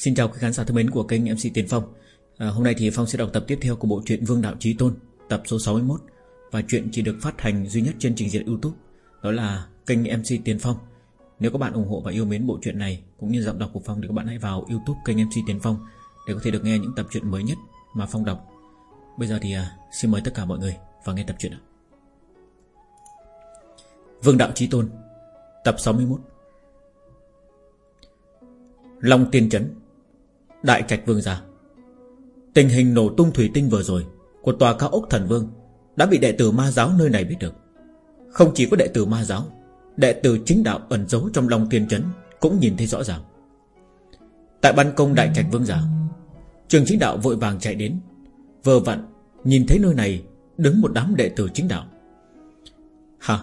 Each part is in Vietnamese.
Xin chào quý khán giả thân mến của kênh MC Tiền Phong. À, Hôm nay thì Phong sẽ đọc tập tiếp theo của bộ truyện Vương Đạo Trí Tôn Tập số 61 Và chuyện chỉ được phát hành duy nhất trên trình duyệt Youtube Đó là kênh MC Tiền Phong. Nếu các bạn ủng hộ và yêu mến bộ truyện này Cũng như giọng đọc của Phong thì các bạn hãy vào Youtube kênh MC Tiền Phong Để có thể được nghe những tập truyện mới nhất mà Phong đọc. Bây giờ thì à, xin mời tất cả mọi người vào nghe tập truyện Vương Đạo Trí Tôn Tập 61 Long Tiên Trấn Đại Trạch Vương gia Tình hình nổ tung thủy tinh vừa rồi Của tòa cao ốc thần vương Đã bị đệ tử ma giáo nơi này biết được. Không chỉ có đệ tử ma giáo, Đệ tử chính đạo ẩn giấu trong lòng Tiên Trấn Cũng nhìn thấy rõ ràng. Tại ban công Đại Trạch Vương giả Trường chính đạo vội vàng chạy đến, Vờ vặn Nhìn thấy nơi này Đứng một đám đệ tử chính đạo. Hả?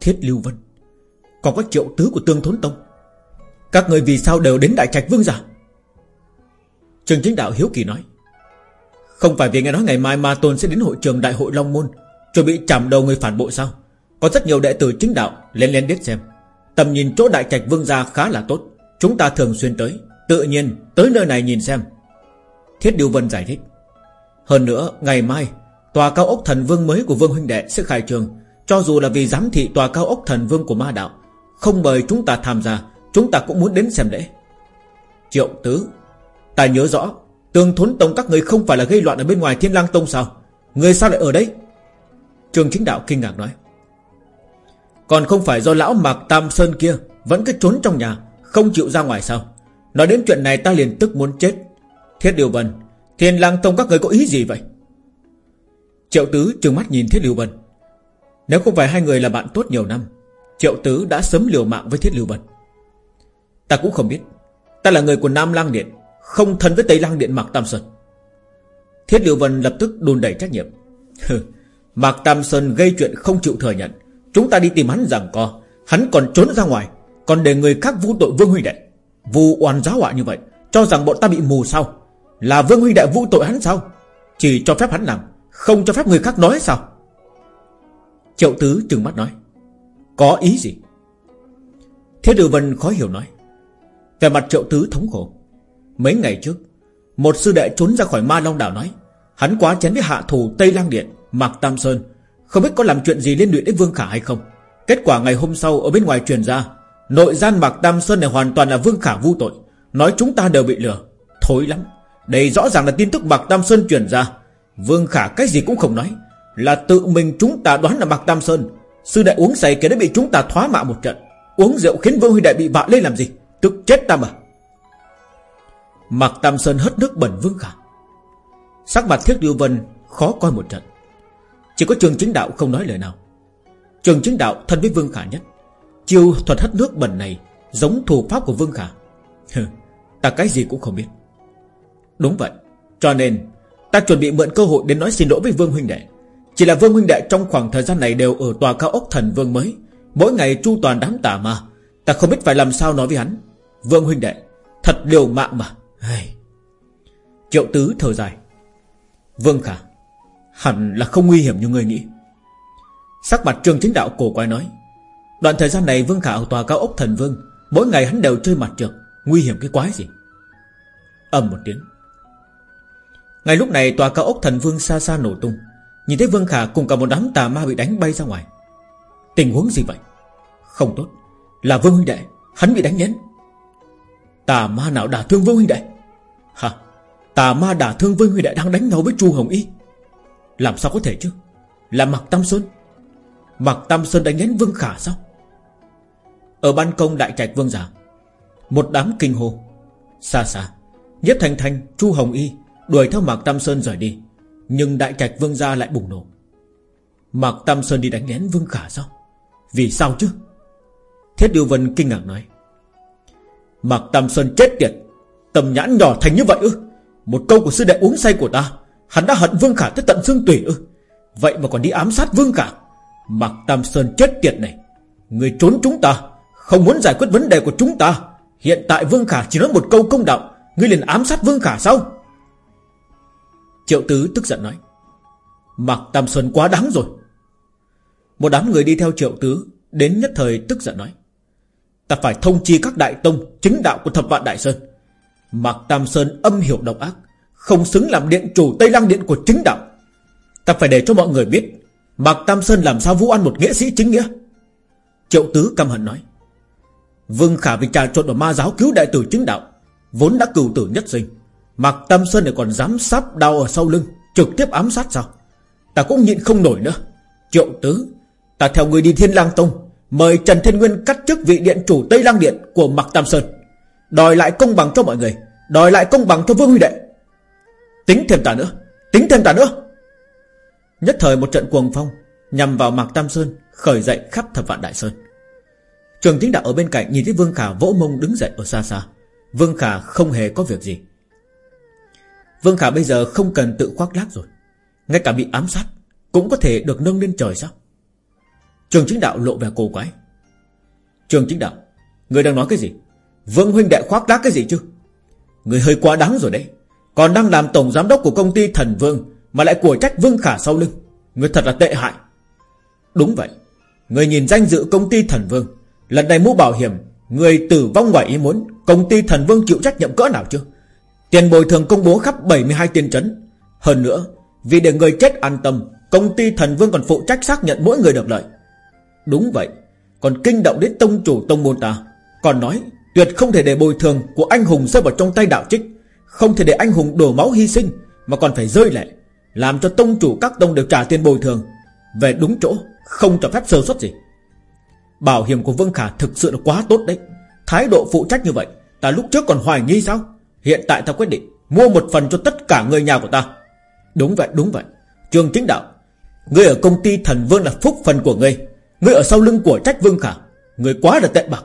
Thiết Lưu Vân Còn có triệu tứ của Tương Thốn Tông. Các người vì sao đều đến Đại Trạch Vương giả Trường chính đạo hiếu kỳ nói, Không phải vì nghe nói ngày mai Ma Tôn sẽ đến hội trường Đại hội Long Môn, Chuẩn bị chạm đầu người phản bội sao? Có rất nhiều đệ tử chính đạo lên lên biết xem. Tầm nhìn chỗ Đại Trạch Vương gia khá là tốt, Chúng ta thường xuyên tới, Tự nhiên tới nơi này nhìn xem. Thiết Điều Vân giải thích, Hơn nữa, ngày mai, Tòa cao ốc thần vương mới của Vương Huynh Đệ sẽ khai trường, Cho dù là vì giám thị tòa cao ốc thần vương của ma đạo, Không mời chúng ta tham gia, Chúng ta cũng muốn đến xem lễ. Triệu Tứ Ta nhớ rõ, tường thốn tông các người không phải là gây loạn ở bên ngoài thiên lang tông sao? Người sao lại ở đây? Trường chính đạo kinh ngạc nói. Còn không phải do lão Mạc Tam Sơn kia Vẫn cứ trốn trong nhà, Không chịu ra ngoài sao? Nói đến chuyện này ta liền tức muốn chết. Thiết Điều Vân, Thiên lang tông các người có ý gì vậy? Triệu Tứ trừng mắt nhìn Thiết Điều Vân. Nếu không phải hai người là bạn tốt nhiều năm, Triệu Tứ đã sớm liều mạng với Thiết Điều Vân. Ta cũng không biết. Ta là người của Nam Lang Điện không thân với Tây Lăng Điện Mạc Tam Sơn. Thiết Liệu Vân lập tức đùn đẩy trách nhiệm. Mạc Tam Sơn gây chuyện không chịu thừa nhận. Chúng ta đi tìm hắn rằng co, Hắn còn trốn ra ngoài, Còn để người khác vu tội Vương Huy Đệ Vu oan giáo họa như vậy, Cho rằng bọn ta bị mù sao? Là Vương Huy Đệ vu tội hắn sao? Chỉ cho phép hắn làm, Không cho phép người khác nói sao? Triệu Tứ trừng mắt nói, Có ý gì? Thiết Liệu Vân khó hiểu nói Về mặt Triệu Tứ thống khổ. Mấy ngày trước, Một sư đệ trốn ra khỏi ma long đảo nói, Hắn quá chén với hạ thủ Tây Lang Điện, Mạc Tam Sơn. Không biết có làm chuyện gì liên lụy đến Vương Khả hay không. Kết quả ngày hôm sau, ở bên ngoài truyền ra, Nội gian Mạc Tam Sơn này hoàn toàn là Vương Khả vu tội. Nói chúng ta đều bị lừa. Thối lắm. Đây rõ ràng là tin tức Mạc Tam Sơn truyền ra. Vương Khả cái gì cũng không nói. Là tự mình chúng ta đoán là Mạc Tam Sơn. Sư đệ uống say kia đã bị chúng ta thoá mạ một trận. Uống rượu khiến Vương Huy Đại bị vạ lên làm gì? Tức chết ta mà. Mạc Tam Sơn hất nước bẩn Vương Khả. Sắc mặt Thiết Điêu Vân khó coi một trận. Chỉ có trường chính đạo không nói lời nào. Trường chính đạo thân với Vương Khả nhất. Chiêu thuật hất nước bẩn này Giống thủ pháp của Vương Khả. Ta cái gì cũng không biết. Đúng vậy, Cho nên ta chuẩn bị mượn cơ hội đến nói xin lỗi với Vương Huynh Đệ. Chỉ là Vương Huynh Đệ trong khoảng thời gian này Đều ở tòa cao ốc thần Vương mới. Mỗi ngày chu toàn đám tả mà Ta không biết phải làm sao nói với hắn. Vương Huynh Đệ, Thật liều mạng mà. Hey. Triệu tứ thở dài. Vương Khả, Hẳn là không nguy hiểm như người nghĩ. Sắc mặt trường chính đạo cổ quái nói. Đoạn thời gian này Vương Khả ở tòa cao ốc thần Vương, Mỗi ngày hắn đều chơi mặt trượt Nguy hiểm cái quái gì? Ầm một tiếng. Ngay lúc này tòa cao ốc thần Vương xa xa nổ tung, Nhìn thấy Vương Khả cùng cả một đám tà ma bị đánh bay ra ngoài. Tình huống gì vậy? Không tốt. Là Vương Huynh Đệ, Hắn bị đánh nhấn Tà ma nào đả thương Vương Huynh Đệ? Hả? Tà ma đả thương Vương huy đại đang đánh nhau với Chu Hồng Y. Làm sao có thể chứ? Là Mạc Tam Sơn. Mạc Tam Sơn đánh nhén Vương Khả sao? Ở ban công đại trạch Vương Giả, Một đám kinh hồ Xa xa, Nhất Thành Thành, Chu Hồng Y Đuổi theo Mạc Tam Sơn rời đi, Nhưng đại trạch Vương Gia lại bùng nổ. Mạc Tam Sơn đi đánh nhén Vương Khả sao? Vì sao chứ? Thiết Điều Vân kinh ngạc nói. Mạc Tam Sơn chết tiệt. Tầm nhãn nhỏ thành như vậy ư? Một câu của sư đệ uống say của ta, Hắn đã hận Vương Khả tới tận xương tủy ư? Vậy mà còn đi ám sát Vương Khả. Mạc Tam Sơn chết tiệt này. Người trốn chúng ta, Không muốn giải quyết vấn đề của chúng ta. Hiện tại Vương Khả chỉ nói một câu công đạo, Ngươi liền ám sát Vương Khả sao? Triệu Tứ tức giận nói. Mạc Tam Sơn quá đáng rồi. Một đám người đi theo Triệu Tứ, Đến nhất thời tức giận nói. Ta phải thông chi các đại tông, Chính đạo của thập vạn đại sơn. Mạc Tam Sơn âm hiểu độc ác, Không xứng làm điện chủ Tây Lăng Điện của chính đạo. Ta phải để cho mọi người biết, Mạc Tam Sơn làm sao vu ăn một nghĩa sĩ chính nghĩa. Triệu Tứ căm hận nói, Vương Khả vì trà trộn vào ma giáo cứu đại tử chính đạo, Vốn đã cừu tử nhất sinh. Mạc Tam Sơn lại còn dám sắp đau ở sau lưng, Trực tiếp ám sát sao? Ta cũng nhịn không nổi nữa. Triệu Tứ, Ta theo người đi Thiên Lang Tông, Mời Trần Thiên Nguyên cắt chức vị điện chủ Tây Lang Điện Của Mạc Tam Sơn. Đòi lại công bằng cho mọi người. Đòi lại công bằng cho Vương Huy Đệ. Tính thêm ta nữa. Tính thêm ta nữa. Nhất thời một trận cuồng phong Nhằm vào Mạc Tam Sơn Khởi dậy khắp thập vạn Đại Sơn. Trường chính đạo ở bên cạnh nhìn thấy Vương Khả vỗ mông đứng dậy ở xa xa. Vương Khả không hề có việc gì. Vương Khả bây giờ không cần tự khoác lác rồi. Ngay cả bị ám sát Cũng có thể được nâng lên trời sao? Trường chính đạo lộ vẻ cổ quái. Trường chính đạo, Người đang nói cái gì? Vương huynh đệ khoác lác cái gì chứ? Người hơi quá đáng rồi đấy. Còn đang làm tổng giám đốc của công ty thần vương Mà lại của trách Vương Khả sau lưng. Người thật là tệ hại. Đúng vậy. Người nhìn danh dự công ty thần vương. Lần này mua bảo hiểm, Người tử vong ngoài ý muốn, Công ty thần vương chịu trách nhiệm cỡ nào chưa Tiền bồi thường công bố khắp 72 tiên trấn. Hơn nữa, Vì để người chết an tâm, Công ty thần vương còn phụ trách xác nhận mỗi người được lợi. Đúng vậy. Còn kinh động đến tông chủ tông môn ta. Còn nói tuyệt không thể để bồi thường Của anh hùng rơi vào trong tay đạo trích. Không thể để anh hùng đổ máu hy sinh, Mà còn phải rơi lệ, Làm cho tông chủ các tông đều trả tiền bồi thường. Về đúng chỗ, Không cho phép sơ suất gì. Bảo hiểm của Vương Khả thực sự là quá tốt đấy. Thái độ phụ trách như vậy, Ta lúc trước còn hoài nghi sao? Hiện tại ta quyết định Mua một phần cho tất cả người nhà của ta. Đúng vậy đúng vậy. Trường chính đạo, Ngươi ở công ty thần vương là phúc phần của ngươi. Ngươi ở sau lưng của trách Vương Khả, Ngươi quá là tệ bạc.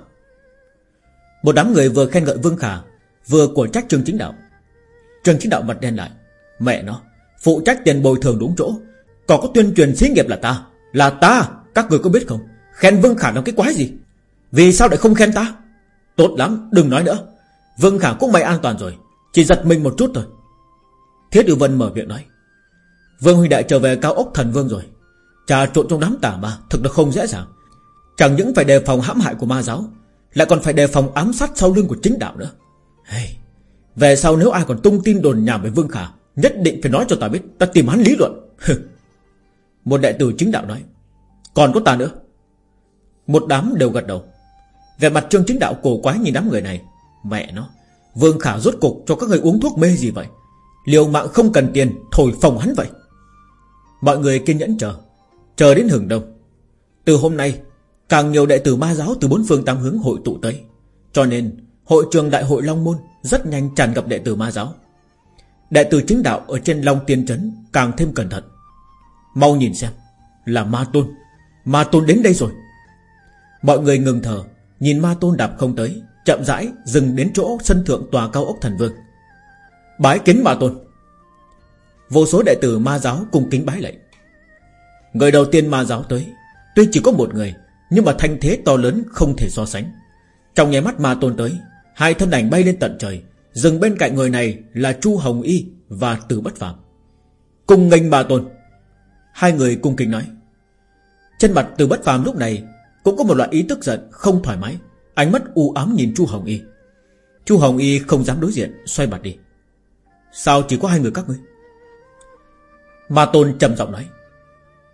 Một đám người vừa khen ngợi Vương Khả, Vừa của trách Trương chính đạo. Trương chính đạo mặt đen lại. Mẹ nó, Phụ trách tiền bồi thường đúng chỗ. Còn có tuyên truyền xí nghiệp là ta. Là ta, Các người có biết không? Khen Vương Khả làm cái quái gì? Vì sao lại không khen ta? Tốt lắm, đừng nói nữa. Vương Khả cũng may an toàn rồi. Chỉ giật mình một chút thôi. Thiết Điều Vân mở miệng nói. Vương Huy Đại trở về cao ốc thần Vương rồi. Trà trộn trong đám tà ma Thực là không dễ dàng. Chẳng những phải đề phòng hãm hại của ma giáo lại còn phải đề phòng ám sát sau lưng của chính đạo nữa. Hey, Về sau nếu ai còn tung tin đồn nhảm về Vương Khả Nhất định phải nói cho ta biết Ta tìm hắn lý luận. Một đại tử chính đạo nói Còn có ta nữa. Một đám đều gật đầu. Về mặt trương chính đạo cổ quái nhìn đám người này Mẹ nó Vương Khả rốt cục cho các người uống thuốc mê gì vậy? Liều mạng không cần tiền Thổi phòng hắn vậy. Mọi người kiên nhẫn chờ Chờ đến hừng đông. Từ hôm nay Càng nhiều đệ tử ma giáo từ bốn phương tám hướng hội tụ tới. Cho nên, Hội trường đại hội Long Môn Rất nhanh tràn gặp đệ tử ma giáo. Đệ tử chính đạo ở trên Long Tiên Trấn Càng thêm cẩn thận. Mau nhìn xem, Là ma tôn. Ma tôn đến đây rồi. Mọi người ngừng thở, Nhìn ma tôn đạp không tới, Chậm rãi dừng đến chỗ sân thượng tòa cao ốc thần vương. Bái kính ma tôn. Vô số đệ tử ma giáo cùng kính bái lạy. Người đầu tiên ma giáo tới, Tuy chỉ có một người nhưng mà thanh thế to lớn không thể so sánh. Trong nháy mắt ma tôn tới, Hai thân ảnh bay lên tận trời, Dừng bên cạnh người này là Chu Hồng Y Và Từ Bất Phạm Cùng nghênh ma tôn. Hai người cung kính nói. Chân mặt Từ Bất Phạm lúc này Cũng có một loại ý tức giận không thoải mái, Ánh mắt u ám nhìn Chu Hồng Y. Chu Hồng Y không dám đối diện, Xoay mặt đi. Sao chỉ có hai người các ngươi? Ma Tôn trầm giọng nói.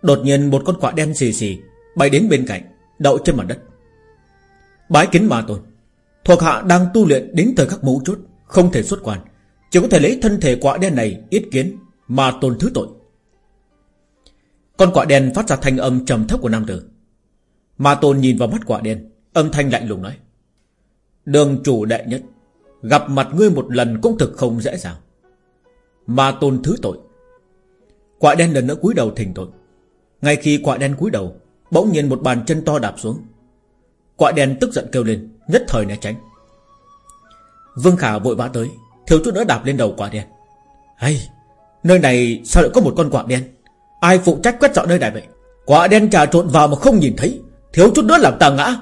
Đột nhiên một con quạ đen xì xì Bay đến bên cạnh Đậu trên mặt đất. Bái kính Ma Tôn Thuộc hạ đang tu luyện đến thời khắc mấu chốt, Không thể xuất quan. Chỉ có thể lấy thân thể quạ đen này Yết kiến Ma Tôn thứ tội. Con quạ đen phát ra thanh âm trầm thấp của nam tử. Ma Tôn nhìn vào mắt quạ đen, Âm thanh lạnh lùng nói. Đường chủ đệ nhất, Gặp mặt ngươi một lần cũng thực không dễ dàng. Ma tôn thứ tội. Quạ đen lần nữa cúi đầu thỉnh tội. Ngay khi quạ đen cúi đầu Bỗng nhiên một bàn chân to đạp xuống. Quạ đen tức giận kêu lên, Nhất thời né tránh. Vương Khả vội vã tới, Thiếu chút nữa đạp lên đầu quạ đen hay, Nơi này sao lại có một con quạ đen? Ai phụ trách quét dọn nơi này vậy? Quạ đen trà trộn vào mà không nhìn thấy, Thiếu chút nữa làm ta ngã.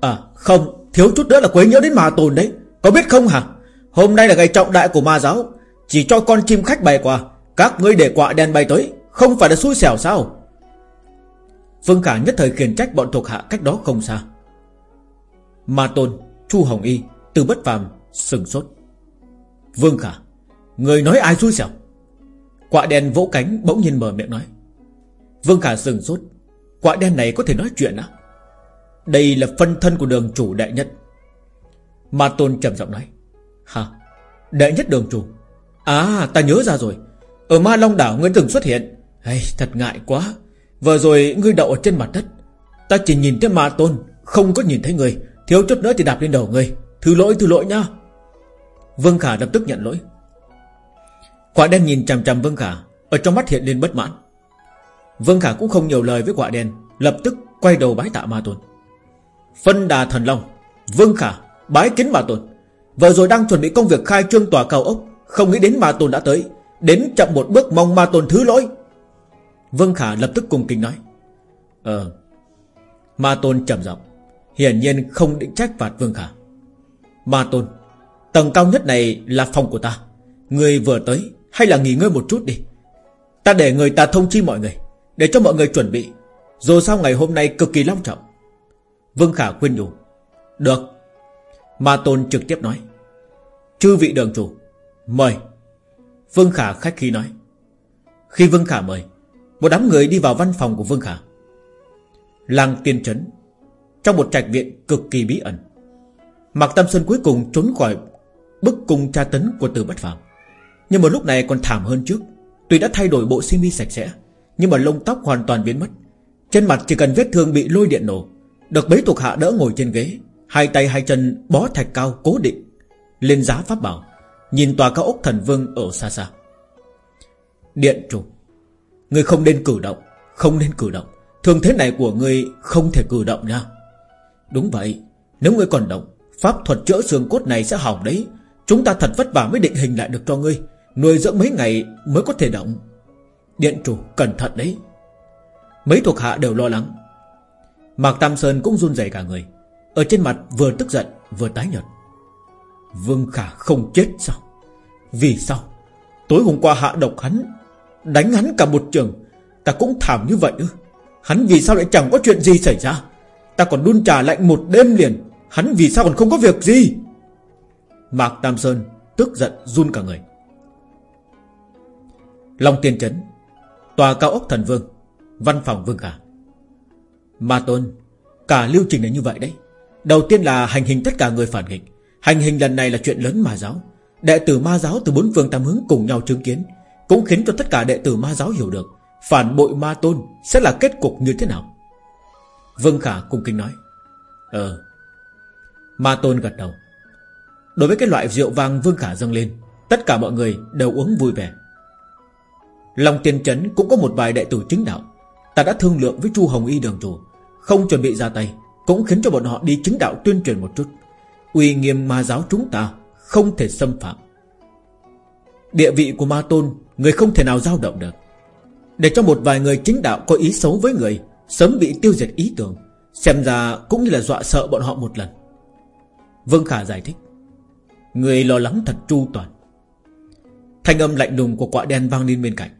À không, Thiếu chút nữa là quấy nhớ đến mà tồn đấy. Có biết không hả? Hôm nay là ngày trọng đại của ma giáo. Chỉ cho con chim khách bay qua Các ngươi để quạ đen bay tới, Không phải là xui xẻo sao? Vương Khả nhất thời khiển trách bọn thuộc hạ cách đó không xa. Ma Tôn Chu Hồng Y Từ Bất Phàm sừng sốt. Vương Khả Người nói ai xui xẻo? Quạ đen vỗ cánh bỗng nhiên mở miệng nói. Vương Khả sừng sốt. Quạ đen này có thể nói chuyện à? Đây là phân thân của đường chủ đại nhất. Ma Tôn trầm giọng nói. Hả? Đệ nhất đường chủ? À ta nhớ ra rồi. Ở Ma Long Đảo ngươi từng xuất hiện. Hey, Thật ngại quá. Vừa rồi ngươi đậu ở trên mặt đất. Ta chỉ nhìn thấy Ma Tôn, Không có nhìn thấy ngươi. Thiếu chút nữa thì đạp lên đầu ngươi. Thứ lỗi thứ lỗi nha Vương Khả lập tức nhận lỗi. Quả đen nhìn chằm chằm Vương Khả, Ở trong mắt hiện lên bất mãn. Vương Khả cũng không nhiều lời với quả đen, Lập tức quay đầu bái tạ Ma Tôn. Phân đà thần long, Vương Khả bái kính Ma Tôn. Vừa rồi đang chuẩn bị công việc khai trương tòa cao ốc, Không nghĩ đến Ma Tôn đã tới. Đến chậm một bước mong Ma Tôn thứ lỗi. Vương Khả lập tức cùng kính nói. Ờ. Ma Tôn trầm giọng, Hiển nhiên không định trách phạt Vương Khả. Ma Tôn, Tầng cao nhất này là phòng của ta. Người vừa tới, hay là nghỉ ngơi một chút đi. Ta để người ta thông chi mọi người, Để cho mọi người chuẩn bị. Dù sao ngày hôm nay cực kỳ long trọng. Vương Khả khuyên nhủ. Được. Ma Tôn trực tiếp nói. Chư vị đường chủ, Mời. Vương Khả khách khí nói. Khi Vương Khả mời một đám người đi vào văn phòng của Vương Khả. Làng tiên trấn, Trong một trạch viện cực kỳ bí ẩn. Mạc Tâm Xuân cuối cùng trốn khỏi Bức cung tra tấn của từ bất phàm. Nhưng mà lúc này còn thảm hơn trước. Tuy đã thay đổi bộ simi sạch sẽ, Nhưng mà lông tóc hoàn toàn biến mất. Trên mặt chỉ cần vết thương bị lôi điện nổ. Được mấy thuộc hạ đỡ ngồi trên ghế, Hai tay hai chân bó thạch cao cố định, Lên giá pháp bảo, Nhìn tòa cao ốc thần vương ở xa xa. Điện trục. Người không nên cử động, Không nên cử động. Thường thế này của người không thể cử động nha. Đúng vậy, Nếu người còn động, Pháp thuật chữa xương cốt này sẽ hỏng đấy. Chúng ta thật vất vả mới định hình lại được cho ngươi. Nuôi dưỡng mấy ngày mới có thể động. Điện chủ, cẩn thận đấy. Mấy thuộc hạ đều lo lắng. Mạc Tam Sơn cũng run rẩy cả người. Ở trên mặt vừa tức giận, vừa tái nhợt. Vương Khả không chết sao? Vì sao? Tối hôm qua hạ độc hắn Đánh hắn cả một trường. Ta cũng thảm như vậy ư? Hắn vì sao lại chẳng có chuyện gì xảy ra? Ta còn đun trà lạnh một đêm liền. Hắn vì sao còn không có việc gì? Mạc Tam Sơn tức giận run cả người. Long Tiên Trấn, Tòa cao ốc thần vương, Văn phòng vương cả Ma Tôn, Cả lưu trình là như vậy đấy. Đầu tiên là hành hình tất cả người phản nghịch. Hành hình lần này là chuyện lớn mà giáo. Đệ tử ma giáo từ bốn phương tam hướng cùng nhau chứng kiến. Cũng khiến cho tất cả đệ tử ma giáo hiểu được Phản bội ma tôn Sẽ là kết cục như thế nào. Vương Khả cung kính nói Ờ. Ma tôn gật đầu. Đối với cái loại rượu vang Vương Khả dâng lên, Tất cả mọi người đều uống vui vẻ. Long tiên trấn cũng có một vài đệ tử chính đạo, Ta đã thương lượng với Chu Hồng Y đường chủ, Không chuẩn bị ra tay, Cũng khiến cho bọn họ đi chứng đạo tuyên truyền một chút. Uy nghiêm ma giáo chúng ta Không thể xâm phạm. Địa vị của ma tôn Người không thể nào dao động được. Để cho một vài người chính đạo có ý xấu với người, Sớm bị tiêu diệt ý tưởng, Xem ra cũng như là dọa sợ bọn họ một lần. Vương Khả giải thích. Người lo lắng thật chu toàn. Thanh âm lạnh lùng của quả đen vang lên bên cạnh.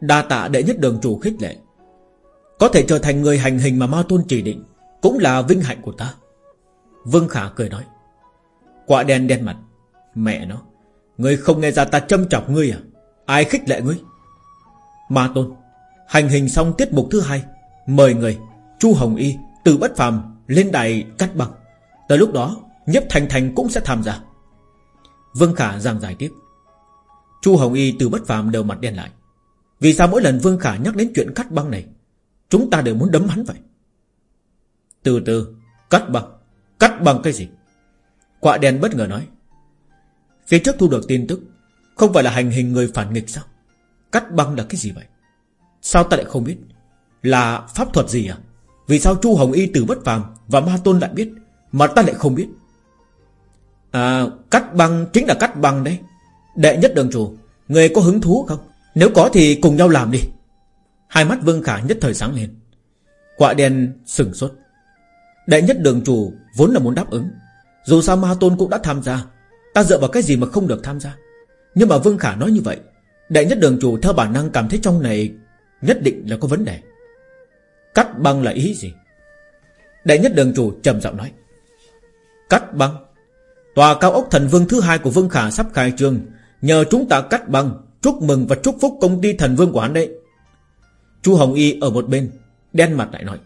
Đa tạ đệ nhất đường chủ khích lệ. Có thể trở thành người hành hình mà Ma Tôn chỉ định, Cũng là vinh hạnh của ta. Vương Khả cười nói. Quả đen đen mặt. Mẹ nó Ngươi không nghe ra ta châm chọc ngươi à? Ai khích lệ ngươi? Ma Tôn. Hành hình xong tiết mục thứ hai. Mời người, Chu Hồng Y, Từ bất phàm Lên đài cắt băng. Tới lúc đó Nhấp Thành Thành cũng sẽ tham gia. Vương Khả giảng giải tiếp. Chu Hồng Y, từ bất phàm đều mặt đen lại. Vì sao mỗi lần Vương Khả nhắc đến chuyện cắt băng này, Chúng ta đều muốn đấm hắn vậy? Từ từ, Cắt băng. Cắt băng cái gì? Quạ đen bất ngờ nói. Phía trước thu được tin tức không phải là hành hình người phản nghịch sao? Cắt băng là cái gì vậy? Sao ta lại không biết? Là pháp thuật gì à? Vì sao Chu Hồng Y từ bất phàm Và Ma Tôn lại biết Mà ta lại không biết? À cắt băng chính là cắt băng đấy. Đệ nhất đường chủ, Người có hứng thú không? Nếu có thì cùng nhau làm đi. Hai mắt Vương Khả nhất thời sáng lên. Quạ đen sừng sốt. Đệ nhất đường chủ vốn là muốn đáp ứng. Dù sao Ma Tôn cũng đã tham gia. Ta dựa vào cái gì mà không được tham gia? Nhưng mà Vương Khả nói như vậy, đại nhất đường chủ theo bản năng cảm thấy trong này Nhất định là có vấn đề. Cắt băng là ý gì? Đại nhất đường chủ trầm giọng nói. Cắt băng? Tòa cao ốc thần vương thứ hai của Vương Khả sắp khai trương, Nhờ chúng ta cắt băng, Chúc mừng và chúc phúc công ty thần vương của hắn đấy. Chu Hồng Y ở một bên, Đen mặt lại nói.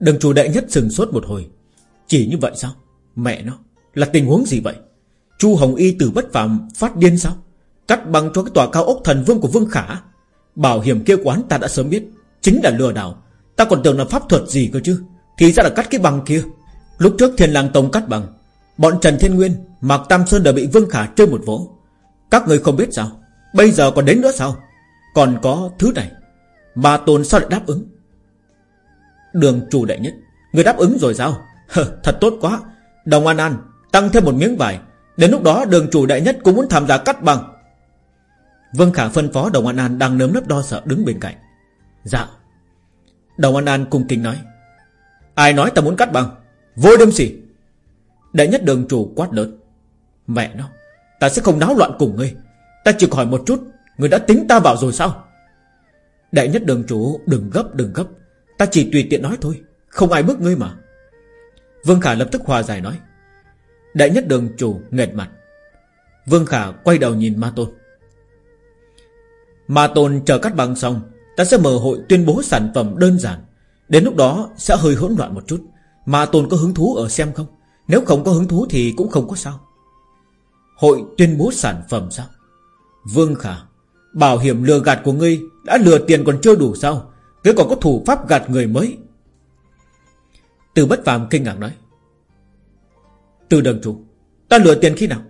Đường chủ đại nhất sừng sốt một hồi. Chỉ như vậy sao? Mẹ nó, Là tình huống gì vậy? Chu Hồng Y từ bất phạm phát điên sao? Cắt băng cho cái tòa cao ốc thần vương của Vương Khả. Bảo hiểm kia quán ta đã sớm biết, Chính là lừa đảo. Ta còn tưởng là pháp thuật gì cơ chứ? Thì ra là cắt cái băng kia. Lúc trước thiên lang tông cắt băng, Bọn Trần Thiên Nguyên, Mạc Tam Sơn đã bị Vương Khả chơi một vỗ Các người không biết sao? Bây giờ còn đến nữa sao? Còn có thứ này. Mà Tôn sao lại đáp ứng? Đường chủ đệ nhất, Người đáp ứng rồi sao? Thật tốt quá. Đồng An An, Tăng thêm một miếng vải. Đến lúc đó, đường chủ đại nhất cũng muốn tham gia cắt băng. Vương Khả phân phó Đồng An An đang nớm nấp đo sợ đứng bên cạnh. Dạ. Đồng An An cung kính nói, Ai nói ta muốn cắt băng? Vô đêm gì? Đại nhất đường chủ quát lớn, Mẹ nó, Ta sẽ không náo loạn cùng ngươi. Ta chỉ hỏi một chút, Ngươi đã tính ta vào rồi sao? Đại nhất đường chủ, đừng gấp đừng gấp. Ta chỉ tùy tiện nói thôi, Không ai bức ngươi mà. Vương Khả lập tức hòa giải nói đại nhất đường chủ nghệt mặt. Vương Khả quay đầu nhìn Ma Tôn. Ma Tôn chờ cắt băng xong, Ta sẽ mở hội tuyên bố sản phẩm đơn giản. Đến lúc đó sẽ hơi hỗn loạn một chút. Ma Tôn có hứng thú ở xem không? Nếu không có hứng thú thì cũng không có sao. Hội tuyên bố sản phẩm sao? Vương Khả, Bảo hiểm lừa gạt của ngươi Đã lừa tiền còn chưa đủ sao? Ngươi còn có thủ pháp gạt người mới. Từ bất phàm kinh ngạc nói. Từ đường chủ, Ta lừa tiền khi nào?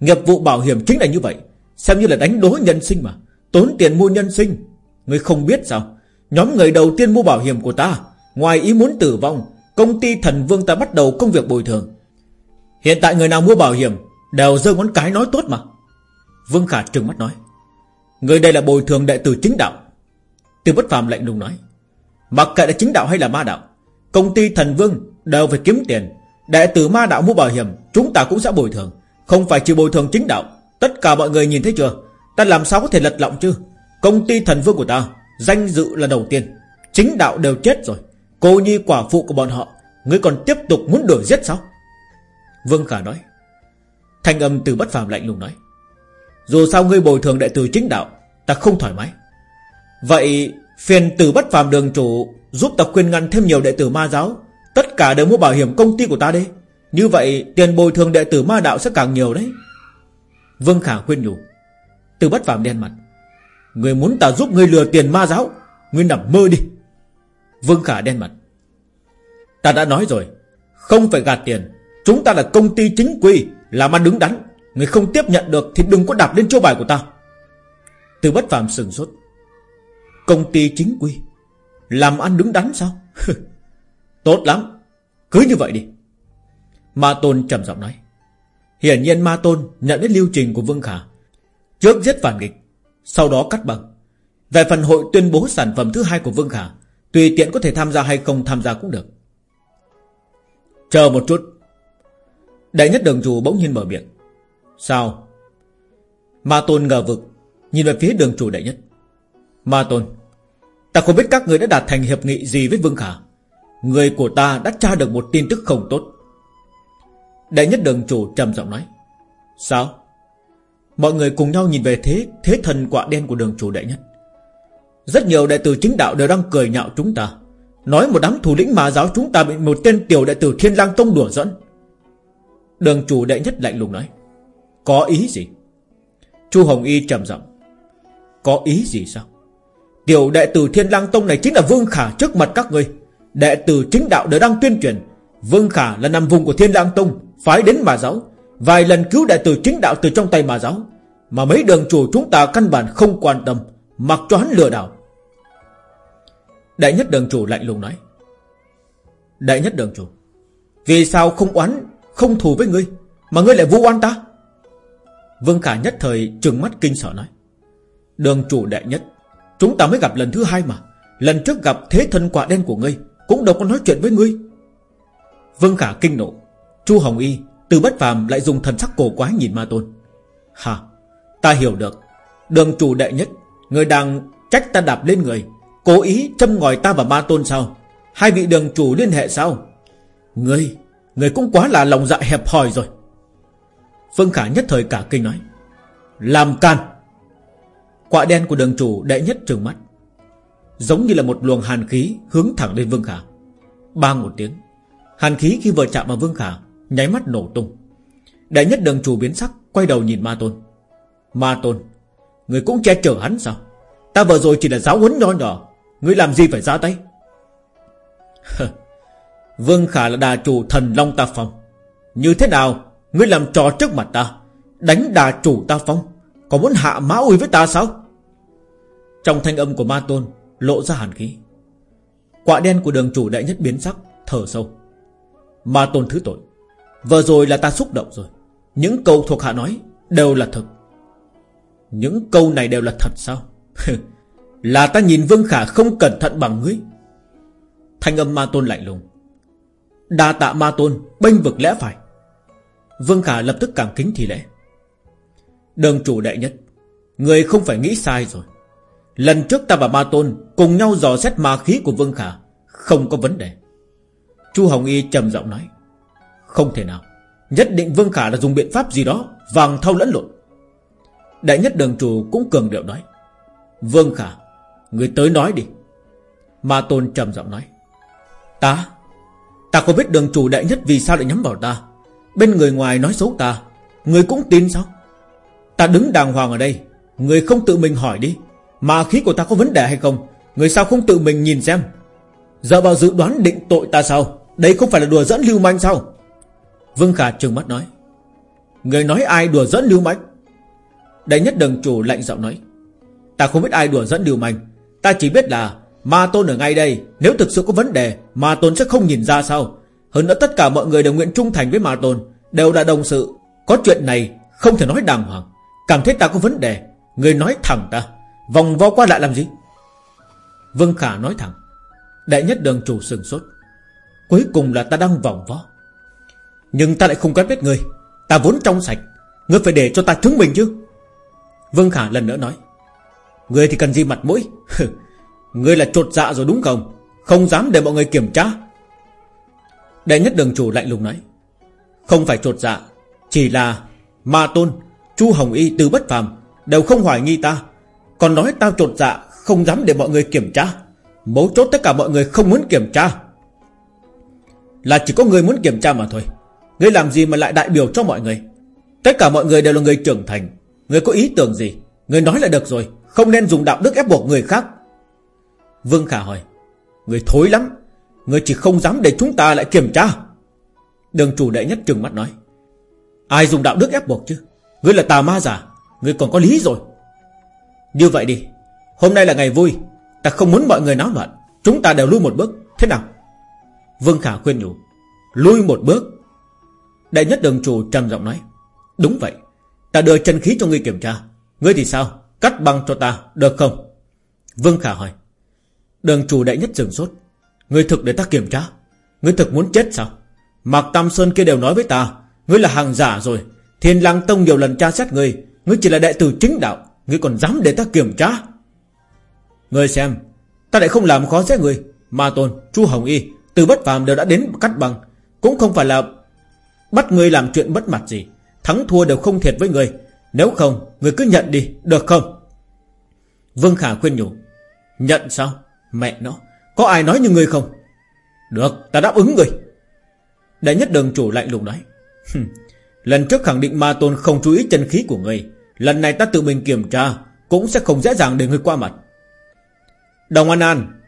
Nghiệp vụ bảo hiểm chính là như vậy. Xem như là đánh đố nhân sinh mà. Tốn tiền mua nhân sinh. Người không biết sao? Nhóm người đầu tiên mua bảo hiểm của ta, Ngoài ý muốn tử vong, Công ty thần vương ta bắt đầu công việc bồi thường. Hiện tại người nào mua bảo hiểm Đều giơ ngón cái nói tốt mà. Vương Khả trừng mắt nói, Người đây là bồi thường đệ tử chính đạo. Từ bất phàm lạnh lùng nói, Mặc kệ là chính đạo hay là ma đạo, Công ty thần vương đều phải kiếm tiền Đệ tử ma đạo mua bảo hiểm, Chúng ta cũng sẽ bồi thường. Không phải chỉ bồi thường chính đạo. Tất cả mọi người nhìn thấy chưa? Ta làm sao có thể lật lọng chứ? Công ty thần vương của ta, Danh dự là đầu tiên. Chính đạo đều chết rồi. Cô nhi quả phụ của bọn họ, Ngươi còn tiếp tục muốn đuổi giết sao? Vương Khả nói. Thanh âm từ bất phàm lạnh lùng nói. Dù sao ngươi bồi thường đệ tử chính đạo, Ta không thoải mái. Vậy phiền từ bất phàm đường chủ Giúp ta khuyên ngăn thêm nhiều đệ tử ma giáo. Tất cả đều mua bảo hiểm công ty của ta đi Như vậy, tiền bồi thường đệ tử ma đạo sẽ càng nhiều đấy. Vương Khả khuyên nhủ. Từ bất phàm đen mặt. Người muốn ta giúp người lừa tiền ma giáo Người nằm mơ đi. Vương Khả đen mặt. Ta đã nói rồi, Không phải gạt tiền. Chúng ta là công ty chính quy, Làm ăn đứng đắn. Người không tiếp nhận được Thì đừng có đạp lên chỗ bài của ta. Từ bất phàm sừng sốt. Công ty chính quy, Làm ăn đứng đắn sao? Tốt lắm. Cứ như vậy đi. Ma Tôn trầm giọng nói. Hiển nhiên Ma Tôn nhận đến lưu trình của Vương Khả. Trước giết phản nghịch, Sau đó cắt bằng. Về phần hội tuyên bố sản phẩm thứ hai của Vương Khả, Tùy tiện có thể tham gia hay không tham gia cũng được. Chờ một chút. Đại nhất đường chủ bỗng nhiên mở miệng. Sao? Ma Tôn ngờ vực, Nhìn về phía đường chủ đại nhất. Ma Tôn, Ta không biết các người đã đạt thành hiệp nghị gì với Vương Khả. Người của ta đã tra được một tin tức không tốt. Đại nhất đường chủ trầm giọng nói, Sao? Mọi người cùng nhau nhìn về thế Thế thần quả đen của đường chủ đại nhất. Rất nhiều đại tử chính đạo đều đang cười nhạo chúng ta. Nói một đám thủ lĩnh mà giáo chúng ta Bị một tên tiểu đệ tử Thiên lang Tông đùa dẫn Đường chủ đại nhất lạnh lùng nói, Có ý gì? Chu Hồng Y trầm giọng, Có ý gì sao? Tiểu đệ tử Thiên lang Tông này chính là Vương Khả trước mặt các người Đệ tử chính đạo đều đang tuyên truyền. Vương Khả là nằm vùng của Thiên lang Tông, Phái đến mà giáo. Vài lần cứu đệ tử chính đạo từ trong tay mà giáo. Mà mấy đường chủ chúng ta căn bản không quan tâm, Mặc cho hắn lừa đảo. Đại nhất đường chủ lạnh lùng nói. Đại nhất đường chủ, Vì sao không oán, Không thù với ngươi, Mà ngươi lại vu oan ta? Vương Khả nhất thời trừng mắt kinh sợ nói. Đường chủ đại nhất, Chúng ta mới gặp lần thứ hai mà. Lần trước gặp thế thân quả đen của ngươi cũng đâu có nói chuyện với ngươi. Vương Khả kinh nộ. Chu Hồng Y, từ bất phàm lại dùng thần sắc cổ quái nhìn ma tôn. Hả Ta hiểu được. Đường chủ đệ nhất, Người đang trách ta đạp lên người. Cố ý châm ngòi ta và ma tôn sao? Hai vị đường chủ liên hệ sao? Ngươi Ngươi cũng quá là lòng dạ hẹp hòi rồi. Vương Khả nhất thời cả kinh nói. Làm can. Quạ đen của đường chủ đệ nhất trừng mắt. Giống như là một luồng hàn khí Hướng thẳng lên Vương Khả. Bang một tiếng. Hàn khí khi vừa chạm vào Vương Khả, Nháy mắt nổ tung. Đại nhất đường chủ biến sắc, Quay đầu nhìn Ma Tôn. Ma Tôn, Người cũng che chở hắn sao? Ta vừa rồi chỉ là giáo huấn nho nhỏ Ngươi làm gì phải ra tay? Vương Khả là đà chủ thần Long Ta Phong. Như thế nào, Ngươi làm trò trước mặt ta, Đánh đà chủ Ta Phong, Có muốn hạ mã uy với ta sao? Trong thanh âm của Ma Tôn Lộ ra hàn khí. Quạ đen của đường chủ đại nhất biến sắc, Thở sâu. Ma Tôn thứ tội, Vừa rồi là ta xúc động rồi. Những câu thuộc hạ nói đều là thật. Những câu này đều là thật sao? Là ta nhìn Vương Khả không cẩn thận bằng ngươi. Thanh âm Ma Tôn lạnh lùng. Đa tạ Ma Tôn, bênh vực lẽ phải. Vương Khả lập tức cảm kính thì lễ. Đường chủ đại nhất, Người không phải nghĩ sai rồi. Lần trước ta và Ma Tôn Cùng nhau dò xét ma khí của Vương Khả, Không có vấn đề. Chu Hồng Y trầm giọng nói, Không thể nào, Nhất định Vương Khả là dùng biện pháp gì đó Vàng thâu lẫn lộn. Đại nhất đường chủ cũng cường điệu nói, Vương Khả, Người tới nói đi. Ma Tôn trầm giọng nói, Ta? Ta có biết đường chủ đại nhất vì sao lại nhắm vào ta? Bên người ngoài nói xấu ta, Người cũng tin sao? Ta đứng đàng hoàng ở đây, Người không tự mình hỏi đi. Mà khí của ta có vấn đề hay không? Người sao không tự mình nhìn xem? Giờ vào dự đoán định tội ta sao? Đây không phải là đùa dẫn lưu manh sao? Vương Khả trừng mắt nói. Người nói ai đùa dẫn lưu manh? Đại nhất đường chủ lạnh giọng nói. Ta không biết ai đùa dẫn lưu manh. Ta chỉ biết là Ma Tôn ở ngay đây, Nếu thực sự có vấn đề, Ma Tôn sẽ không nhìn ra sao. Hơn nữa tất cả mọi người đều nguyện trung thành với Ma Tôn. Đều đã đồng sự. Có chuyện này không thể nói đàng hoàng. Cảm thấy ta có vấn đề. Người nói thẳng ta. Vòng vo qua lại làm gì? Vương Khả nói thẳng. Đại nhất đường chủ sừng sốt. Cuối cùng là ta đang vòng vo. Nhưng ta lại không quen biết người. Ta vốn trong sạch. Ngươi phải để cho ta chứng minh chứ. Vương Khả lần nữa nói. Ngươi thì cần gì mặt mũi? Ngươi là trột dạ rồi đúng không? Không dám để mọi người kiểm tra. Đại nhất đường chủ lạnh lùng nói. Không phải trột dạ Chỉ là Ma Tôn, Chu Hồng Y từ bất phàm Đều không hoài nghi ta. Còn nói tao trột dạ Không dám để mọi người kiểm tra. Mấu chốt tất cả mọi người không muốn kiểm tra. Là chỉ có người muốn kiểm tra mà thôi. Ngươi làm gì mà lại đại biểu cho mọi người? Tất cả mọi người đều là người trưởng thành. Người có ý tưởng gì? Người nói là được rồi, Không nên dùng đạo đức ép buộc người khác. Vương Khả hỏi, Người thối lắm, Người chỉ không dám để chúng ta lại kiểm tra. Đường chủ đệ nhất trừng mắt nói, Ai dùng đạo đức ép buộc chứ? Ngươi là tà ma giả, Ngươi còn có lý rồi. Như vậy đi, Hôm nay là ngày vui. Ta không muốn mọi người náo loạn. Chúng ta đều lui một bước. Thế nào? Vương Khả khuyên nhủ. Lui một bước. Đại nhất đường chủ trầm giọng nói. Đúng vậy. Ta đưa chân khí cho ngươi kiểm tra. Ngươi thì sao? Cắt băng cho ta, Được không? Vương Khả hỏi. Đường chủ đại nhất dừng sốt. Ngươi thực để ta kiểm tra? Ngươi thực muốn chết sao? Mạc Tam Sơn kia đều nói với ta. Ngươi là hàng giả rồi. Thiên lang tông nhiều lần tra xét ngươi. Ngươi chỉ là đệ tử chính đạo. Ngươi còn dám để ta kiểm tra? Ngươi xem Ta lại không làm khó dễ ngươi Ma Tôn, Chu Hồng Y Từ bất phàm đều đã đến cắt băng Cũng không phải là Bắt ngươi làm chuyện bất mặt gì. Thắng thua đều không thiệt với ngươi. Nếu không, ngươi cứ nhận đi, được không? Vương Khả khuyên nhủ. Nhận sao? Mẹ nó Có ai nói như ngươi không? Được ta đáp ứng ngươi. Đại nhất đường chủ lạnh lùng nói. Lần trước khẳng định ma tôn không chú ý chân khí của ngươi. Lần này ta tự mình kiểm tra, Cũng sẽ không dễ dàng để ngươi qua mặt. Đồng An An,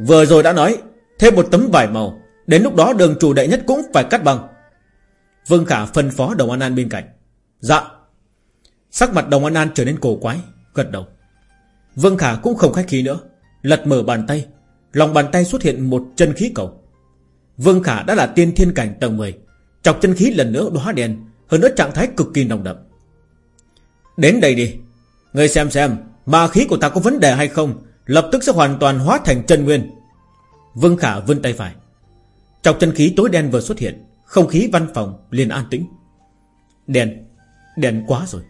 Vừa rồi đã nói, Thêm một tấm vải màu, Đến lúc đó đường chủ đại nhất cũng phải cắt bằng. Vương Khả phân phó Đồng An An bên cạnh. Dạ. Sắc mặt Đồng An An trở nên cổ quái, Gật đầu. Vương Khả cũng không khách khí nữa, Lật mở bàn tay. Lòng bàn tay xuất hiện một chân khí cầu. Vương Khả đã là tiên thiên cảnh tầng 10 Chọc chân khí lần nữa đóa đèn, Hơn nữa trạng thái cực kỳ nồng đậm. Đến đây đi. Người xem xem, Ma khí của ta có vấn đề hay không, Lập tức sẽ hoàn toàn hóa thành chân nguyên. Vương Khả vươn tay phải. Chọc chân khí tối đen vừa xuất hiện, Không khí văn phòng liền an tĩnh. Đèn Đèn quá rồi.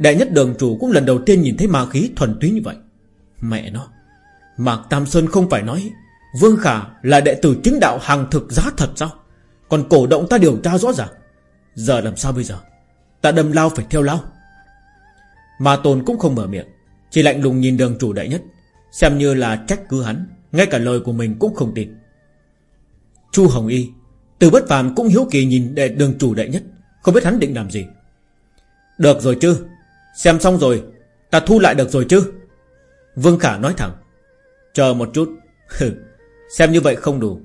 Đại nhất đường chủ cũng lần đầu tiên nhìn thấy ma khí thuần túy như vậy. Mẹ nó, Mạc Tam Sơn không phải nói, Vương Khả là đệ tử chính đạo hàng thực giá thật sao? Còn cổ động ta điều tra rõ ràng. Giờ làm sao bây giờ? Ta đâm lao phải theo lao. Ma Tôn cũng không mở miệng, Chỉ lạnh lùng nhìn đường chủ đại nhất, Xem như là trách cứ hắn, Ngay cả lời của mình cũng không tin. Chu Hồng Y, Từ bất phàm cũng hiếu kỳ nhìn đệ, đường chủ đại nhất, Không biết hắn định làm gì. Được rồi chứ, Xem xong rồi, Ta thu lại được rồi chứ. Vương Khả nói thẳng, Chờ một chút Xem như vậy không đủ,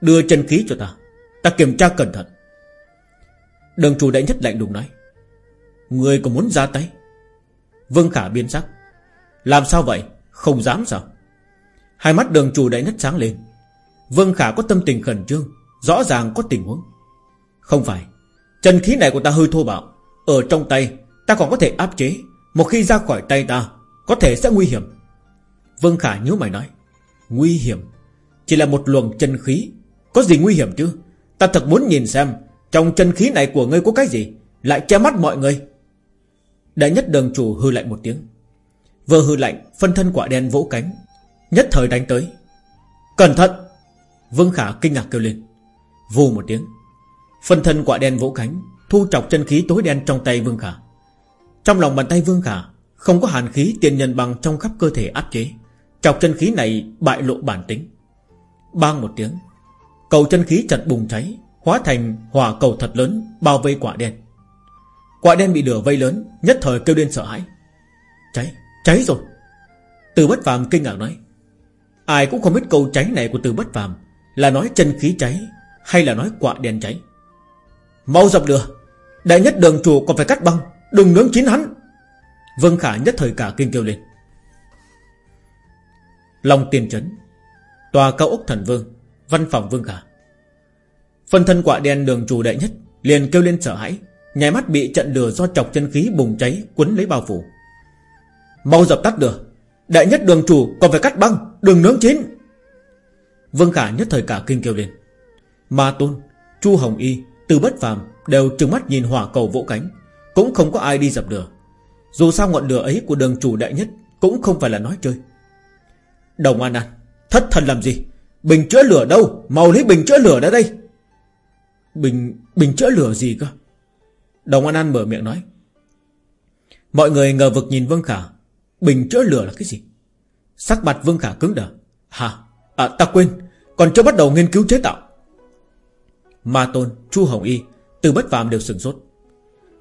Đưa chân khí cho ta Ta kiểm tra cẩn thận. Đường chủ đại nhất lạnh lùng nói, Người có muốn ra tay? Vương Khả biến sắc. Làm sao vậy? Không dám sao? Hai mắt đường chủ đại nhất sáng lên. Vương Khả có tâm tình khẩn trương, Rõ ràng có tình huống. Không phải. Chân khí này của ta hơi thô bạo. Ở trong tay, ta còn có thể áp chế. Một khi ra khỏi tay ta, Có thể sẽ nguy hiểm. Vương Khả nhớ mày nói. Nguy hiểm? Chỉ là một luồng chân khí. Có gì nguy hiểm chứ? Ta thật muốn nhìn xem, Trong chân khí này của ngươi có cái gì? Lại che mắt mọi người. Đại nhất đường chủ hư lạnh một tiếng. Vừa hư lạnh, Phân thân quả đen vỗ cánh. Nhất thời đánh tới. Cẩn thận! Vương Khả kinh ngạc kêu lên. Vù một tiếng. Phân thân quả đen vỗ cánh, Thu chọc chân khí tối đen trong tay Vương Khả. Trong lòng bàn tay Vương Khả, Không có hàn khí tiền nhân bằng trong khắp cơ thể áp chế. Chọc chân khí này bại lộ bản tính. Bang một tiếng. Cầu chân khí chật bùng cháy, Hóa thành hỏa cầu thật lớn, Bao vây quả đen. Quả đen bị lửa vây lớn Nhất thời kêu lên sợ hãi. Cháy, cháy rồi. Từ bất phàm kinh ngạc nói Ai cũng không biết câu cháy này của từ bất phàm Là nói chân khí cháy Hay là nói quả đen cháy. Mau dập lửa Đại nhất đường chủ còn phải cắt băng Đừng nướng chín hắn. Vương Khả nhất thời cả kinh kêu lên. Long tiền chấn, Tòa cao ốc thần vương Văn phòng Vương Khả. Phân thân quả đen đường chủ đại nhất Liền kêu lên sợ hãi. Nhảy mắt bị trận lửa do chọc chân khí bùng cháy Quấn lấy bao phủ. Mau dập tắt lửa. Đại nhất đường chủ còn phải cắt băng đường nướng chín. Vương Khả nhất thời cả kinh kêu lên. Ma Tôn, Chu Hồng Y Từ bất phàm đều trừng mắt nhìn hỏa cầu vỗ cánh Cũng không có ai đi dập lửa. Dù sao ngọn lửa ấy của đường chủ đại nhất Cũng không phải là nói chơi. Đồng An An Thất thần làm gì? Bình chữa lửa đâu? Mau lấy bình chữa lửa ra đây. Bình bình chữa lửa gì cơ? Đồng An An mở miệng nói Mọi người ngờ vực nhìn Vương Khả Bình chữa lửa là cái gì? Sắc mặt Vương Khả cứng đờ. Hả? À, ta quên Còn chưa bắt đầu nghiên cứu chế tạo. Ma Tôn, Chu Hồng Y Từ bất phàm đều sừng sốt.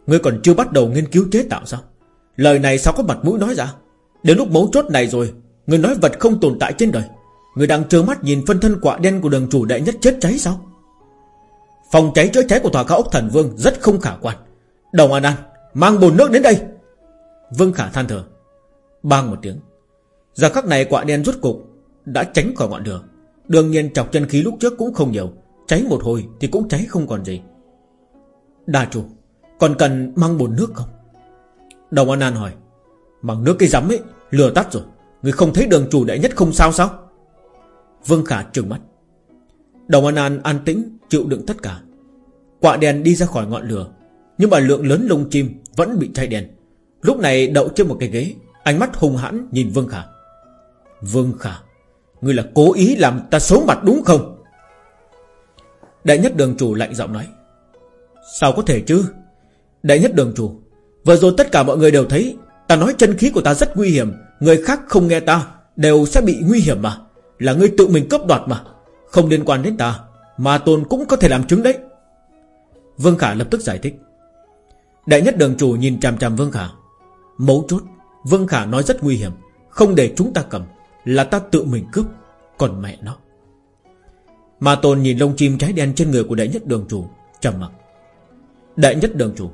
Ngươi còn chưa bắt đầu nghiên cứu chế tạo sao? Lời này sao có mặt mũi nói ra? Đến lúc mấu chốt này rồi Người nói vật không tồn tại trên đời Người đang trơ mắt nhìn phân thân quả đen của đường chủ đại nhất chết cháy sao? Phòng cháy chữa cháy của tòa cao ốc thần vương Rất không khả quan. Đồng An An, Mang bồn nước đến đây. Vương Khả than thở. Bang một tiếng. Giờ khắc này quạ đen rút cục, Đã tránh khỏi ngọn lửa. Đương nhiên chọc chân khí lúc trước cũng không nhiều, Cháy một hồi thì cũng cháy không còn gì. Đà chủ Còn cần mang bồn nước không? Đồng An An hỏi. Mang nước cái rắm ấy, Lửa tắt rồi, Người không thấy đường chủ đại nhất không sao sao? Vương Khả trừng mắt. Đồng An An an tĩnh, chịu đựng tất cả. Quạ đèn đi ra khỏi ngọn lửa nhưng mà lượng lớn lông chim Vẫn bị cháy đèn Lúc này đậu trên một cái ghế, Ánh mắt hung hãn nhìn Vương Khả. Vương Khả, Ngươi là cố ý làm ta xấu mặt đúng không? Đại nhất đường chủ lạnh giọng nói. Sao có thể chứ? Đại nhất đường chủ, Vừa rồi tất cả mọi người đều thấy, Ta nói chân khí của ta rất nguy hiểm, Người khác không nghe ta, Đều sẽ bị nguy hiểm mà. Là ngươi tự mình cấp đoạt mà, Không liên quan đến ta, Mà tôn cũng có thể làm chứng đấy. Vương Khả lập tức giải thích. Đại nhất đường chủ nhìn chằm chằm Vương Khả. Mấu chốt, Vương Khả nói rất nguy hiểm, Không để chúng ta cầm, Là ta tự mình cướp, Còn mẹ nó. Mà tôn nhìn lông chim trái đen trên người của đại nhất đường chủ, trầm mặc. Đại nhất đường chủ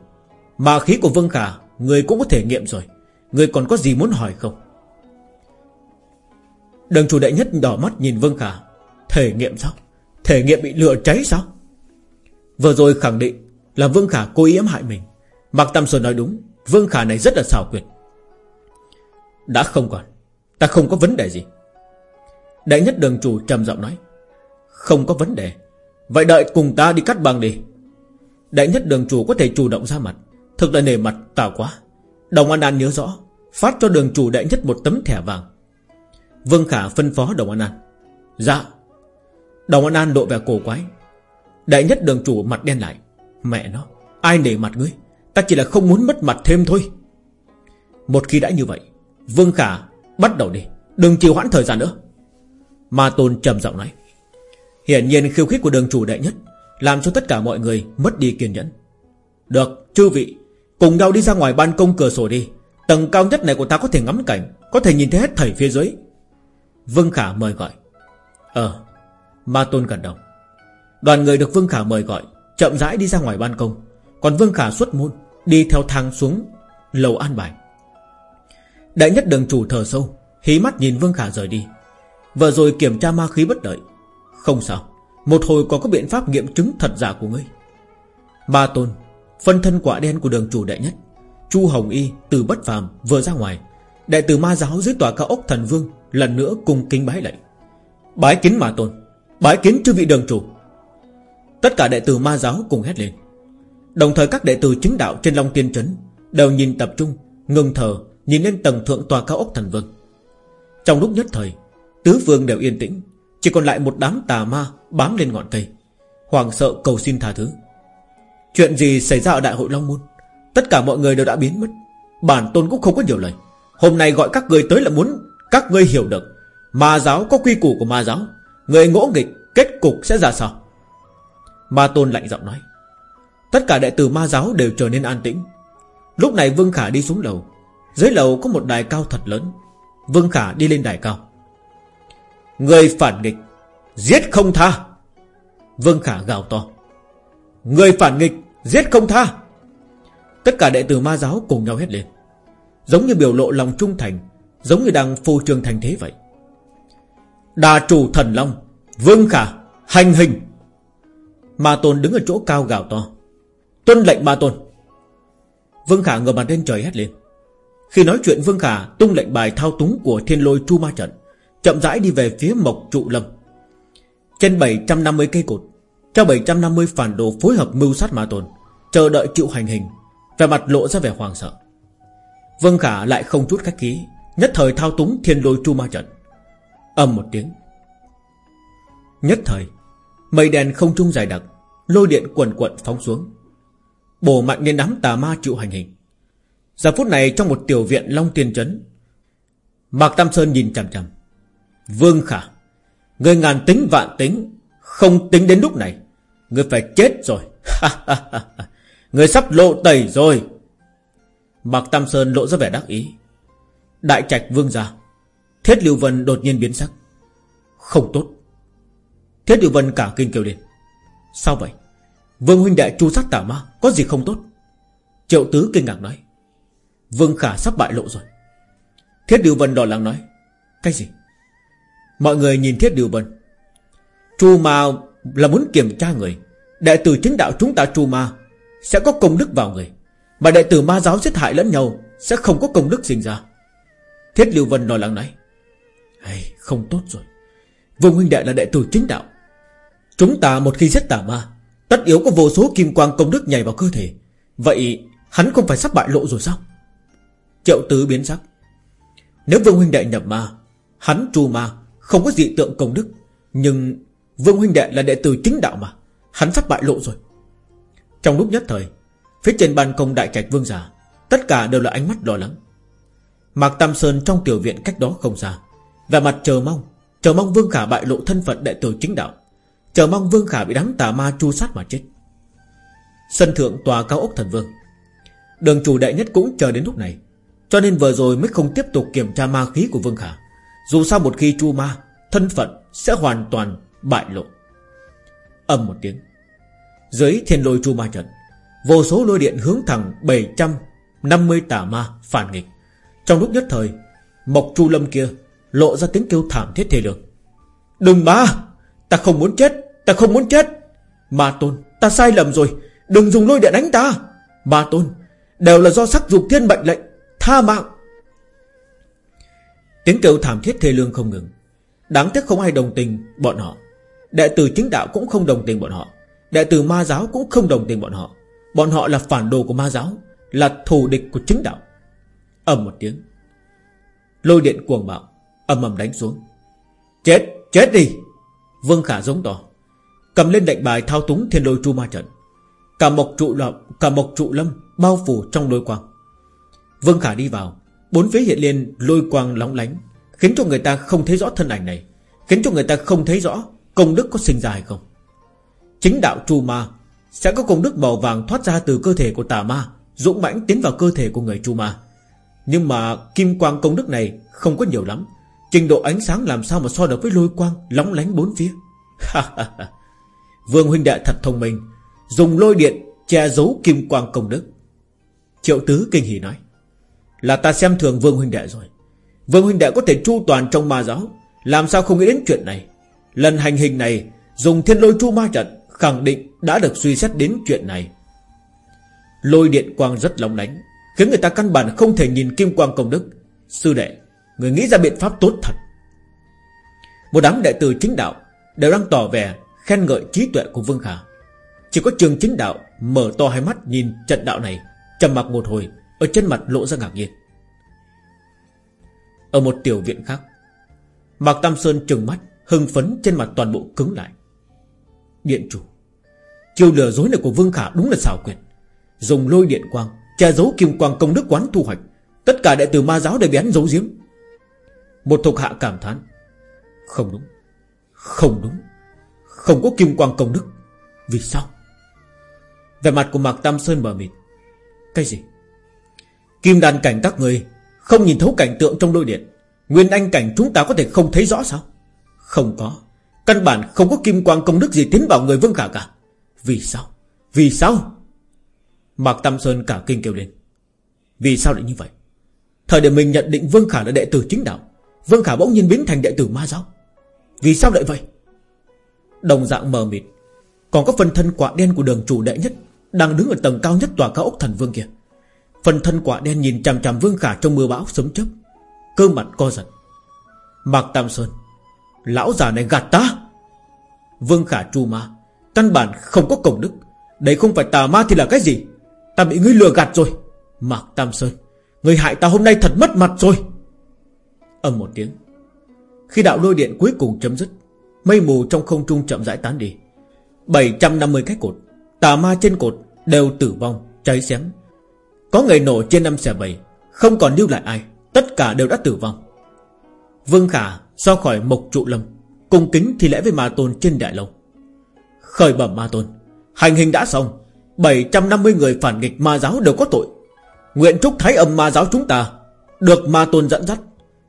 Mà khí của Vương Khả, Người cũng có thể nghiệm rồi, Người còn có gì muốn hỏi không? Đường chủ đại nhất đỏ mắt nhìn Vương Khả. Thể nghiệm sao? Thể nghiệm bị lửa cháy sao? Vừa rồi khẳng định là Vương Khả cố ý ám hại mình. Mạc Tam Sơn nói đúng, Vương Khả này rất là xảo quyệt. Đã không còn, Ta không có vấn đề gì. Đại nhất đường chủ trầm giọng nói, Không có vấn đề. Vậy đợi cùng ta đi cắt bằng đi. Đại nhất đường chủ có thể chủ động ra mặt, Thực là nề mặt tào quá. Đồng An An nhớ rõ, Phát cho đường chủ đại nhất một tấm thẻ vàng. Vương Khả phân phó Đồng An An Dạ. Đồng An An độ vẻ cổ quái, Đại nhất đường chủ mặt đen lại, Mẹ nó, Ai nể mặt ngươi? Ta chỉ là không muốn mất mặt thêm thôi. Một khi đã như vậy, Vương Khả bắt đầu đi. Đừng trì hoãn thời gian nữa. Ma Tôn trầm giọng nói. Hiển nhiên khiêu khích của đường chủ đệ nhất Làm cho tất cả mọi người mất đi kiên nhẫn. Được, chư vị, Cùng nhau đi ra ngoài ban công cửa sổ đi. Tầng cao nhất này của ta có thể ngắm cảnh, Có thể nhìn thấy hết thảy phía dưới. Vương Khả mời gọi. Ờ Ma Tôn gần đầu. Đoàn người được Vương Khả mời gọi, Chậm rãi đi ra ngoài ban công. Còn Vương Khả xuất môn. Đi theo thang xuống lầu an bài. Đại nhất đường chủ thở sâu, Hí mắt nhìn Vương Khả rời đi. Vừa rồi kiểm tra ma khí bất đợi Không sao, Một hồi có có biện pháp nghiệm chứng thật giả của ngươi. Ma Tôn, Phân thân quả đen của đường chủ đại nhất. Chu Hồng Y từ bất phàm vừa ra ngoài. Đại tử ma giáo dưới tòa cao ốc thần vương Lần nữa cùng kính bái lạy. Bái kính Ma Tôn, Bái kiến chư vị đường chủ. Tất cả đệ tử ma giáo cùng hét lên. Đồng thời các đệ tử chứng đạo trên Long Tiên Trấn Đều nhìn tập trung, Ngừng thở, Nhìn lên tầng thượng tòa cao ốc thần vương. Trong lúc nhất thời, Tứ vương đều yên tĩnh, Chỉ còn lại một đám tà ma bám lên ngọn cây Hoàng sợ cầu xin tha thứ. Chuyện gì xảy ra ở đại hội Long Môn, Tất cả mọi người đều đã biến mất, Bản tôn cũng không có nhiều lời. Hôm nay gọi các người tới là muốn Các ngươi hiểu được, Ma giáo có quy củ của ma giáo, Người ngỗ nghịch, kết cục sẽ ra sao. Ma tôn lạnh giọng nói. Tất cả đệ tử ma giáo đều trở nên an tĩnh. Lúc này Vương Khả đi xuống lầu. Dưới lầu có một đài cao thật lớn. Vương Khả đi lên đài cao. Người phản nghịch, Giết không tha. Vương Khả gào to. Người phản nghịch, Giết không tha. Tất cả đệ tử ma giáo cùng nhau hét lên. Giống như biểu lộ lòng trung thành, Giống như đang phô trương thành thế vậy. Đà chủ thần long, Vương Khả, Hành hình. Ma Tôn đứng ở chỗ cao gào to. Tuân lệnh ba Tôn. Vương Khả ngửa mặt lên trời hét lên. Khi nói chuyện, Vương Khả tung lệnh bài thao túng của thiên lôi chu ma trận, Chậm rãi đi về phía mộc trụ lâm. Trên 750 cây cột Cho 750 phản đồ phối hợp mưu sát Ma Tôn, Chờ đợi chịu hành hình Về mặt lộ ra vẻ hoàng sợ. Vương Khả lại không chút khách khí, Nhất thời thao túng thiên lôi chu ma trận. Âm một tiếng. Nhất thời, Mây đèn không trung dài đặc, Lôi điện quần quận phóng xuống. Bổ mạnh lên đám tà ma chịu hành hình. Giờ phút này trong một tiểu viện Long Tiên Trấn, Mạc Tam Sơn nhìn chằm chằm. Vương Khả Người ngàn tính vạn tính, Không tính đến lúc này Người phải chết rồi. Người sắp lộ tẩy rồi. Mạc Tam Sơn lộ ra vẻ đắc ý. Đại trạch vương gia, Thiết Lưu Vân đột nhiên biến sắc. Không tốt. Thiết Lưu Vân cả kinh kêu lên. Sao vậy? Vương huynh đệ chu sát tà ma Có gì không tốt? Triệu tứ kinh ngạc nói. Vương khả sắp bại lộ rồi. Thiết Điều Vân đỏ lắng nói. Cái gì? Mọi người nhìn Thiết Điều Vân. Chu ma là muốn kiểm tra người. Đệ tử chính đạo chúng ta chu ma Sẽ có công đức vào người. Mà đệ tử ma giáo giết hại lẫn nhau Sẽ không có công đức sinh ra. Thiết Lưu Vân đỏ lắng nói. Hey, Không tốt rồi. Vương huynh đệ là đệ tử chính đạo. Chúng ta một khi giết tà ma Tất yếu có vô số kim quang công đức nhảy vào cơ thể. Vậy hắn không phải sắp bại lộ rồi sao? Triệu tứ biến sắc. Nếu vương huynh đệ nhập ma, Hắn trù ma, Không có dị tượng công đức. Nhưng vương huynh đệ là đệ tử chính đạo mà, Hắn sắp bại lộ rồi. Trong lúc nhất thời, Phía trên ban công đại trạch vương giả, Tất cả đều là ánh mắt lo lắng. Mạc Tam Sơn trong tiểu viện cách đó không xa Và mặt chờ mong Chờ mong Vương Khả bại lộ thân phận đệ tử chính đạo. Chờ mong Vương Khả bị đám tà ma chu sát mà chết. Sân thượng tòa cao ốc thần vương. Đường chủ đệ nhất cũng chờ đến lúc này, Cho nên vừa rồi mới không tiếp tục kiểm tra ma khí của Vương Khả. Dù sao một khi chu ma, Thân phận sẽ hoàn toàn bại lộ. Âm một tiếng. Dưới thiên lôi chu ma trận, Vô số lôi điện hướng thẳng 750 tà ma phản nghịch. Trong lúc nhất thời, Mộc chu lâm kia Lộ ra tiếng kêu thảm thiết thê lương. Đừng ba Ta không muốn chết! Ta không muốn chết. Ma tôn Ta sai lầm rồi. Đừng dùng lôi điện đánh ta. Ma tôn Đều là do sắc dục thiên mệnh lệnh Tha mạng. Tiếng kêu thảm thiết thê lương không ngừng. Đáng tiếc không ai đồng tình bọn họ. Đệ tử chính đạo cũng không đồng tình bọn họ. Đệ tử ma giáo cũng không đồng tình bọn họ. Bọn họ là phản đồ của ma giáo Là thù địch của chính đạo. Ầm một tiếng. Lôi điện cuồng bạo ầm ầm đánh xuống. Chết, chết đi. Vương Khả giống to. Cầm lên lệnh bài thao túng thiên lôi tru ma trận. Cả mộc trụ lâm Cả mộc trụ lâm Bao phủ trong lôi quang. Vương Khả đi vào, Bốn phía hiện lên lôi quang lóng lánh, Khiến cho người ta không thấy rõ thân ảnh này, Khiến cho người ta không thấy rõ Công đức có sinh ra hay không. Chính đạo chu ma Sẽ có công đức màu vàng thoát ra từ cơ thể của tà ma, Dũng mãnh tiến vào cơ thể của người chu ma. Nhưng mà kim quang công đức này Không có nhiều lắm, Trình độ ánh sáng làm sao mà so được với lôi quang Lóng lánh bốn phía? Vương huynh đệ thật thông minh, Dùng lôi điện che giấu kim quang công đức. Triệu tứ kinh hỉ nói, Là ta xem thường vương huynh đệ rồi. Vương huynh đệ có thể chu toàn trong ma giáo, Làm sao không nghĩ đến chuyện này? Lần hành hình này, Dùng thiên lôi chu ma trận, Khẳng định đã được suy xét đến chuyện này. Lôi điện quang rất lóng lánh, Khiến người ta căn bản không thể nhìn kim quang công đức. Sư đệ, Người nghĩ ra biện pháp tốt thật. Một đám đệ tử chính đạo Đều đang tỏ vẻ khen ngợi trí tuệ của Vương Khả. Chỉ có trường chính đạo Mở to hai mắt nhìn trận đạo này, trầm mặc một hồi, Ở trên mặt lộ ra ngạc nhiên. Ở một tiểu viện khác, Mạc Tam Sơn trừng mắt, Hưng phấn trên mặt toàn bộ cứng lại. Điện chủ, Chiêu lừa dối này của Vương Khả đúng là xảo quyệt. Dùng lôi điện quang, Che giấu kim quang công đức quán thu hoạch, Tất cả đệ tử ma giáo đều bị hắn giấu giếm. Một thuộc hạ cảm thán, Không đúng Không đúng. Không có kim quang công đức. Vì sao? Về mặt của Mạc Tam Sơn mở mịt. Cái gì? Kim đàn cảnh các người Không nhìn thấu cảnh tượng trong đôi điện. Nguyên anh cảnh chúng ta có thể không thấy rõ sao? Không có. Căn bản không có kim quang công đức gì tiến vào người Vương Khả cả. Vì sao? Vì sao? Mạc Tam Sơn cả kinh kêu lên. Vì sao lại như vậy? Thời điểm mình nhận định Vương Khả là đệ tử chính đạo, Vương Khả bỗng nhiên biến thành đệ tử ma giáo. Vì sao lại vậy? Đồng dạng mờ mịt. Còn có phần thân quả đen của đường chủ đệ nhất, Đang đứng ở tầng cao nhất tòa cao ốc thần vương kia. Phần thân quả đen nhìn chằm chằm Vương Khả trong mưa bão sấm chớp, Cơ mặt co giật. Mạc Tam Sơn, Lão già này gạt ta? Vương Khả tru ma, Căn bản không có cổng đức. Đấy không phải tà ma thì là cái gì? Ta bị ngươi lừa gạt rồi. Mạc Tam Sơn Người hại ta hôm nay thật mất mặt rồi. Âm một tiếng. Khi đạo lôi điện cuối cùng chấm dứt Mây mù trong không trung chậm rãi tán đi. 750 cái cột, Tà ma trên cột đều tử vong, Cháy xém. Có người nổ trên năm xẻ bảy, Không còn lưu lại ai, Tất cả đều đã tử vong. Vương Khả so khỏi mộc trụ lâm Cùng kính thì lễ với ma tôn trên đại lâu Khởi bẩm ma tôn, Hành hình đã xong 750 người phản nghịch ma giáo đều có tội. Nguyện chúc thái âm ma giáo chúng ta, Được ma tôn dẫn dắt.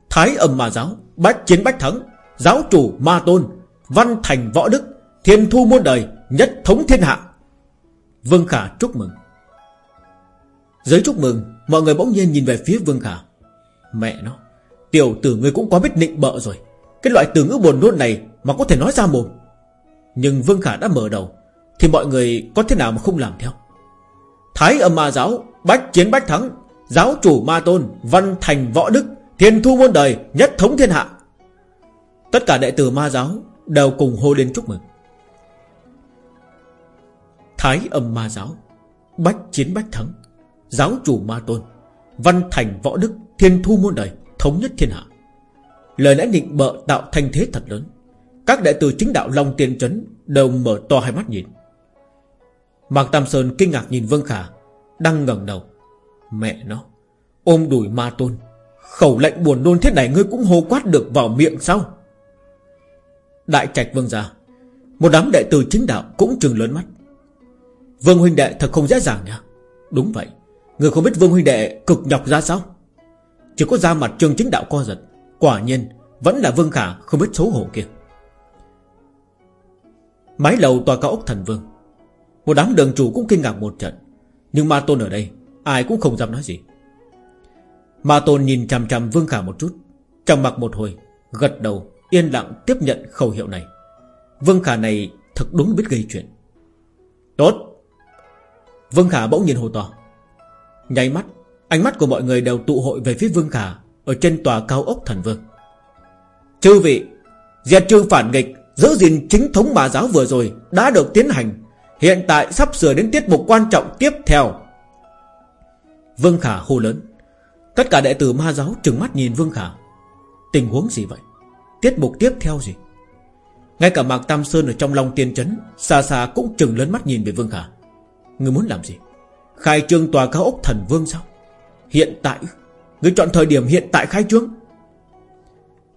Thái âm ma giáo, Bách chiến bách thắng, Giáo chủ ma tôn Văn thành võ đức, Thiên thu muôn đời, Nhất thống thiên hạ. Vương Khả chúc mừng. Giới chúc mừng, Mọi người bỗng nhiên nhìn về phía Vương Khả. Mẹ nó, Tiểu tử người cũng quá biết nịnh bợ rồi. Cái loại từ ngữ buồn nôn này Mà có thể nói ra mồm. Nhưng Vương Khả đã mở đầu, Thì mọi người có thế nào mà không làm theo? Thái âm ma giáo, Bách chiến bách thắng, Giáo chủ ma tôn, Văn thành võ đức, Thiên thu muôn đời, Nhất thống thiên hạ. Tất cả đệ tử ma giáo Đều cùng hô lên chúc mừng. Thái âm ma giáo, Bách chiến bách thắng, Giáo chủ ma tôn, Văn thành võ đức, Thiên thu muôn đời, Thống nhất thiên hạ. Lời lẽ định bợ tạo thanh thế thật lớn. Các đệ tử chính đạo Long Tiên Trấn Đều mở to hai mắt nhìn. Mạc Tam Sơn kinh ngạc nhìn Vương Khả, Đang ngẩng đầu. Mẹ nó, Ôm đùi ma tôn, Khẩu lệnh buồn nôn thế này ngươi cũng hô quát được vào miệng sao? Đại trạch vương gia. Một đám đệ tử chính đạo cũng trừng lớn mắt. Vương huynh đệ thật không dễ dàng nha Đúng vậy. Người không biết vương huynh đệ cực nhọc ra sao? Chỉ có ra mặt trường chính đạo co giật, Quả nhiên Vẫn là vương khả không biết xấu hổ kia. Mái lầu tòa cao ốc thần vương. Một đám đường chủ cũng kinh ngạc một trận. Nhưng ma tôn ở đây, Ai cũng không dám nói gì. Ma tôn nhìn chằm chằm vương khả một chút Trong mặt một hồi, Gật đầu. Yên lặng tiếp nhận khẩu hiệu này. Vương khả này thật đúng biết gây chuyện. Tốt. Vương khả bỗng nhìn hồ to. Nháy mắt, Ánh mắt của mọi người đều tụ hội về phía Vương Khả Ở trên tòa cao ốc thần vương. Chư vị, Diệt trừ phản nghịch, Giữ gìn chính thống mà giáo vừa rồi Đã được tiến hành. Hiện tại sắp sửa đến tiết mục quan trọng tiếp theo. Vương Khả hô lớn. Tất cả đệ tử ma giáo trừng mắt nhìn Vương Khả. Tình huống gì vậy? Tiết mục tiếp theo gì? Ngay cả Mạc Tam Sơn ở trong lòng tiên trấn Xa xa cũng chừng lớn mắt nhìn về Vương Khả Người muốn làm gì? Khai trương tòa cao ốc thần vương sao? Hiện tại Người chọn thời điểm hiện tại khai trương.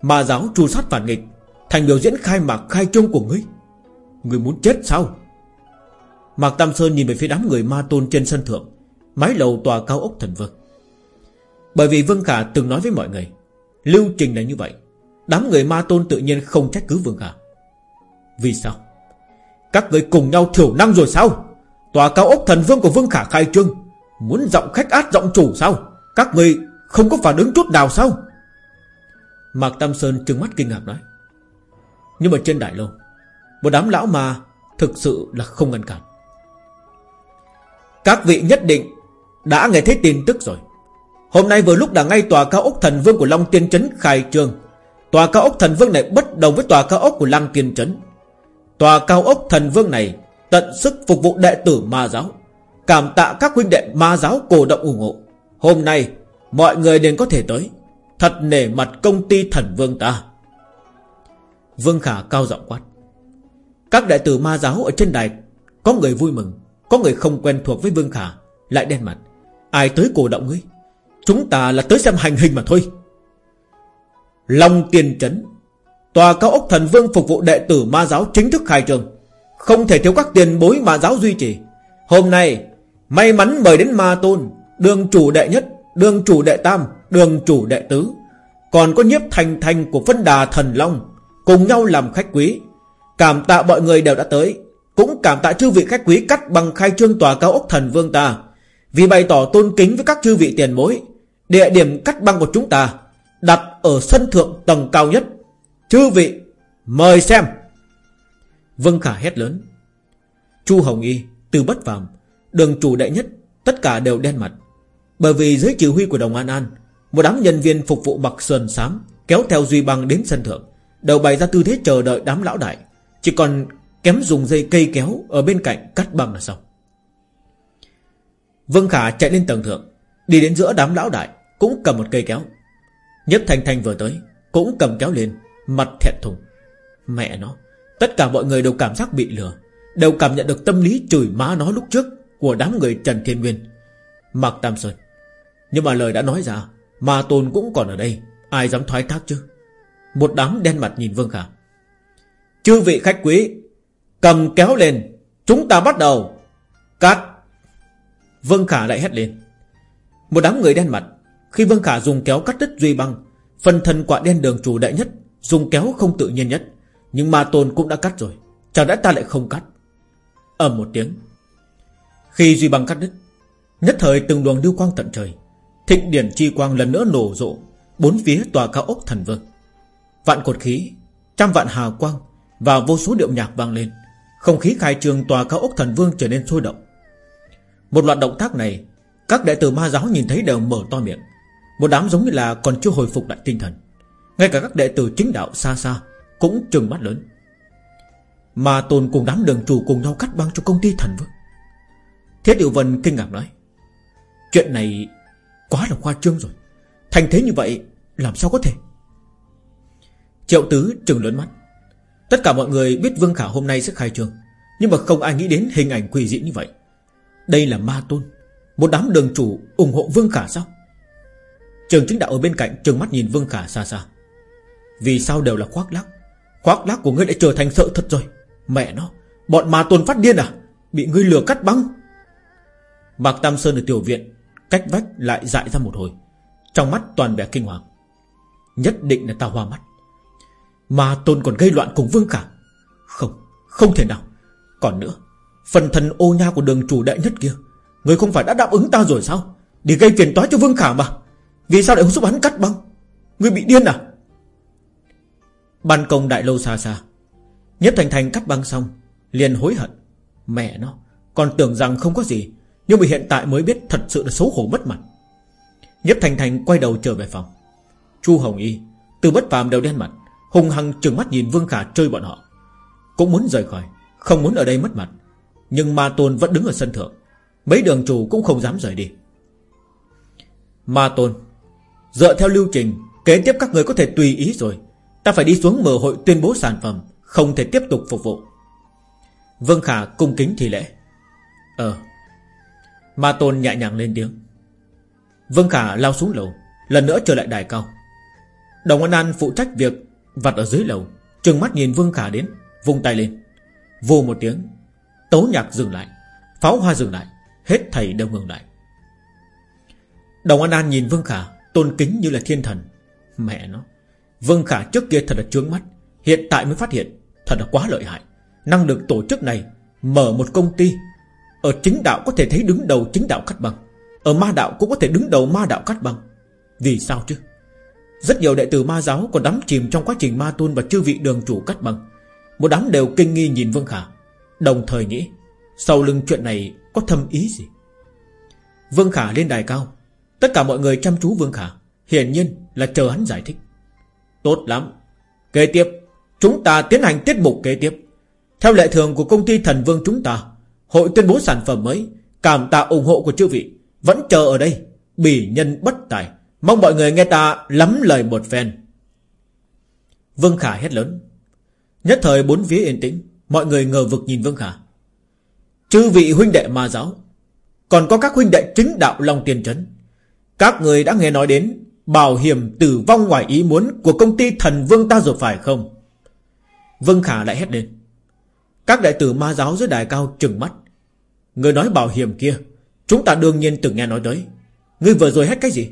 Mà giáo tru sát phản nghịch, Thành biểu diễn khai mạc, khai trương của ngươi. Ngươi muốn chết sao? Mạc Tam Sơn nhìn về phía đám người ma tôn trên sân thượng, Mái lầu tòa cao ốc thần vương. Bởi vì Vương Khả từng nói với mọi người, Lưu trình là như vậy. Đám người ma tôn tự nhiên không trách cứ Vương Khả Vì sao? Các người cùng nhau thiểu năng rồi sao? Tòa cao ốc thần vương của Vương Khả khai trương, Muốn giọng khách át giọng chủ sao? Các người không có phản ứng chút nào sao? Mạc Tam Sơn trừng mắt kinh ngạc nói. Nhưng mà trên đại lâu Một đám lão mà Thực sự là không ngăn cản. Các vị nhất định Đã nghe thấy tin tức rồi. Hôm nay vừa lúc đã ngay tòa cao ốc thần vương của Long Tiên Trấn khai trương. Tòa cao ốc thần vương này bất đồng với tòa cao ốc của Lăng Tiên Trấn. Tòa cao ốc thần vương này Tận sức phục vụ đệ tử ma giáo, Cảm tạ các huynh đệ ma giáo cổ động ủng hộ. Hôm nay, Mọi người đều có thể tới. Thật nể mặt công ty thần vương ta. Vương Khả cao giọng quát. Các đệ tử ma giáo ở trên đài, Có người vui mừng, Có người không quen thuộc với Vương Khả, Lại đen mặt. Ai tới cổ động ngươi? Chúng ta là tới xem hành hình mà thôi. Long tiền trấn. Tòa cao ốc thần vương phục vụ đệ tử ma giáo chính thức khai trường Không thể thiếu các tiền bối ma giáo duy trì. Hôm nay, May mắn mời đến ma tôn, Đường chủ đệ nhất, Đường chủ đệ tam, Đường chủ đệ tứ. Còn có nhiếp thành thành của phân đà thần long, Cùng nhau làm khách quý. Cảm tạ mọi người đều đã tới, Cũng cảm tạ chư vị khách quý cắt bằng khai trương tòa cao ốc thần vương ta. Vì bày tỏ tôn kính với các chư vị tiền bối, Địa điểm cắt băng của chúng ta Đặt ở sân thượng tầng cao nhất. Chư vị, Mời xem. Vân Khả hét lớn. Chu Hồng Y Từ bất phàm, Đường chủ đại nhất, Tất cả đều đen mặt. Bởi vì dưới chỉ huy của Đồng An An, Một đám nhân viên phục vụ mặc sườn xám Kéo theo Duy Băng đến sân thượng Đầu bày ra tư thế chờ đợi đám lão đại. Chỉ còn kém dùng dây cây kéo Ở bên cạnh cắt băng là xong. Vân Khả chạy lên tầng thượng, Đi đến giữa đám lão đại, Cũng cầm một cây kéo. Nhếp Thanh Thanh vừa tới, Cũng cầm kéo lên, Mặt thẹn thùng. Mẹ nó, Tất cả mọi người đều cảm giác bị lừa, Đều cảm nhận được tâm lý chửi má nó lúc trước Của đám người Trần Thiên Nguyên. Mạc Tam Sơn, Nhưng mà lời đã nói ra, ma Tôn cũng còn ở đây, Ai dám thoái thác chứ? Một đám đen mặt nhìn Vương Khả. Chư vị khách quý, Cầm kéo lên, Chúng ta bắt đầu. Cắt. Vương Khả lại hét lên. Một đám người đen mặt khi Vương Khả dùng kéo cắt đứt Duy Băng, Phần thân quả đen đường chủ đại nhất Dùng kéo không tự nhiên nhất, Nhưng ma Tôn cũng đã cắt rồi, Chẳng đã ta lại không cắt? Ầm một tiếng. Khi Duy Băng cắt đứt, Nhất thời từng luồng lưu quang tận trời, Thịnh điển chi quang lần nữa nổ rộ, Bốn phía tòa cao ốc thần vương. Vạn cột khí, Trăm vạn hà quang Và vô số điệu nhạc vang lên, Không khí khai trường tòa cao ốc thần vương trở nên sôi động. Một loạt động tác này, Các đệ tử ma giáo nhìn thấy đều mở to miệng. Một đám giống như là còn chưa hồi phục lại tinh thần. Ngay cả các đệ tử chính đạo xa xa Cũng trừng mắt lớn. Mà tồn cùng đám đường chủ cùng nhau cắt băng cho công ty thần vương. Thiết điều Vân kinh ngạc nói, Chuyện này quá là khoa trương rồi. Thành thế như vậy Làm sao có thể? Triệu tứ trừng lớn mắt. Tất cả mọi người biết Vương Khả hôm nay sẽ khai trương Nhưng mà không ai nghĩ đến hình ảnh quỷ dị như vậy. Đây là ma tôn. Một đám đường chủ ủng hộ Vương Khả sao? Trường chính đạo ở bên cạnh Trừng mắt nhìn Vương Khả xa xa. Vì sao đều là khoác lác? Khoác lác của ngươi đã trở thành sợ thật rồi. Mẹ nó Bọn ma tôn phát điên à? Bị ngươi lừa cắt băng. Mạc Tam Sơn ở tiểu viện Cách vách lại dại ra một hồi. Trong mắt toàn vẻ kinh hoàng. Nhất định là ta hoa mắt. Mà tôn còn gây loạn cùng Vương Khả. Không, không thể nào. Còn nữa, phần thần ô nha của đường chủ đại nhất kia Người không phải đã đáp ứng ta rồi sao? Để gây phiền toái cho Vương Khả mà. Vì sao lại không giúp hắn cắt băng? Người bị điên à? Ban công đại lâu xa xa. Nhất Thành Thành cắt băng xong, Liền hối hận. Mẹ nó, Còn tưởng rằng không có gì, Nhưng mà hiện tại mới biết thật sự là xấu hổ mất mặt Nhất Thành Thành quay đầu trở về phòng. Chu Hồng Y, Từ bất phàm đều đen mặt Hùng hăng trừng mắt nhìn Vương Khả chơi bọn họ. Cũng muốn rời khỏi, Không muốn ở đây mất mặt, Nhưng Ma Tôn vẫn đứng ở sân thượng. Mấy đường chủ cũng không dám rời đi. Ma Tôn Dựa theo lưu trình, Kế tiếp các người có thể tùy ý rồi. Ta phải đi xuống mở hội tuyên bố sản phẩm, Không thể tiếp tục phục vụ. Vương Khả cung kính thì lễ. Ờ. Ma Tôn nhẹ nhàng lên tiếng. Vương Khả lao xuống lầu, Lần nữa trở lại đài cao. Đồng An An phụ trách việc vặt ở dưới lầu, Trừng mắt nhìn Vương Khả đến, Vung tay lên. Vù một tiếng, Tấu nhạc dừng lại, Pháo hoa dừng lại, Hết thầy đều ngừng lại. Đồng An An nhìn Vương Khả Tôn kính như là thiên thần. Mẹ nó. Vương Khả trước kia thật là trướng mắt. Hiện tại mới phát hiện, Thật là quá lợi hại. Năng lực tổ chức này, Mở một công ty, Ở chính đạo có thể thấy đứng đầu chính đạo cắt băng Ở ma đạo cũng có thể đứng đầu ma đạo cắt băng Vì sao chứ? Rất nhiều đệ tử ma giáo còn đắm chìm trong quá trình ma tôn Và chư vị đường chủ cắt băng Một đám đều kinh nghi nhìn Vương Khả, Đồng thời nghĩ, Sau lưng chuyện này có thâm ý gì? Vương Khả lên đài cao Tất cả mọi người chăm chú Vương Khả. Hiển nhiên là chờ hắn giải thích. Tốt lắm. Kế tiếp, Chúng ta tiến hành tiết mục kế tiếp. Theo lệ thường của công ty thần vương chúng ta, Hội tuyên bố sản phẩm mới, Cảm tạ ủng hộ của chư vị, Vẫn chờ ở đây. Bỉ nhân bất tài. Mong mọi người nghe ta lắm lời một phen. Vương Khả hét lớn. Nhất thời bốn phía yên tĩnh, Mọi người ngờ vực nhìn Vương Khả. Chư vị huynh đệ ma giáo, Còn có các huynh đệ chính đạo Long Tiên Trấn các người đã nghe nói đến Bảo hiểm tử vong ngoài ý muốn Của công ty thần vương ta rồi phải không? Vương Khả lại hét lên. Các đại tử ma giáo dưới đài cao trừng mắt. Người nói bảo hiểm kia, Chúng ta đương nhiên từng nghe nói tới. Ngươi vừa rồi hét cái gì?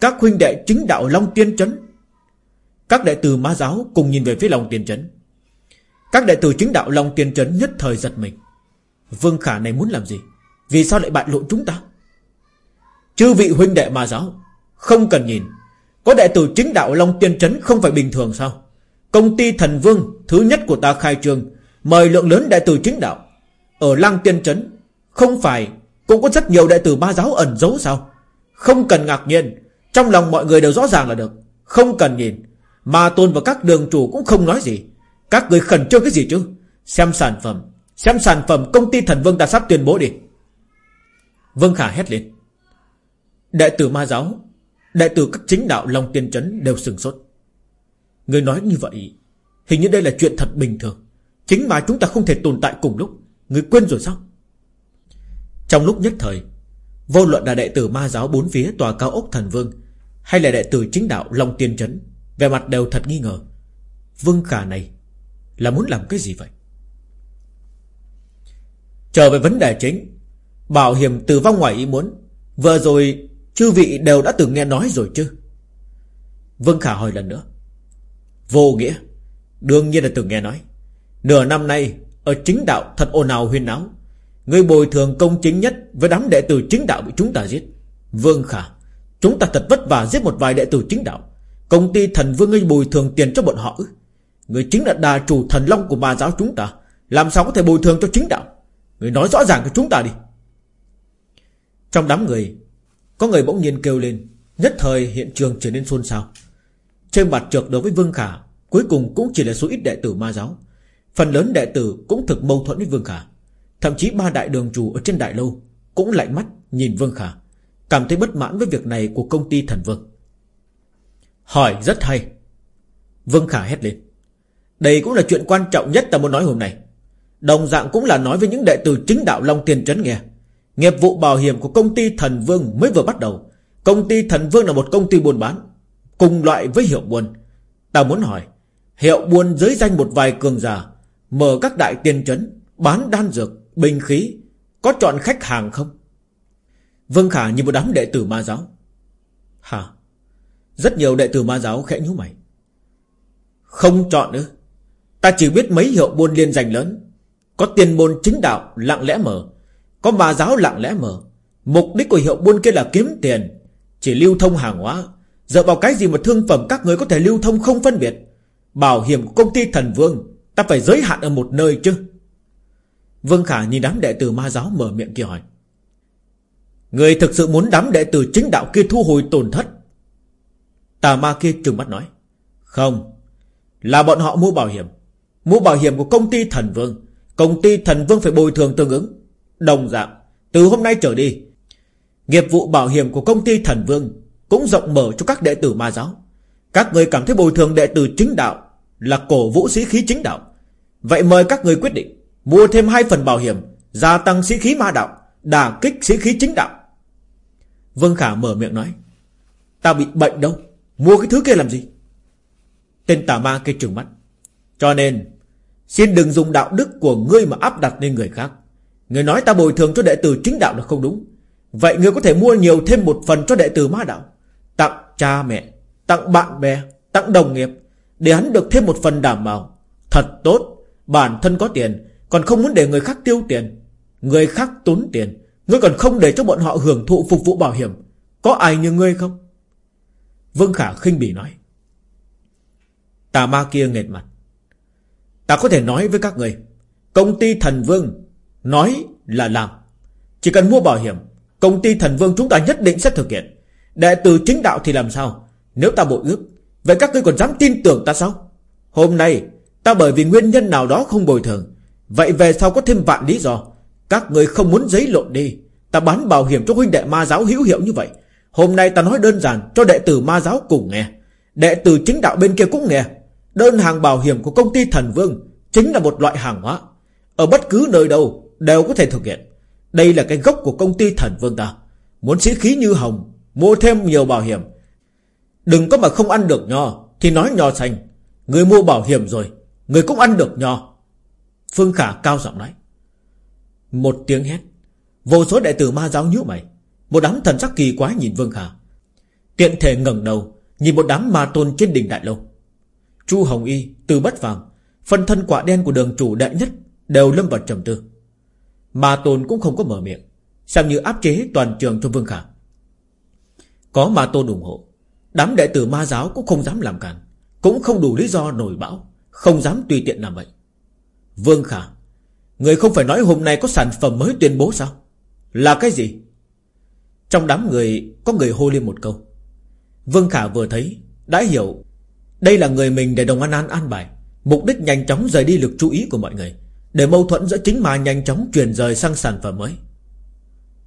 Các huynh đệ chính đạo Long Tiên Trấn. Các đại tử ma giáo cùng nhìn về phía Long Tiên Trấn. Các đại tử chính đạo Long Tiên Trấn nhất thời giật mình. Vương Khả này muốn làm gì? Vì sao lại bại lộ chúng ta? Chư vị huynh đệ ma giáo, Không cần nhìn. Có đệ tử chính đạo Long Tiên Trấn không phải bình thường sao? Công ty thần vương, Thứ nhất của ta khai trương, Mời lượng lớn đệ tử chính đạo. Ở Lăng Tiên Trấn, Không phải cũng có rất nhiều đệ tử ma giáo ẩn giấu sao? Không cần ngạc nhiên, Trong lòng mọi người đều rõ ràng là được. Không cần nhìn, Ma tôn và các đường chủ cũng không nói gì. Các người khẩn trương cái gì chứ? Xem sản phẩm, Xem sản phẩm công ty thần vương ta sắp tuyên bố đi. Vương Khả hét lên. Đệ tử ma giáo, Đệ tử các chính đạo Long Tiên Trấn đều sừng sốt. Người nói như vậy, Hình như đây là chuyện thật bình thường. Chính mà chúng ta không thể tồn tại cùng lúc. Người quên rồi sao? Trong lúc nhất thời, Vô luận là đệ tử ma giáo bốn phía tòa cao ốc thần vương, Hay là đệ tử chính đạo Long Tiên Trấn Về mặt đều thật nghi ngờ. Vương Khả này Là muốn làm cái gì vậy? Trở về vấn đề chính. Bảo hiểm tử vong ngoài ý muốn. Vừa rồi Chư vị đều đã từng nghe nói rồi chứ? Vương Khả hỏi lần nữa. Vô nghĩa. Đương nhiên là từng nghe nói. Nửa năm nay, Ở chính đạo thật ồn ào huyên áo Người bồi thường công chính nhất Với đám đệ tử chính đạo bị chúng ta giết. Vương Khả, Chúng ta thật vất vả giết một vài đệ tử chính đạo. Công ty thần vương ngươi bồi thường tiền cho bọn họ Người chính là đà chủ thần long của bà giáo chúng ta. Làm sao có thể bồi thường cho chính đạo? Người nói rõ ràng cho chúng ta đi. Trong đám người có người bỗng nhiên kêu lên, Nhất thời hiện trường trở nên xôn xao. Trên mặt trượt đối với Vương Khả, Cuối cùng cũng chỉ là số ít đệ tử ma giáo. Phần lớn đệ tử cũng thực mâu thuẫn với Vương Khả. Thậm chí ba đại đường chủ ở trên đại lâu Cũng lạnh mắt nhìn Vương Khả, Cảm thấy bất mãn với việc này của công ty thần Vương. Hỏi rất hay. Vương Khả hét lên. Đây cũng là chuyện quan trọng nhất ta muốn nói hôm nay. Đồng dạng cũng là nói với những đệ tử chính đạo Long Tiền Trấn nghe. Nghiệp vụ bảo hiểm của công ty Thần Vương mới vừa bắt đầu. Công ty Thần Vương là một công ty buôn bán Cùng loại với hiệu buôn. Ta muốn hỏi Hiệu buôn dưới danh một vài cường giả Mở các đại tiền trấn Bán đan dược, bình khí Có chọn khách hàng không? Vương Khả như một đám đệ tử ma giáo. Hả? Rất nhiều đệ tử ma giáo khẽ nhú mày. Không chọn nữa Ta chỉ biết mấy hiệu buôn liên danh lớn Có tiền môn chính đạo lặng lẽ mở có ma giáo lặng lẽ mở. Mục đích của hiệu buôn kia là kiếm tiền. Chỉ lưu thông hàng hóa. Dựa vào cái gì mà thương phẩm các người có thể lưu thông không phân biệt? Bảo hiểm của công ty thần vương, Ta phải giới hạn ở một nơi chứ. Vương Khả nhìn đám đệ tử ma giáo mở miệng kia hỏi. Người thực sự muốn đám đệ tử chính đạo kia thu hồi tổn thất? Tà ma kia trừng mắt nói. Không. Là bọn họ mua bảo hiểm. Mua bảo hiểm của công ty thần vương. Công ty thần vương phải bồi thường tương ứng. Đồng dạng. Từ hôm nay trở đi, Nghiệp vụ bảo hiểm của công ty thần vương Cũng rộng mở cho các đệ tử ma giáo. Các người cảm thấy bồi thường đệ tử chính đạo Là cổ vũ sĩ khí chính đạo. Vậy mời các người quyết định Mua thêm hai phần bảo hiểm, Gia tăng sĩ khí ma đạo Đả kích sĩ khí chính đạo. Vương Khả mở miệng nói, Ta bị bệnh đâu? Mua cái thứ kia làm gì? Tên tà ma kia trừng mắt, Cho nên, Xin đừng dùng đạo đức của ngươi mà áp đặt lên người khác. Người nói ta bồi thường cho đệ tử chính đạo là không đúng. Vậy người có thể mua nhiều thêm một phần cho đệ tử ma đạo. Tặng cha mẹ, Tặng bạn bè, Tặng đồng nghiệp, Để hắn được thêm một phần đảm bảo. Thật tốt, Bản thân có tiền, Còn không muốn để người khác tiêu tiền. Người khác tốn tiền, Ngươi còn không để cho bọn họ hưởng thụ phục vụ bảo hiểm. Có ai như ngươi không? Vương Khả khinh bỉ nói. Tà ma kia nghệt mặt. Ta có thể nói với các người, Công ty thần vương Nói là làm. Chỉ cần mua bảo hiểm, Công ty thần vương chúng ta nhất định sẽ thực hiện. Đệ tử chính đạo thì làm sao? Nếu ta bội ước, Vậy các ngươi còn dám tin tưởng ta sao? Hôm nay, ta bởi vì nguyên nhân nào đó không bồi thường, Vậy về sau có thêm vạn lý do. Các người không muốn giấy lộn đi. Ta bán bảo hiểm cho huynh đệ ma giáo hữu hiệu như vậy. Hôm nay ta nói đơn giản cho đệ tử ma giáo cùng nghe. Đệ tử chính đạo bên kia cũng nghe. Đơn hàng bảo hiểm của công ty thần vương Chính là một loại hàng hóa. Ở bất cứ nơi đâu đều có thể thực hiện. Đây là cái gốc của công ty thần vương ta. Muốn sĩ khí như hồng Mua thêm nhiều bảo hiểm. Đừng có mà không ăn được nho Thì nói nho xanh. Người mua bảo hiểm rồi Người cũng ăn được nho. Phương Khả cao giọng nói. Một tiếng hét. Vô số đệ tử ma giáo nhíu mày. Một đám thần sắc kỳ quái nhìn Vương Khả. Tiện thể ngẩng đầu Nhìn một đám ma tôn trên đỉnh đại lâu Chu Hồng Y, Từ Bất Phàm, phân thân quả đen của đường chủ đại nhất đều lâm vào trầm tư. Ma Tôn cũng không có mở miệng, xem như áp chế toàn trường cho Vương Khả. Có Ma Tôn ủng hộ, đám đệ tử ma giáo cũng không dám làm cản, cũng không đủ lý do nổi bão, không dám tùy tiện làm vậy. Vương Khả, người không phải nói hôm nay có sản phẩm mới tuyên bố sao? Là cái gì? Trong đám người có người hô lên một câu. Vương Khả vừa thấy, đã hiểu đây là người mình để đồng an an an bài Mục đích nhanh chóng rời đi lực chú ý của mọi người để mâu thuẫn giữa chính mà nhanh chóng chuyển rời sang sản phẩm mới.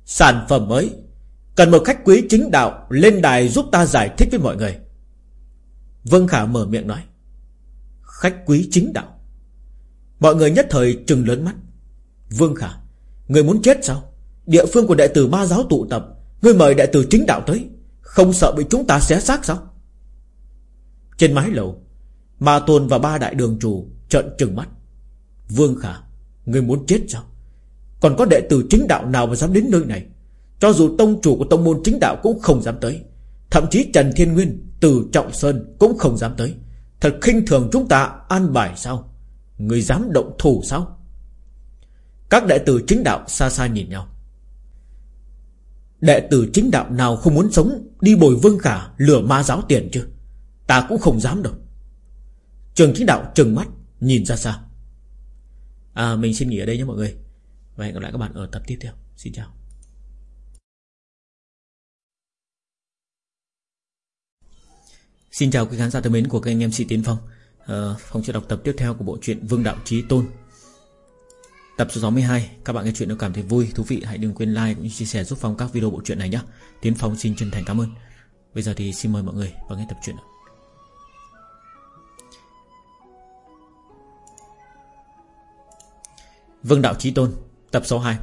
Sản phẩm mới, Cần một khách quý chính đạo Lên đài giúp ta giải thích với mọi người. Vương Khả mở miệng nói, Khách quý chính đạo. Mọi người nhất thời trừng lớn mắt. Vương Khả, Người muốn chết sao? Địa phương của đệ tử ma giáo tụ tập, Người mời đệ tử chính đạo tới, Không sợ bị chúng ta xé xác sao? Trên mái lầu, Ma Tôn và ba đại đường chủ trợn trừng mắt. Vương Khả, Người muốn chết sao? Còn có đệ tử chính đạo nào mà dám đến nơi này? Cho dù tông chủ của tông môn chính đạo cũng không dám tới. Thậm chí Trần Thiên Nguyên, Từ Trọng Sơn cũng không dám tới. Thật khinh thường chúng ta an bài sao? Người dám động thủ sao? Các đệ tử chính đạo xa xa nhìn nhau. Đệ tử chính đạo nào không muốn sống Đi bồi vương khả lừa ma giáo tiền chứ? Ta cũng không dám đâu. Trường chính đạo trừng mắt, Nhìn ra xa. À mình xin nghỉ ở đây nhé mọi người. Và hẹn gặp lại các bạn ở tập tiếp theo. Xin chào. Xin chào quý khán giả thân mến của kênh MC Tiến Phong. À, Phong sẽ đọc tập tiếp theo của bộ truyện Vương Đạo Trí Tôn. Tập số 62 Các bạn nghe chuyện nếu cảm thấy vui, thú vị Hãy đừng quên like cũng như chia sẻ giúp Phong các video bộ truyện này nhé. Tiến Phong xin chân thành cảm ơn. Bây giờ thì xin mời mọi người vào nghe tập truyện Vương Đạo Chí Tôn Tập số 2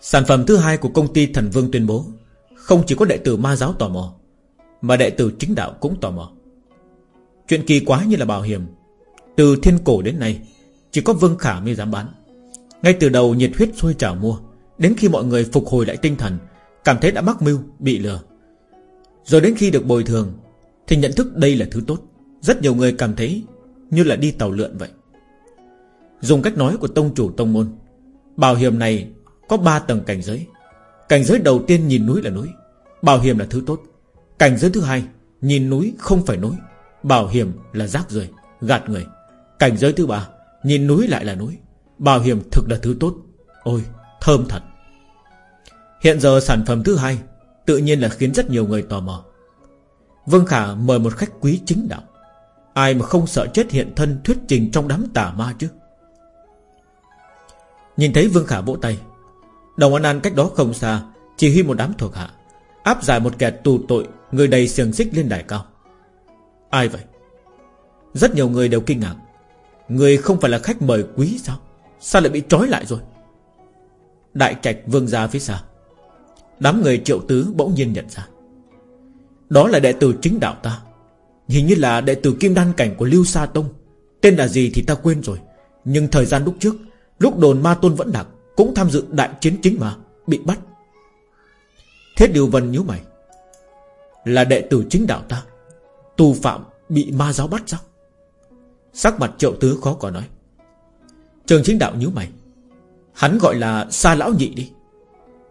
Sản phẩm thứ hai của công ty Thần Vương tuyên bố Không chỉ có đệ tử ma giáo tò mò Mà đệ tử chính đạo cũng tò mò. Chuyện kỳ quá như là bảo hiểm Từ thiên cổ đến nay Chỉ có Vương Khả mới dám bán. Ngay từ đầu nhiệt huyết sôi trào mua Đến khi mọi người phục hồi lại tinh thần Cảm thấy đã mắc mưu, bị lừa. Rồi đến khi được bồi thường Thì nhận thức đây là thứ tốt. Rất nhiều người cảm thấy như là đi tàu lượn vậy. Dùng cách nói của tông chủ tông môn. Bảo hiểm này có 3 tầng cảnh giới. Cảnh giới đầu tiên nhìn núi là núi. Bảo hiểm là thứ tốt. Cảnh giới thứ hai, Nhìn núi không phải núi. Bảo hiểm là rác rưởi, Gạt người. Cảnh giới thứ ba, Nhìn núi lại là núi. Bảo hiểm thực là thứ tốt. Ôi, thơm thật. Hiện giờ sản phẩm thứ hai Tự nhiên là khiến rất nhiều người tò mò. Vương Khả mời một khách quý chính đạo. Ai mà không sợ chết hiện thân thuyết trình trong đám tà ma chứ? Nhìn thấy Vương Khả vỗ tay. Đồng An An cách đó không xa, Chỉ huy một đám thuộc hạ, Áp giải một kẻ tù tội, Người đầy xiềng xích lên đài cao. Ai vậy? Rất nhiều người đều kinh ngạc. Người không phải là khách mời quý sao? Sao lại bị trói lại rồi? Đại trạch vương ra phía xa. Đám người triệu tứ bỗng nhiên nhận ra. Đó là đệ tử chính đạo ta. Hình như là đệ tử kim đan cảnh của Lưu Sa Tông. Tên là gì thì ta quên rồi, Nhưng thời gian lúc trước Lúc đồn ma tôn vẫn đặc Cũng tham dự đại chiến chính mà, Bị bắt. Thiết Điều Vân nhíu mày. Là đệ tử chính đạo ta, Tù phạm bị ma giáo bắt sao? Sắc mặt triệu tứ khó có nói. Trường chính đạo nhíu mày. Hắn gọi là Sa Lão Nhị đi.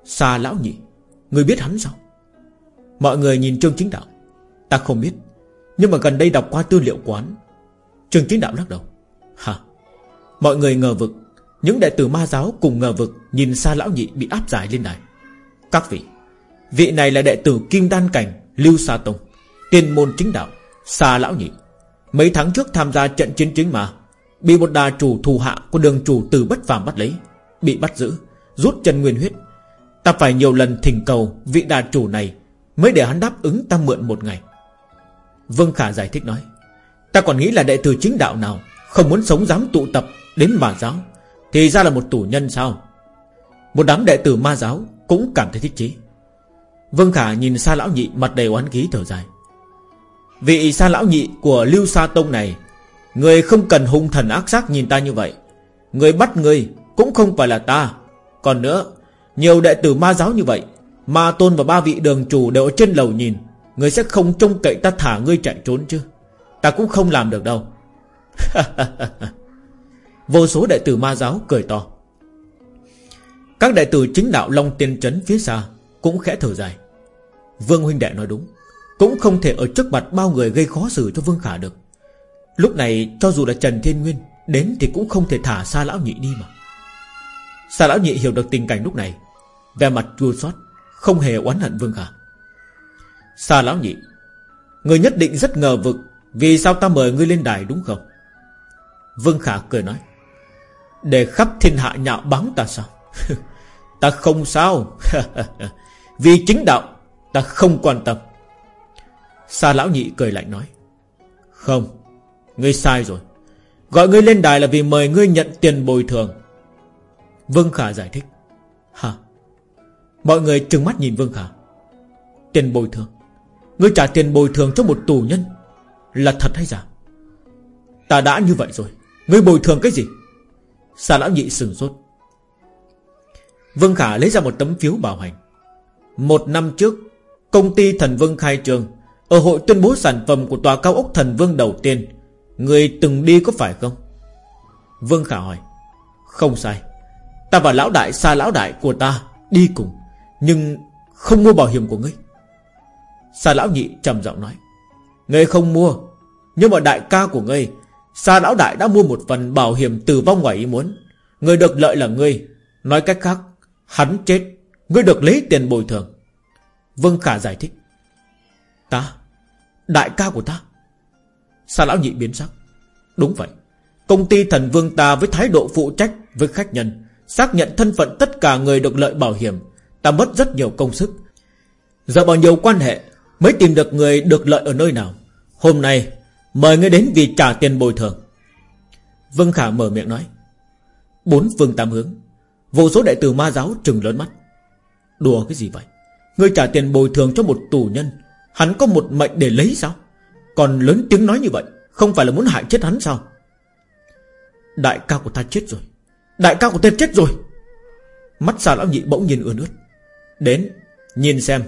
Sa Lão Nhị, Người biết hắn sao? Mọi người nhìn Trương Chính Đạo. Ta không biết, Nhưng mà gần đây đọc qua tư liệu quán. Trương Chính Đạo lắc đầu. Hả? Mọi người ngờ vực. Những đệ tử ma giáo cùng ngờ vực Nhìn xa Lão Nhị bị áp giải lên đài Các vị Vị này là đệ tử Kim Đan Cảnh, Lưu Sa Tông, Tiên môn chính đạo, xa Lão Nhị. Mấy tháng trước tham gia trận chiến chính mà, Bị một đà chủ thù hạ của đường chủ từ bất phàm bắt lấy, Bị bắt giữ, Rút chân nguyên huyết. Ta phải nhiều lần thỉnh cầu vị đà chủ này Mới để hắn đáp ứng ta mượn một ngày. Vương Khả giải thích nói, Ta còn nghĩ là đệ tử chính đạo nào Không muốn sống dám tụ tập đến mà giáo thì ra là một tù nhân sao? Một đám đệ tử ma giáo Cũng cảm thấy thích chí. Vương Khả nhìn xa lão nhị mặt đầy oán khí thở dài. Vị xa lão nhị của Lưu Sa Tông này, Người không cần hung thần ác sát nhìn ta như vậy. Người bắt người cũng không phải là ta. Còn nữa, Nhiều đệ tử ma giáo như vậy, Ma tôn và ba vị đường chủ đều ở trên lầu nhìn, Người sẽ không trông cậy ta thả ngươi chạy trốn chứ. Ta cũng không làm được đâu. Vô số đệ tử ma giáo cười to. Các đệ tử chính đạo Long Tiên Trấn phía xa Cũng khẽ thở dài. Vương huynh đệ nói đúng, Cũng không thể ở trước mặt bao người gây khó xử cho Vương Khả được. Lúc này, cho dù là Trần Thiên Nguyên, Đến thì cũng không thể thả xa lão nhị đi mà. Xa lão nhị hiểu được tình cảnh lúc này Về mặt chua xót, Không hề oán hận Vương Khả. Xa lão nhị, Người nhất định rất ngờ vực Vì sao ta mời ngươi lên đài đúng không? Vương Khả cười nói. Để khắp thiên hạ nhạo báng ta sao? Ta không sao. Vì chính đạo, Ta không quan tâm. Sa lão nhị cười lạnh nói, Không, Ngươi sai rồi. Gọi ngươi lên đài là vì mời ngươi nhận tiền bồi thường. Vương Khả giải thích, Hả? Mọi người trừng mắt nhìn Vương Khả. Tiền bồi thường? Ngươi trả tiền bồi thường cho một tù nhân Là thật hay giả? Ta đã như vậy rồi. Ngươi bồi thường cái gì? Xà lão nhị sừng sốt? Vương Khả lấy ra một tấm phiếu bảo hành. Một năm trước, Công ty Thần Vương khai trường, Ở hội tuyên bố sản phẩm của tòa cao ốc Thần Vương đầu tiên, Người từng đi có phải không? Vương Khả hỏi. Không sai. Ta và lão đại xa lão đại của ta Đi cùng, Nhưng không mua bảo hiểm của ngươi. Xa lão nhị trầm giọng nói. Ngươi không mua, Nhưng mà đại ca của ngươi Sa lão đại đã mua một phần bảo hiểm tử vong ngoài ý muốn. Người được lợi là ngươi. Nói cách khác, Hắn chết, Ngươi được lấy tiền bồi thường. Vương Khả giải thích. Ta, Đại ca của ta. Sa lão nhị biến sắc. Đúng vậy. Công ty thần vương ta với thái độ phụ trách với khách nhân, Xác nhận thân phận tất cả người được lợi bảo hiểm. Ta mất rất nhiều công sức. Giờ bao nhiêu quan hệ, Mới tìm được người được lợi ở nơi nào? Hôm nay Mời ngươi đến vì trả tiền bồi thường. Vương Khả mở miệng nói. Bốn phương tám hướng. Vô số đại tử ma giáo trừng lớn mắt. Đùa cái gì vậy? Ngươi trả tiền bồi thường cho một tù nhân. Hắn có một mệnh để lấy sao? Còn lớn tiếng nói như vậy, Không phải là muốn hại chết hắn sao? Đại ca của ta chết rồi. Đại ca của ta chết rồi. Mắt xà lão nhị bỗng nhìn ươn ướt Đến, Nhìn xem.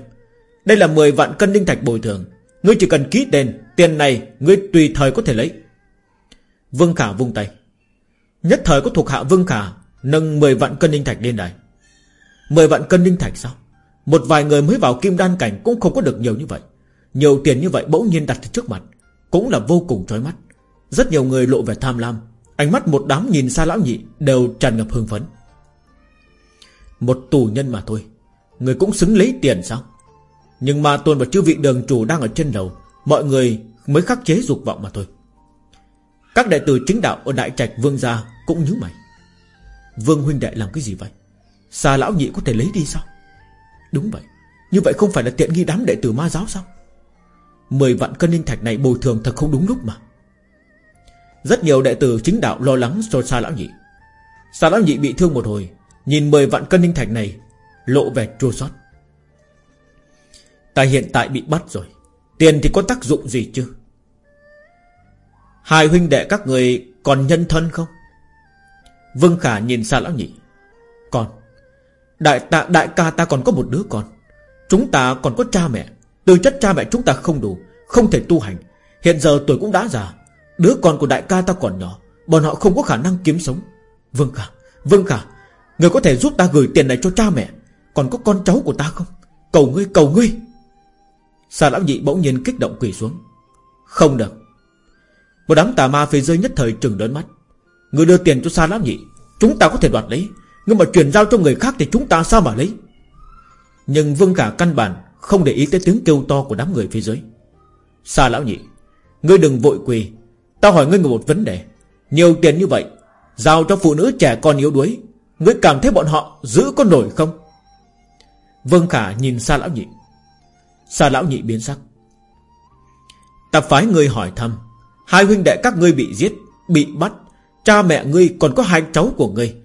Đây là 10 vạn cân đinh thạch bồi thường. Ngươi chỉ cần ký tên, Tiền này ngươi tùy thời có thể lấy. Vương Khả vung tay. Nhất thời có thuộc hạ Vương Khả Nâng 10 vạn cân ninh thạch lên đài. 10 vạn cân ninh thạch sao? Một vài người mới vào kim đan cảnh Cũng không có được nhiều như vậy. Nhiều tiền như vậy bỗng nhiên đặt trước mặt, Cũng là vô cùng trói mắt. Rất nhiều người lộ vẻ tham lam, Ánh mắt một đám nhìn xa lão nhị Đều tràn ngập hưng phấn. Một tù nhân mà thôi, Người cũng xứng lấy tiền sao? Nhưng mà tôn và chư vị đường chủ đang ở trên đầu Mọi người mới khắc chế dục vọng mà thôi. Các đệ tử chính đạo ở Đại Trạch Vương Gia cũng như mày. Vương huynh đệ làm cái gì vậy? Xà lão nhị có thể lấy đi sao? Đúng vậy, Như vậy không phải là tiện nghi đám đệ tử ma giáo sao? Mười vạn cân linh thạch này bồi thường thật không đúng lúc mà. Rất nhiều đệ tử chính đạo lo lắng cho xa lão nhị. Xa lão nhị bị thương một hồi, Nhìn 10 vạn cân linh thạch này, Lộ vẻ chua xót. Ta hiện tại bị bắt rồi. Tiền thì có tác dụng gì chứ? Hai huynh đệ các người còn nhân thân không? Vương Khả nhìn xa lão nhị. Còn Đại tạ đại ca ta còn có một đứa con. Chúng ta còn có cha mẹ. Từ chất cha mẹ chúng ta không đủ, Không thể tu hành. Hiện giờ tuổi cũng đã già. Đứa con của đại ca ta còn nhỏ. Bọn họ không có khả năng kiếm sống. Vương Khả Vương Khả, Người có thể giúp ta gửi tiền này cho cha mẹ. Còn có con cháu của ta không? Cầu ngươi cầu ngươi. Xà lão nhị bỗng nhiên kích động quỳ xuống? Không được. Một đám tà ma phía dưới nhất thời trừng lớn mắt. Người đưa tiền cho xa lão nhị, Chúng ta có thể đoạt lấy. Nhưng mà chuyển giao cho người khác thì chúng ta sao mà lấy? Nhưng Vương cả căn bản Không để ý tới tiếng kêu to của đám người phía dưới. Xa lão nhị, Ngươi đừng vội quỳ. Tao hỏi ngươi một vấn đề. Nhiều tiền như vậy, Giao cho phụ nữ trẻ con yếu đuối, Ngươi cảm thấy bọn họ giữ có nổi không? Vương Khả nhìn xa lão nhị. Xà lão nhị biến sắc. Ta phái ngươi hỏi thăm, Hai huynh đệ các ngươi bị giết, Bị bắt, Cha mẹ ngươi còn có hai cháu của ngươi.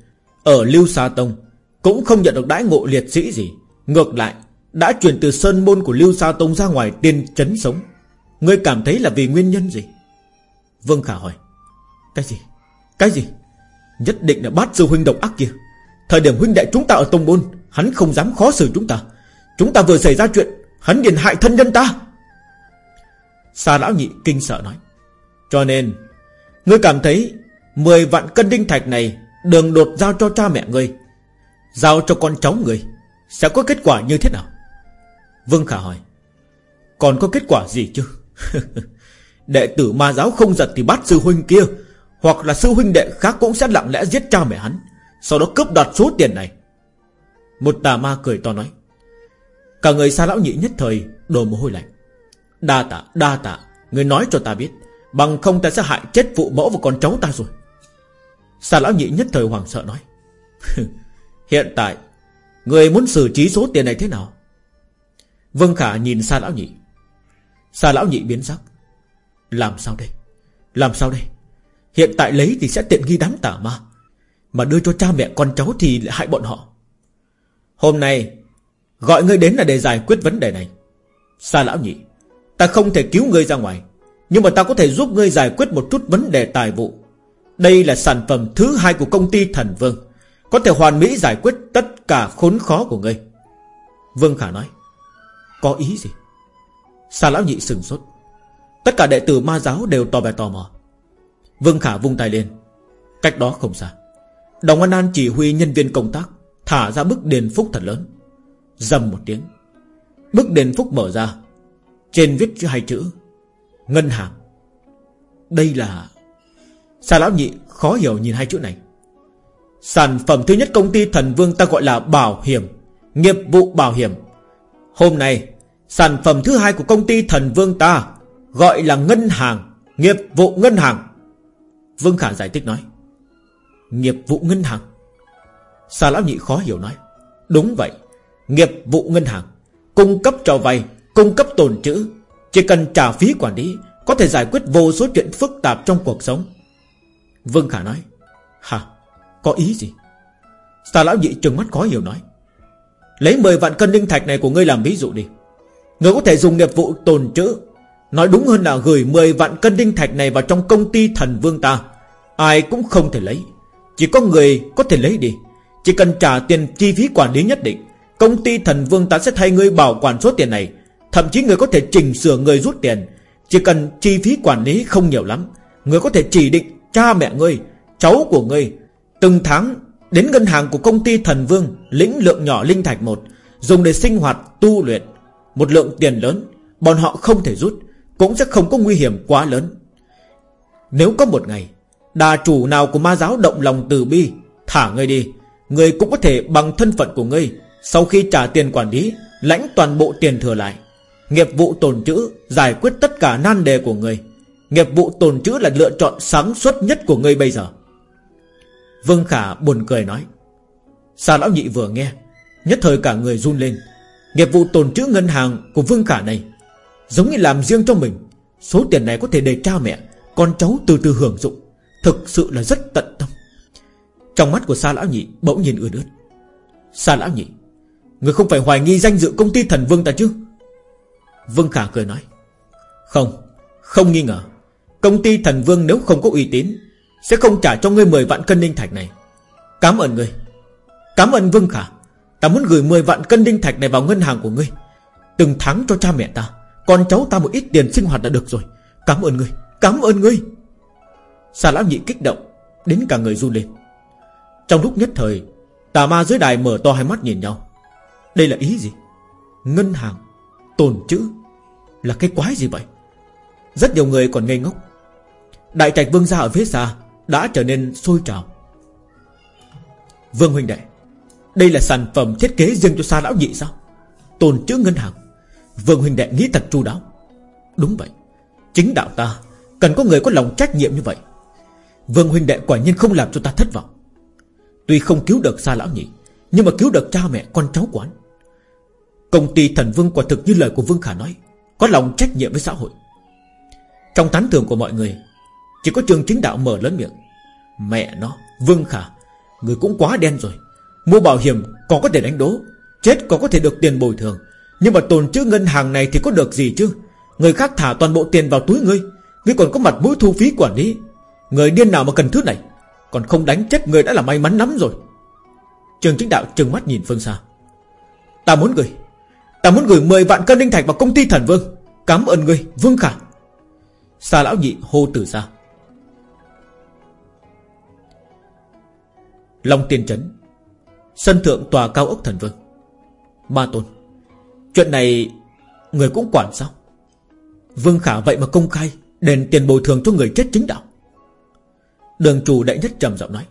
Ở Lưu Sa Tông, Cũng không nhận được đãi ngộ liệt sĩ gì. Ngược lại, Đã chuyển từ sơn môn của Lưu Sa Tông ra ngoài tiên chấn sống. Ngươi cảm thấy là vì nguyên nhân gì? Vương Khả hỏi. Cái gì? Cái gì? Nhất định là bát sư huynh độc ác kia. Thời điểm huynh đệ chúng ta ở Tông Môn, Hắn không dám khó xử chúng ta. Chúng ta vừa xảy ra chuyện Hắn liền hại thân nhân ta. Sa lão nhị kinh sợ nói. Cho nên, Ngươi cảm thấy Mười vạn cân đinh thạch này Đường đột giao cho cha mẹ ngươi, Giao cho con cháu ngươi, Sẽ có kết quả như thế nào? Vương Khả hỏi. Còn có kết quả gì chứ? Đệ tử ma giáo không giật thì bắt sư huynh kia, Hoặc là sư huynh đệ khác cũng sẽ lặng lẽ giết cha mẹ hắn, Sau đó cướp đoạt số tiền này. Một tà ma cười to nói. Cả người xa lão nhị nhất thời Đổ mồ hôi lạnh. Đa tạ, đa tạ Người nói cho ta biết Bằng không ta sẽ hại chết phụ mẫu và con cháu ta rồi. Xa lão nhị nhất thời hoàng sợ nói Hiện tại Người muốn xử trí số tiền này thế nào? Vương Khả nhìn xa lão nhị. Xa lão nhị biến sắc. Làm sao đây? Làm sao đây? Hiện tại lấy thì sẽ tiện nghi đám tả ma Mà đưa cho cha mẹ con cháu thì lại hại bọn họ. Hôm nay Gọi ngươi đến là để giải quyết vấn đề này. Sa lão nhị, Ta không thể cứu ngươi ra ngoài, Nhưng mà ta có thể giúp ngươi giải quyết một chút vấn đề tài vụ. Đây là sản phẩm thứ hai của công ty thần vương, Có thể hoàn mỹ giải quyết tất cả khốn khó của ngươi. Vương Khả nói, Có ý gì? Sa lão nhị sừng sốt. Tất cả đệ tử ma giáo đều tò vẻ tò mò. Vương Khả vung tay lên. Cách đó không xa, Đồng An An chỉ huy nhân viên công tác Thả ra bức điền phúc thật lớn. Dầm một tiếng. Bức đền phúc mở ra. Trên viết chữ hai chữ, Ngân hàng. Đây là Sa lão nhị khó hiểu nhìn hai chữ này. Sản phẩm thứ nhất công ty thần vương ta gọi là bảo hiểm, Nghiệp vụ bảo hiểm. Hôm nay, Sản phẩm thứ hai của công ty thần vương ta Gọi là ngân hàng, Nghiệp vụ ngân hàng. Vương Khả giải thích nói, Nghiệp vụ ngân hàng? Sa lão nhị khó hiểu nói, Đúng vậy. Nghiệp vụ ngân hàng, Cung cấp cho vay, Cung cấp tồn trữ. Chỉ cần trả phí quản lý, Có thể giải quyết vô số chuyện phức tạp trong cuộc sống. Vương Khả nói, Hả? Có ý gì? Xà lão nhị trừng mắt khó hiểu nói, Lấy 10 vạn cân đinh thạch này của ngươi làm ví dụ đi. Ngươi có thể dùng nghiệp vụ tồn trữ. Nói đúng hơn là gửi 10 vạn cân đinh thạch này vào trong công ty thần vương ta. Ai cũng không thể lấy. Chỉ có người có thể lấy đi. Chỉ cần trả tiền chi phí quản lý nhất định Công ty thần vương ta sẽ thay ngươi bảo quản số tiền này. Thậm chí người có thể chỉnh sửa người rút tiền. Chỉ cần chi phí quản lý không nhiều lắm. Người có thể chỉ định cha mẹ ngươi, Cháu của ngươi. Từng tháng, đến ngân hàng của công ty thần vương, Lĩnh lượng nhỏ linh thạch một, Dùng để sinh hoạt, tu luyện. Một lượng tiền lớn, Bọn họ không thể rút, Cũng sẽ không có nguy hiểm quá lớn. Nếu có một ngày, Đà chủ nào của ma giáo động lòng từ bi, Thả ngươi đi, Ngươi cũng có thể bằng thân phận của ngươi sau khi trả tiền quản lý, Lãnh toàn bộ tiền thừa lại. Nghiệp vụ tồn trữ Giải quyết tất cả nan đề của người. Nghiệp vụ tồn trữ là lựa chọn sáng suốt nhất của ngươi bây giờ. Vương Khả buồn cười nói, Sa lão nhị vừa nghe, Nhất thời cả người run lên. Nghiệp vụ tồn trữ ngân hàng của Vương Khả này, Giống như làm riêng cho mình. Số tiền này có thể để cha mẹ, Con cháu từ từ hưởng dụng. Thực sự là rất tận tâm. Trong mắt của Sa lão nhị bỗng nhìn ưa ướt. Sa lão nhị Người không phải hoài nghi danh dự công ty thần vương ta chứ? Vương Khả cười nói, Không Không nghi ngờ. Công ty thần vương nếu không có uy tín, Sẽ không trả cho ngươi 10 vạn cân đinh thạch này. Cảm ơn ngươi. Cảm ơn Vương Khả. Ta muốn gửi 10 vạn cân đinh thạch này vào ngân hàng của ngươi. Từng tháng cho cha mẹ ta, Con cháu ta một ít tiền sinh hoạt đã được rồi. Cảm ơn ngươi, Cảm ơn ngươi. Xà lão nhị kích động, Đến cả người run lên. Trong lúc nhất thời, Tà ma dưới đài mở to hai mắt nhìn nhau. Đây là ý gì? Ngân hàng, Tồn chữ Là cái quái gì vậy? Rất nhiều người còn ngây ngốc. Đại trạch vương gia ở phía xa Đã trở nên sôi trào. Vương huynh đệ, Đây là sản phẩm thiết kế riêng cho xa lão nhị sao? Tồn chữ ngân hàng. Vương huynh đệ nghĩ thật chu đáo. Đúng vậy. Chính đạo ta Cần có người có lòng trách nhiệm như vậy. Vương huynh đệ quả nhiên không làm cho ta thất vọng. Tuy không cứu được xa lão nhị, Nhưng mà cứu được cha mẹ con cháu quán Công ty thần vương quả thực như lời của Vương Khả nói, Có lòng trách nhiệm với xã hội. Trong tán thưởng của mọi người, Chỉ có trường chính đạo mở lớn miệng. Mẹ nó, Vương Khả, Người cũng quá đen rồi. Mua bảo hiểm còn có thể đánh đố, Chết còn có thể được tiền bồi thường. Nhưng mà tồn chữ ngân hàng này thì có được gì chứ? Người khác thả toàn bộ tiền vào túi ngươi Ngươi còn có mặt mũi thu phí quản lý. Người điên nào mà cần thứ này? Còn không đánh chết người đã là may mắn lắm rồi. Trường chính đạo trừng mắt nhìn phương xa. Ta muốn gửi Ta muốn gửi 10 vạn cân linh thạch vào công ty thần vương. Cảm ơn người Vương Khả. Xa lão nhị hô từ xa. Long tiên trấn, Sân thượng tòa cao ốc thần vương. Ma tôn, Chuyện này Người cũng quản sao? Vương Khả vậy mà công khai, Đền tiền bồi thường cho người chết chính đạo. Đường chủ đại nhất trầm giọng nói.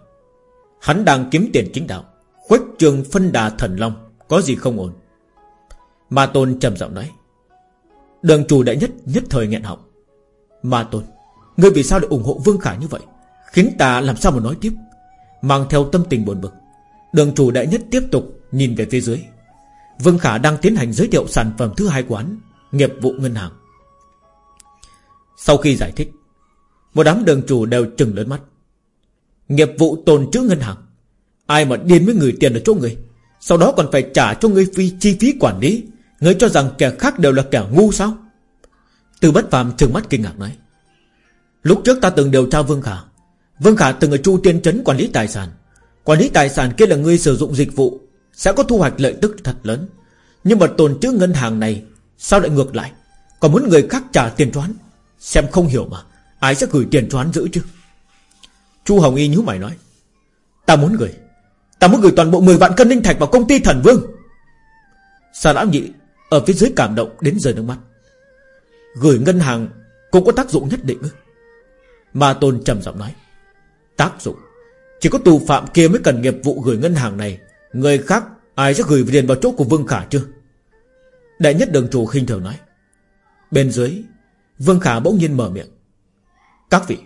Hắn đang kiếm tiền chính đạo. Khuếch trường phân đà thần long, Có gì không ổn? Ma tôn trầm giọng nói, Đường chủ đại nhất nhất thời nghẹn họng. Ma tôn, Ngươi vì sao lại ủng hộ Vương Khả như vậy? Khiến ta làm sao mà nói tiếp? Mang theo tâm tình buồn bực, Đường chủ đại nhất tiếp tục nhìn về phía dưới. Vương Khả đang tiến hành giới thiệu sản phẩm thứ hai quán Nghiệp vụ ngân hàng. Sau khi giải thích, Một đám đường chủ đều trừng lớn mắt. Nghiệp vụ tồn trữ ngân hàng, Ai mà điên với người tiền ở chỗ người, Sau đó còn phải trả cho người phi chi phí quản lý. Ngươi cho rằng kẻ khác đều là kẻ ngu sao? Từ bất phàm trừng mắt kinh ngạc nói. Lúc trước ta từng điều tra Vương Khả. Vương Khả từng ở Chu Tiên Trấn quản lý tài sản. Quản lý tài sản kia là ngươi sử dụng dịch vụ, Sẽ có thu hoạch lợi tức thật lớn. Nhưng mà tồn trữ ngân hàng này, Sao lại ngược lại? Còn muốn người khác trả tiền toán? Xem không hiểu mà, Ai sẽ gửi tiền toán giữ chứ? Chu Hồng Y nhíu mày nói. Ta muốn gửi. Ta muốn gửi toàn bộ 10 vạn cân linh thạch vào công ty thần vương. Sa lão nhị ở phía dưới cảm động đến rơi nước mắt. Gửi ngân hàng Cũng có tác dụng nhất định. Ma Tôn trầm giọng nói. Tác dụng? Chỉ có tù phạm kia mới cần nghiệp vụ gửi ngân hàng này. Người khác ai sẽ gửi tiền vào chỗ của Vương Khả chưa Đại nhất đường chủ khinh thường nói. Bên dưới, Vương Khả bỗng nhiên mở miệng. Các vị,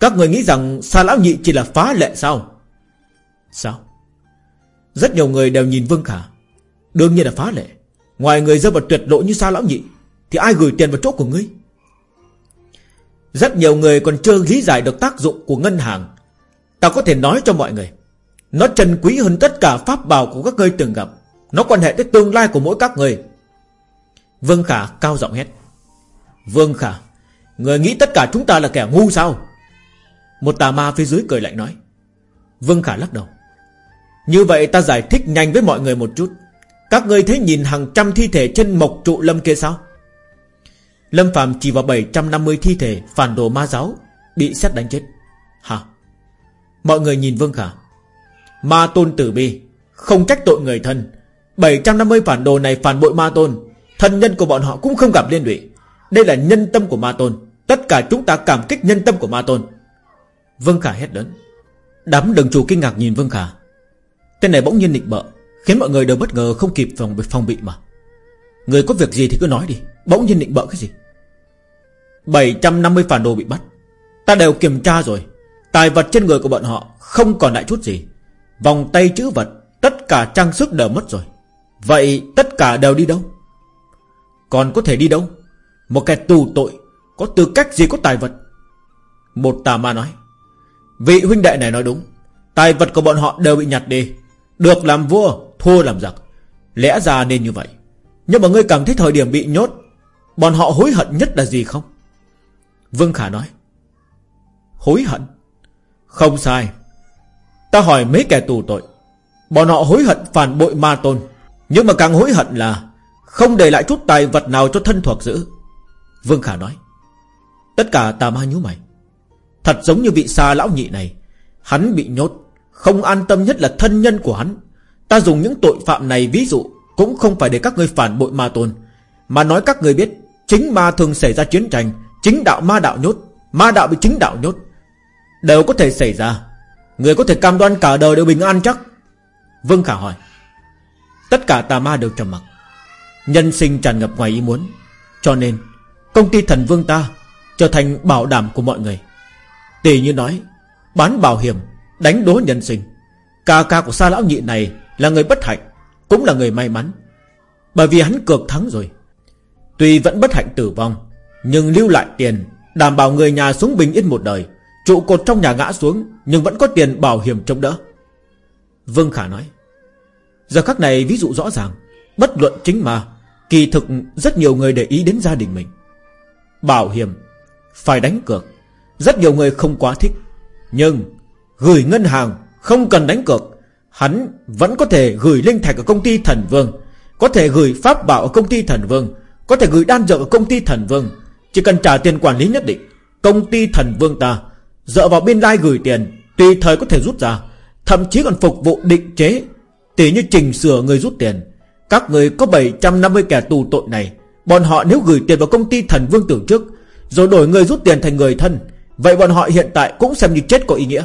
Các người nghĩ rằng Sa Lão Nhị chỉ là phá lệ sao? Sao? Rất nhiều người đều nhìn Vương Khả. Đương nhiên là phá lệ. Ngoài người rơi vào tuyệt lộ như Sa Lão Nhị, Thì ai gửi tiền vào chỗ của ngươi? Rất nhiều người còn chưa lý giải được tác dụng của ngân hàng. Ta có thể nói cho mọi người, Nó trần quý hơn tất cả pháp bảo của các ngươi từng gặp. Nó quan hệ tới tương lai của mỗi các người Vương Khả cao giọng hét. Vương Khả, Người nghĩ tất cả chúng ta là kẻ ngu sao? Một tà ma phía dưới cười lạnh nói. Vương Khả lắc đầu. Như vậy ta giải thích nhanh với mọi người một chút. Các ngươi thấy nhìn hàng trăm thi thể trên mộc trụ lâm kia sao? Lâm Phạm chỉ vào 750 thi thể Phản đồ ma giáo, Bị xét đánh chết. Hả? Mọi người nhìn Vương Khả. Ma tôn tử bi, Không trách tội người thân. 750 phản đồ này phản bội ma tôn, Thân nhân của bọn họ cũng không gặp liên lụy. Đây là nhân tâm của ma tôn. Tất cả chúng ta cảm kích nhân tâm của ma tôn. Vương Khả hét lớn. Đám đường chủ kinh ngạc nhìn Vương Khả. Tên này bỗng nhiên nịnh bợ. Khiến mọi người đều bất ngờ không kịp phòng, phòng bị mà. Người có việc gì thì cứ nói đi. Bỗng nhiên định bỡ cái gì? 750 phản đồ bị bắt. Ta đều kiểm tra rồi. Tài vật trên người của bọn họ Không còn lại chút gì. Vòng tay chữ vật Tất cả trang sức đều mất rồi. Vậy tất cả đều đi đâu? Còn có thể đi đâu? Một kẻ tù tội Có tư cách gì có tài vật? Một tà ma nói. Vị huynh đệ này nói đúng. Tài vật của bọn họ đều bị nhặt đi. Được làm vua Hô làm giặc. Lẽ ra nên như vậy. Nhưng mà ngươi cảm thấy thời điểm bị nhốt, Bọn họ hối hận nhất là gì không? Vương Khả nói. Hối hận? Không sai. Ta hỏi mấy kẻ tù tội. Bọn họ hối hận phản bội ma tôn. Nhưng mà càng hối hận là Không để lại chút tài vật nào cho thân thuộc giữ. Vương Khả nói. Tất cả tà ma nhú mày. Thật giống như vị xa lão nhị này. Hắn bị nhốt. Không an tâm nhất là thân nhân của hắn. Ta dùng những tội phạm này, ví dụ, Cũng không phải để các người phản bội ma tôn. Mà nói các người biết, Chính ma thường xảy ra chiến tranh, Chính đạo ma đạo nhốt, Ma đạo bị chính đạo nhốt. Đều có thể xảy ra. Người có thể cam đoan cả đời đều bình an chắc. Vương Khả hỏi. Tất cả tà ma đều trầm mặc. Nhân sinh tràn ngập ngoài ý muốn. Cho nên, Công ty thần vương ta Trở thành bảo đảm của mọi người. Tỷ như nói, Bán bảo hiểm, Đánh đố nhân sinh. Ca ca của sa lão nhị này là người bất hạnh, Cũng là người may mắn. Bởi vì hắn cược thắng rồi. Tuy vẫn bất hạnh tử vong, Nhưng lưu lại tiền, Đảm bảo người nhà xuống bình yên một đời, Trụ cột trong nhà ngã xuống, Nhưng vẫn có tiền bảo hiểm chống đỡ. Vương Khả nói, Giờ khắc này ví dụ rõ ràng, Bất luận chính mà Kỳ thực rất nhiều người để ý đến gia đình mình. Bảo hiểm, Phải đánh cược, Rất nhiều người không quá thích. Nhưng Gửi ngân hàng Không cần đánh cược Hắn vẫn có thể gửi linh thạch ở công ty thần vương, Có thể gửi pháp bảo ở công ty thần vương, Có thể gửi đan dược ở công ty thần vương. Chỉ cần trả tiền quản lý nhất định, Công ty thần vương ta Dựa vào biên lai gửi tiền, Tùy thời có thể rút ra. Thậm chí còn phục vụ định chế, Tỉ như chỉnh sửa người rút tiền. Các người có 750 kẻ tù tội này, Bọn họ nếu gửi tiền vào công ty thần vương tưởng trước, Rồi đổi người rút tiền thành người thân, Vậy bọn họ hiện tại cũng xem như chết có ý nghĩa.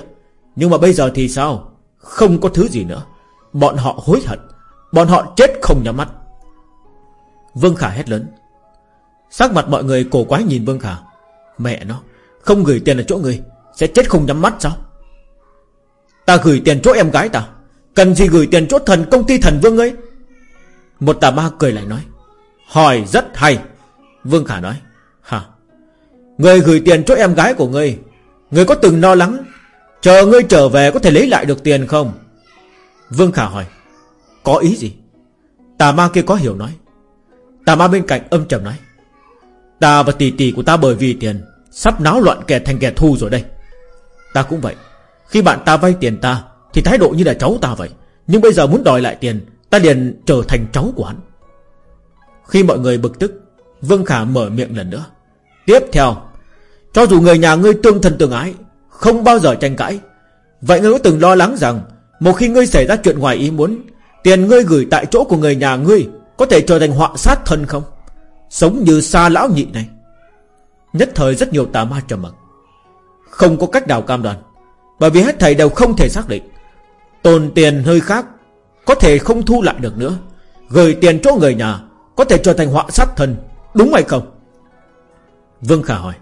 Nhưng mà bây giờ thì sao? Không có thứ gì nữa. Bọn họ hối hận. Bọn họ chết không nhắm mắt. Vương Khả hét lớn. Sắc mặt mọi người cổ quái nhìn Vương Khả. Mẹ nó, Không gửi tiền ở chỗ người, Sẽ chết không nhắm mắt sao? Ta gửi tiền chỗ em gái ta. Cần gì gửi tiền chỗ thần, công ty thần vương ấy? Một tà ma cười lại nói. Hỏi rất hay. Vương Khả nói. Hả? Người gửi tiền chỗ em gái của ngươi người có từng lo lắng Chờ ngươi trở về có thể lấy lại được tiền không? Vương Khả hỏi. Có ý gì? Tà ma kia có hiểu nói. Tà ma bên cạnh âm trầm nói. Ta và tỷ tỷ của ta bởi vì tiền, Sắp náo loạn kẻ thành kẻ thù rồi đây. Ta cũng vậy. Khi bạn ta vay tiền ta, Thì thái độ như là cháu ta vậy. Nhưng bây giờ muốn đòi lại tiền, Ta liền trở thành cháu của hắn. Khi mọi người bực tức, Vương Khả mở miệng lần nữa. Tiếp theo, Cho dù người nhà ngươi tương thân tương ái không bao giờ tranh cãi. Vậy ngươi có từng lo lắng rằng Một khi ngươi xảy ra chuyện ngoài ý muốn, Tiền ngươi gửi tại chỗ của người nhà ngươi Có thể trở thành họa sát thân không? Sống như xa lão nhị này. Nhất thời rất nhiều tà ma trầm mặc. Không có cách nào cam đoan, Bởi vì hết thầy đều không thể xác định. Tồn tiền hơi khác, Có thể không thu lại được nữa. Gửi tiền chỗ người nhà Có thể trở thành họa sát thân, Đúng hay không? Vương Khả hỏi.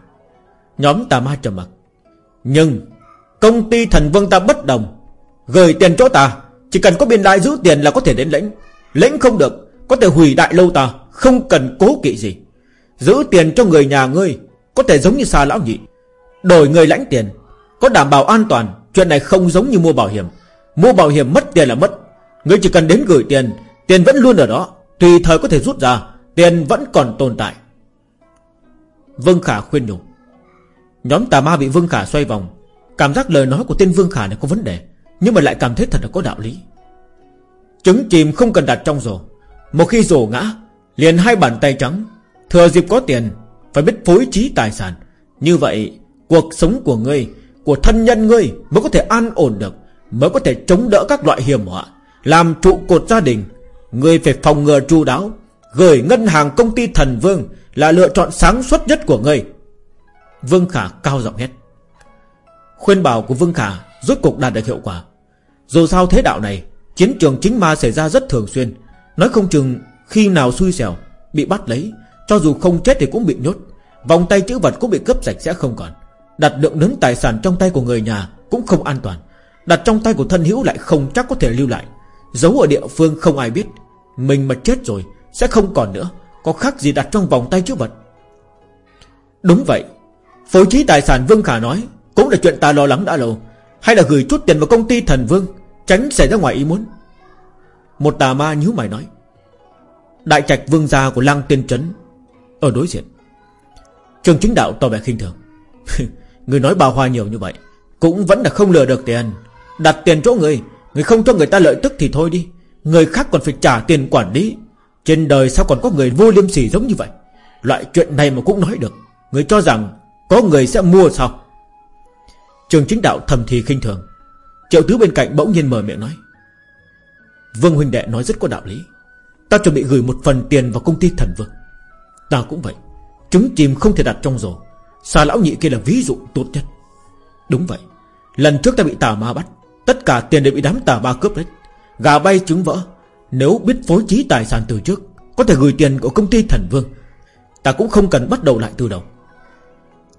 Nhóm tà ma trầm mặc. Nhưng, Công ty thần vương ta bất đồng. Gửi tiền chỗ ta, Chỉ cần có biên đại giữ tiền là có thể đến lĩnh Lĩnh không được, Có thể hủy đại lâu ta, Không cần cố kỵ gì. Giữ tiền cho người nhà ngươi, Có thể giống như xa lão nhị. Đổi người lãnh tiền, Có đảm bảo an toàn, Chuyện này không giống như mua bảo hiểm. Mua bảo hiểm mất tiền là mất. Ngươi chỉ cần đến gửi tiền Tiền vẫn luôn ở đó. Tùy thời có thể rút ra, Tiền vẫn còn tồn tại. Vương Khả khuyên nhủ. Nhóm tà ma bị Vương Khả xoay vòng. Cảm giác lời nói của tên Vương Khả này có vấn đề, Nhưng mà lại cảm thấy thật là có đạo lý. Trứng chìm không cần đặt trong rổ. Một khi rổ ngã, Liền hai bàn tay trắng. Thừa dịp có tiền, Phải biết phối trí tài sản. Như vậy, cuộc sống của ngươi, Của thân nhân ngươi mới có thể an ổn được, Mới có thể chống đỡ các loại hiểm họa, Làm trụ cột gia đình. Ngươi phải phòng ngừa chu đáo, Gửi ngân hàng công ty thần vương Là lựa chọn sáng suốt nhất của ngươi. Vương Khả cao giọng hét. Khuyên bảo của Vương Khả Rốt cục đạt được hiệu quả. Dù sao thế đạo này, Chiến trường chính ma xảy ra rất thường xuyên. Nói không chừng khi nào xui xẻo, Bị bắt lấy, Cho dù không chết thì cũng bị nhốt. Vòng tay chữ vật cũng bị cướp sạch sẽ không còn. Đặt lượng lớn tài sản trong tay của người nhà Cũng không an toàn. Đặt trong tay của thân hữu lại không chắc có thể lưu lại. Giấu ở địa phương không ai biết. Mình mà chết rồi, Sẽ không còn nữa. Có khác gì đặt trong vòng tay chữ vật. Đúng vậy Phối trí tài sản Vương Khả nói, Cũng là chuyện ta lo lắng đã lâu. Hay là gửi chút tiền vào công ty thần Vương, Tránh xảy ra ngoài ý muốn. Một tà ma nhíu mày nói, Đại trạch vương gia của lăng tiên trấn Ở đối diện. Trường chính đạo tỏ vẻ khinh thường. Người nói bao hoa nhiều như vậy, Cũng vẫn là không lừa được tiền. Đặt tiền chỗ người Người không cho người ta lợi tức thì thôi đi. Người khác còn phải trả tiền quản lý. Trên đời sao còn có người vô liêm sỉ giống như vậy? Loại chuyện này mà cũng nói được. Người cho rằng có người sẽ mua sao? Trường chính đạo thầm thì khinh thường. Triệu tứ bên cạnh bỗng nhiên mở miệng nói. Vương huynh đệ nói rất có đạo lý. Ta chuẩn bị gửi một phần tiền vào công ty thần vương. Ta cũng vậy. Trứng chim không thể đặt trong rổ. Xà lão nhị kia là ví dụ tốt nhất. Đúng vậy. Lần trước ta bị tà ma bắt, Tất cả tiền đều bị đám tà ma cướp hết Gà bay trứng vỡ. Nếu biết phối trí tài sản từ trước, Có thể gửi tiền của công ty thần vương. Ta cũng không cần bắt đầu lại từ đầu.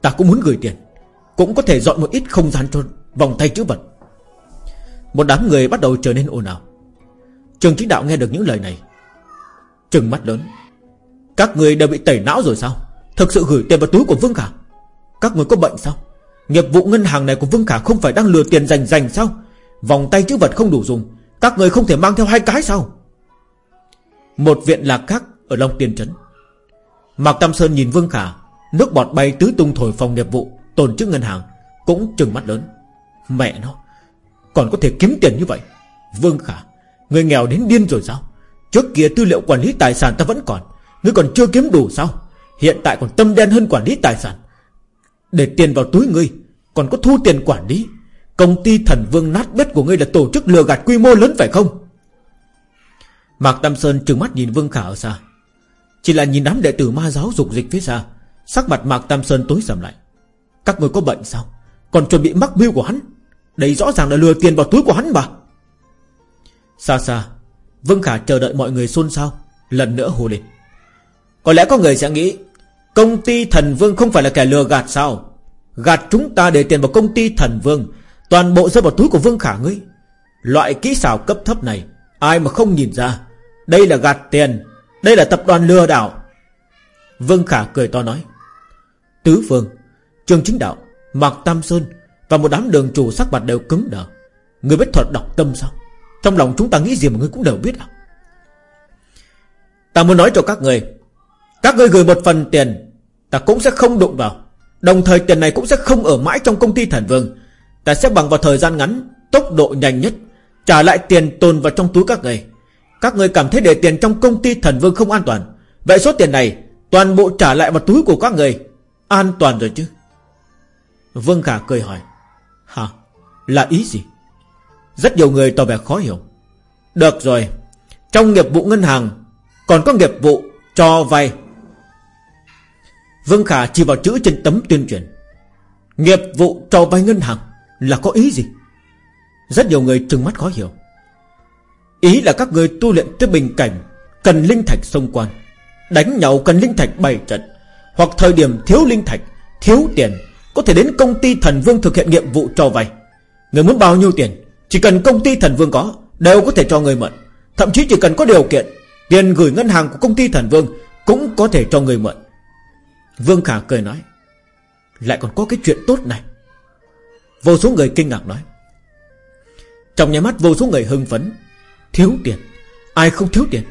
Ta cũng muốn gửi tiền. Cũng có thể dọn một ít không gian cho vòng tay chữ vật. Một đám người bắt đầu trở nên ồn ào. Trường chính đạo nghe được những lời này, Trừng mắt lớn. Các người đều bị tẩy não rồi sao? Thực sự gửi tiền vào túi của Vương Khả? Các người có bệnh sao? Nghiệp vụ ngân hàng này của Vương Khả không phải đang lừa tiền dành dành sao? Vòng tay chữ vật không đủ dùng, Các người không thể mang theo hai cái sao? Một viện lạc khác Ở Long Tiên Trấn. Mạc Tam Sơn nhìn Vương Khả Nước bọt bay tứ tung thổi phòng nghiệp vụ, Tồn chức ngân hàng Cũng trừng mắt lớn. Mẹ nó, Còn có thể kiếm tiền như vậy? Vương Khả, Người nghèo đến điên rồi sao? Trước kia tư liệu quản lý tài sản ta vẫn còn Ngươi còn chưa kiếm đủ sao? Hiện tại còn tâm đen hơn quản lý tài sản. Để tiền vào túi ngươi, Còn có thu tiền quản lý. Công ty thần vương nát bét của ngươi là tổ chức lừa gạt quy mô lớn phải không? Mạc Tam Sơn trừng mắt nhìn Vương Khả ở xa. Chỉ là nhìn đám đệ tử ma giáo dục dịch phía xa Sắc mặt Mạc Tam Sơn tối sầm lại. Các người có bệnh sao? Còn chuẩn bị mắc mưu của hắn? Đây rõ ràng là lừa tiền vào túi của hắn mà. Xa xa, Vương Khả chờ đợi mọi người xôn xao, Lần nữa hô lên. Có lẽ có người sẽ nghĩ, Công ty thần vương không phải là kẻ lừa gạt sao? Gạt chúng ta để tiền vào công ty thần vương, Toàn bộ rơi vào túi của Vương Khả ngươi. Loại kỹ xảo cấp thấp này, Ai mà không nhìn ra? Đây là gạt tiền, Đây là tập đoàn lừa đảo. Vương Khả cười to nói. Tứ Phương Trường Chính Đạo, Mạc Tam Sơn Và một đám đường chủ sắc mặt đều cứng đờ. Người biết thuật đọc tâm sao? Trong lòng chúng ta nghĩ gì mà người cũng đều biết à? Ta muốn nói cho các người Các người gửi một phần tiền, Ta cũng sẽ không đụng vào. Đồng thời tiền này cũng sẽ không ở mãi trong công ty thần vương. Ta sẽ bằng vào thời gian ngắn, Tốc độ nhanh nhất, Trả lại tiền tồn vào trong túi các người. Các người cảm thấy để tiền trong công ty thần vương không an toàn. Vậy số tiền này Toàn bộ trả lại vào túi của các người. An toàn rồi chứ? Vương Khả cười hỏi, Hả? Là ý gì? Rất nhiều người tỏ vẻ khó hiểu. Được rồi, Trong nghiệp vụ ngân hàng, Còn có nghiệp vụ cho vay. Vương Khả chỉ vào chữ trên tấm tuyên truyền. Nghiệp vụ cho vay ngân hàng Là có ý gì? Rất nhiều người trừng mắt khó hiểu. Ý là các người tu luyện tới bình cảnh, Cần linh thạch xông quan, Đánh nhau cần linh thạch bảy trận hoặc thời điểm thiếu linh thạch, Thiếu tiền, Có thể đến công ty thần vương thực hiện nhiệm vụ cho vay. Người muốn bao nhiêu tiền, Chỉ cần công ty thần vương có, Đều có thể cho người mượn. Thậm chí chỉ cần có điều kiện, Tiền gửi ngân hàng của công ty thần vương Cũng có thể cho người mượn. Vương Khả cười nói, Lại còn có cái chuyện tốt này. Vô số người kinh ngạc nói, Trong nhà mắt vô số người hưng phấn, Thiếu tiền. Ai không thiếu tiền?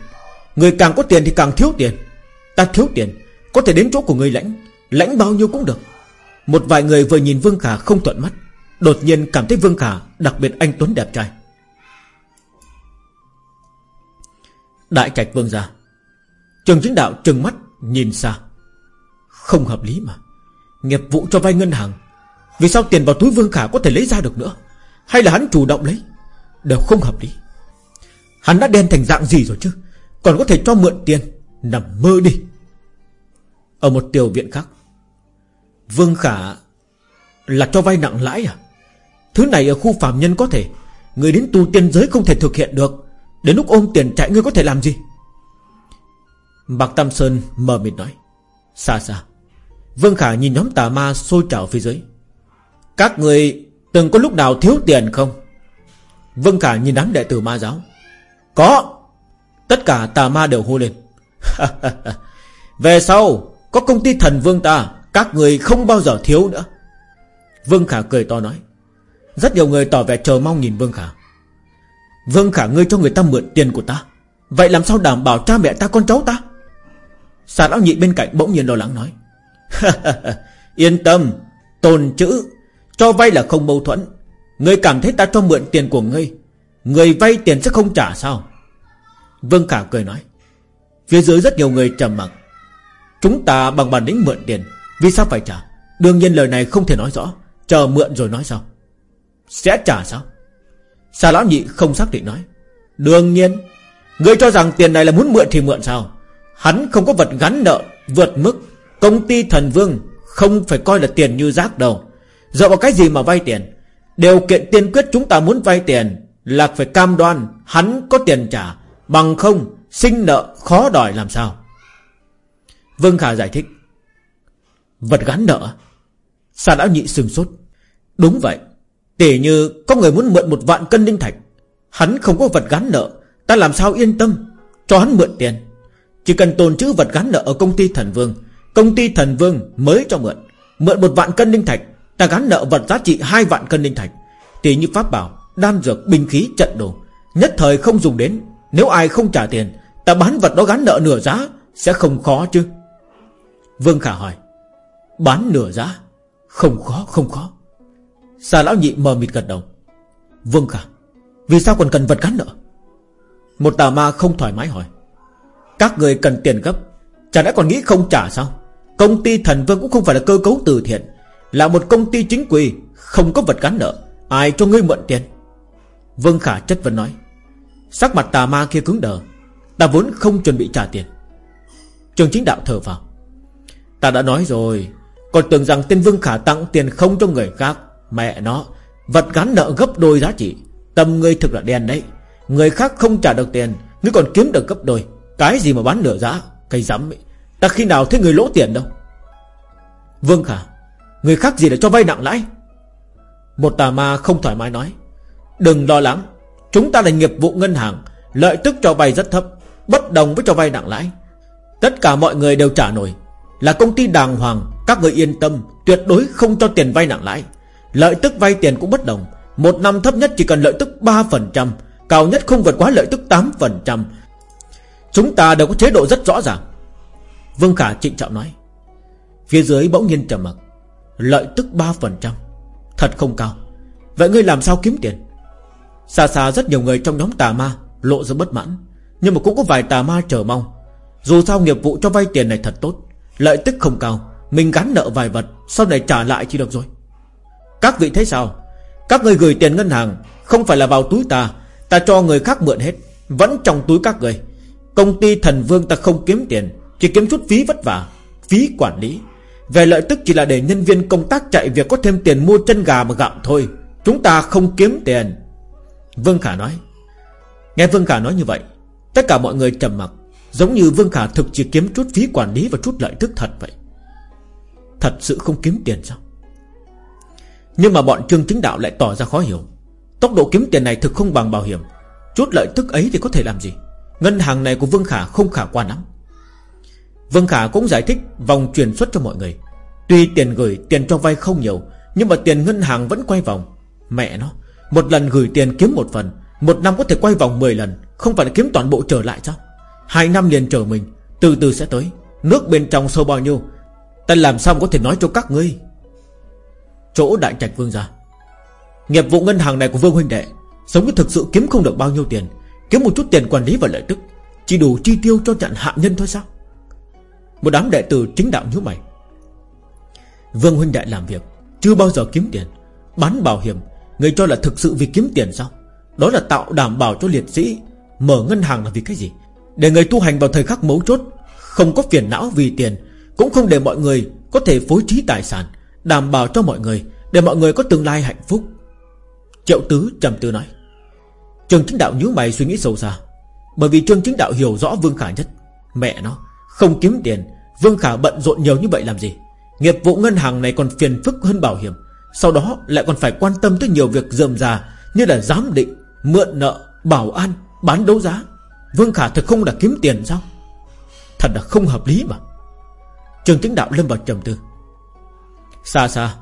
Người càng có tiền thì càng thiếu tiền. Ta thiếu tiền có thể đến chỗ của người lãnh Lãnh bao nhiêu cũng được. Một vài người vừa nhìn Vương Khả không thuận mắt, Đột nhiên cảm thấy Vương Khả, đặc biệt anh Tuấn đẹp trai. Đại trạch Vương gia, Trường chính đạo trừng mắt, nhìn xa. Không hợp lý mà. Nghiệp vụ cho vay ngân hàng, Vì sao tiền vào túi Vương Khả có thể lấy ra được nữa? Hay là hắn chủ động lấy? Đều không hợp lý. Hắn đã đen thành dạng gì rồi chứ? Còn có thể cho mượn tiền, Nằm mơ đi. Ở một tiểu viện khác. Vương Khả Là cho vay nặng lãi à? Thứ này ở khu phạm nhân có thể, Người đến tu tiên giới không thể thực hiện được. Đến lúc ôm tiền chạy ngươi có thể làm gì? Bạc Tam Sơn mờ mịt nói, Xa xa. Vương Khả nhìn nhóm tà ma sôi trào phía dưới. Các người từng có lúc nào thiếu tiền không? Vương Khả nhìn đám đệ tử ma giáo. Có. Tất cả tà ma đều hô lên. Về sau có công ty thần vương ta, Các người không bao giờ thiếu nữa. Vương Khả cười to nói. Rất nhiều người tỏ vẻ chờ mong nhìn Vương Khả. Vương Khả ngươi cho người ta mượn tiền của ta. Vậy làm sao đảm bảo cha mẹ ta con cháu ta? Xà lão nhị bên cạnh bỗng nhiên lo lắng nói. Yên tâm, Tồn chữ Cho vay là không mâu thuẫn. Ngươi cảm thấy ta cho mượn tiền của ngươi, Người vay tiền sẽ không trả sao? Vương Khả cười nói. Phía dưới rất nhiều người trầm mặc. Chúng ta bằng bản lĩnh mượn tiền. Vì sao phải trả? Đương nhiên lời này không thể nói rõ. Chờ mượn rồi nói sao Sẽ trả sao? Xà lão nhị không xác định nói. Đương nhiên Ngươi cho rằng tiền này là muốn mượn thì mượn sao? Hắn không có vật gắn nợ Vượt mức. Công ty thần vương Không phải coi là tiền như rác đâu. Dựa vào cái gì mà vay tiền? Điều kiện tiên quyết chúng ta muốn vay tiền Là phải cam đoan Hắn có tiền trả. Bằng không, Sinh nợ khó đòi làm sao? Vương Khả giải thích. Vật gắn nợ? Sa lão nhị sừng sốt. Đúng vậy. Tỉ như có người muốn mượn một vạn cân linh thạch. Hắn không có vật gắn nợ. Ta làm sao yên tâm? Cho hắn mượn tiền. Chỉ cần tồn chữ vật gắn nợ ở công ty thần vương, Công ty thần vương mới cho mượn. Mượn một vạn cân linh thạch, Ta gắn nợ vật giá trị hai vạn cân linh thạch. Tỉ như pháp bảo, Đan dược, binh khí, trận đồ. Nhất thời không dùng đến. Nếu ai không trả tiền, Ta bán vật đó gắn nợ nửa giá, Sẽ không khó chứ. Vương Khả hỏi, Bán nửa giá? Không khó không khó. Xà lão nhị mờ mịt gật đầu, Vương Khả, Vì sao còn cần vật gắn nợ? Một tà ma không thoải mái hỏi, Các người cần tiền gấp, Chả lẽ còn nghĩ không trả sao? Công ty thần vương cũng không phải là cơ cấu từ thiện, Là một công ty chính quy, Không có vật gắn nợ, Ai cho ngươi mượn tiền? Vương Khả chất vấn nói, Sắc mặt tà ma kia cứng đờ, Ta vốn không chuẩn bị trả tiền. Trường chính đạo thở vào Ta đã nói rồi, Còn tưởng rằng tên Vương Khả tặng tiền không cho người khác. Mẹ nó, Vật gắn nợ gấp đôi giá trị. Tâm ngươi thực là đen đấy. Người khác không trả được tiền, Ngươi còn kiếm được gấp đôi. Cái gì mà bán nửa giá? Cây rắm ấy. Ta khi nào thấy người lỗ tiền đâu? Vương Khả, Người khác gì để cho vay nặng lãi? Một tà ma không thoải mái nói. Đừng lo lắng, Chúng ta là nghiệp vụ ngân hàng, Lợi tức cho vay rất thấp, Bất đồng với cho vay nặng lãi. Tất cả mọi người đều trả nổi. Là công ty đàng hoàng, Các người yên tâm, Tuyệt đối không cho tiền vay nặng lãi. Lợi tức vay tiền cũng bất đồng. Một năm thấp nhất chỉ cần lợi tức 3% Cao nhất không vượt quá lợi tức 8% Chúng ta đều có chế độ rất rõ ràng. Vương Khả trịnh trọng nói. Phía dưới bỗng nhiên trầm mặc. Lợi tức 3% Thật không cao. Vậy ngươi làm sao kiếm tiền? Xa xa rất nhiều người trong nhóm tà ma Lộ ra bất mãn. Nhưng mà cũng có vài tà ma chờ mong. Dù sao nghiệp vụ cho vay tiền này thật tốt. Lợi tức không cao. Mình gắn nợ vài vật, Sau này trả lại chỉ được rồi. Các vị thấy sao? Các người gửi tiền ngân hàng, Không phải là vào túi ta. Ta cho người khác mượn hết, Vẫn trong túi các người. Công ty thần vương ta không kiếm tiền, Chỉ kiếm chút phí vất vả, Phí quản lý. Về lợi tức chỉ là để nhân viên công tác chạy việc có thêm tiền mua chân gà mà gặm thôi. Chúng ta không kiếm tiền. Vương Khả nói. Nghe Vương Khả nói như vậy, Tất cả mọi người trầm mặc. Giống như Vương Khả thực chỉ kiếm chút phí quản lý Và chút lợi tức thật vậy. Thật sự không kiếm tiền sao? Nhưng mà bọn trương chính đạo lại tỏ ra khó hiểu. Tốc độ kiếm tiền này thực không bằng bảo hiểm. Chút lợi tức ấy thì có thể làm gì? Ngân hàng này của Vương Khả không khả quan lắm. Vương Khả cũng giải thích Vòng truyền xuất cho mọi người. Tuy tiền gửi, tiền cho vay không nhiều, Nhưng mà tiền ngân hàng vẫn quay vòng. Mẹ nó, Một lần gửi tiền kiếm một phần, Một năm có thể quay vòng 10 lần, Không phải là kiếm toàn bộ trở lại sao? Hai năm liền chờ mình, Từ từ sẽ tới. Nước bên trong sâu bao nhiêu, Ta làm sao có thể nói cho các ngươi? Chỗ đại trạch vương ra Nghiệp vụ ngân hàng này của vương huynh đệ sống như thực sự kiếm không được bao nhiêu tiền, Kiếm một chút tiền quản lý và lợi tức, Chỉ đủ chi tiêu cho trận hạ nhân thôi sao? Một đám đệ tử chính đạo như mày. Vương huynh đệ làm việc, Chưa bao giờ kiếm tiền, Bán bảo hiểm, Người cho là thực sự vì kiếm tiền sao? Đó là tạo đảm bảo cho liệt sĩ, Mở ngân hàng là vì cái gì? Để người tu hành vào thời khắc mấu chốt, Không có phiền não vì tiền, Cũng không để mọi người có thể phối trí tài sản, Đảm bảo cho mọi người, Để mọi người có tương lai hạnh phúc. Triệu tứ trầm tư nói, Trường chính đạo nhíu mày suy nghĩ sâu xa, Bởi vì trường chính đạo hiểu rõ Vương Khả nhất. Mẹ nó, Không kiếm tiền, Vương Khả bận rộn nhiều như vậy làm gì? Nghiệp vụ ngân hàng này còn phiền phức hơn bảo hiểm, Sau đó lại còn phải quan tâm tới nhiều việc dườm già Như là giám định, Mượn nợ, Bảo an, Bán đấu giá. Vương Khả thật không là kiếm tiền sao? Thật là không hợp lý mà. Trường chính đạo lâm vào trầm tư. Xa xa,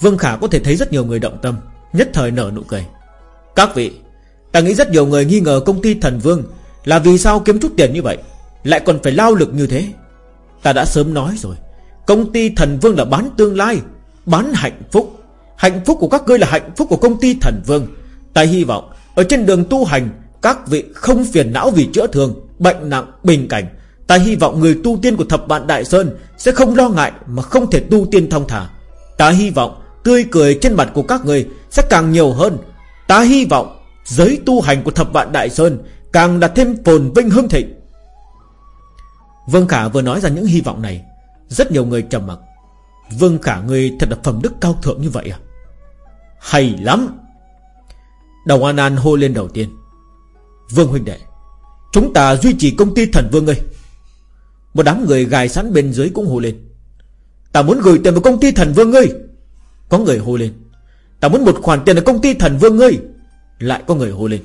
Vương Khả có thể thấy rất nhiều người động tâm, Nhất thời nở nụ cười. Các vị, Ta nghĩ rất nhiều người nghi ngờ công ty thần vương Là vì sao kiếm chút tiền như vậy, Lại còn phải lao lực như thế. Ta đã sớm nói rồi, Công ty thần vương là bán tương lai, Bán hạnh phúc. Hạnh phúc của các ngươi là hạnh phúc của công ty thần vương. Ta hy vọng Ở trên đường tu hành các vị không phiền não vì chữa thương Bệnh nặng, bình cảnh. Ta hy vọng người tu tiên của thập vạn Đại Sơn Sẽ không lo ngại mà không thể tu tiên thông thả. Ta hy vọng Tươi cười trên mặt của các người Sẽ càng nhiều hơn. Ta hy vọng Giới tu hành của thập vạn Đại Sơn Càng đạt thêm phồn vinh hưng thịnh. Vương Khả vừa nói ra những hy vọng này Rất nhiều người trầm mặc. Vương Khả người thật là phẩm đức cao thượng như vậy à? Hay lắm! Đồng An An hô lên đầu tiên. Vương huynh đệ, Chúng ta duy trì công ty thần vương ơi Một đám người gài sẵn bên dưới cũng hô lên. Ta muốn gửi tiền vào công ty thần vương ơi Có người hô lên. Ta muốn một khoản tiền ở công ty thần vương ơi Lại có người hô lên.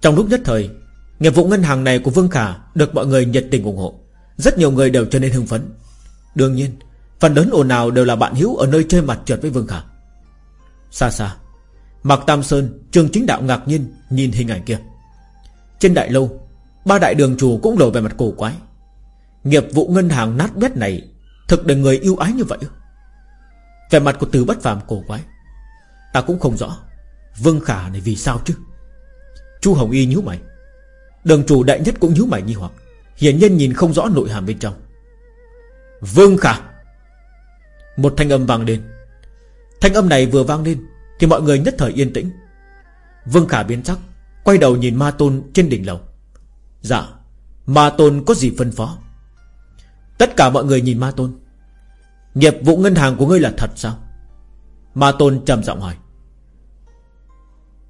Trong lúc nhất thời, Nghiệp vụ ngân hàng này của Vương Khả Được mọi người nhiệt tình ủng hộ. Rất nhiều người đều trở nên hưng phấn. Đương nhiên, Phần lớn ồn ào đều là bạn hữu Ở nơi chơi mặt trượt với Vương Khả. Xa xa Mạc Tam Sơn, Trường chính đạo ngạc nhiên Nhìn hình ảnh kia. Trên đại lâu, Ba đại đường chủ cũng lộ về mặt cổ quái. Nghiệp vụ ngân hàng nát bét này Thực để người yêu ái như vậy Về mặt của từ bất phàm cổ quái. Ta cũng không rõ Vương Khả này vì sao chứ? Chu Hồng Y nhíu mày. Đường chủ đại nhất cũng nhíu mày nghi hoặc. Hiển nhiên nhìn không rõ nội hàm bên trong. Vương Khả! Một thanh âm vang lên. Thanh âm này vừa vang lên thì mọi người nhất thời yên tĩnh. Vương Khả biến sắc, Quay đầu nhìn Ma Tôn trên đỉnh lầu. Dạ Ma Tôn có gì phân phó? Tất cả mọi người nhìn Ma Tôn. Nghiệp vụ ngân hàng của ngươi là thật sao? Ma Tôn trầm giọng hỏi.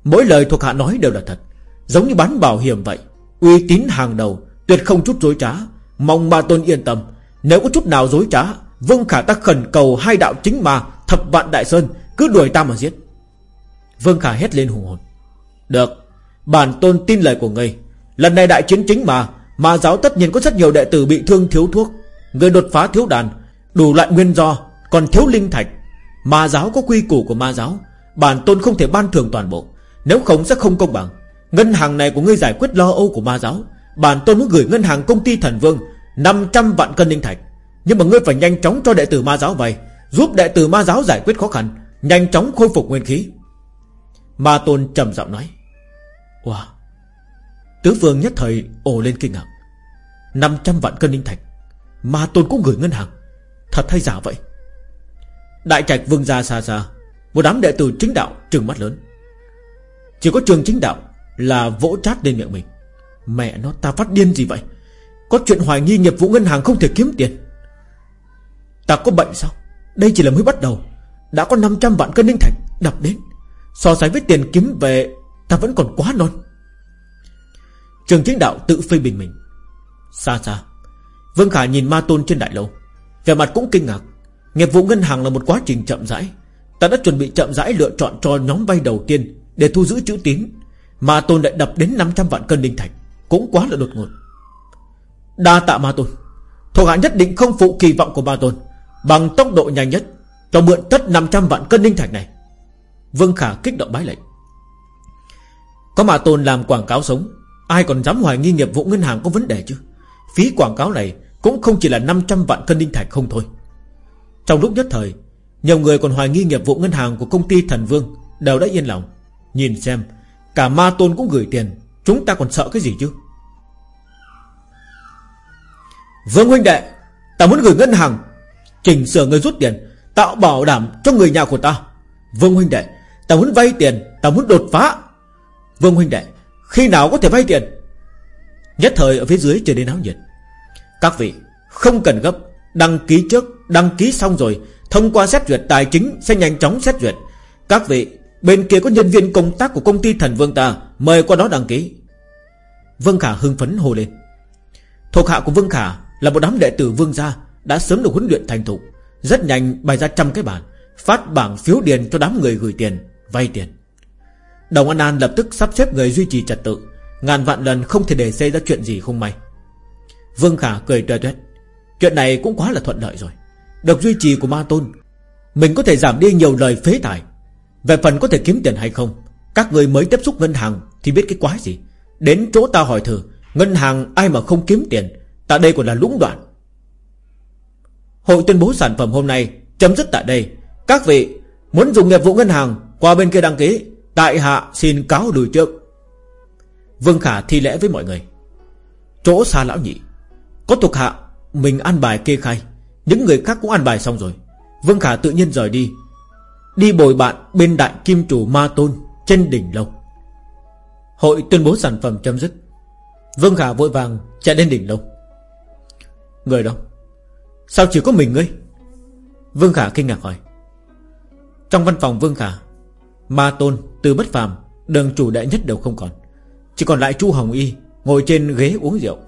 Mỗi lời thuộc hạ nói đều là thật, Giống như bán bảo hiểm vậy. Uy tín hàng đầu, Tuyệt không chút dối trá. Mong Ma Tôn yên tâm, Nếu có chút nào dối trá, Vương Khả ta khẩn cầu hai đạo chính mà Thập vạn Đại Sơn, Cứ đuổi ta mà giết. Vương Khả hét lên hùng hồn. Được, Bản tôn tin lời của ngươi. Lần này đại chiến chính mà Mà giáo tất nhiên có rất nhiều đệ tử bị thương thiếu thuốc. Người đột phá thiếu đàn, Đủ loại nguyên do, Còn thiếu linh thạch. Ma giáo có quy củ của ma giáo, Bản tôn không thể ban thưởng toàn bộ. Nếu không sẽ không công bằng. Ngân hàng này của ngươi giải quyết lo âu của ma giáo. Bản tôn muốn gửi ngân hàng công ty thần vương 500 vạn cân linh thạch. Nhưng mà ngươi phải nhanh chóng cho đệ tử ma giáo vay, Giúp đệ tử ma giáo giải quyết khó khăn, Nhanh chóng khôi phục nguyên khí. Ma tôn trầm giọng nói. Wow Tứ vương nhất thời ồ lên kinh ngạc. 500 vạn cân linh thạch. Ma tôn cũng gửi ngân hàng. Thật hay giả vậy? Đại trạch vương ra xa xa, Một đám đệ tử chính đạo trừng mắt lớn. Chỉ có trường chính đạo Là vỗ chát lên miệng mình. Mẹ nó, ta phát điên gì vậy? Có chuyện hoài nghi nghiệp vụ ngân hàng không thể kiếm tiền. Ta có bệnh sao? Đây chỉ là mới bắt đầu. Đã có 500 vạn cân linh thạch đập đến. So sánh với tiền kiếm về, Ta vẫn còn quá non. Trường chính đạo tự phê bình mình. Xa xa, Vương Khả nhìn ma tôn trên đại lâu Về mặt cũng kinh ngạc. Nghiệp vụ ngân hàng là một quá trình chậm rãi. Ta đã chuẩn bị chậm rãi lựa chọn cho nhóm vay đầu tiên Để thu giữ chữ tín. Ma tôn lại đập đến 500 vạn cân linh thạch. Cũng quá là đột ngột. Đa tạ ma tôn. Thuộc hạ nhất định không phụ kỳ vọng của ma tôn. Bằng tốc độ nhanh nhất, Cho mượn tất 500 vạn cân linh thạch này. Vương Khả kích động bái lệnh. Có ma tôn làm quảng cáo sống, Ai còn dám hoài nghi nghiệp vụ ngân hàng có vấn đề chứ? Phí quảng cáo này Cũng không chỉ là 500 vạn cân đinh thạch không thôi. Trong lúc nhất thời, Nhiều người còn hoài nghi nghiệp vụ ngân hàng của công ty Thần Vương Đều đã yên lòng. Nhìn xem, Cả ma tôn cũng gửi tiền, Chúng ta còn sợ cái gì chứ? Vương huynh đệ, Ta muốn gửi ngân hàng, Chỉnh sửa người rút tiền, Tạo bảo đảm cho người nhà của ta. Vương huynh đệ Ta muốn vay tiền, Ta muốn đột phá. Vương huynh đệ, Khi nào có thể vay tiền? Nhất thời ở phía dưới trở đến náo nhiệt. Các vị, Không cần gấp, Đăng ký trước, Đăng ký xong rồi, Thông qua xét duyệt tài chính Sẽ nhanh chóng xét duyệt. Các vị, Bên kia có nhân viên công tác của công ty thần vương ta, Mời qua đó đăng ký. Vương Khả hưng phấn hồ lên. Thuộc hạ của Vương Khả Là một đám đệ tử Vương gia, Đã sớm được huấn luyện thành thục. Rất nhanh bày ra trăm cái bản Phát bảng phiếu điền cho đám người gửi tiền. Vay tiền. Đồng An An lập tức sắp xếp người duy trì trật tự. Ngàn vạn lần không thể để xảy ra chuyện gì không may. Vương Khả cười tuệ tuét. Chuyện này cũng quá là thuận lợi rồi. Được duy trì của Ma Tôn, Mình có thể giảm đi nhiều lời phế tài. Về phần có thể kiếm tiền hay không, Các người mới tiếp xúc ngân hàng Thì biết cái quái gì. Đến chỗ ta hỏi thử, Ngân hàng ai mà không kiếm tiền? Tại đây còn là lũng đoạn. Hội tuyên bố sản phẩm hôm nay Chấm dứt tại đây. Các vị muốn dùng nghiệp vụ ngân hàng qua bên kia đăng ký, Tại hạ xin cáo lùi trước. Vương Khả thi lễ với mọi người. Chỗ xa lão nhị, Có thuộc hạ, Mình ăn bài kê khai. Những người khác cũng ăn bài xong rồi. Vương Khả tự nhiên rời đi. Đi bồi bạn bên đại kim chủ Ma Tôn Trên đỉnh lâu Hội tuyên bố sản phẩm chấm dứt. Vương Khả vội vàng chạy lên đỉnh lâu Người đâu? Sao chỉ có mình ngươi? Vương Khả kinh ngạc hỏi. Trong văn phòng Vương Khả Ma Tôn, Từ Bất Phàm Đường chủ đại nhất đều không còn. Chỉ còn lại Chu Hồng Y Ngồi trên ghế uống rượu.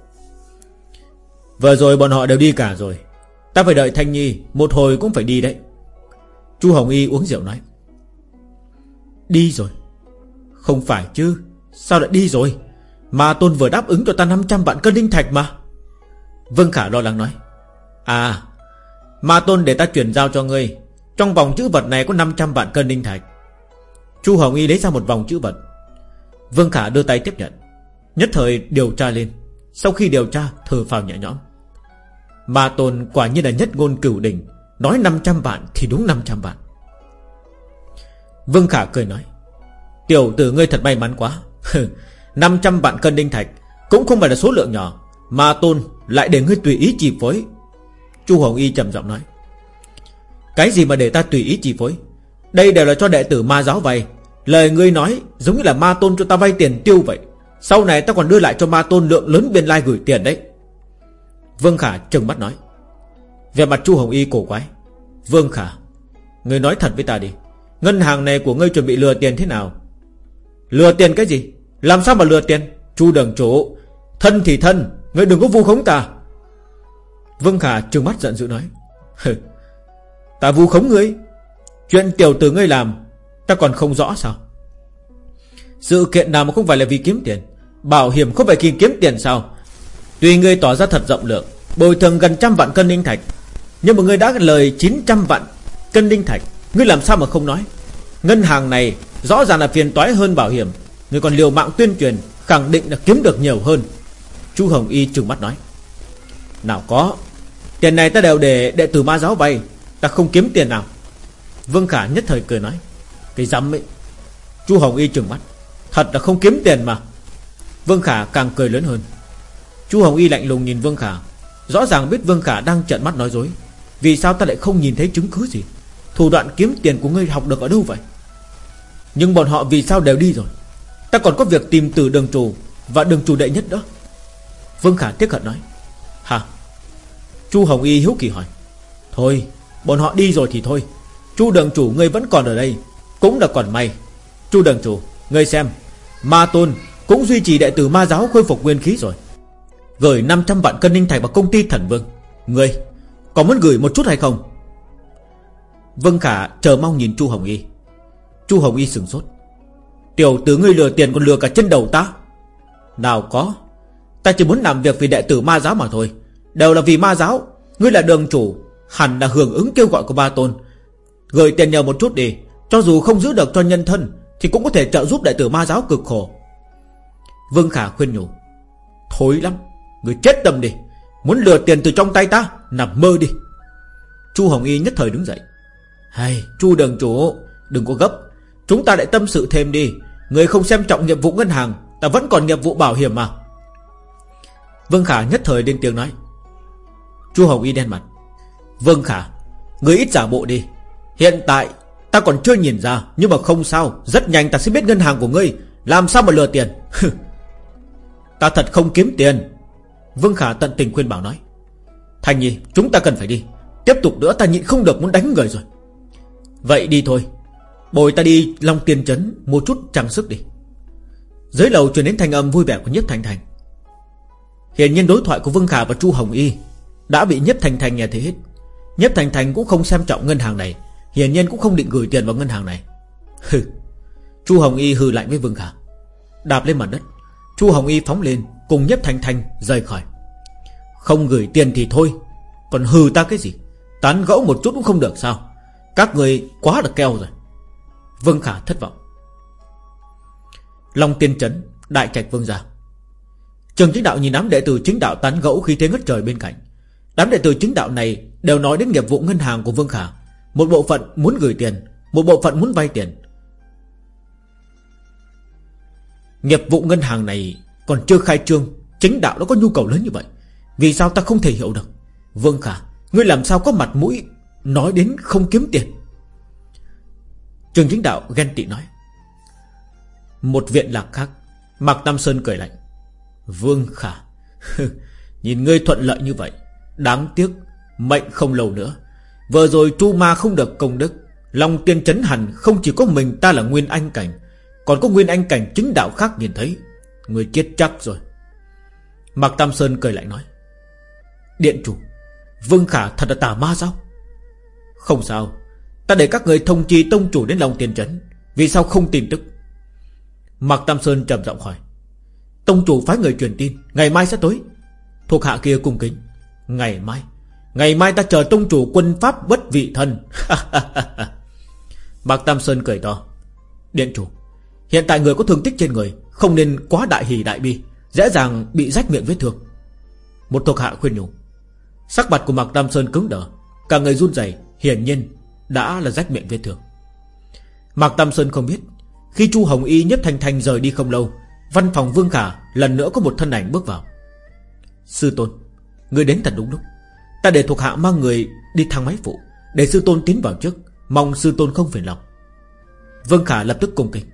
Vừa rồi bọn họ đều đi cả rồi. Ta phải đợi Thanh Nhi Một hồi cũng phải đi đấy. Chu Hồng Y uống rượu nói. Đi rồi. Không phải chứ Sao lại đi rồi? Ma Tôn vừa đáp ứng cho ta 500 vạn cân linh thạch mà. Vương Khả lo lắng nói. À Ma Tôn để ta chuyển giao cho ngươi. Trong vòng chữ vật này có 500 vạn cân linh thạch. Chu Hồng Y lấy ra một vòng chữ vật. Vương Khả đưa tay tiếp nhận. Nhất thời điều tra lên. Sau khi điều tra, thở phào nhẹ nhõm. Ma Tôn quả nhiên là nhất ngôn cửu đỉnh. Nói 500 vạn thì đúng 500 vạn. Vương Khả cười nói. Tiểu tử ngươi thật may mắn quá. 500 vạn cân đinh thạch Cũng không phải là số lượng nhỏ. Ma Tôn lại để ngươi tùy ý chi phối. Chu Hồng Y trầm giọng nói. Cái gì mà để ta tùy ý chi phối? Đây đều là cho đệ tử ma giáo vay. Lời ngươi nói giống như là ma tôn cho ta vay tiền tiêu vậy. Sau này ta còn đưa lại cho ma tôn lượng lớn biên lai gửi tiền đấy. Vương Khả trừng mắt nói. Về mặt Chu Hồng Y cổ quái. Vương Khả, Ngươi nói thật với ta đi. Ngân hàng này của ngươi chuẩn bị lừa tiền thế nào? Lừa tiền cái gì? Làm sao mà lừa tiền? Chu đường chủ, Thân thì thân, Ngươi đừng có vu khống ta. Vương Khả trừng mắt giận dữ nói. Ta vu khống ngươi. Chuyện tiểu tử ngươi làm, Ta còn không rõ sao? Sự kiện nào mà không phải là vì kiếm tiền? Bảo hiểm không phải khi kiếm tiền sao? Tuy ngươi tỏ ra thật rộng lượng, Bồi thường gần trăm vạn cân linh thạch, Nhưng mà ngươi đã lời 900 vạn cân linh thạch, Ngươi làm sao mà không nói? Ngân hàng này rõ ràng là phiền toái hơn bảo hiểm, Ngươi còn liều mạng tuyên truyền, Khẳng định là kiếm được nhiều hơn. Chu Hồng Y trừng mắt nói, Nào có, Tiền này ta đều để đệ tử ma giáo vay, Ta không kiếm tiền nào. Vương Khả nhất thời cười nói, Cái dám ấy, Chu Hồng Y trừng mắt, Thật là không kiếm tiền mà. Vương Khả càng cười lớn hơn. Chu Hồng Y lạnh lùng nhìn Vương Khả, Rõ ràng biết Vương Khả đang trợn mắt nói dối. Vì sao ta lại không nhìn thấy chứng cứ gì? Thủ đoạn kiếm tiền của ngươi học được ở đâu vậy? Nhưng bọn họ vì sao đều đi rồi? Ta còn có việc tìm từ đường chủ Và đường chủ đệ nhất đó. Vương Khả tiếc hận nói, Hả? Chu Hồng Y hiếu kỳ hỏi, Thôi, bọn họ đi rồi thì thôi. Chu đường chủ ngươi vẫn còn ở đây, Cũng là còn may. Chu đường chủ, ngươi xem, Ma Tôn cũng duy trì đệ tử ma giáo khôi phục nguyên khí rồi. Gửi 500 vạn cân ninh thạch vào công ty thần vương. Ngươi Có muốn gửi một chút hay không? Vân Khả chờ mong nhìn Chu Hồng Y. Chu Hồng Y sừng sốt. Tiểu tử ngươi lừa tiền còn lừa cả chân đầu ta. Nào có, Ta chỉ muốn làm việc vì đệ tử ma giáo mà thôi. Đều là vì ma giáo, Ngươi là đường chủ, Hẳn là hưởng ứng kêu gọi của ba tôn. Gửi tiền nhờ một chút đi. Cho dù không giữ được cho nhân thân, Thì cũng có thể trợ giúp đại tử ma giáo cực khổ. Vương Khả khuyên nhủ, Thối lắm, Người chết tâm đi. Muốn lừa tiền từ trong tay ta, Nằm mơ đi. Chu Hồng Y nhất thời đứng dậy, hay, Chu đường chủ, Đừng có gấp. Chúng ta lại tâm sự thêm đi. Người không xem trọng nhiệm vụ ngân hàng, Ta vẫn còn nghiệp vụ bảo hiểm mà. Vương Khả nhất thời lên tiếng nói, Chu Hồng Y đen mặt, Vương Khả, Người ít giả bộ đi. Hiện tại, ta còn chưa nhìn ra, Nhưng mà không sao. Rất nhanh ta sẽ biết ngân hàng của ngươi. Làm sao mà lừa tiền? Ta thật không kiếm tiền. Vương Khả tận tình khuyên bảo nói. Thành nhi, chúng ta cần phải đi. Tiếp tục nữa ta nhịn không được muốn đánh người rồi. Vậy đi thôi. Bồi ta đi Long Tiên Trấn Mua chút trang sức đi. Dưới lầu truyền đến thanh âm vui vẻ của Nhất Thành Thành. Hiện nhiên đối thoại của Vương Khả và Chu Hồng Y Đã bị Nhất Thành Thành nghe thấy hết. Nhất Thành Thành cũng không xem trọng ngân hàng này. Hiển nhiên cũng không định gửi tiền vào ngân hàng này. Hừ, Chu Hồng Y hừ lạnh với Vương Khả. Đạp lên mặt đất, Chu Hồng Y phóng lên, Cùng nhấp Thành Thành rời khỏi. Không gửi tiền thì thôi, Còn hừ ta cái gì? Tán gẫu một chút cũng không được sao? Các người quá là keo rồi. Vương Khả thất vọng. Long tiên trấn, Đại trạch vương gia. Trường chính đạo nhìn đám đệ tử chính đạo tán gẫu khi thế ngất trời bên cạnh. Đám đệ tử chính đạo này Đều nói đến nghiệp vụ ngân hàng của Vương Khả. Một bộ phận muốn gửi tiền, Một bộ phận muốn vay tiền. Nghiệp vụ ngân hàng này Còn chưa khai trương, Chính đạo nó có nhu cầu lớn như vậy. Vì sao ta không thể hiểu được? Vương Khả, Ngươi làm sao có mặt mũi Nói đến không kiếm tiền? Trường chính đạo ghen tị nói. Một viện lạc khác, Mạc Tam Sơn cười lạnh. Vương Khả, Nhìn ngươi thuận lợi như vậy, Đáng tiếc, Mệnh không lâu nữa. Vừa rồi Chu Ma không được công đức. Long tiên chấn hẳn không chỉ có mình ta là Nguyên Anh Cảnh, Còn có Nguyên Anh Cảnh chứng đạo khác nhìn thấy. Người chết chắc rồi. Mạc Tam Sơn cười lại nói, Điện chủ, Vương Khả thật là tà ma sao? Không sao. Ta để các người thông chi tông chủ đến Long tiên chấn, Vì sao không tin tức? Mạc Tam Sơn trầm giọng hỏi, Tông chủ phái người truyền tin, Ngày mai sẽ tới. Thuộc hạ kia cung kính, Ngày mai. Ngày mai ta chờ tông chủ quân pháp bất vị thân. Mạc Tam Sơn cười to. Điện chủ, Hiện tại người có thương tích trên người, Không nên quá đại hỷ đại bi, Dễ dàng bị rách miệng vết thương. Một thuộc hạ khuyên nhủ. Sắc mặt của Mạc Tam Sơn cứng đờ, Cả người run rẩy, Hiển nhiên đã là rách miệng vết thương. Mạc Tam Sơn không biết, Khi Chu Hồng Y nhất thành thành rời đi không lâu, Văn phòng Vương Khả lần nữa có một thân ảnh bước vào. Sư Tôn, Người đến thật đúng lúc. Ta để thuộc hạ mang người đi thang máy phụ, Để sư tôn tiến vào trước, Mong sư tôn không phiền lòng. Vương Khả lập tức cung kính.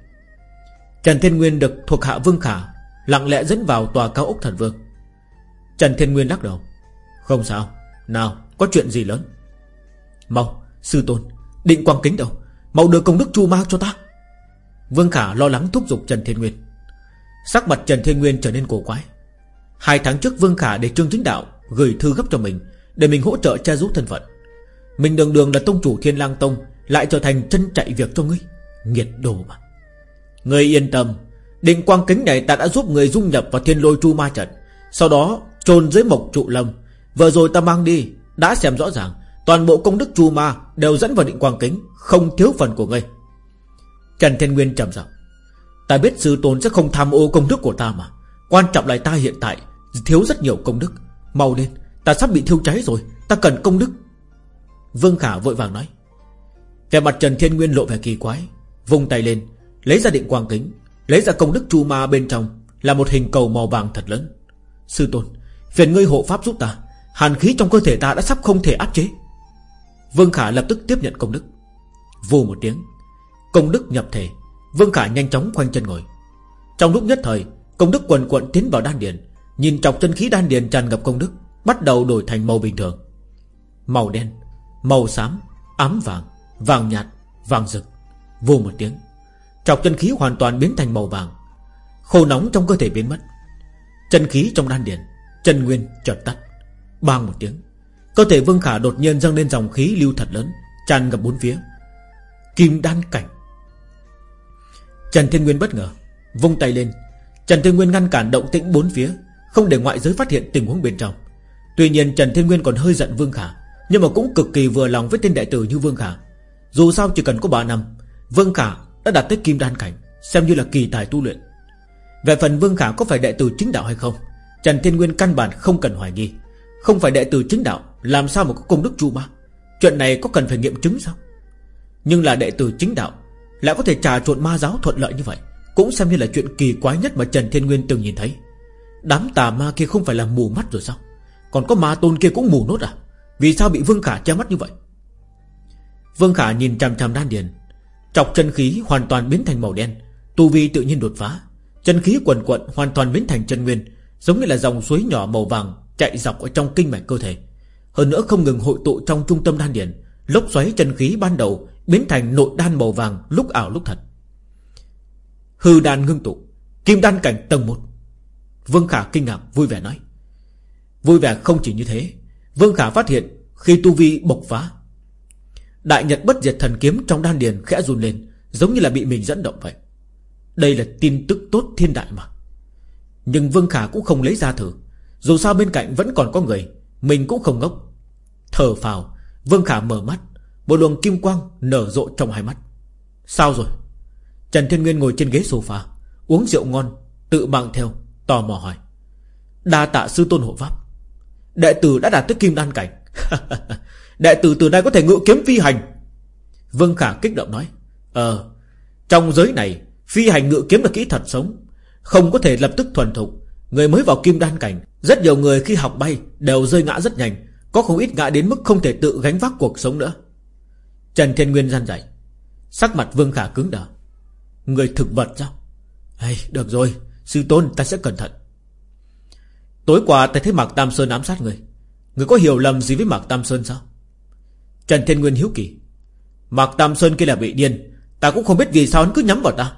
Trần Thiên Nguyên được thuộc hạ Vương Khả Lặng lẽ dẫn vào tòa cao ốc thần vương. Trần Thiên Nguyên lắc đầu. Không sao, Nào, có chuyện gì lớn? Mau, sư tôn, Định quang kính đâu? Mau đưa công đức chu ma cho ta. Vương Khả lo lắng thúc giục Trần Thiên Nguyên. Sắc mặt Trần Thiên Nguyên trở nên cổ quái. Hai tháng trước Vương Khả để Trương Chính Đạo Gửi thư gấp cho mình để mình hỗ trợ cha giúp thân phận. Mình đường đường là tông chủ Thiên lang Tông, Lại trở thành chân chạy việc cho ngươi, Nghiệt đồ mà. Ngươi yên tâm Định quang kính này ta đã giúp người dung nhập vào thiên lôi chu ma trận. Sau đó, chôn dưới mộc trụ lâm. Vừa rồi ta mang đi, Đã xem rõ ràng, Toàn bộ công đức chu ma đều dẫn vào định quang kính, Không thiếu phần của ngươi. Trần Thiên Nguyên trầm giọng, Ta biết sư tôn sẽ không tham ô công đức của ta mà. Quan trọng là ta hiện tại Thiếu rất nhiều công đức. Mau lên Ta sắp bị thiêu cháy rồi, Ta cần công đức. Vương Khả vội vàng nói. Về mặt Trần Thiên Nguyên lộ vẻ kỳ quái Vùng tay lên, Lấy ra định quang kính, Lấy ra công đức chu ma bên trong, Là một hình cầu màu vàng thật lớn. Sư tôn Phiền ngươi hộ pháp giúp ta, Hàn khí trong cơ thể ta đã sắp không thể áp chế. Vương Khả lập tức tiếp nhận công đức. Vù một tiếng, Công đức nhập thể, Vương Khả nhanh chóng khoanh chân ngồi. Trong lúc nhất thời, Công đức quần quận tiến vào đan điền, Nhìn chọc chân khí đan điền tràn ngập công đức. Bắt đầu đổi thành màu bình thường. Màu đen, Màu xám, Ám vàng Vàng nhạt, Vàng rực, Vô một tiếng. Chọc chân khí hoàn toàn biến thành màu vàng. Khô nóng trong cơ thể biến mất. Chân khí trong đan điền, Chân nguyên chợt tắt. Bang một tiếng, Cơ thể Vương Khả đột nhiên dâng lên dòng khí lưu thật lớn, Tràn ngập bốn phía. Kim đan cảnh. Trần Thiên Nguyên bất ngờ, Vung tay lên. Trần Thiên Nguyên ngăn cản động tĩnh bốn phía, Không để ngoại giới phát hiện tình huống bên trong. Tuy nhiên Trần Thiên Nguyên còn hơi giận Vương Khả, Nhưng mà cũng cực kỳ vừa lòng với tên đệ tử như Vương Khả. Dù sao chỉ cần có 3 năm, Vương Khả đã đạt tới kim đan cảnh, Xem như là kỳ tài tu luyện. Về phần Vương Khả có phải đệ tử chính đạo hay không, Trần Thiên Nguyên căn bản không cần hoài nghi. Không phải đệ tử chính đạo, Làm sao mà có công đức chu ma? Chuyện này có cần phải nghiệm chứng sao? Nhưng là đệ tử chính đạo, Lại có thể trà trộn ma giáo thuận lợi như vậy, Cũng xem như là chuyện kỳ quái nhất mà Trần Thiên Nguyên từng nhìn thấy. Đám tà ma kia không phải là mù mắt rồi sao? Còn có ma tôn kia cũng mù nốt à? Vì sao bị Vương Khả che mắt như vậy? Vương Khả nhìn chằm chằm đan điền. Chọc chân khí hoàn toàn biến thành màu đen. Tu vi tự nhiên đột phá. Chân khí quần quận hoàn toàn biến thành chân nguyên, Giống như là dòng suối nhỏ màu vàng Chạy dọc ở trong kinh mạch cơ thể. Hơn nữa không ngừng hội tụ trong trung tâm đan điền, Lốc xoáy chân khí ban đầu Biến thành nội đan màu vàng lúc ảo lúc thật. Hư đan ngưng tụ, Kim đan cảnh tầng 1 Vương Khả kinh ngạc, vui vẻ nói Vui vẻ không chỉ như thế, Vương Khả phát hiện khi tu vi bộc phá, Đại Nhật bất diệt thần kiếm trong đan điền khẽ run lên, Giống như là bị mình dẫn động vậy. Đây là tin tức tốt thiên đại mà. Nhưng Vương Khả cũng không lấy ra thử, Dù sao bên cạnh vẫn còn có người, Mình cũng không ngốc. Thở phào, Vương Khả mở mắt, Một luồng kim quang nở rộ trong hai mắt. Sao rồi? Trần Thiên Nguyên ngồi trên ghế sofa, Uống rượu ngon, Tự mang theo, Tò mò hỏi. Đa tạ sư tôn hộ pháp. Đệ tử đã đạt tới kim đan cảnh. Đệ tử từ nay có thể ngự kiếm phi hành. Vương Khả kích động nói Ờ Trong giới này, Phi hành ngự kiếm là kỹ thuật sống, Không có thể lập tức thuần thục. Người mới vào kim đan cảnh, Rất nhiều người khi học bay Đều rơi ngã rất nhanh, Có không ít ngã đến mức không thể tự gánh vác cuộc sống nữa. Trần Thiên Nguyên gian dạy. Sắc mặt Vương Khả cứng đờ. Người thực vật sao? Hay Được rồi, Sư tôn, ta sẽ cẩn thận. Tối qua ta thấy Mạc Tam Sơn ám sát người. Người có hiểu lầm gì với Mạc Tam Sơn sao? Trần Thiên Nguyên hiếu kỳ. Mạc Tam Sơn kia là bị điên. Ta cũng không biết vì sao hắn cứ nhắm vào ta.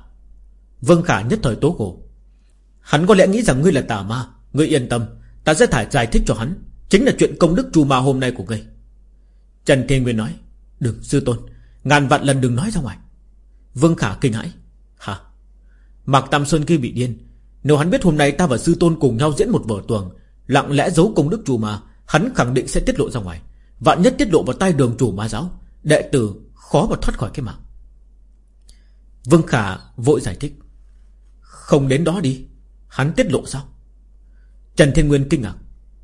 Vương Khả nhất thời tố khổ. Hắn có lẽ nghĩ rằng ngươi là tà ma. Ngươi yên tâm. Ta sẽ thải giải thích cho hắn. Chính là chuyện công đức trù ma hôm nay của ngươi. Trần Thiên Nguyên nói. Đừng sư tôn. Ngàn vạn lần đừng nói ra ngoài. Vương Khả kinh hãi. Hả? Mạc Tam Sơn kia bị điên. Nếu hắn biết hôm nay ta và sư tôn cùng nhau diễn một vở tuồng, Lặng lẽ giấu công đức chủ mà, Hắn khẳng định sẽ tiết lộ ra ngoài. Vạn nhất tiết lộ vào tay đường chủ ma giáo, Đệ tử khó mà thoát khỏi cái mạng. Vương Khả vội giải thích. Không đến đó đi, Hắn tiết lộ sao? Trần Thiên Nguyên kinh ngạc.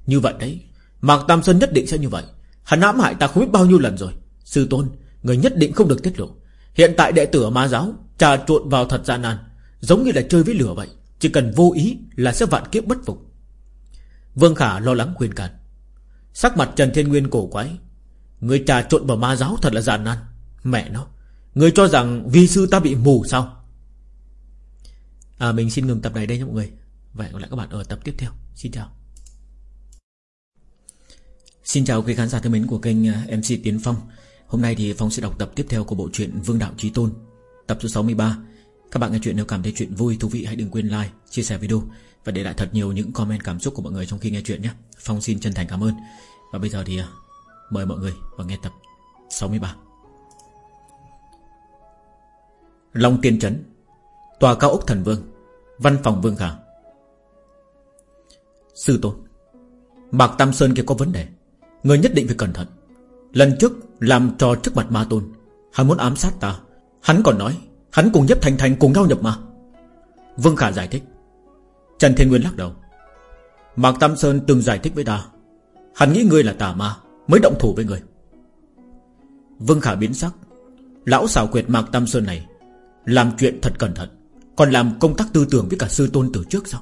Như vậy đấy, Mạc Tam Sơn nhất định sẽ như vậy. Hắn ám hại ta không biết bao nhiêu lần rồi. Sư Tôn, Người nhất định không được tiết lộ. Hiện tại đệ tử ở ma giáo Trà trộn vào thật gian nan, Giống như là chơi với lửa vậy. Chỉ cần vô ý là sẽ vạn kiếp bất phục. Vương Khả lo lắng khuyên can. Sắc mặt Trần Thiên Nguyên cổ quái. Người trà trộn vào ma giáo thật là giàn nan. Mẹ nó, Người cho rằng vi sư ta bị mù sao? À mình xin ngừng tập này đây nha mọi người. Và hẹn gặp lại các bạn ở tập tiếp theo. Xin chào. Xin chào quý khán giả thân mến của kênh à, MC Tiến Phong. Hôm nay thì Phong sẽ đọc tập tiếp theo của bộ truyện Vương Đạo Trí Tôn, Tập số 63 các bạn nghe chuyện nếu cảm thấy chuyện vui, thú vị hãy đừng quên like, chia sẻ video Và để lại thật nhiều những comment cảm xúc của mọi người trong khi nghe chuyện nhé. Phong xin chân thành cảm ơn. Và bây giờ thì à, mời mọi người vào nghe tập 63 Long Tiên Trấn Tòa cao ốc thần vương Văn phòng vương khả. Sư tôn Mạc Tam Sơn kia có vấn đề. Người nhất định phải cẩn thận. Lần trước làm trò trước mặt ma tôn Hắn muốn ám sát ta. Hắn còn nói Hắn cùng nhếp thành thành cùng nhau nhập ma. Vương Khả giải thích. Trần Thiên Nguyên lắc đầu. Mạc Tam Sơn từng giải thích với ta. Hắn nghĩ ngươi là tà ma, Mới động thủ với người Vương Khả biến sắc. Lão xảo quyệt Mạc Tam Sơn này Làm chuyện thật cẩn thận, Còn làm công tác tư tưởng với cả sư tôn từ trước sao?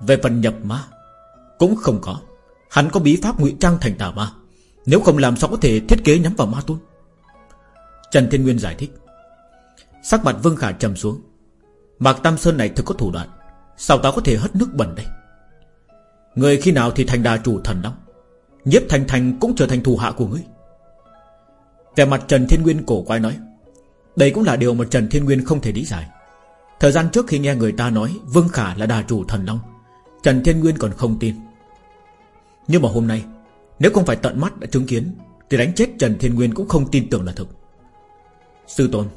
Về phần nhập ma, Cũng không có. Hắn có bí pháp ngụy trang thành tà ma. Nếu không làm sao có thể thiết kế nhắm vào ma tôn? Trần Thiên Nguyên giải thích. Sắc mặt Vương Khả trầm xuống. Mạc Tam Sơn này thực có thủ đoạn. Sao ta có thể hất nước bẩn đây? Người khi nào thì thành đà chủ thần đóng Nhiếp Thành Thành cũng trở thành thù hạ của ngươi. Về mặt Trần Thiên Nguyên cổ quay nói. Đây cũng là điều mà Trần Thiên Nguyên không thể lý giải. Thời gian trước khi nghe người ta nói Vương Khả là đà chủ thần long Trần Thiên Nguyên còn không tin. Nhưng mà hôm nay, Nếu không phải tận mắt đã chứng kiến, Thì đánh chết Trần Thiên Nguyên cũng không tin tưởng là thực. Sư Tôn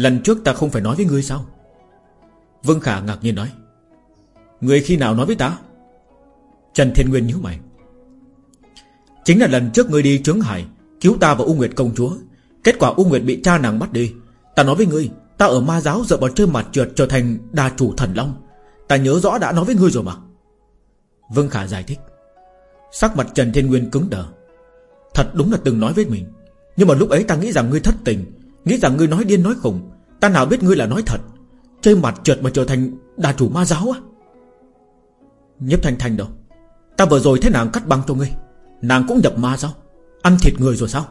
Lần trước ta không phải nói với ngươi sao? Vương Khả ngạc nhiên nói. Ngươi khi nào nói với ta? Trần Thiên Nguyên nhíu mày. Chính là lần trước ngươi đi trướng hải, Cứu ta và U Nguyệt công chúa. Kết quả U Nguyệt bị cha nàng bắt đi. Ta nói với ngươi, Ta ở ma giáo dựa vào chơi mặt trượt trở thành đà chủ thần long. Ta nhớ rõ đã nói với ngươi rồi mà. Vương Khả giải thích. Sắc mặt Trần Thiên Nguyên cứng đờ. Thật đúng là từng nói với mình. Nhưng mà lúc ấy ta nghĩ rằng ngươi thất tình. Nghĩ rằng ngươi nói điên nói khùng, Ta nào biết ngươi là nói thật. Chơi mặt trượt mà trở thành đà chủ ma giáo á. Nhếp Thanh Thanh đâu? Ta vừa rồi thấy nàng cắt băng cho ngươi, Nàng cũng nhập ma sao Ăn thịt người rồi sao?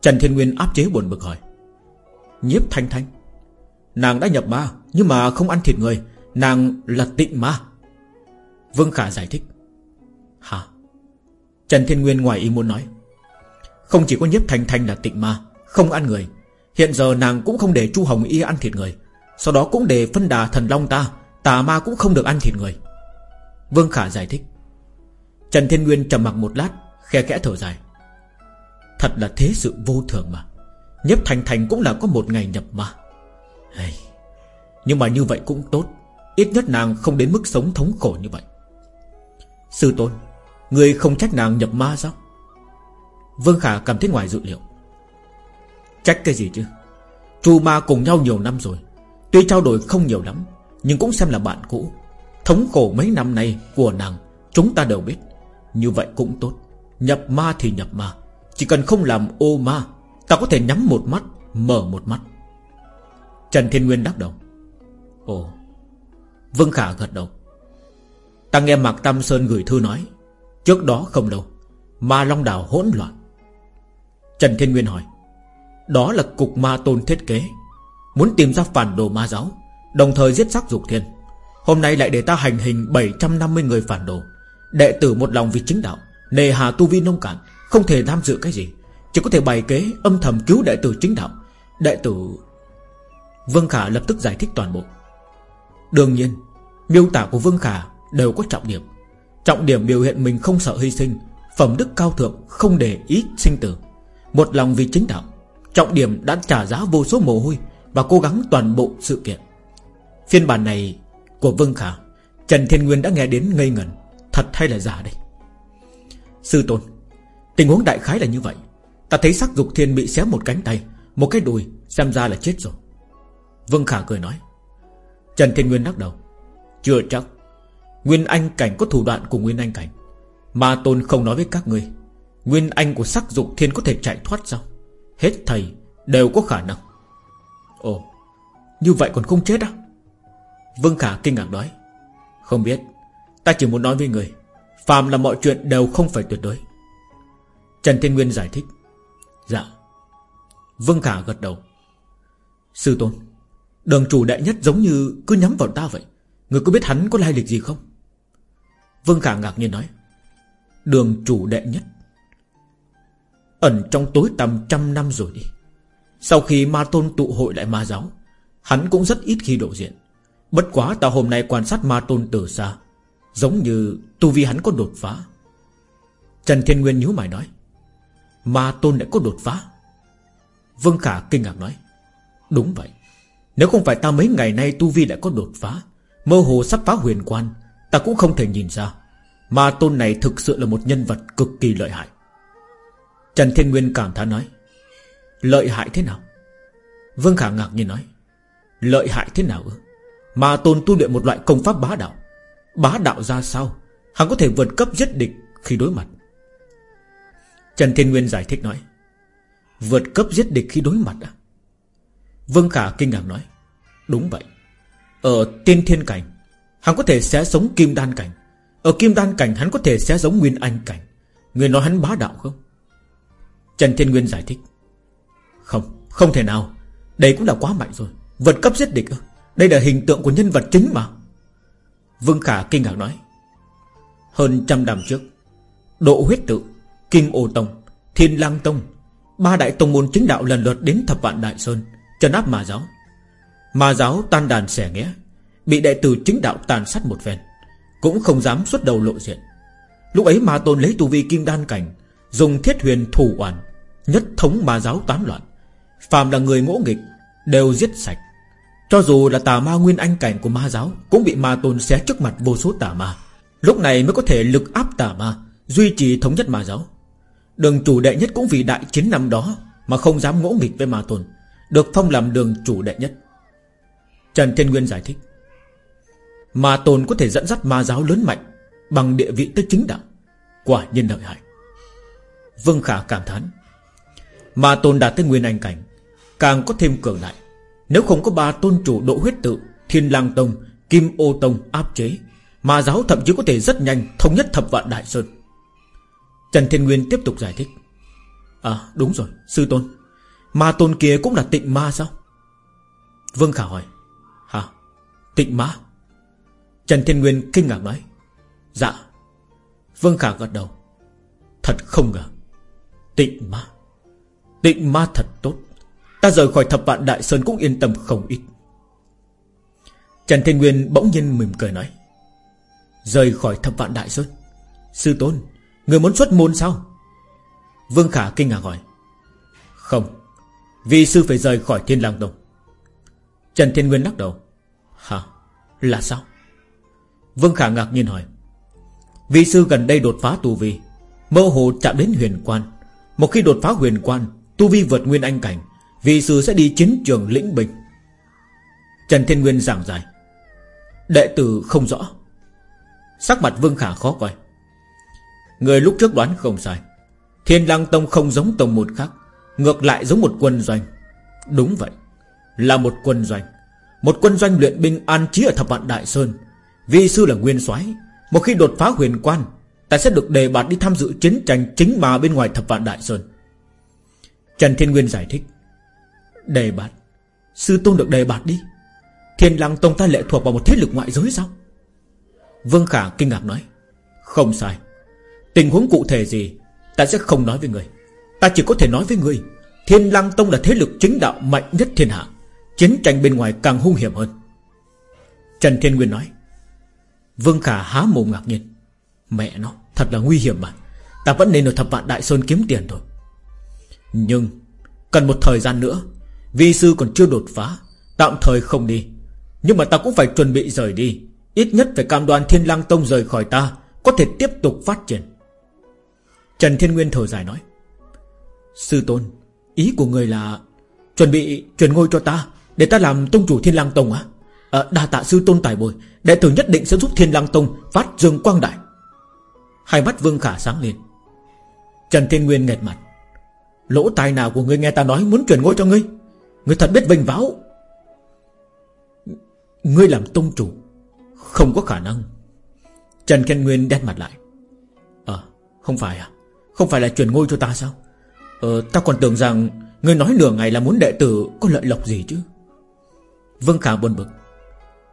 Trần Thiên Nguyên áp chế buồn bực hỏi. Nhiếp Thanh Thanh, Nàng đã nhập ma, Nhưng mà không ăn thịt người, Nàng là tịnh ma. Vương Khả giải thích. Hả? Trần Thiên Nguyên ngoài ý muốn nói. Không chỉ có Nhiếp Thanh Thanh là tịnh ma không ăn người. Hiện giờ nàng cũng không để Chu Hồng Y ăn thịt người. Sau đó cũng để phân đà thần long ta, Tà ma cũng không được ăn thịt người. Vương Khả giải thích. Trần Thiên Nguyên trầm mặc một lát, Khe khẽ thở dài. Thật là thế sự vô thường mà. Nhếp Thành Thành cũng là có một ngày nhập ma. Hey. Nhưng mà như vậy cũng tốt. Ít nhất nàng không đến mức sống thống khổ như vậy. Sư tôn, Người không trách nàng nhập ma sao? Vương Khả cảm thấy ngoài dự liệu. Trách cái gì chứ? Chu ma cùng nhau nhiều năm rồi, Tuy trao đổi không nhiều lắm, Nhưng cũng xem là bạn cũ. Thống khổ mấy năm nay của nàng, Chúng ta đều biết. Như vậy cũng tốt. Nhập ma thì nhập ma. Chỉ cần không làm ô ma, Ta có thể nhắm một mắt, Mở một mắt. Trần Thiên Nguyên đáp đầu. Ồ. Vương Khả gật đầu. Ta nghe Mạc Tam Sơn gửi thư nói, Trước đó không lâu, Ma Long Đảo hỗn loạn. Trần Thiên Nguyên hỏi đó là cục ma tôn thiết kế. Muốn tìm ra phản đồ ma giáo, Đồng thời giết sắc dục thiên. Hôm nay lại để ta hành hình 750 người phản đồ. Đệ tử một lòng vì chính đạo, Nề hà tu vi nông cạn, Không thể tham dự cái gì. Chỉ có thể bày kế âm thầm cứu đệ tử chính đạo. Đệ tử Vương Khả lập tức giải thích toàn bộ. Đương nhiên, Miêu tả của Vương Khả đều có trọng điểm. Trọng điểm biểu hiện mình không sợ hy sinh, Phẩm đức cao thượng, không để ý sinh tử. Một lòng vì chính đạo Trọng điểm đã trả giá vô số mồ hôi Và cố gắng toàn bộ sự kiện. Phiên bản này của Vương Khả, Trần Thiên Nguyên đã nghe đến ngây ngẩn, Thật hay là giả đây? Sư tôn, Tình huống đại khái là như vậy. Ta thấy sắc dục thiên bị xé một cánh tay, Một cái đùi, xem ra là chết rồi. Vương Khả cười nói. Trần Thiên Nguyên lắc đầu. Chưa chắc. Nguyên Anh Cảnh có thủ đoạn của Nguyên Anh Cảnh. Mà Tôn không nói với các ngươi. Nguyên Anh của sắc dục thiên có thể chạy thoát sao? Hết thầy đều có khả năng. Ồ, Như vậy còn không chết á? Vương Khả kinh ngạc nói. Không biết, Ta chỉ muốn nói với người, Phàm là mọi chuyện đều không phải tuyệt đối. Trần Thiên Nguyên giải thích. Dạ. Vương Khả gật đầu. Sư Tôn, Đường chủ đại nhất giống như cứ nhắm vào ta vậy, Người có biết hắn có lai lịch gì không? Vương Khả ngạc nhiên nói. Đường chủ đệ nhất? Ẩn trong tối tăm trăm năm rồi đi. Sau khi ma tôn tụ hội lại ma giáo, Hắn cũng rất ít khi độ diện. Bất quá ta hôm nay quan sát ma tôn từ xa, Giống như tu vi hắn có đột phá. Trần Thiên Nguyên nhíu mày nói, Ma tôn lại có đột phá? Vương Khả kinh ngạc nói, Đúng vậy, Nếu không phải ta mấy ngày nay tu vi lại có đột phá, Mơ hồ sắp phá huyền quan, Ta cũng không thể nhìn ra. Ma tôn này thực sự là một nhân vật cực kỳ lợi hại. Trần Thiên Nguyên cảm thán nói, Lợi hại thế nào? Vương Khả ngạc nhiên nói, Lợi hại thế nào ư? Mà tôn tu luyện một loại công pháp bá đạo Bá đạo ra sao? Hắn có thể vượt cấp giết địch khi đối mặt. Trần Thiên Nguyên giải thích nói, Vượt cấp giết địch khi đối mặt à? Vương Khả kinh ngạc nói, Đúng vậy. Ở tiên thiên cảnh, Hắn có thể sẽ sống kim đan cảnh. Ở kim đan cảnh, hắn có thể sẽ giống nguyên anh cảnh. Người nói hắn bá đạo không? Trần Thiên Nguyên giải thích. Không, không thể nào. Đây cũng là quá mạnh rồi. Vượt cấp giết địch Đây là hình tượng của nhân vật chính mà. Vương Khả kinh ngạc nói. Hơn trăm năm trước Độ huyết tự Kim Ô Tông Thiên Lang Tông Ba đại tông môn chính đạo lần lượt đến thập vạn Đại Sơn Trần áp mà giáo. Mà giáo tan đàn xẻ nghĩa Bị đệ tử chính đạo tàn sát một phen Cũng không dám xuất đầu lộ diện. Lúc ấy Ma Tôn lấy tu vi kim đan cảnh Dùng thiết huyền thủ oản, Nhất thống ma giáo tán loạn. Phàm là người ngỗ nghịch, Đều giết sạch. Cho dù là tà ma nguyên anh cảnh của ma giáo, Cũng bị ma tôn xé trước mặt vô số tà ma. Lúc này mới có thể lực áp tà ma, Duy trì thống nhất ma giáo. Đường chủ đệ nhất cũng vì đại chiến năm đó Mà không dám ngỗ nghịch với ma tôn, Được phong làm đường chủ đệ nhất. Trần Thiên Nguyên giải thích, Ma tôn có thể dẫn dắt ma giáo lớn mạnh Bằng địa vị tới chính đạo, Quả nhiên lợi hại. Vương Khả cảm thán. Mà tôn đạt tới nguyên anh cảnh Càng có thêm cường đại. Nếu không có ba tôn chủ độ huyết tự Thiên lang tông, kim ô tông áp chế Ma giáo thậm chí có thể rất nhanh Thống nhất thập vạn đại sơn. Trần Thiên Nguyên tiếp tục giải thích. À đúng rồi sư tôn. Ma tôn kia cũng là tịnh ma sao? Vương Khả hỏi. Hả? Tịnh ma? Trần Thiên Nguyên kinh ngạc nói. Dạ. Vương Khả gật đầu. Thật không ngờ. Tịnh ma. Tịnh ma thật tốt. Ta rời khỏi thập vạn đại sơn cũng yên tâm không ít. Trần Thiên Nguyên bỗng nhiên mỉm cười nói, Rời khỏi thập vạn đại sơn. Sư tôn, Người muốn xuất môn sao? Vương Khả kinh ngạc hỏi, Không, Vì sư phải rời khỏi thiên lang tông. Trần Thiên Nguyên lắc đầu, Hả? Là sao? Vương Khả ngạc nhiên hỏi Vị sư gần đây đột phá tu vi, Mơ hồ chạm đến huyền quan một khi đột phá huyền quan, Tu vi vượt nguyên anh cảnh, Vị sư sẽ đi chiến trường lĩnh bình. Trần Thiên Nguyên giảng giải. Đệ tử không rõ. Sắc mặt Vương Khả khó coi. Người lúc trước đoán không sai. Thiên Lăng Tông không giống tông một khác, Ngược lại giống một quân doanh. Đúng vậy, Là một quân doanh. Một quân doanh luyện binh an trí ở thập vạn Đại Sơn. Vi sư là nguyên soái, Một khi đột phá huyền quan Ta sẽ được đề bạt đi tham dự chiến tranh chính mà bên ngoài thập vạn Đại Sơn. Trần Thiên Nguyên giải thích. Đề bạt. Sư Tôn được đề bạt đi. Thiên Lăng Tông ta lệ thuộc vào một thế lực ngoại giới sao? Vương Khả kinh ngạc nói. Không sai. Tình huống cụ thể gì, Ta sẽ không nói với người. Ta chỉ có thể nói với người, Thiên Lăng Tông là thế lực chính đạo mạnh nhất thiên hạ. Chiến tranh bên ngoài càng hung hiểm hơn. Trần Thiên Nguyên nói. Vương Khả há mồm ngạc nhiên. Mẹ nó thật là nguy hiểm mà. Ta vẫn nên ở thập vạn Đại Sơn kiếm tiền thôi. Nhưng, Cần một thời gian nữa. Vi sư còn chưa đột phá. Tạm thời không đi. Nhưng mà ta cũng phải chuẩn bị rời đi. Ít nhất phải cam đoan Thiên lang Tông rời khỏi ta, Có thể tiếp tục phát triển. Trần Thiên Nguyên thở dài nói, Sư Tôn, Ý của người là Chuẩn bị chuyển ngôi cho ta, Để ta làm tông chủ Thiên lang Tông á. À? Đa tạ sư Tôn tài bồi. Đệ tử nhất định sẽ giúp Thiên lang Tông Phát dương quang đại. Hai mắt Vương Khả sáng lên. Trần Thiên Nguyên nghẹt mặt. Lỗ tai nào của ngươi nghe ta nói muốn chuyển ngôi cho ngươi? Ngươi thật biết vinh váo. Ngươi làm tông chủ, Không có khả năng. Trần Thiên Nguyên đen mặt lại. Ờ không phải à? Không phải là chuyển ngôi cho ta sao? Ờ ta còn tưởng rằng Ngươi nói nửa ngày là muốn đệ tử có lợi lộc gì chứ. Vương Khả buồn bực.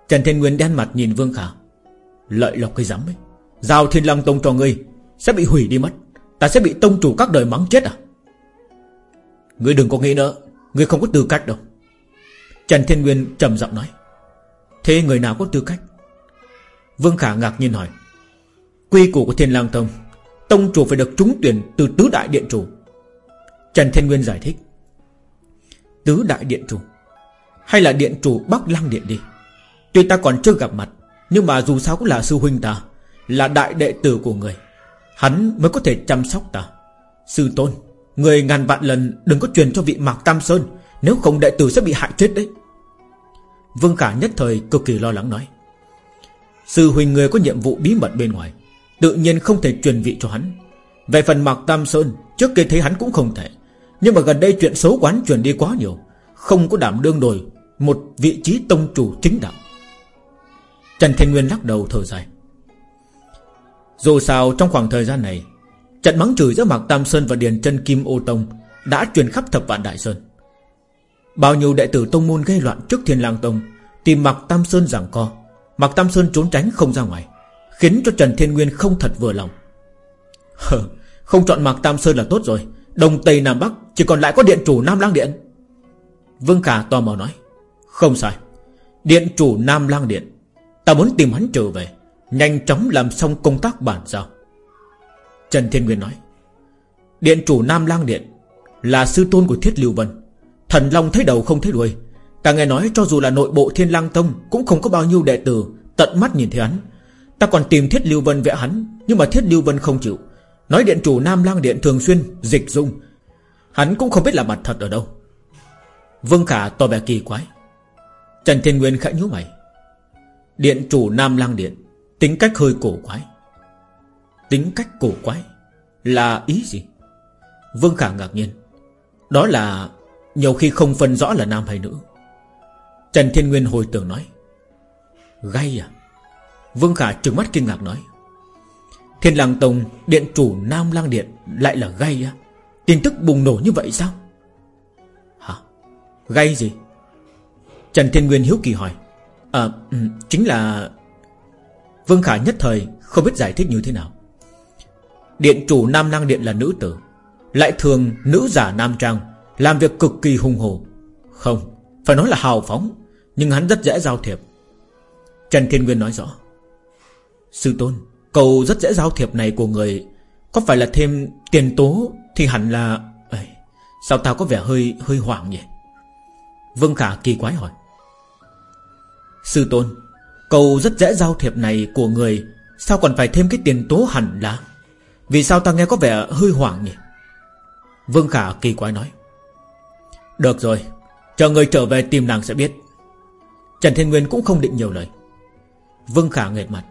Trần Thiên Nguyên đen mặt nhìn Vương Khả. Lợi lộc cái dám ấy. Giao Thiên Lăng Tông cho ngươi, Sẽ bị hủy đi mất. Ta sẽ bị tông chủ các đời mắng chết à? Ngươi đừng có nghĩ nữa, Ngươi không có tư cách đâu. Trần Thiên Nguyên trầm giọng nói. Thế người nào có tư cách? Vương Khả ngạc nhiên hỏi. Quy củ của Thiên Lang Tông Tông chủ phải được trúng tuyển từ tứ đại điện chủ. Trần Thiên Nguyên giải thích. Tứ đại điện chủ, Hay là điện chủ Bắc Lăng Điện đi? Tuy ta còn chưa gặp mặt, Nhưng mà dù sao cũng là sư huynh ta. Là đại đệ tử của người. Hắn mới có thể chăm sóc ta. Sư tôn, Người ngàn vạn lần đừng có truyền cho vị Mạc Tam Sơn, Nếu không đệ tử sẽ bị hại chết đấy. Vương Khả nhất thời cực kỳ lo lắng nói. Sư huynh người có nhiệm vụ bí mật bên ngoài, Tự nhiên không thể truyền vị cho hắn. Về phần Mạc Tam Sơn, Trước kia thấy hắn cũng không thể. Nhưng mà gần đây chuyện xấu quán truyền đi quá nhiều, Không có đảm đương đổi Một vị trí tông chủ chính đạo. Trần Thanh Nguyên lắc đầu thở dài. Dù sao, trong khoảng thời gian này, Trận mắng chửi giữa Mạc Tam Sơn và Điền chân Kim Ô Tông Đã truyền khắp thập vạn Đại Sơn. Bao nhiêu đệ tử Tông Môn gây loạn trước Thiên lang Tông Tìm Mạc Tam Sơn giảng co, Mạc Tam Sơn trốn tránh không ra ngoài, Khiến cho Trần Thiên Nguyên không thật vừa lòng. Hờ Không chọn Mạc Tam Sơn là tốt rồi Đông Tây Nam Bắc Chỉ còn lại có điện chủ Nam Lang Điện. Vương Khả tò mò nói, Không sai, Điện chủ Nam Lang Điện, Ta muốn tìm hắn trở về. Nhanh chóng làm xong công tác bản giao. Trần Thiên Nguyên nói, Điện chủ Nam Lang Điện Là sư tôn của Thiết Lưu Vân. Thần Long thấy đầu không thấy đuôi. Ta nghe nói cho dù là nội bộ Thiên Lang Tông Cũng không có bao nhiêu đệ tử Tận mắt nhìn thấy hắn. Ta còn tìm Thiết Lưu Vân vẽ hắn, Nhưng mà Thiết Lưu Vân không chịu. Nói điện chủ Nam Lang Điện thường xuyên dịch dung. Hắn cũng không biết là mặt thật ở đâu. Vương Khả to vẻ kỳ quái. Trần Thiên Nguyên khẽ nhíu mày. Điện chủ Nam Lang Điện Tính cách hơi cổ quái. Tính cách cổ quái Là ý gì? Vương Khả ngạc nhiên. Đó là nhiều khi không phân rõ là nam hay nữ. Trần Thiên Nguyên hồi tưởng nói, Gay à? Vương Khả trừng mắt kinh ngạc nói, Thiên Lang Tông, Điện chủ Nam Lang Điện Lại là gay á? Tin tức bùng nổ như vậy sao? Hả? Gay gì? Trần Thiên Nguyên hiếu kỳ hỏi À ừ, chính là Vương Khả nhất thời không biết giải thích như thế nào. Điện chủ Nam Năng Điện là nữ tử Lại thường nữ giả nam trang Làm việc cực kỳ hung hồ. Không Phải nói là hào phóng Nhưng hắn rất dễ giao thiệp. Trần Thiên Nguyên nói rõ Sư tôn cầu rất dễ giao thiệp này của người Có phải là thêm tiền tố Thì hẳn là Ê, Sao tao có vẻ hơi hơi hoảng nhỉ? Vương Khả kỳ quái hỏi Sư tôn Câu rất dễ giao thiệp này của người. Sao còn phải thêm cái tiền tố hẳn là? Vì sao ta nghe có vẻ hơi hoảng nhỉ? Vương Khả kỳ quái nói. Được rồi, Chờ người trở về tìm nàng sẽ biết. Trần Thiên Nguyên cũng không định nhiều lời. Vương Khả nghệt mặt.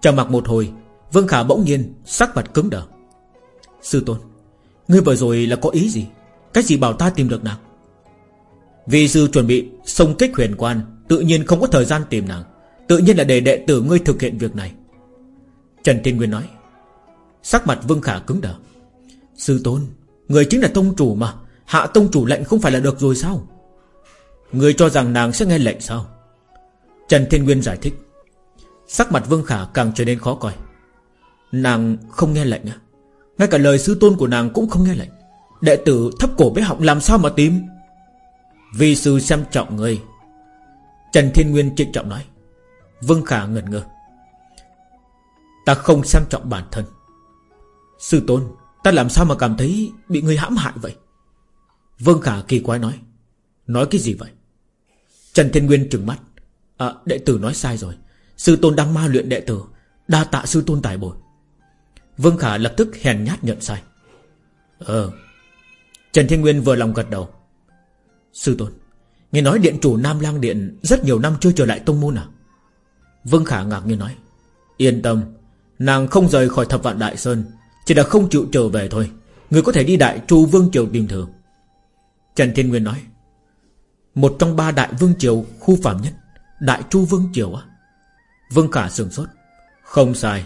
Chờ mặc một hồi, Vương Khả bỗng nhiên sắc mặt cứng đờ. Sư tôn, Ngươi vừa rồi là có ý gì? Cách gì bảo ta tìm được nàng? Vì sư chuẩn bị xông kích huyền quan, Tự nhiên không có thời gian tìm nàng. Tự nhiên là để đệ tử ngươi thực hiện việc này. Trần Thiên Nguyên nói, Sắc mặt Vương Khả cứng đờ. Sư tôn, Người chính là tông chủ mà, Hạ tông chủ lệnh không phải là được rồi sao? Người cho rằng nàng sẽ nghe lệnh sao? Trần Thiên Nguyên giải thích, Sắc mặt Vương Khả càng trở nên khó coi. Nàng không nghe lệnh à? Ngay cả lời sư tôn của nàng cũng không nghe lệnh. Đệ tử thấp cổ bế họng làm sao mà tìm? Vì sư xem trọng người Trần Thiên Nguyên trịnh trọng nói Vương Khả ngẩn ngơ. Ta không xem trọng bản thân. Sư tôn, Ta làm sao mà cảm thấy Bị người hãm hại vậy? Vương Khả kỳ quái nói. Nói cái gì vậy? Trần Thiên Nguyên trừng mắt. À đệ tử nói sai rồi. Sư tôn đang ma luyện đệ tử, Đa tạ sư tôn tài bồi. Vương Khả lập tức hèn nhát nhận sai. Ờ. Trần Thiên Nguyên vừa lòng gật đầu. Sư tôn, Nghe nói điện chủ Nam Lang Điện Rất nhiều năm chưa trở lại tông môn à? Vương Khả ngạc nhiên nói. Yên tâm, Nàng không rời khỏi thập vạn Đại Sơn, Chỉ là không chịu trở về thôi. Người có thể đi đại chu Vương Triều tìm thử Trần Thiên Nguyên nói. Một trong ba đại Vương Triều khu phạm nhất. Đại chu Vương Triều á? Vương Khả sừng sốt. Không sai.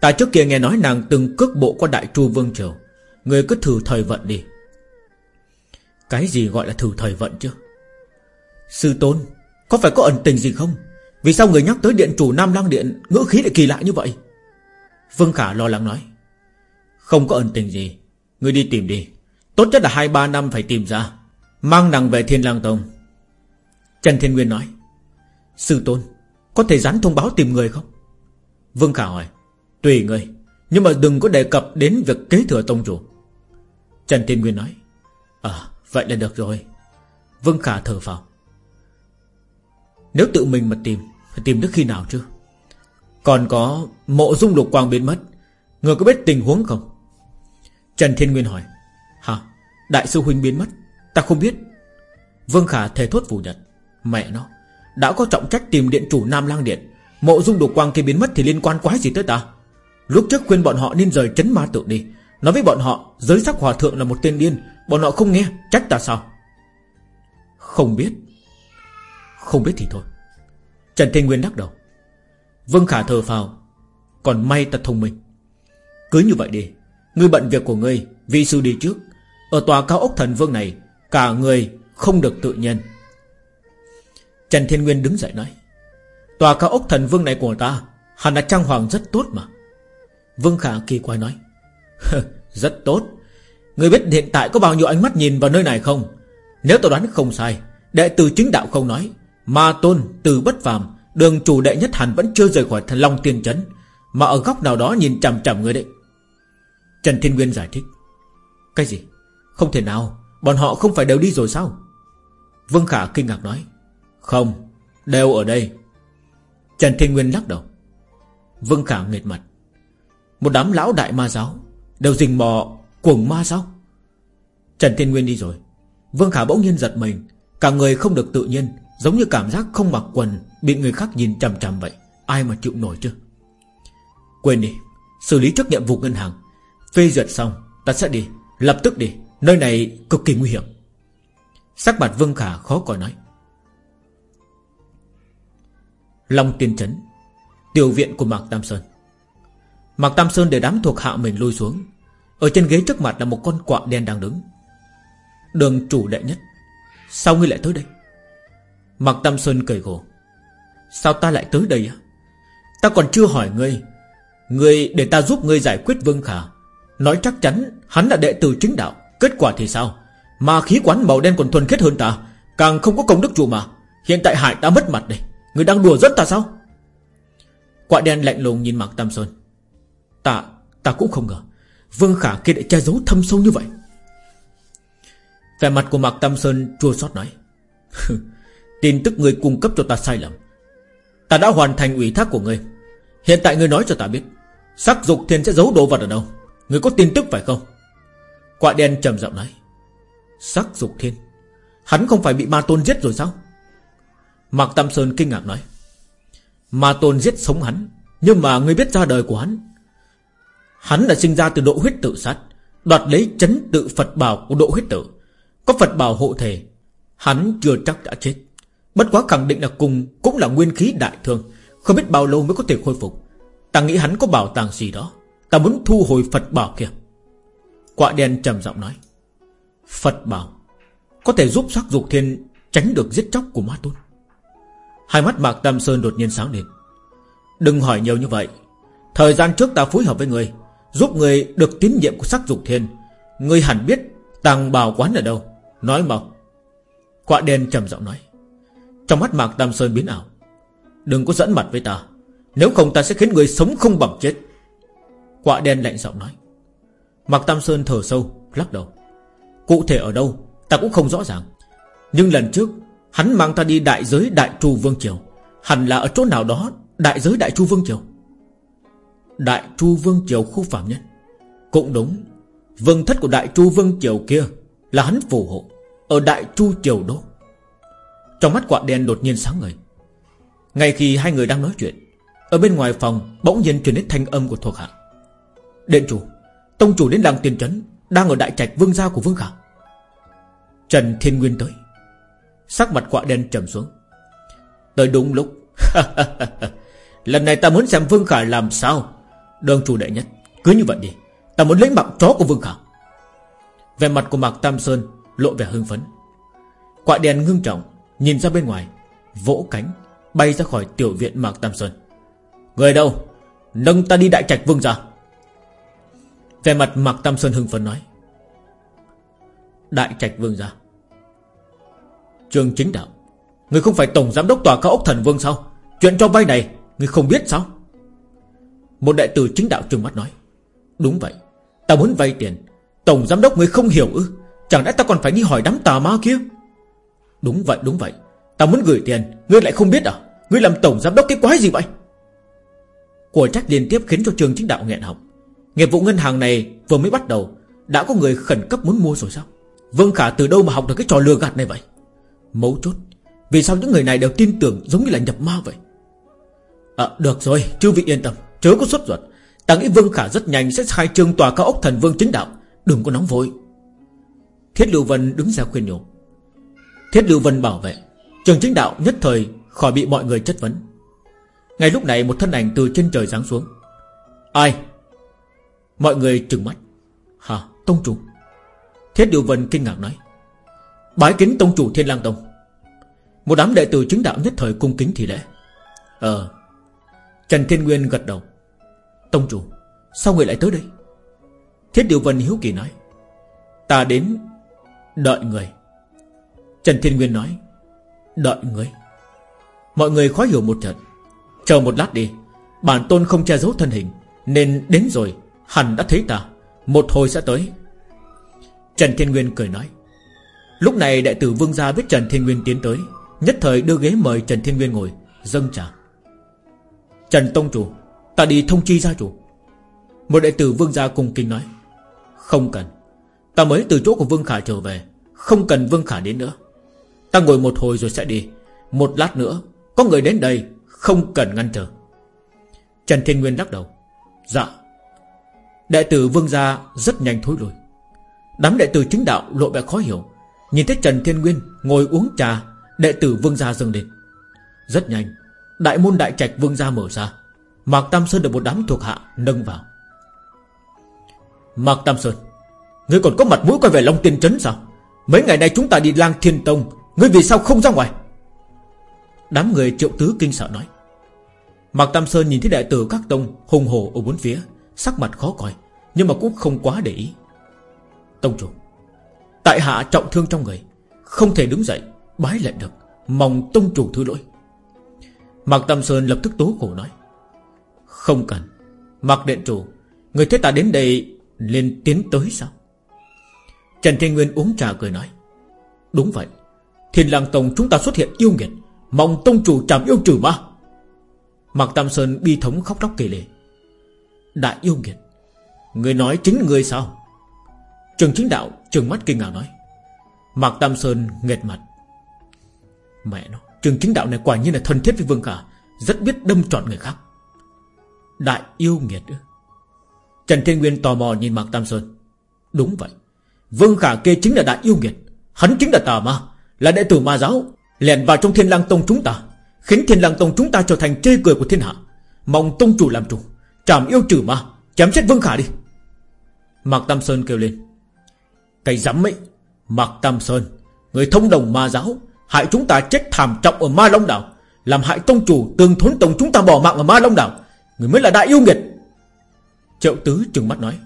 Ta trước kia nghe nói nàng từng cước bộ qua đại chu Vương Triều. Người cứ thử thời vận đi. Cái gì gọi là thử thời vận chứ? Sư Tôn, Có phải có ẩn tình gì không? Vì sao người nhắc tới điện chủ Nam lang Điện Ngữ khí lại kỳ lạ như vậy? Vương Khả lo lắng nói. Không có ẩn tình gì. Người đi tìm đi. Tốt nhất là hai ba năm phải tìm ra. Mang nàng về Thiên Lang Tông. Trần Thiên Nguyên nói. Sư Tôn, Có thể dán thông báo tìm người không? Vương Khả hỏi. Tùy người, Nhưng mà đừng có đề cập đến việc kế thừa tông chủ. Trần Thiên Nguyên nói. À vậy là được rồi. Vương Khả thở phào. Nếu tự mình mà tìm phải tìm đến khi nào chứ? Còn có mộ dung lục quang biến mất, Người có biết tình huống không? Trần Thiên Nguyên hỏi. Hả? Đại sư huynh biến mất? Ta không biết. Vương Khả thề thốt phủ nhận. Mẹ nó, Đã có trọng trách tìm điện chủ Nam Lang Điện. Mộ dung lục quang kia biến mất thì liên quan quái gì tới ta? Lúc trước khuyên bọn họ nên rời chấn ma tự đi. Nói với bọn họ, Giới sắc hòa thượng là một tên điên. Bọn họ không nghe, Trách ta sao? Không biết. Không biết thì thôi. Trần Thiên Nguyên đắc đầu. Vương Khả thờ phào, Còn may ta thông minh. Cứ như vậy đi, Ngươi bận việc của ngươi Vi sư đi trước. Ở tòa cao ốc thần vương này, Cả người không được tự nhiên. Trần Thiên Nguyên đứng dậy nói, Tòa cao ốc thần vương này của ta, Hẳn là trang hoàng rất tốt mà. Vương Khả kỳ quái nói Rất tốt. Người biết hiện tại có bao nhiêu ánh mắt nhìn vào nơi này không? Nếu tôi đoán không sai, Đệ tử chính đạo không nói Ma tôn, từ bất phàm, Đường chủ đệ nhất hẳn vẫn chưa rời khỏi thần long tiên Trấn, Mà ở góc nào đó nhìn chằm chằm người đấy. Trần Thiên Nguyên giải thích. Cái gì? Không thể nào, Bọn họ không phải đều đi rồi sao? Vương Khả kinh ngạc nói. Không, Đều ở đây. Trần Thiên Nguyên lắc đầu. Vương Khả nghệt mặt. Một đám lão đại ma giáo, Đều rình mò cuồng ma sao? Trần Thiên Nguyên đi rồi. Vương Khả bỗng nhiên giật mình, Cả người không được tự nhiên Giống như cảm giác không mặc quần, Bị người khác nhìn chằm chằm vậy. Ai mà chịu nổi chứ? Quên đi, Xử lý trước nhiệm vụ ngân hàng. Phê duyệt xong, Ta sẽ đi. Lập tức đi. Nơi này cực kỳ nguy hiểm. Sắc mặt Vương Khả khó coi nói. Long tiên trấn, Tiểu viện của Mạc Tam Sơn. Mạc Tam Sơn để đám thuộc hạ mình lôi xuống. Ở trên ghế trước mặt là một con quạ đen đang đứng. Đường chủ đệ nhất. Sao ngươi lại tới đây? Mạc Tam Sơn cười khổ. Sao ta lại tới đây á? Ta còn chưa hỏi ngươi. Ngươi để ta giúp ngươi giải quyết Vương Khả. Nói chắc chắn hắn là đệ tử chính đạo. Kết quả thì sao? Mà khí quán màu đen còn thuần khiết hơn ta. Càng không có công đức chủ mà. Hiện tại hại ta mất mặt đây. Người đang đùa rất ta sao? Quả đen lạnh lùng nhìn mạc Tam Sơn. Ta, ta cũng không ngờ Vương Khả kia lại che giấu thâm sâu như vậy. Vẻ mặt của Mạc Tam Sơn chua xót nói. Tin tức người cung cấp cho ta sai lầm. Ta đã hoàn thành ủy thác của ngươi. Hiện tại ngươi nói cho ta biết Sắc dục thiên sẽ giấu đồ vật ở đâu? Ngươi có tin tức phải không? Quạ đen trầm giọng nói. Sắc dục thiên? Hắn không phải bị ma tôn giết rồi sao? Mạc Tam Sơn kinh ngạc nói. Ma Tôn giết sống hắn, Nhưng mà ngươi biết ra đời của hắn. Hắn là sinh ra từ độ huyết tự sát, Đoạt lấy chấn tự Phật bảo của độ huyết tử Có Phật bảo hộ thể, Hắn chưa chắc đã chết. Bất quá khẳng định là cùng Cũng là nguyên khí đại thương, Không biết bao lâu mới có thể khôi phục. Ta nghĩ hắn có bảo tàng gì đó. Ta muốn thu hồi Phật bảo kia. Quạ đen trầm giọng nói. Phật bảo, Có thể giúp sắc dục thiên Tránh được giết chóc của ma tôn. Hai mắt Mạc Tam Sơn đột nhiên sáng lên. Đừng hỏi nhiều như vậy. Thời gian trước ta phối hợp với người, Giúp người được tín nhiệm của sắc dục thiên, Người hẳn biết tàng bảo quán ở đâu. Nói mau. Quạ đen trầm giọng nói. Trong mắt Mạc Tam Sơn biến ảo. Đừng có dẫn mặt với ta. Nếu không ta sẽ khiến người sống không bằng chết. Quạ đen lạnh giọng nói. Mạc Tam Sơn thở sâu, Lắc đầu. Cụ thể ở đâu, Ta cũng không rõ ràng. Nhưng lần trước, Hắn mang ta đi đại giới đại Chu vương triều. Hẳn là ở chỗ nào đó, Đại giới đại Chu vương triều. Đại Chu vương triều khu phạm nhân. Cũng đúng, Vương thất của đại Chu vương triều kia Là hắn phù hộ. Ở đại Chu triều đô trong mắt quạ đen đột nhiên sáng ngời. Ngay khi hai người đang nói chuyện, Ở bên ngoài phòng bỗng nhiên truyền đến thanh âm của thuộc hạ. Điện chủ, Tông chủ đến làng tiền trấn, Đang ở đại trạch vương gia của vương khả. Trần Thiên Nguyên tới. Sắc mặt quạ đen trầm xuống. Tới đúng lúc. Lần này ta muốn xem Vương Khả làm sao. Đường chủ đệ nhất, Cứ như vậy đi. Ta muốn lấy mạng chó của Vương Khả. Về mặt của Mạc Tam Sơn Lộ vẻ hưng phấn. Quạ đèn ngưng trọng. Nhìn ra bên ngoài, Vỗ cánh, Bay ra khỏi tiểu viện Mạc Tam Sơn. Người đâu? Nâng ta đi đại trạch vương ra. Về mặt Mạc Tam Sơn hưng phấn nói. Đại trạch vương ra. Trường chính đạo, Người không phải tổng giám đốc tòa cao ốc thần vương sao? Chuyện cho vay này, Người không biết sao? Một đại tử chính đạo trừng mắt nói. Đúng vậy, Ta muốn vay tiền. Tổng giám đốc người không hiểu ư? Chẳng lẽ ta còn phải đi hỏi đám tà ma kia? Đúng vậy đúng vậy. Ta muốn gửi tiền, Ngươi lại không biết à? Ngươi làm tổng giám đốc cái quái gì vậy? Của trách liên tiếp khiến cho trường chính đạo nghẹn học Nghiệp vụ ngân hàng này vừa mới bắt đầu, Đã có người khẩn cấp muốn mua rồi sao? Vương Khả từ đâu mà học được cái trò lừa gạt này vậy? Mấu chốt, Vì sao những người này đều tin tưởng giống như là nhập ma vậy? À được rồi, Chư vị yên tâm, Chớ có xuất ruột. Ta nghĩ Vương Khả rất nhanh sẽ khai trương tòa cao ốc thần vương chính đạo, Đừng có nóng vội. Thiết Lưu Vân đứng ra khuyên nhủ. Thiết Lưu Vân bảo vệ. Trường chính đạo nhất thời khỏi bị mọi người chất vấn. Ngay lúc này một thân ảnh từ trên trời giáng xuống. Ai? Mọi người trừng mắt. Hả, Tông chủ? Thiết Lưu Vân kinh ngạc nói. Bái kính Tông chủ Thiên Lang Tông. Một đám đệ tử chính đạo nhất thời cung kính thì lễ. Ờ. Trần Thiên Nguyên gật đầu. Tông chủ, Sao người lại tới đây? Thiết Điều Vân hiếu kỳ nói. Ta đến Đợi người. Trần Thiên Nguyên nói, Đợi người Mọi người khó hiểu một trận. Chờ một lát đi, Bản tôn không che giấu thân hình, Nên đến rồi, Hẳn đã thấy ta, Một hồi sẽ tới. Trần Thiên Nguyên cười nói, Lúc này đại tử Vương Gia biết Trần Thiên Nguyên tiến tới, Nhất thời đưa ghế mời Trần Thiên Nguyên ngồi, Dâng trà. Trần Tông Chủ, Ta đi thông chi gia chủ. Một đại tử Vương Gia cùng kinh nói, Không cần, Ta mới từ chỗ của Vương Khả trở về, Không cần Vương Khả đến nữa. Ta ngồi một hồi rồi sẽ đi. Một lát nữa, Có người đến đây, Không cần ngăn trở. Trần Thiên Nguyên lắc đầu. Dạ. Đệ tử Vương Gia rất nhanh thối lui. Đám đệ tử chính đạo lộ vẻ khó hiểu. Nhìn thấy Trần Thiên Nguyên ngồi uống trà, Đệ tử Vương Gia dâng lên. Rất nhanh, Đại môn đại trạch Vương Gia mở ra. Mạc Tam Sơn được một đám thuộc hạ nâng vào. Mạc Tam Sơn, Ngươi còn có mặt mũi quay về Long Tiên Trấn sao? Mấy ngày nay chúng ta đi lang thiên tông Ngươi vì sao không ra ngoài? Đám người triệu tứ kinh sợ nói. Mạc Tam Sơn nhìn thấy đại tử các tông Hùng hồ ở bốn phía, Sắc mặt khó coi, Nhưng mà cũng không quá để ý. Tông chủ, Tại hạ trọng thương trong người, Không thể đứng dậy, Bái lệnh được, Mong tông chủ thứ lỗi. Mạc Tam Sơn lập tức tố khổ nói. Không cần, Mạc Điện Chủ, Người thế ta đến đây liền tiến tới sao? Trần Thiên Nguyên uống trà cười nói. Đúng vậy Thiên lang tông chúng ta xuất hiện yêu nghiệt. Mong tông chủ trảm yêu trừ ma Mạc Tam Sơn bi thống khóc lóc kể lệ Đại yêu nghiệt, Người nói chính người sao? Trường chính đạo trường mắt kinh ngạc nói. Mạc Tam Sơn nghệt mặt. Mẹ nó, Trường chính đạo này quả nhiên là thân thiết với Vương Khả Rất biết đâm trọn người khác. Đại yêu nghiệt ư? Trần Thiên Nguyên tò mò nhìn Mạc Tam Sơn. Đúng vậy, Vương Khả kia chính là đại yêu nghiệt, Hắn chính là tà ma. Là đệ tử ma giáo Lèn vào trong thiên lang tông chúng ta, Khiến thiên lang tông chúng ta trở thành chê cười của thiên hạ. Mong tông chủ làm chủ, Trảm yêu trừ ma, Chém chết Vương Khả đi. Mạc Tam Sơn kêu lên. Cái dám ấy, Mạc Tam Sơn, Người thông đồng ma giáo, Hại chúng ta chết thảm trọng ở ma long đảo, Làm hại tông chủ tương thốn tông chúng ta bỏ mạng ở ma long đảo, Người mới là đại yêu nghiệt. Triệu Tứ trừng mắt nói.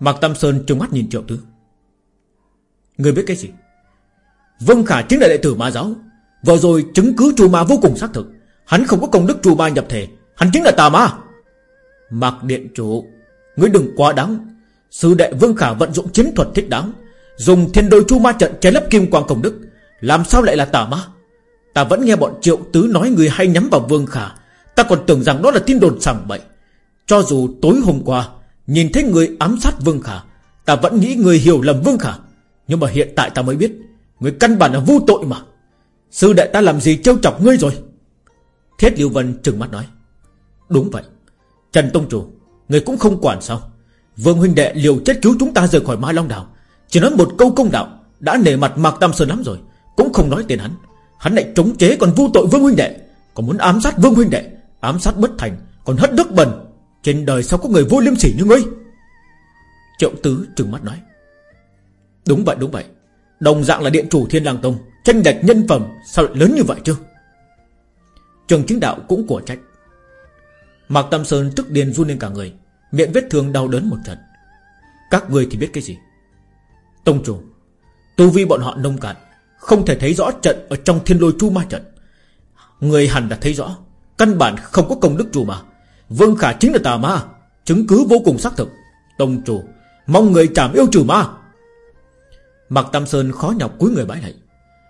Mạc Tam Sơn trừng mắt nhìn Triệu Tứ. Người biết cái gì? Vương Khả chính là đệ tử ma giáo. Vừa rồi chứng cứ trù ma vô cùng xác thực. Hắn không có công đức trù ma nhập thể. Hắn chính là tà ma. Mạc Điện Chủ, Ngươi đừng quá đáng. Sư đệ Vương Khả vận dụng chiến thuật thích đáng, Dùng thiên đôi chu ma trận chế lấp kim quang công đức. Làm sao lại là tà ma? Ta vẫn nghe bọn triệu tứ nói người hay nhắm vào Vương Khả. Ta còn tưởng rằng đó là tin đồn sảng bậy. Cho dù tối hôm qua, Nhìn thấy người ám sát Vương Khả, Ta vẫn nghĩ người hiểu lầm Vương Khả. Nhưng mà hiện tại ta mới biết Người căn bản là vô tội mà. Sư đệ ta làm gì trêu chọc ngươi rồi? Thiết Lưu Vân trừng mắt nói. Đúng vậy. Trần Tông Chủ, Người cũng không quản sao. Vương huynh đệ liều chết cứu chúng ta rời khỏi Ma Long Đảo. Chỉ nói một câu công đạo, Đã nể mặt Mạc Tam Sơn lắm rồi. Cũng không nói tiền hắn. Hắn lại chống chế còn vu tội Vương huynh đệ. Còn muốn ám sát Vương huynh đệ, Ám sát bất thành, Còn hất nước bẩn. Trên đời sao có người vô liêm sỉ như ngươi? Triệu Tứ trừng mắt nói. Đúng vậy đúng vậy. Đồng dạng là điện chủ Thiên Lang Tông, Tranh đạch nhân phẩm, sao lại lớn như vậy chứ? Trường chính đạo cũng của trách. Mạc Tam Sơn tức điên run lên cả người, Miệng vết thương đau đớn một trận. Các người thì biết cái gì? Tông chủ, Tu vi bọn họ nông cạn, Không thể thấy rõ trận ở trong thiên lôi chu ma trận. Người hẳn đã thấy rõ, Căn bản không có công đức chủ mà Vương Khả chính là tà ma, Chứng cứ vô cùng xác thực. Tông chủ, Mong người chảm yêu trừ ma. Mạc Tam Sơn khó nhọc cúi người bãi lạy.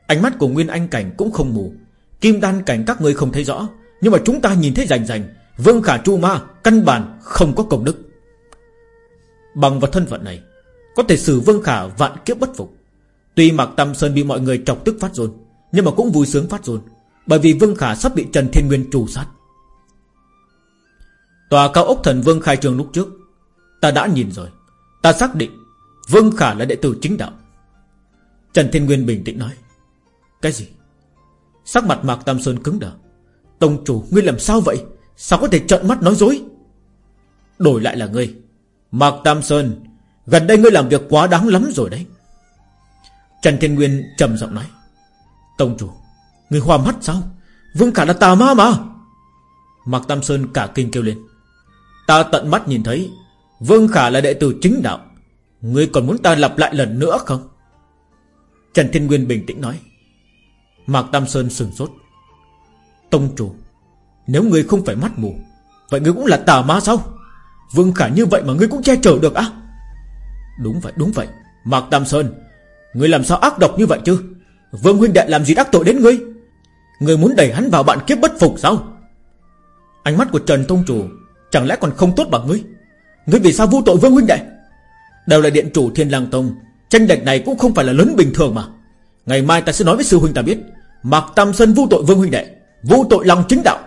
Ánh mắt của Nguyên Anh Cảnh cũng không mù. Kim đan cảnh các ngươi không thấy rõ, Nhưng mà chúng ta nhìn thấy rành rành, Vương Khả Chu Ma, Căn bản không có công đức. Bằng vào thân phận này, Có thể xử Vương Khả vạn kiếp bất phục. Tuy Mạc Tam Sơn bị mọi người chọc tức phát rôn Nhưng mà cũng vui sướng phát rôn Bởi vì Vương Khả sắp bị Trần Thiên Nguyên trù sát. Tòa cao ốc thần Vương khai trường lúc trước, Ta đã nhìn rồi. Ta xác định Vương Khả là đệ tử chính đạo. Trần Thiên Nguyên bình tĩnh nói. Cái gì? Sắc mặt Mạc Tam Sơn cứng đờ. Tông chủ, ngươi làm sao vậy? Sao có thể trợn mắt nói dối? Đổi lại là ngươi. Mạc Tam Sơn, Gần đây ngươi làm việc quá đáng lắm rồi đấy. Trần Thiên Nguyên trầm giọng nói. Tông chủ, Ngươi hoa mắt sao? Vương Khả là tà ma mà. Mạc Tam Sơn cả kinh kêu lên. Ta tận mắt nhìn thấy, Vương Khả là đệ tử chính đạo. Ngươi còn muốn ta lặp lại lần nữa không? Trần Thiên Nguyên bình tĩnh nói. Mạc Tam Sơn sừng sốt. Tông chủ, Nếu ngươi không phải mắt mù, Vậy ngươi cũng là tà ma sao? Vương Khả như vậy mà ngươi cũng che chở được á? Đúng vậy đúng vậy. Mạc Tam Sơn, Ngươi làm sao ác độc như vậy chứ? Vương huynh đệ làm gì đắc tội đến ngươi? Ngươi muốn đẩy hắn vào bạn kiếp bất phục sao? Ánh mắt của Trần Tông Chủ Chẳng lẽ còn không tốt bằng ngươi? Ngươi vì sao vu tội Vương huynh đệ? Đều là điện chủ Thiên Lang Tông Tranh lệch này cũng không phải là lớn bình thường mà. Ngày mai ta sẽ nói với sư huynh ta biết, Mạc Tam Sơn vu tội Vương huynh đệ Vu tội lòng chính đạo.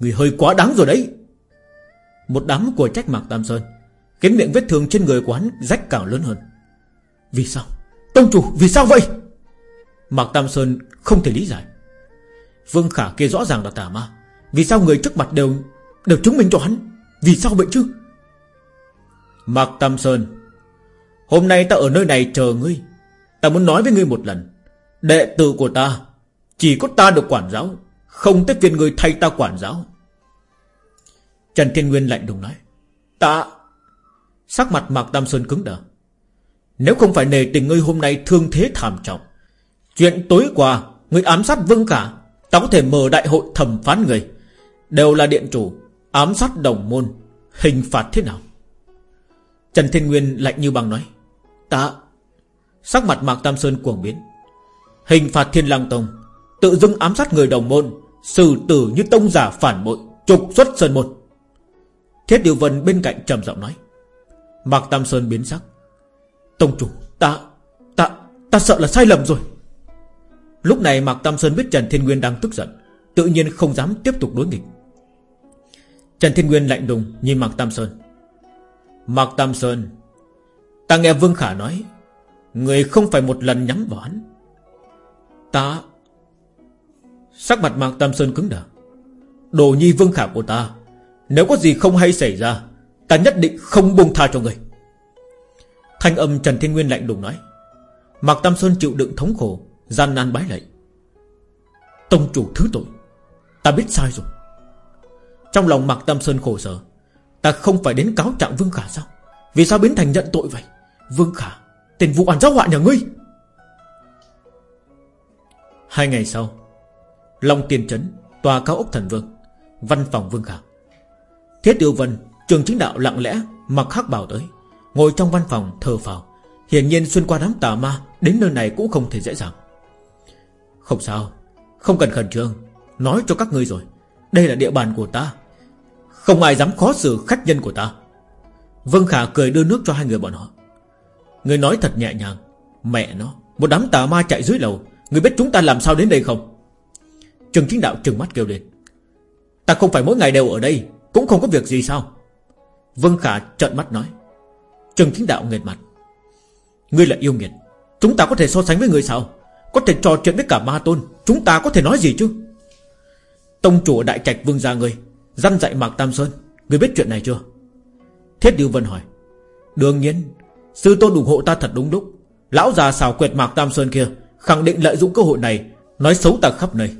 Người hơi quá đáng rồi đấy. Một đám của trách Mạc Tam Sơn, Khiến miệng vết thương trên người của hắn rách cả lớn hơn. Vì sao? Tông chủ, vì sao vậy? Mạc Tam Sơn không thể lý giải. Vương Khả kia rõ ràng là tà ma. Vì sao người trước mặt đều Đều chứng minh cho hắn? Vì sao vậy chứ? Mạc Tam Sơn Hôm nay ta ở nơi này chờ ngươi. Ta muốn nói với ngươi một lần. Đệ tử của ta, Chỉ có ta được quản giáo, Không tới phiền người thay ta quản giáo. Trần Thiên Nguyên lạnh đùng nói, Ta. Sắc mặt Mạc Tam Sơn cứng đờ. Nếu không phải nề tình ngươi hôm nay thương thế thảm trọng, Chuyện tối qua Ngươi ám sát Vương Cả, Ta có thể mở đại hội thẩm phán người Đều là điện chủ, Ám sát đồng môn, Hình phạt thế nào? Trần Thiên Nguyên lạnh như băng nói Ta. Sắc mặt Mạc Tam Sơn cuồng biến. Hình phạt Thiên Lang Tông, Tự dưng ám sát người đồng môn, Xử tử như tông giả phản bội, Trục xuất Sơn Môn. Thiết Điều Vân bên cạnh trầm giọng nói. Mạc Tam Sơn biến sắc. Tông chủ, ta Ta Ta sợ là sai lầm rồi. Lúc này Mạc Tam Sơn biết Trần Thiên Nguyên đang tức giận, Tự nhiên không dám tiếp tục đối nghịch. Trần Thiên Nguyên lạnh đùng nhìn Mạc Tam Sơn. Mạc Tam Sơn Ta nghe Vương Khả nói, Người không phải một lần nhắm vào hắn. Ta, Sắc mặt Mạc Tam Sơn cứng đờ. Đồ nhi Vương Khả của ta, Nếu có gì không hay xảy ra, Ta nhất định không buông tha cho người. Thanh âm Trần Thiên Nguyên lạnh đùng nói. Mạc Tam Sơn chịu đựng thống khổ, Gian nan bái lạy. Tông chủ thứ tội, Ta biết sai rồi. Trong lòng Mạc Tam Sơn khổ sở, Ta không phải đến cáo trạng Vương Khả sao? Vì sao biến thành nhận tội vậy? Vương Khả Tên vụ án giáo họa nhà ngươi. Hai ngày sau, Long Tiên Trấn, Tòa cao ốc thần vương, Văn phòng Vương Khả Thiết Tiêu Vân, Trường chính đạo lặng lẽ Mặc khắc bào tới, Ngồi trong văn phòng thờ phào, Hiển nhiên xuyên qua đám tà ma Đến nơi này cũng không thể dễ dàng. Không sao, Không cần khẩn trương, Nói cho các ngươi rồi, Đây là địa bàn của ta, Không ai dám khó xử khách nhân của ta. Vương Khả cười đưa nước cho hai người bọn họ. Người nói thật nhẹ nhàng. Mẹ nó, Một đám tà ma chạy dưới lầu. Người biết chúng ta làm sao đến đây không? Trường chính đạo trừng mắt kêu lên. Ta không phải mỗi ngày đều ở đây, Cũng không có việc gì sao? Vương Khả trợn mắt nói. Trường chính đạo nghệt mặt. Ngươi là yêu nghiệt, Chúng ta có thể so sánh với người sao? Có thể trò chuyện với cả ma tôn, Chúng ta có thể nói gì chứ? Tông chủ đại trạch vương gia ngươi, Răn dạy Mạc Tam Sơn, Ngươi biết chuyện này chưa? Thiết Điều Vân hỏi. Đương nhiên Sư tôn ủng hộ ta thật đúng lúc. Lão già xào quyệt Mạc Tam Sơn kia Khẳng định lợi dụng cơ hội này, Nói xấu ta khắp nơi.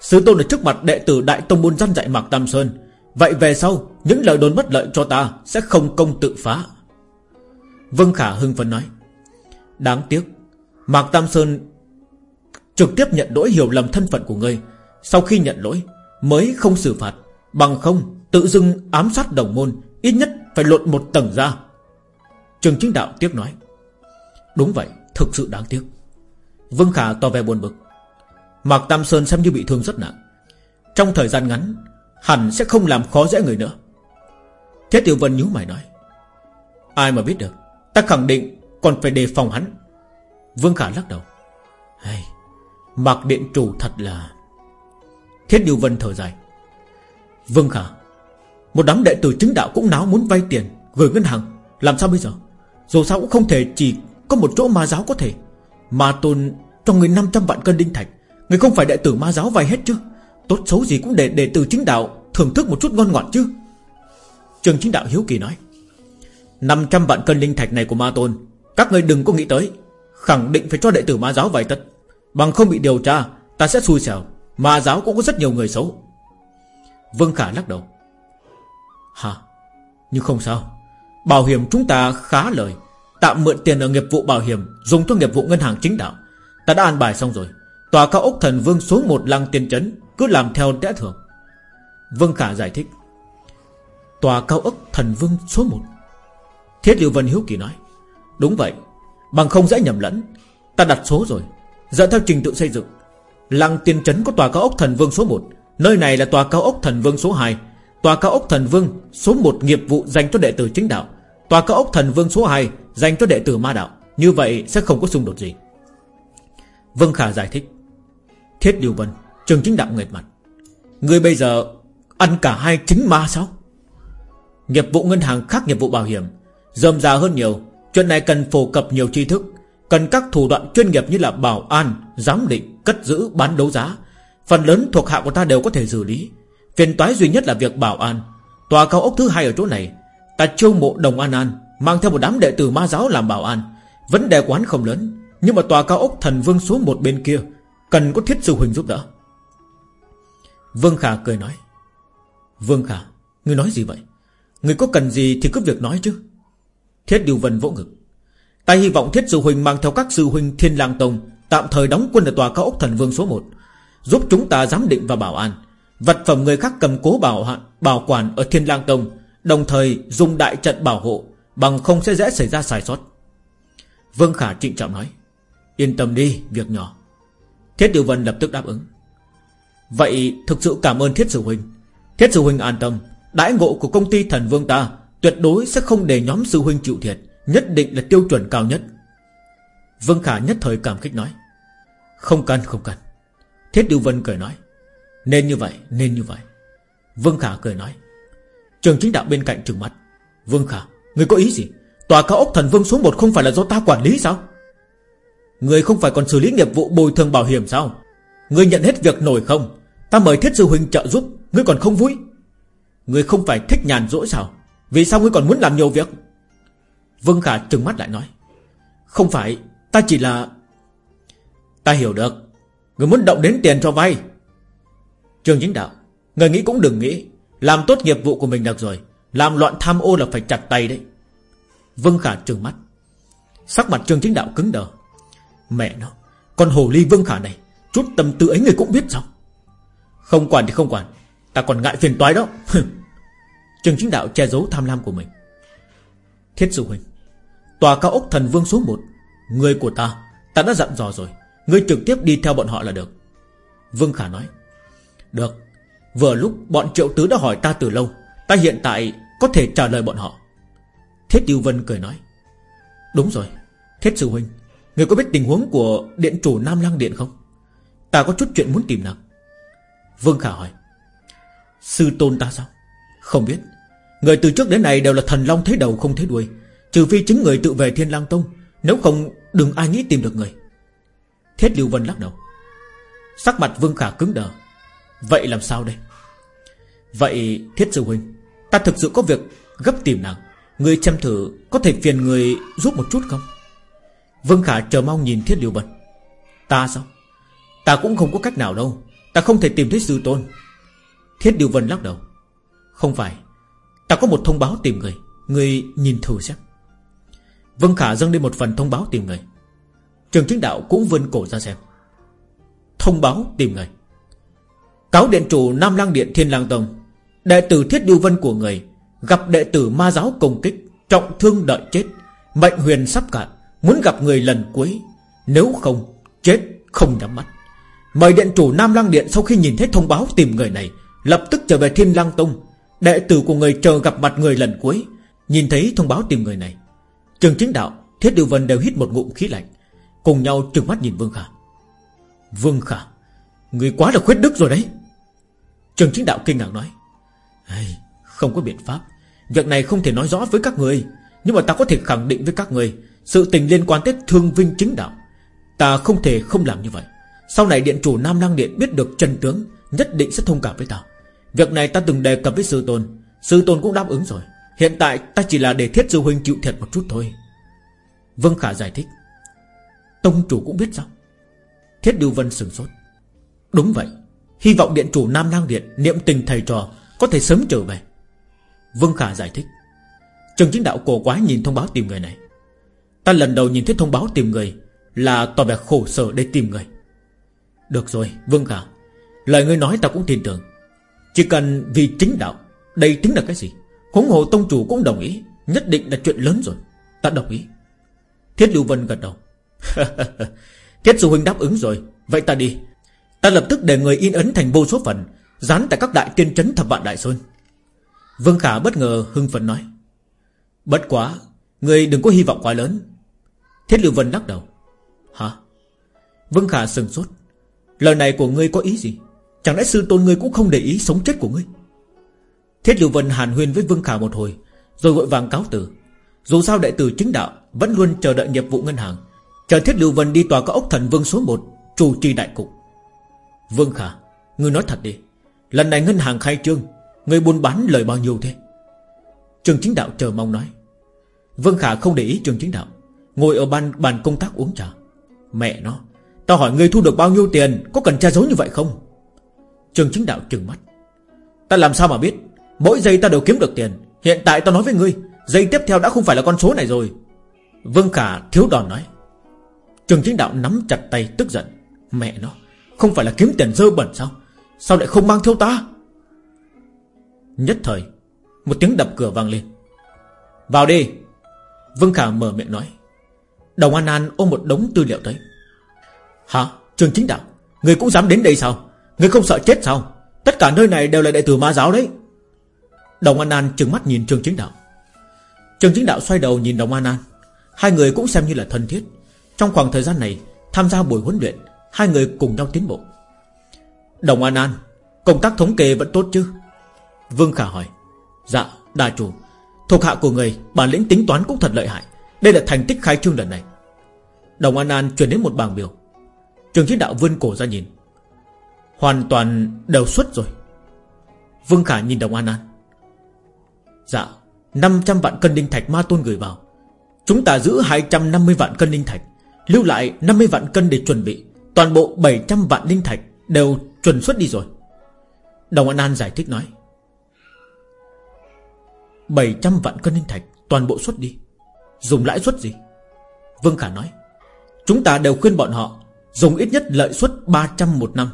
Sư tôn ở trước mặt đệ tử Đại Tông Môn dân dạy Mạc Tam Sơn. Vậy về sau, Những lời đồn bất lợi cho ta Sẽ không công tự phá. Vân Khả hưng phấn nói. Đáng tiếc, Mạc Tam Sơn Trực tiếp nhận lỗi hiểu lầm thân phận của ngươi. Sau khi nhận lỗi, Mới không xử phạt. Bằng không, tự dưng ám sát đồng môn, Ít nhất phải lột một tầng ra. Trường chính đạo tiếc nói. Đúng vậy thực sự đáng tiếc. Vương Khả tỏ vẻ buồn bực. Mạc Tam Sơn xem như bị thương rất nặng. Trong thời gian ngắn Hẳn sẽ không làm khó dễ người nữa. Thiết Tiểu Vân nhíu mày nói. Ai mà biết được Ta khẳng định còn phải đề phòng hắn. Vương Khả lắc đầu. Hey, Mạc Điện Chủ thật là Thiết Điều Vân thở dài. Vương Khả Một đám đệ tử chứng đạo cũng náo muốn vay tiền Gửi ngân hàng Làm sao bây giờ? Dù sao cũng không thể chỉ có một chỗ ma giáo có thể. Ma tôn cho người 500 vạn cân đinh thạch, Người không phải đệ tử ma giáo vay hết chứ? Tốt xấu gì cũng để đệ tử chính đạo Thưởng thức một chút ngon ngọt chứ? Trường chính đạo hiếu kỳ nói. 500 vạn cân linh thạch này của ma tôn, Các người đừng có nghĩ tới. Khẳng định phải cho đệ tử ma giáo vài tất Bằng không bị điều tra, Ta sẽ xui xẻo. Ma giáo cũng có rất nhiều người xấu. Vương Khả lắc đầu. Hả? Nhưng không sao. Bảo hiểm chúng ta khá lời. Tạm mượn tiền ở nghiệp vụ bảo hiểm, Dùng cho nghiệp vụ ngân hàng chính đạo. Ta đã an bài xong rồi. Tòa cao ốc thần vương số 1 lăng tiên trấn Cứ làm theo lẽ thường. Vương Khả giải thích. Tòa cao ốc thần vương số 1 Thiết Lưu Vân Hiếu Kỳ nói. Đúng vậy. Bằng không dễ nhầm lẫn. Ta đặt số rồi. Dẫn theo trình tự xây dựng, Lăng tiên trấn có tòa cao ốc thần vương số 1 Nơi này là tòa cao ốc thần vương số 2 Tòa cao ốc thần vương số 1 nghiệp vụ dành cho đệ tử chính đạo. Tòa cao ốc thần vương số 2 Dành cho đệ tử ma đạo. Như vậy sẽ không có xung đột gì. Vân Khả giải thích. Thiết Điều Vân Trường chính đạo nghệt mặt. Người bây giờ ăn cả hai chính ma sao? Nghiệp vụ ngân hàng khác nghiệp vụ bảo hiểm. Dơm già hơn nhiều. Chuyện này cần phổ cập nhiều tri thức. Cần các thủ đoạn chuyên nghiệp như là bảo an Giám định, cất giữ, bán đấu giá. Phần lớn thuộc hạ của ta đều có thể xử lý. Phiền toái duy nhất là việc bảo an. Tòa cao ốc thứ hai ở chỗ này, Ta chiêu mộ đồng an an, Mang theo một đám đệ tử ma giáo làm bảo an. Vấn đề quán không lớn, Nhưng mà tòa cao ốc thần vương số một bên kia Cần có thiết sư huynh giúp đỡ. Vương Khả cười nói, Vương Khả, Ngươi nói gì vậy? Ngươi có cần gì thì cứ việc nói chứ. Thiết Điều Vân vỗ ngực, Ta hy vọng Thiết Sư Huynh mang theo các sư huynh Thiên lang Tông Tạm thời đóng quân ở tòa cao ốc thần vương số 1 Giúp chúng ta giám định và bảo an. Vật phẩm người khác cầm cố bảo hạn Bảo quản ở Thiên lang Tông, Đồng thời dùng đại trận bảo hộ, Bằng không sẽ dễ xảy ra sai sót. Vương Khả trịnh trọng nói, Yên tâm đi, việc nhỏ. Thiết tiểu Vân lập tức đáp ứng. Vậy thực sự cảm ơn Thiết Sử Huynh Thiết Sử Huynh an tâm, Đãi ngộ của công ty thần vương ta Tuyệt đối sẽ không để nhóm sư huynh chịu thiệt, Nhất định là tiêu chuẩn cao nhất. Vương Khả nhất thời cảm kích nói, Không cần không cần. Thiết tiểu Vân cười nói nên như vậy, nên như vậy. Vương Khả cười nói. Trường chính đạo bên cạnh trừng mắt. Vương Khả, Người có ý gì? Tòa cao ốc thần vương số 1 không phải là do ta quản lý sao? Người không phải còn xử lý nghiệp vụ bồi thường bảo hiểm sao? Người nhận hết việc nổi không? Ta mời thiết sư huynh trợ giúp, Ngươi còn không vui? Ngươi không phải thích nhàn rỗi sao? Vì sao ngươi còn muốn làm nhiều việc? Vương Khả trừng mắt lại nói. Không phải, Ta chỉ là Ta hiểu được. Người muốn động đến tiền cho vay. Trường chính đạo, Người nghĩ cũng đừng nghĩ, Làm tốt nghiệp vụ của mình được rồi, Làm loạn tham ô là phải chặt tay đấy. Vương Khả trừng mắt. Sắc mặt trường chính đạo cứng đờ. Mẹ nó, Con hồ ly Vương Khả này, Chút tâm tư ấy người cũng biết sao? Không quản thì không quản, Ta còn ngại phiền toái đó. Trường chính đạo che giấu tham lam của mình. Thiết sư huynh Tòa cao ốc thần vương số 1 Người của ta Ta đã dặn dò rồi, Ngươi trực tiếp đi theo bọn họ là được. Vương Khả nói. Được. Vừa lúc bọn triệu tứ đã hỏi ta từ lâu, Ta hiện tại có thể trả lời bọn họ. Thiết Tiêu Vân cười nói, Đúng rồi, Thiết sư huynh, Người có biết tình huống của điện chủ Nam Lăng Điện không? Ta có chút chuyện muốn tìm nàng. Vương Khả hỏi, Sư tôn ta sao? Không biết. Người từ trước đến nay đều là thần long thấy đầu không thấy đuôi, Trừ phi chính người tự về Thiên Lang Tông, Nếu không đừng ai nghĩ tìm được người. Thiết Lưu Vân lắc đầu. Sắc mặt Vương Khả cứng đờ. Vậy làm sao đây? Vậy, Thiết Sư Huynh, Ta thực sự có việc gấp tìm nàng. Người chăm thử có thể phiền người giúp một chút không? Vương Khả chờ mong nhìn Thiết điều Vân Ta sao? Ta cũng không có cách nào đâu. Ta không thể tìm thấy sư tôn. Thiết điều Vân lắc đầu. Không phải. Ta có một thông báo tìm người. Người nhìn thử xem. Vương Khả dâng lên một phần thông báo tìm người. Trường chính đạo cũng vươn cổ ra xem. Thông báo tìm người. Cáo điện chủ Nam Lang Điện Thiên Lang Tông, Đệ tử Thiết Điêu Vân của người, Gặp đệ tử ma giáo công kích, Trọng thương đợi chết, Mệnh huyền sắp cạn, Muốn gặp người lần cuối, Nếu không, chết không nhắm mắt. Mời điện chủ Nam Lang Điện sau khi nhìn thấy thông báo tìm người này, Lập tức trở về Thiên Lang Tông. Đệ tử của người chờ gặp mặt người lần cuối, Nhìn thấy thông báo tìm người này. Trường chính đạo, Thiết Điêu Vân đều hít một ngụm khí lạnh, Cùng nhau trừng mắt nhìn Vương Khả. Vương Khả, Người quá là khuyết đức rồi đấy. Trường chính đạo kinh ngạc nói Không có biện pháp. Việc này không thể nói rõ với các người. Nhưng mà ta có thể khẳng định với các người, Sự tình liên quan tới thương vinh chính đạo. Ta không thể không làm như vậy. Sau này điện chủ Nam Lang Điện biết được trần tướng, Nhất định sẽ thông cảm với ta. Việc này ta từng đề cập với sư tôn. Sư tôn cũng đáp ứng rồi. Hiện tại ta chỉ là để thiết sư huynh chịu thiệt một chút thôi. Vương Khả giải thích, Tông chủ cũng biết sao? Thiết Điều Vân sừng sốt, Đúng vậy. Hy vọng điện chủ Nam Lang Điện Niệm tình thầy trò Có thể sớm trở về. Vương Khả giải thích. Trường chính đạo cổ quái nhìn thông báo tìm người này. Ta lần đầu nhìn thấy thông báo tìm người Là tỏ vẻ khổ sở để tìm người. Được rồi, Vương Khả. Lời ngươi nói ta cũng tin tưởng. Chỉ cần vì chính đạo, Đây tính là cái gì? Huống hồ tông chủ cũng đồng ý, Nhất định là chuyện lớn rồi. Ta đồng ý. Thiết Lưu Vân gật đầu. Thiết sư huynh đáp ứng rồi, Vậy ta đi. Ta lập tức để người in ấn thành vô số phần, Dán tại các đại tiên trấn thập vạn đại sơn. Vương Khả bất ngờ hưng phấn nói, Bất quá, Người đừng có hy vọng quá lớn. Thiết Lưu Vân lắc đầu, Hả? Vương Khả sừng sốt, Lời này của ngươi có ý gì? Chẳng lẽ sư tôn ngươi cũng không để ý sống chết của ngươi? Thiết Lưu Vân hàn huyên với Vương Khả một hồi, Rồi vội vàng cáo từ, Dù sao đệ tử chính đạo Vẫn luôn chờ đợi nghiệp vụ ngân hàng. Chờ Thiết Lưu Vân đi tòa các ốc thần vương số 1 Chủ trì đại cục. Vương Khả, Ngươi nói thật đi. Lần này ngân hàng khai trương, Ngươi buôn bán lời bao nhiêu thế? Trường chính đạo chờ mong nói. Vương Khả không để ý trường chính đạo, Ngồi ở bàn bàn công tác uống trà. Mẹ nó, Tao hỏi ngươi thu được bao nhiêu tiền, Có cần tra dấu như vậy không? Trường chính đạo trừng mắt. Ta làm sao mà biết? Mỗi giây ta đều kiếm được tiền. Hiện tại tao nói với ngươi, Giây tiếp theo đã không phải là con số này rồi. Vương Khả thiếu đòn nói. Trường chính đạo nắm chặt tay, tức giận. Mẹ nó không phải là kiếm tiền dơ bẩn sao? Sao lại không mang theo ta? Nhất thời, Một tiếng đập cửa vang lên. Vào đi. Vương Khả mở miệng nói. Đồng An An ôm một đống tư liệu tới. Hả? Trường chính đạo? Người cũng dám đến đây sao? Người không sợ chết sao? Tất cả nơi này đều là đệ tử ma giáo đấy. Đồng An An trừng mắt nhìn Trường chính đạo. Trường chính đạo xoay đầu nhìn Đồng An An. Hai người cũng xem như là thân thiết. Trong khoảng thời gian này, Tham gia buổi huấn luyện Hai người cùng nhau tiến bộ. Đồng An An, Công tác thống kê vẫn tốt chứ? Vương Khả hỏi. Dạ đà chủ. Thuộc hạ của người, bản lĩnh tính toán cũng thật lợi hại. Đây là thành tích khai trương lần này. Đồng An An chuyển đến một bảng biểu. Trường chiến đạo vươn cổ ra nhìn. Hoàn toàn đều xuất rồi. Vương Khả nhìn Đồng An An. Dạ 500 vạn cân đinh thạch ma tôn gửi vào. Chúng ta giữ 250 vạn cân đinh thạch, Lưu lại 50 vạn cân để chuẩn bị. Toàn bộ 700 vạn linh thạch Đều chuẩn xuất đi rồi. Đồng An An giải thích nói 700 vạn cân linh thạch Toàn bộ xuất đi. Dùng lãi suất gì? Vương Khả nói, Chúng ta đều khuyên bọn họ Dùng ít nhất lợi suất 300 một năm,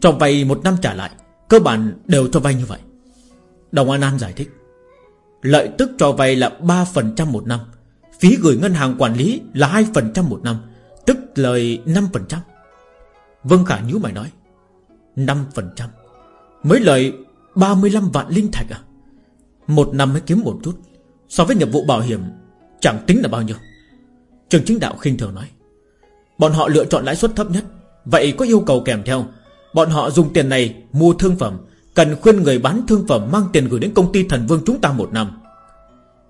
Cho vay một năm trả lại, Cơ bản đều cho vay như vậy. Đồng An An giải thích, Lợi tức cho vay là 3% một năm, Phí gửi ngân hàng quản lý là 2% một năm, Tức lời 5% Vâng Khả nhíu mày nói. 5% Mới lời 35 vạn linh thạch à? Một năm mới kiếm một chút. So với nghiệp vụ bảo hiểm, Chẳng tính là bao nhiêu. Trường chính đạo khinh thường nói. Bọn họ lựa chọn lãi suất thấp nhất. Vậy có yêu cầu kèm theo. Bọn họ dùng tiền này mua thương phẩm, Cần khuyên người bán thương phẩm mang tiền gửi đến công ty thần vương chúng ta một năm.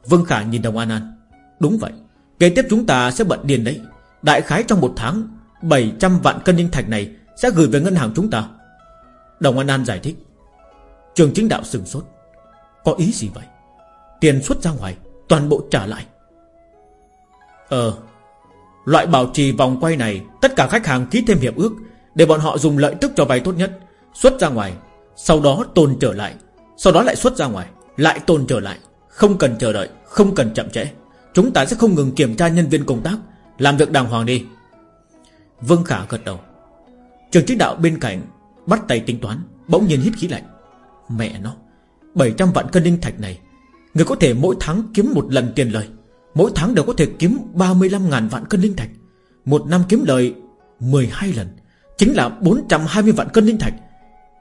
Vương Khả nhìn Đồng An An. Đúng vậy, Kế tiếp chúng ta sẽ bận điền đấy. Đại khái trong một tháng 700 vạn cân linh thạch này Sẽ gửi về ngân hàng chúng ta. Đồng An An giải thích. Trường chính đạo sừng sốt. Có ý gì vậy? Tiền xuất ra ngoài, Toàn bộ trả lại. Ờ Loại bảo trì vòng quay này, Tất cả khách hàng ký thêm hiệp ước Để bọn họ dùng lợi tức cho vay tốt nhất. Xuất ra ngoài, Sau đó tồn trở lại. Sau đó lại xuất ra ngoài, Lại tồn trở lại. Không cần chờ đợi, Không cần chậm trễ. Chúng ta sẽ không ngừng kiểm tra nhân viên công tác. Làm việc đàng hoàng đi. Vương Khả gật đầu. Trường chức đạo bên cạnh Bắt tay tính toán, Bỗng nhiên hít khí lạnh. Mẹ nó 700 vạn cân linh thạch này, Người có thể mỗi tháng kiếm một lần tiền lời. Mỗi tháng đều có thể kiếm 35.000 vạn cân linh thạch. Một năm kiếm lời 12 lần, Chính là 420 vạn cân linh thạch.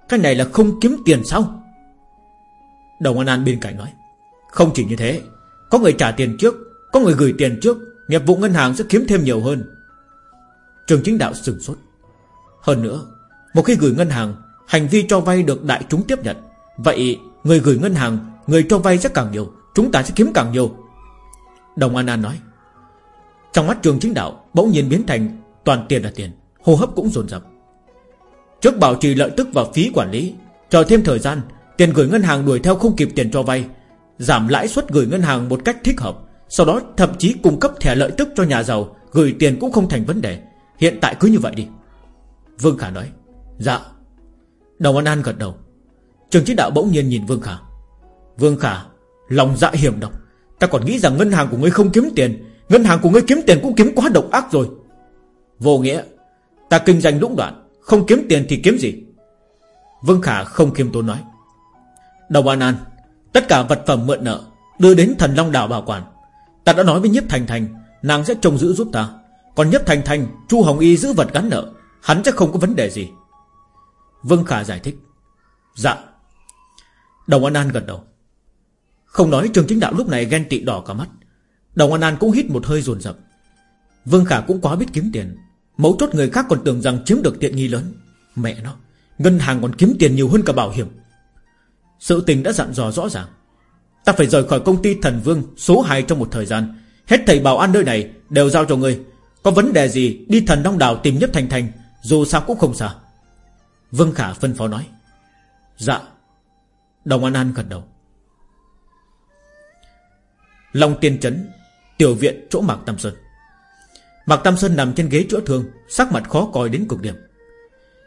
Cái này là không kiếm tiền sao? Đồng An An bên cạnh nói. Không chỉ như thế, Có người trả tiền trước, Có người gửi tiền trước, Nghiệp vụ ngân hàng sẽ kiếm thêm nhiều hơn. Trường chính đạo sừng sốt. Hơn nữa, Một khi gửi ngân hàng, Hành vi cho vay được đại chúng tiếp nhận. Vậy, người gửi ngân hàng, Người cho vay sẽ càng nhiều, Chúng ta sẽ kiếm càng nhiều. Đồng An An nói. Trong mắt trường chính đạo, Bỗng nhiên biến thành toàn tiền là tiền, Hô hấp cũng dồn dập. Trước bảo trì lợi tức và phí quản lý, Chờ thêm thời gian, Tiền gửi ngân hàng đuổi theo không kịp tiền cho vay, Giảm lãi suất gửi ngân hàng một cách thích hợp, Sau đó thậm chí cung cấp thẻ lợi tức cho nhà giàu, Gửi tiền cũng không thành vấn đề. Hiện tại cứ như vậy đi. Vương Khả nói. Dạ. Đồng An An gật đầu. Trường chính đạo bỗng nhiên nhìn Vương Khả. Vương Khả, Lòng dạ hiểm độc. Ta còn nghĩ rằng ngân hàng của ngươi không kiếm tiền. Ngân hàng của ngươi kiếm tiền cũng kiếm quá độc ác rồi. Vô nghĩa. Ta kinh doanh lũng đoạn. Không kiếm tiền thì kiếm gì? Vương Khả không khiêm tốn nói. Đồng An An, Tất cả vật phẩm mượn nợ Đưa đến thần Long Đảo bảo quản. Ta đã nói với Nhiếp Thành Thành, Nàng sẽ trông giữ giúp ta. Còn Nhất Thành Thành, Chu Hồng Y giữ vật gắn nợ, Hắn chắc không có vấn đề gì. Vương Khả giải thích. Dạ. Đồng An An gật đầu. Không nói trường chính đạo lúc này ghen tị đỏ cả mắt. Đồng An An cũng hít một hơi ruồn rập. Vương Khả cũng quá biết kiếm tiền. Mấu chốt người khác còn tưởng rằng chiếm được tiện nghi lớn. Mẹ nó, Ngân hàng còn kiếm tiền nhiều hơn cả bảo hiểm. Sự tình đã dặn dò rõ ràng. Ta phải rời khỏi công ty thần vương Số 2 trong một thời gian. Hết thầy bảo an nơi này đều giao cho ngươi. Có vấn đề gì, đi thần Đông Đảo tìm nhấp thành thành, Dù sao cũng không sợ Vương Khả phân phó nói. Dạ. Đồng An An gật đầu. Long tiên trấn, Tiểu viện chỗ Mạc Tam Sơn. Mạc Tam Sơn nằm trên ghế chữa thương Sắc mặt khó coi đến cực điểm.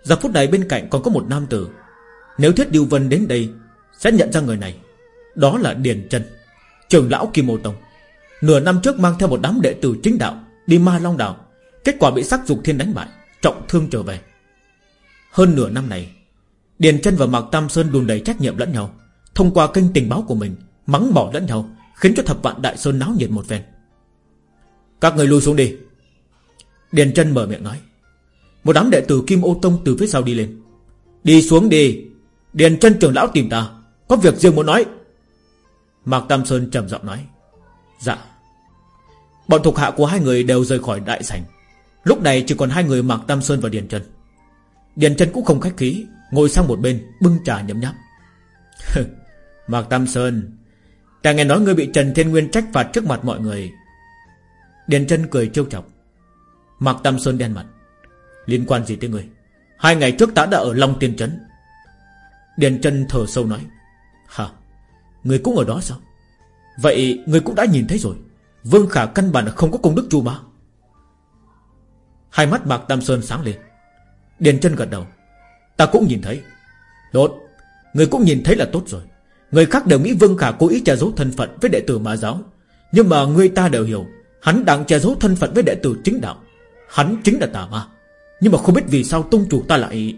Giờ phút này bên cạnh còn có một nam tử. Nếu Thiết điều Vân đến đây, Sẽ nhận ra người này. Đó là Điền Trân Trường lão Kim Mô Tông. Nửa năm trước mang theo một đám đệ tử chính đạo. Đi Ma Long Đảo, Kết quả bị sắc dục thiên đánh bại, Trọng thương trở về. Hơn nửa năm này, Điền chân và Mạc Tam Sơn đùn đầy trách nhiệm lẫn nhau, Thông qua kênh tình báo của mình, Mắng bỏ lẫn nhau, Khiến cho thập vạn đại sơn náo nhiệt một phen. Các người lui xuống đi. Điền chân mở miệng nói. Một đám đệ tử Kim Ô Tông từ phía sau đi lên. Đi xuống đi. Điền chân trưởng lão tìm ta, Có việc riêng muốn nói. Mạc Tam Sơn trầm giọng nói. Dạ. Bọn thuộc hạ của hai người đều rời khỏi đại sảnh. Lúc này chỉ còn hai người Mạc Tam Sơn và Điền Trần. Điền Trần cũng không khách khí, Ngồi sang một bên, bưng trà nhấm nháp. Mạc Tam Sơn, Ta nghe nói ngươi bị Trần Thiên Nguyên trách phạt trước mặt mọi người. Điền chân cười trêu chọc. Mạc Tam Sơn đen mặt. Liên quan gì tới ngươi? Hai ngày trước ta đã ở Long Tiên Trấn. Điền chân thở sâu nói. Hả? Người cũng ở đó sao? Vậy người cũng đã nhìn thấy rồi. Vương Khả căn bản không có công đức chu mà Hai mắt Mạc Tam Sơn sáng lên. Điền chân gật đầu. Ta cũng nhìn thấy. Tốt Người cũng nhìn thấy là tốt rồi. Người khác đều nghĩ Vương Khả cố ý che giấu thân phận với đệ tử mà giáo. Nhưng mà người ta đều hiểu, Hắn đang che giấu thân phận với đệ tử chính đạo. Hắn chính là tà ma. Nhưng mà không biết vì sao tung chủ ta lại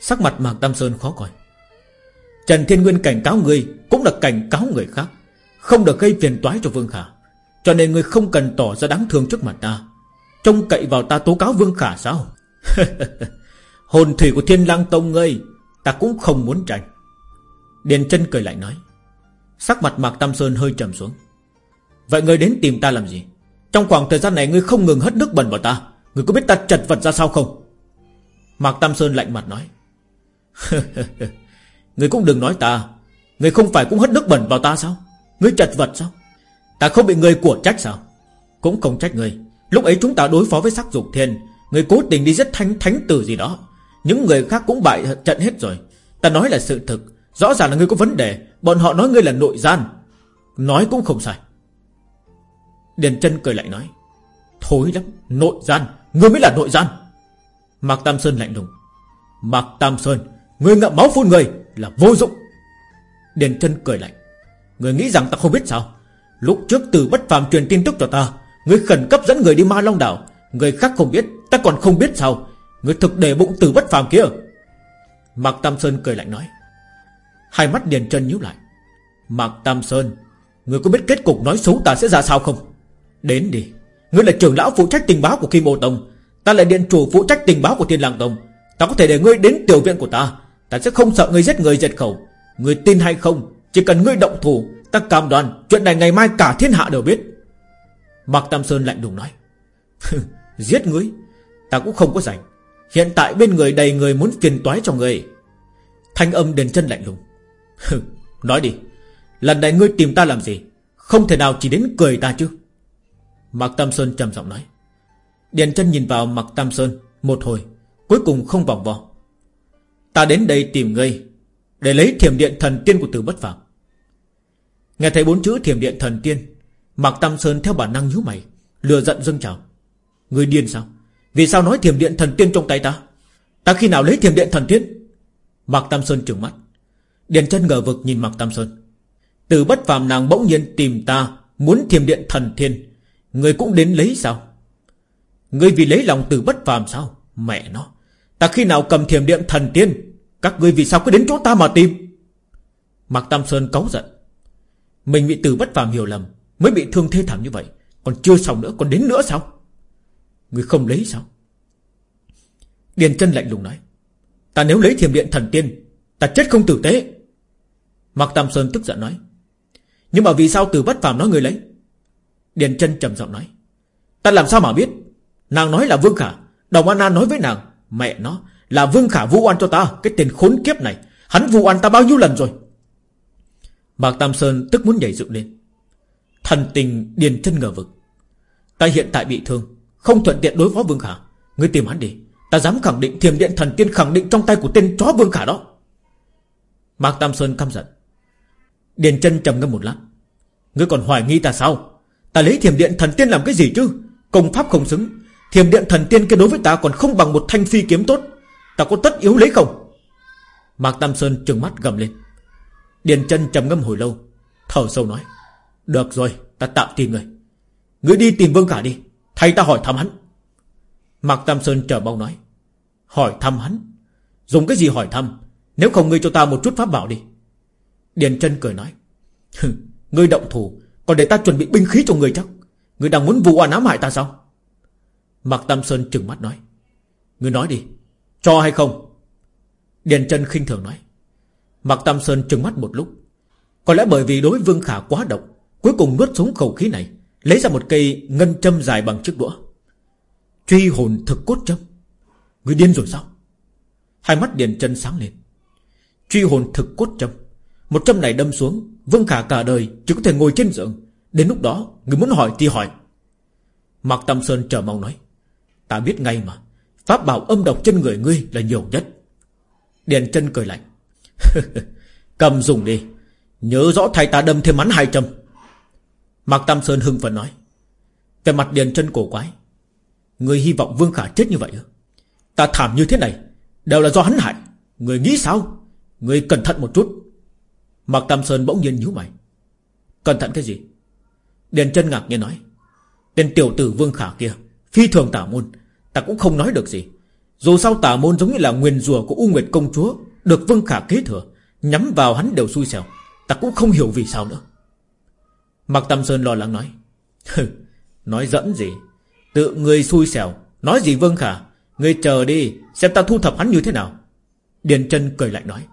Sắc mặt Mạc Tam Sơn khó coi. Trần Thiên Nguyên cảnh cáo người Cũng là cảnh cáo người khác. Không được gây phiền toái cho Vương Khả. Cho nên người không cần tỏ ra đáng thương trước mặt ta. Trông cậy vào ta tố cáo Vương Khả sao? Hồn thủy của Thiên Lang Tông ngươi, Ta cũng không muốn tranh. Điền chân cười lạnh nói. Sắc mặt Mạc Tam Sơn hơi trầm xuống. Vậy ngươi đến tìm ta làm gì? Trong khoảng thời gian này ngươi không ngừng hất nước bẩn vào ta. Ngươi có biết ta chật vật ra sao không? Mạc Tam Sơn lạnh mặt nói. Ngươi cũng đừng nói ta. Ngươi không phải cũng hất nước bẩn vào ta sao? Ngươi chật vật sao? Ta không bị người của trách sao? Cũng không trách ngươi. Lúc ấy chúng ta đối phó với sắc dục thiên Người cố tình đi rất thánh thánh tử gì đó. Những người khác cũng bại trận hết rồi. Ta nói là sự thực. Rõ ràng là ngươi có vấn đề. Bọn họ nói ngươi là nội gian. Nói cũng không sai. Điền chân cười lại nói, Thối lắm, Nội gian. Ngươi mới là nội gian. Mạc Tam Sơn lạnh lùng, Mạc Tam Sơn, Ngươi ngậm máu phun người Là vô dụng. Điền chân cười lạnh người nghĩ rằng ta không biết sao? Lúc trước từ bất phàm truyền tin tức cho ta, người khẩn cấp dẫn người đi ma long đảo. Người khác không biết, Ta còn không biết sao? Người thực để bụng từ bất phàm kia. Mạc Tam Sơn cười lạnh nói. Hai mắt Điền chân nhíu lại. Mạc Tam Sơn, người có biết kết cục nói xấu ta sẽ ra sao không? Đến đi. Ngươi là trưởng lão phụ trách tình báo của Kim Ô Tông. Ta là điện chủ phụ trách tình báo của Thiên Lang Tông. Ta có thể để ngươi đến tiểu viện của ta. Ta sẽ không sợ ngươi giết người diệt khẩu. Ngươi tin hay không? Chỉ cần ngươi động thủ, Ta cam đoan chuyện này ngày mai cả thiên hạ đều biết. Mạc Tam Sơn lạnh lùng nói Giết ngươi, Ta cũng không có rảnh. Hiện tại bên người đầy người muốn phiền toái cho người Thanh âm đền chân lạnh lùng Nói đi, Lần này ngươi tìm ta làm gì? Không thể nào chỉ đến cười ta chứ. Mạc Tam Sơn trầm giọng nói. Điền chân nhìn vào Mạc Tam Sơn Một hồi, Cuối cùng không vòng vo. Ta đến đây tìm ngươi, Để lấy thiểm điện thần tiên của từ bất phạm Nghe thấy bốn chữ thiểm điện thần tiên, Mạc Tam Sơn theo bản năng nhíu mày Lừa giận dâng trào. Người điên sao? Vì sao nói thiểm điện thần tiên trong tay ta? Ta khi nào lấy thiểm điện thần tiên? Mạc Tam Sơn trừng mắt. Điền chân ngờ vực nhìn Mạc Tam Sơn. Từ bất phàm nàng bỗng nhiên tìm ta, Muốn thiểm điện thần thiên Người cũng đến lấy sao? Người vì lấy lòng từ bất phàm sao? Mẹ nó! Ta khi nào cầm thiểm điện thần tiên? Các ngươi vì sao cứ đến chỗ ta mà tìm? Mạc Tam Sơn cáu giận. Mình bị từ bất phàm hiểu lầm, Mới bị thương thê thảm như vậy. Còn chưa xong nữa, còn đến nữa sao? Người không lấy sao? Điền chân lạnh lùng nói, Ta nếu lấy thiềm điện thần tiên, Ta chết không tử tế. Mạc Tam Sơn tức giận nói, Nhưng mà vì sao từ bất phàm nói người lấy? Điền chân trầm giọng nói, Ta làm sao mà biết? Nàng nói là Vương Khả Đồng An An nói với nàng, Mẹ nó, là Vương Khả vu oan cho ta, Cái tên khốn kiếp này, Hắn vu oan ta bao nhiêu lần rồi? Mạc Tam Sơn tức muốn nhảy dựng lên. Thần tình điền chân ngờ vực. Ta hiện tại bị thương, Không thuận tiện đối phó Vương Khả. Ngươi tìm hắn đi. Ta dám khẳng định thiềm điện thần tiên khẳng định trong tay của tên chó Vương Khả đó. Mạc Tam Sơn căm giận. Điền chân trầm ngâm một lát. Ngươi còn hoài nghi ta sao? Ta lấy thiềm điện thần tiên làm cái gì chứ? Công pháp không xứng. Thiềm điện thần tiên kia đối với ta còn không bằng một thanh phi kiếm tốt. Ta có tất yếu lấy không? Mạc Tam Sơn trừng mắt gầm lên. Điền chân trầm ngâm hồi lâu. Thở sâu nói, Được rồi, ta tạm tin người. Ngươi đi tìm Vương Khả đi, Thay ta hỏi thăm hắn. Mạc Tam Sơn chờ mong nói, Hỏi thăm hắn? Dùng cái gì hỏi thăm? Nếu không ngươi cho ta một chút pháp bảo đi. Điền chân cười nói Ngươi động thủ, Còn để ta chuẩn bị binh khí cho ngươi chắc. Ngươi đang muốn vụ oan ám hại ta sao? Mạc Tam Sơn trừng mắt nói, Ngươi nói đi, Cho hay không? Điền chân khinh thường nói Mạc Tam Sơn trừng mắt một lúc. Có lẽ bởi vì đối Vương Khả quá độc, Cuối cùng nuốt xuống khẩu khí này, Lấy ra một cây ngân châm dài bằng chiếc đũa. Truy hồn thực cốt châm. Người điên rồi sao? Hai mắt Điền chân sáng lên. Truy hồn thực cốt châm. Một châm này đâm xuống, Vương Khả cả đời chỉ có thể ngồi trên giường. Đến lúc đó, người muốn hỏi thì hỏi. Mạc tam Sơn chờ mong nói. Ta biết ngay mà, Pháp bảo âm độc trên người ngươi là nhiều nhất. Điền chân cười lạnh. Cầm dùng đi. Nhớ rõ thầy ta đâm thêm hắn hai châm. Mạc Tam Sơn hưng phấn nói. Về mặt Điền chân cổ quái, Người hy vọng Vương Khả chết như vậy Ta thảm như thế này, Đều là do hắn hại. Người nghĩ sao? Người cẩn thận một chút. Mạc Tam Sơn bỗng nhiên nhíu mày. Cẩn thận cái gì? Điền chân ngạc nhiên nói. Tên tiểu tử Vương Khả kia, Phi thường tả môn, Ta cũng không nói được gì. Dù sao tả môn giống như là nguyền rùa của U Nguyệt Công Chúa được Vương Khả kế thừa, Nhắm vào hắn đều xui xẻo. Ta cũng không hiểu vì sao nữa. Mạc Tam Sơn lo lắng nói Nói dẫn gì? Tự người xui xẻo, Nói gì Vương Khả? Người chờ đi, Xem ta thu thập hắn như thế nào. Điền chân cười lại nói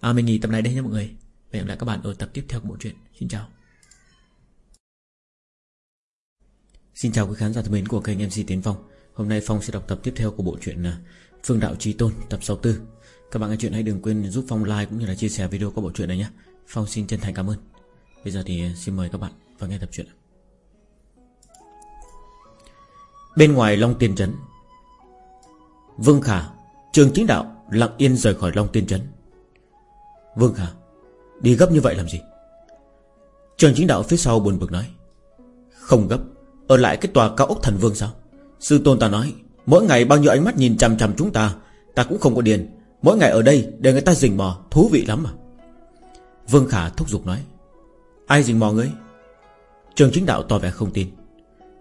À mình nghỉ tập này đây nha mọi người. Hẹn gặp lại các bạn ở tập tiếp theo của bộ truyện. Xin chào. Xin chào quý khán giả thân mến của kênh MC Tiến Phong. Hôm nay Phong sẽ đọc tập tiếp theo của bộ truyện à, Phương Đạo Trí Tôn, tập 64 các bạn nghe chuyện hãy đừng quên giúp Phong like cũng như là chia sẻ video của bộ truyện này nhé. Phong xin chân thành cảm ơn. Bây giờ thì uh, xin mời các bạn vào nghe tập truyện Bên ngoài Long Tiên Trấn, Vương Khả, Trường chính đạo, lặng yên rời khỏi Long Tiên Trấn. Vương Khả, Đi gấp như vậy làm gì? Trường chính đạo phía sau buồn bực nói, Không gấp, Ở lại cái tòa cao ốc thần vương sao? Sư tôn ta nói, Mỗi ngày bao nhiêu ánh mắt nhìn chằm chằm chúng ta Ta cũng không có điền. Mỗi ngày ở đây để người ta rình mò, Thú vị lắm mà. Vương Khả thúc giục nói, Ai rình mò ngươi? Trường chính đạo tỏ vẻ không tin.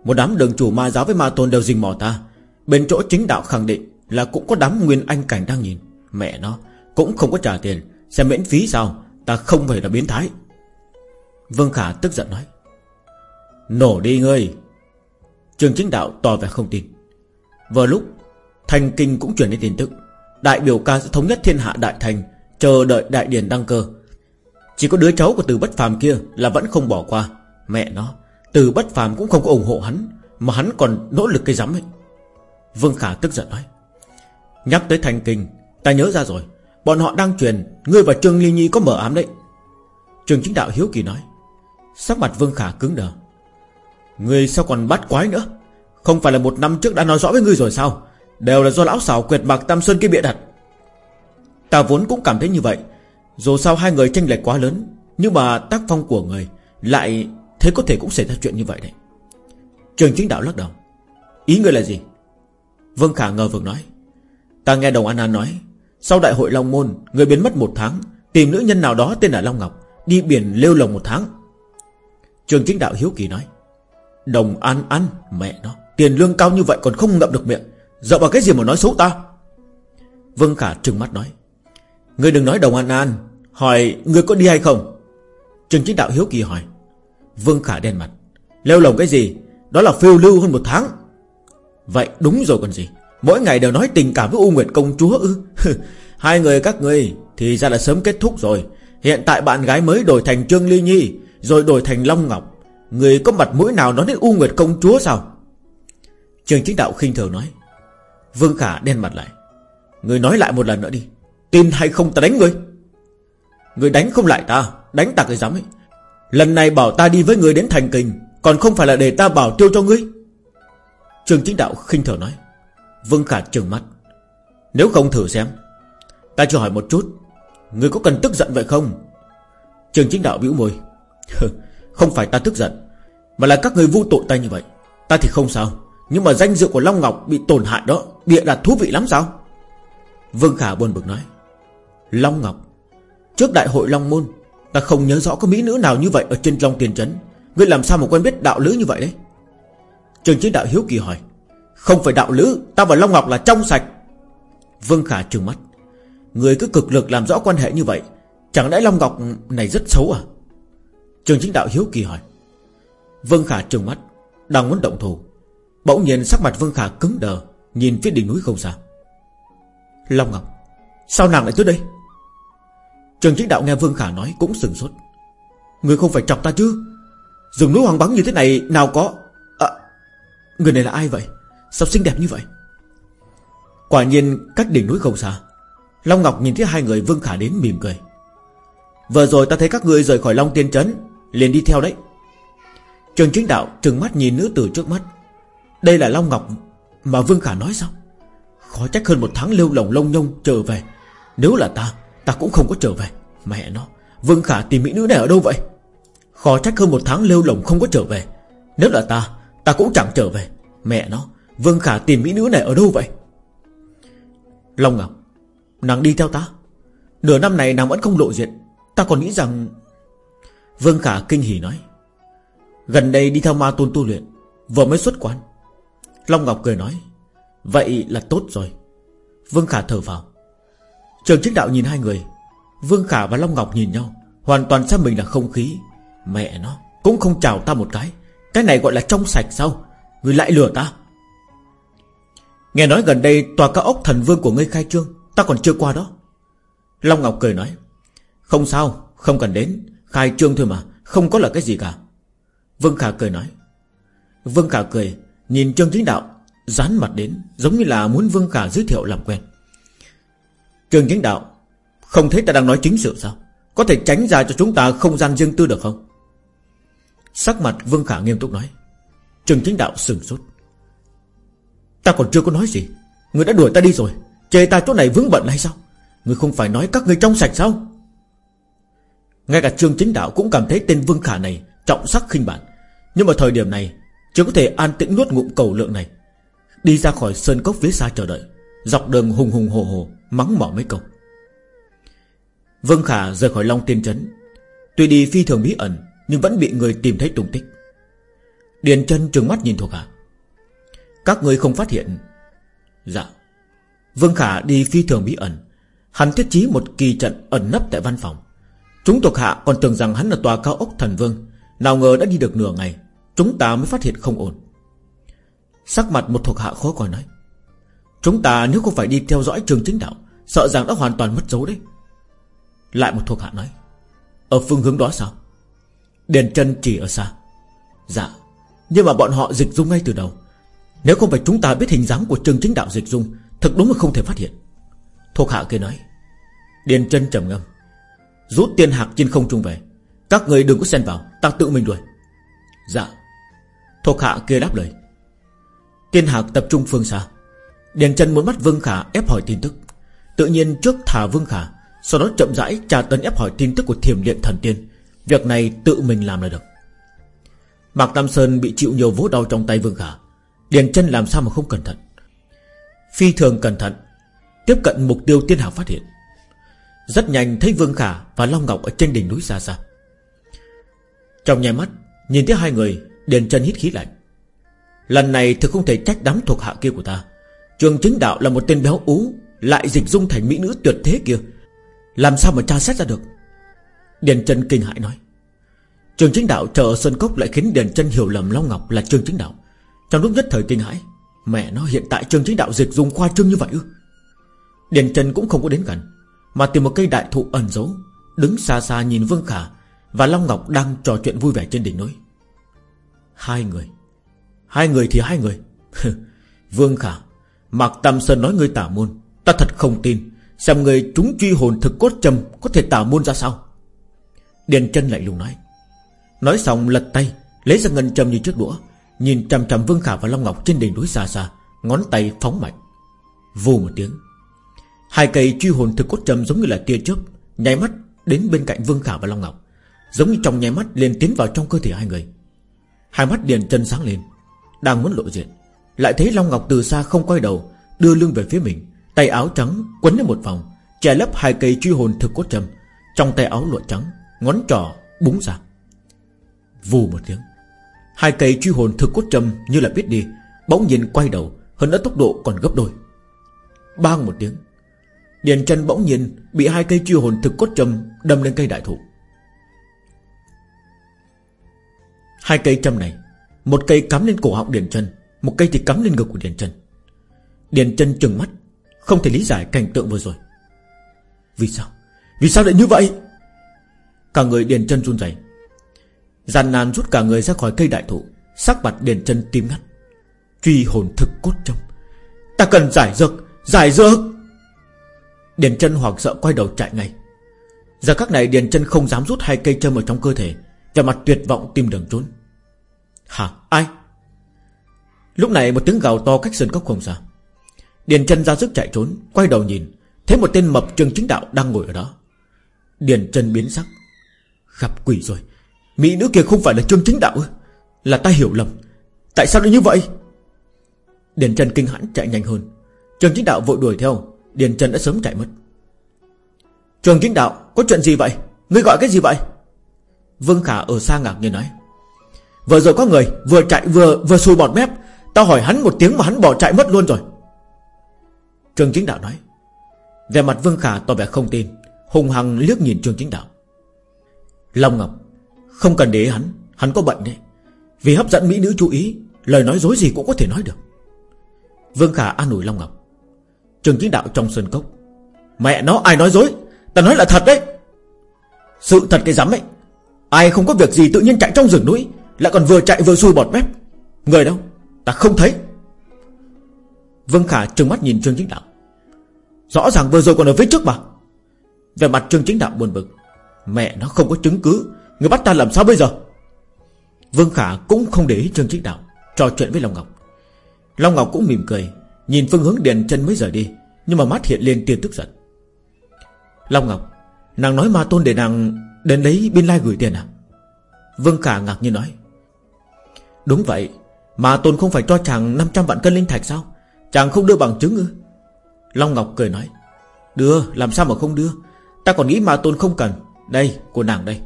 Một đám đường chủ ma giáo với ma tôn đều rình mò ta. Bên chỗ chính đạo khẳng định Là cũng có đám nguyên anh cảnh đang nhìn. Mẹ nó, Cũng không có trả tiền Xem miễn phí sao? Ta không phải là biến thái. Vương Khả tức giận nói, Nổ đi ngươi. Trường chính đạo tỏ vẻ không tin. Vừa lúc Thành Kinh cũng chuyển đến tin tức. Đại biểu ca sẽ thống nhất thiên hạ đại thành, Chờ đợi đại điển đăng cơ. Chỉ có đứa cháu của từ bất phàm kia Là vẫn không bỏ qua. Mẹ nó, Từ bất phàm cũng không có ủng hộ hắn, Mà hắn còn nỗ lực cái rắm ấy. Vương Khả tức giận nói, Nhắc tới Thành Kinh, Ta nhớ ra rồi. Bọn họ đang truyền, Ngươi và Trương Ly Nhi có mở ám đấy. Trường chính đạo hiếu kỳ nói, Sắc mặt Vương Khả cứng đờ. Ngươi sao còn bắt quái nữa? Không phải là một năm trước đã nói rõ với ngươi rồi sao? Đều là do lão xảo quyệt bạc Tam Sơn kia bịa đặt. Ta vốn cũng cảm thấy như vậy. Dù sao hai người tranh lệch quá lớn, Nhưng mà tác phong của người Lại thế có thể cũng xảy ra chuyện như vậy đấy. Trường chính đạo lắc đầu. Ý ngươi là gì? Vương Khả ngờ vực nói. Ta nghe Đồng An An nói, Sau đại hội Long Môn, Người biến mất một tháng, Tìm nữ nhân nào đó tên là Long Ngọc, Đi biển lêu lồng một tháng. Trường chính đạo hiếu kỳ nói. Đồng An An, Mẹ nó, Tiền lương cao như vậy còn không ngậm được miệng. Dạo vào cái gì mà nói xấu ta? Vương Khả trừng mắt nói. Ngươi đừng nói Đồng An An. Hỏi ngươi có đi hay không? Trường chính đạo hiếu kỳ hỏi. Vương Khả đen mặt. Lêu lồng cái gì? Đó là phiêu lưu hơn một tháng. Vậy đúng rồi còn gì. Mỗi ngày đều nói tình cảm với U Nguyệt công chúa ư? Hai người các ngươi Thì ra là sớm kết thúc rồi. Hiện tại bạn gái mới đổi thành Trương Ly Nhi, Rồi đổi thành Long Ngọc. Người có mặt mũi nào nói đến U Nguyệt công chúa sao? Trường chính đạo khinh thường nói. Vương Khả đen mặt lại. Người nói lại một lần nữa đi. Tin hay không ta đánh người? Người đánh không lại ta, Đánh ta cái dám ấy. Lần này bảo ta đi với người đến thành kình, Còn không phải là để ta bảo tiêu cho ngươi. Trường chính đạo khinh thở nói. Vương Khả trừng mắt. Nếu không thử xem, Ta cho hỏi một chút. Người có cần tức giận vậy không? Trường chính đạo bĩu môi. Không phải ta tức giận, Mà là các người vu tội ta như vậy. Ta thì không sao. Nhưng mà danh dự của Long Ngọc bị tổn hại đó Bịa đặt thú vị lắm sao? Vương Khả buồn bực nói, Long Ngọc, Trước đại hội Long Môn, Ta không nhớ rõ có mỹ nữ nào như vậy Ở trên Long Tiền Trấn. Ngươi làm sao mà quen biết đạo lữ như vậy đấy? Trường chiến đạo hiếu kỳ hỏi, Không phải đạo lữ, Ta và Long Ngọc là trong sạch. Vương Khả trừng mắt, Người cứ cực lực làm rõ quan hệ như vậy, Chẳng lẽ Long Ngọc này rất xấu à? Trường chính đạo hiếu kỳ hỏi, Vương Khả trừng mắt, Đang muốn động thủ. Bỗng nhiên sắc mặt Vương Khả cứng đờ Nhìn phía đỉnh núi không xa. Long Ngọc Sao nàng lại tới đây? Trường chính đạo nghe Vương Khả nói cũng sừng sốt. Người không phải chọc ta chứ? Rừng núi hoàng bắn như thế này nào có à, Người này là ai vậy? Sao xinh đẹp như vậy? Quả nhiên cách đỉnh núi không xa Long Ngọc nhìn thấy hai người Vương Khả đến mỉm cười. Vừa rồi ta thấy các ngươi rời khỏi Long Tiên Trấn Liền đi theo đấy. Trường chính đạo trừng mắt nhìn nữ tử trước mắt đây là Long Ngọc Mà Vương Khả nói sao? Khó trách hơn một tháng lưu lồng lông nhông trở về. Nếu là ta Ta cũng không có trở về. Mẹ nó, Vương Khả tìm mỹ nữ này ở đâu vậy? Khó trách hơn một tháng lưu lồng không có trở về. Nếu là ta Ta cũng chẳng trở về. Mẹ nó, Vương Khả tìm mỹ nữ này ở đâu vậy? Long Ngọc, Nàng đi theo ta. Nửa năm này nàng vẫn không lộ diện. Ta còn nghĩ rằng Vương Khả kinh hỉ nói. Gần đây đi theo ma tôn tu luyện, Vừa mới xuất quan. Long Ngọc cười nói, Vậy là tốt rồi. Vương Khả thở vào. Trường chính đạo nhìn hai người, Vương Khả và Long Ngọc nhìn nhau, Hoàn toàn xem mình là không khí. Mẹ nó, Cũng không chào ta một cái. Cái này gọi là trong sạch sao? Người lại lừa ta. Nghe nói gần đây tòa cao ốc thần vương của ngươi khai trương, Ta còn chưa qua đó. Long Ngọc cười nói, Không sao, Không cần đến. Khai trương thôi mà, Không có là cái gì cả. Vương Khả cười nói. Vương Khả cười Nhìn Trương Chính Đạo, Dán mặt đến, Giống như là muốn Vương Khả giới thiệu làm quen. Trương Chính Đạo, Không thấy ta đang nói chính sự sao? Có thể tránh ra cho chúng ta không gian riêng tư được không? Sắc mặt Vương Khả nghiêm túc nói. Trương Chính Đạo sừng sốt. Ta còn chưa có nói gì. Người đã đuổi ta đi rồi. Chê ta chỗ này vướng bận hay sao? Người không phải nói các người trong sạch sao? Ngay cả Trương Chính Đạo cũng cảm thấy tên Vương Khả này Trọng sắc khinh bản Nhưng mà thời điểm này chỉ có thể an tĩnh nuốt ngụm cầu lượng này. Đi ra khỏi sơn cốc phía xa chờ đợi. Dọc đường hùng hùng hồ hồ, Mắng mỏ mấy câu. Vương Khả rời khỏi Long Tiên Trấn. Tuy đi phi thường bí ẩn, Nhưng vẫn bị người tìm thấy tung tích. Điền chân trừng mắt nhìn thuộc hạ. Các người không phát hiện. Dạ. Vương Khả đi phi thường bí ẩn. Hắn thiết trí một kỳ trận ẩn nấp tại văn phòng. Chúng thuộc hạ còn tưởng rằng hắn là tòa cao ốc thần vương. Nào ngờ đã đi được nửa ngày. Chúng ta mới phát hiện không ổn. Sắc mặt một thuộc hạ khó coi nói, Chúng ta nếu không phải đi theo dõi trường chính đạo, Sợ rằng đã hoàn toàn mất dấu đấy. Lại một thuộc hạ nói, Ở phương hướng đó sao? Điền chân chỉ ở xa. Dạ Nhưng mà bọn họ dịch dung ngay từ đầu. Nếu không phải chúng ta biết hình dáng của trường chính đạo dịch dung, Thật đúng là không thể phát hiện. Thuộc hạ kia nói Điền chân trầm ngâm. Rút tiên hạc trên không trung về. Các người đừng có xen vào, Ta tự mình đuổi. Dạ. Thuộc hạ kia đáp lời. Tiên hạc tập trung phương xa. Điền chân muốn bắt Vương Khả ép hỏi tin tức. Tự nhiên trước thả Vương Khả, Sau đó chậm rãi trà tấn ép hỏi tin tức của thiềm điện thần tiên. Việc này tự mình làm là được. Mạc Tam Sơn bị chịu nhiều vố đau trong tay Vương Khả. Điền chân làm sao mà không cẩn thận? Phi thường cẩn thận, Tiếp cận mục tiêu tiên hạc phát hiện. Rất nhanh thấy Vương Khả và Long Ngọc Ở trên đỉnh núi xa xa. Trong nhà mắt, Nhìn thấy hai người Điền chân hít khí lạnh. Lần này thực không thể trách đám thuộc hạ kia của ta. Trường chính đạo là một tên béo ú, Lại dịch dung thành mỹ nữ tuyệt thế kia. Làm sao mà tra xét ra được? Điền chân kinh hãi nói. Trường chính đạo chờ Sơn Cốc Lại khiến Điền chân hiểu lầm Long Ngọc là trường chính đạo. Trong lúc nhất thời kinh hãi, Mẹ nó, hiện tại trường chính đạo dịch dung khoa trương như vậy ư? Điền chân cũng không có đến gần, Mà tìm một cây đại thụ ẩn giấu, Đứng xa xa nhìn Vương Khả Và Long Ngọc đang trò chuyện vui vẻ trên đỉnh núi. Hai người. Hai người thì hai người. Vương Khả, Mạc Tam Sơn nói ngươi tả môn. Ta thật không tin. Xem người chúng truy hồn thực cốt trầm Có thể tả môn ra sao? Điền chân lại lùng nói. Nói xong lật tay, Lấy ra ngân trầm như chiếc đũa, Nhìn chằm chằm Vương Khả và Long Ngọc trên đỉnh núi xa xa, Ngón tay phóng mạnh. Vù một tiếng. Hai cây truy hồn thực cốt trầm giống như là tia chớp, Nháy mắt đến bên cạnh Vương Khả và Long Ngọc, Giống như trong nháy mắt liền tiến vào trong cơ thể hai người. Hai mắt Điền chân sáng lên, Đang muốn lộ diện. Lại thấy Long Ngọc từ xa không quay đầu, Đưa lưng về phía mình. Tay áo trắng quấn lên một vòng, Che lấp hai cây truy hồn thực cốt trầm. Trong tay áo lụa trắng, Ngón trỏ búng ra. Vù một tiếng, Hai cây truy hồn thực cốt trầm như là biết đi, Bỗng nhiên quay đầu, Hơn nữa tốc độ còn gấp đôi. Bang một tiếng Điền chân bỗng nhiên Bị hai cây truy hồn thực cốt trầm Đâm lên cây đại thụ. Hai cây châm này, Một cây cắm lên cổ họng Điền chân Một cây thì cắm lên ngực của Điền chân Điền chân trừng mắt, Không thể lý giải cảnh tượng vừa rồi. Vì sao? Vì sao lại như vậy? Cả người Điền chân run rẩy. Giàn nàn rút cả người ra khỏi cây đại thụ, Sắc mặt Điền chân tim ngắt. Truy hồn thực cốt trong. Ta cần giải dược Giải dược! Điền chân hoảng sợ quay đầu chạy ngay. Giờ các này Điền chân không dám rút hai cây châm ở trong cơ thể và mặt tuyệt vọng tìm đường trốn. Hả? Ai? Lúc này một tiếng gào to cách sân cốc không xa. Điền chân ra sức chạy trốn, Quay đầu nhìn, Thấy một tên mập trường chính đạo đang ngồi ở đó. Điền chân biến sắc. Gặp quỷ rồi. Mỹ nữ kia không phải là trương chính đạo Là ta hiểu lầm. Tại sao lại như vậy? Điền chân kinh hãn chạy nhanh hơn. Trường chính đạo vội đuổi theo. Điền chân đã sớm chạy mất. Trường chính đạo, có chuyện gì vậy? Ngươi gọi cái gì vậy? Vương Khả ở xa ngạc nhiên nói, Vừa rồi có người vừa chạy vừa vừa xui bọt mép. Tao hỏi hắn một tiếng mà hắn bỏ chạy mất luôn rồi. Trường chính đạo nói Về mặt Vương Khả tỏ vẻ không tin Hùng hằng liếc nhìn Trương chính đạo. Long Ngọc, Không cần để ý hắn Hắn có bệnh đấy. Vì hấp dẫn mỹ nữ chú ý, Lời nói dối gì cũng có thể nói được. Vương Khả an ủi Long Ngọc Trường chính đạo trong sân cốc, Mẹ nó ai nói dối? Ta nói là thật đấy. Sự thật cái rắm ấy Ai không có việc gì tự nhiên chạy trong rừng núi, Lại còn vừa chạy vừa xui bọt mép. Người đâu? Ta không thấy. Vương Khả trừng mắt nhìn Trương Chính Đạo. Rõ ràng vừa rồi còn ở phía trước mà. Về mặt Trương Chính Đạo buồn bực. Mẹ nó không có chứng cứ, Người bắt ta làm sao bây giờ? Vương Khả cũng không để ý Trương Chính Đạo, Trò chuyện với Long Ngọc. Long Ngọc cũng mỉm cười, Nhìn phương hướng điền chân mới rời đi, Nhưng mà mắt hiện lên tia tức giận. Long Ngọc, Nàng nói ma tôn để nàng đến đấy biên lai gửi tiền à? Vương Khả ngạc nhiên nói. Đúng vậy, mà tôn không phải cho chàng 500 vạn cân linh thạch sao? Chàng không đưa bằng chứng ư? Long Ngọc cười nói. Đưa, làm sao mà không đưa? Ta còn nghĩ mà tôn không cần. Đây, của nàng đây.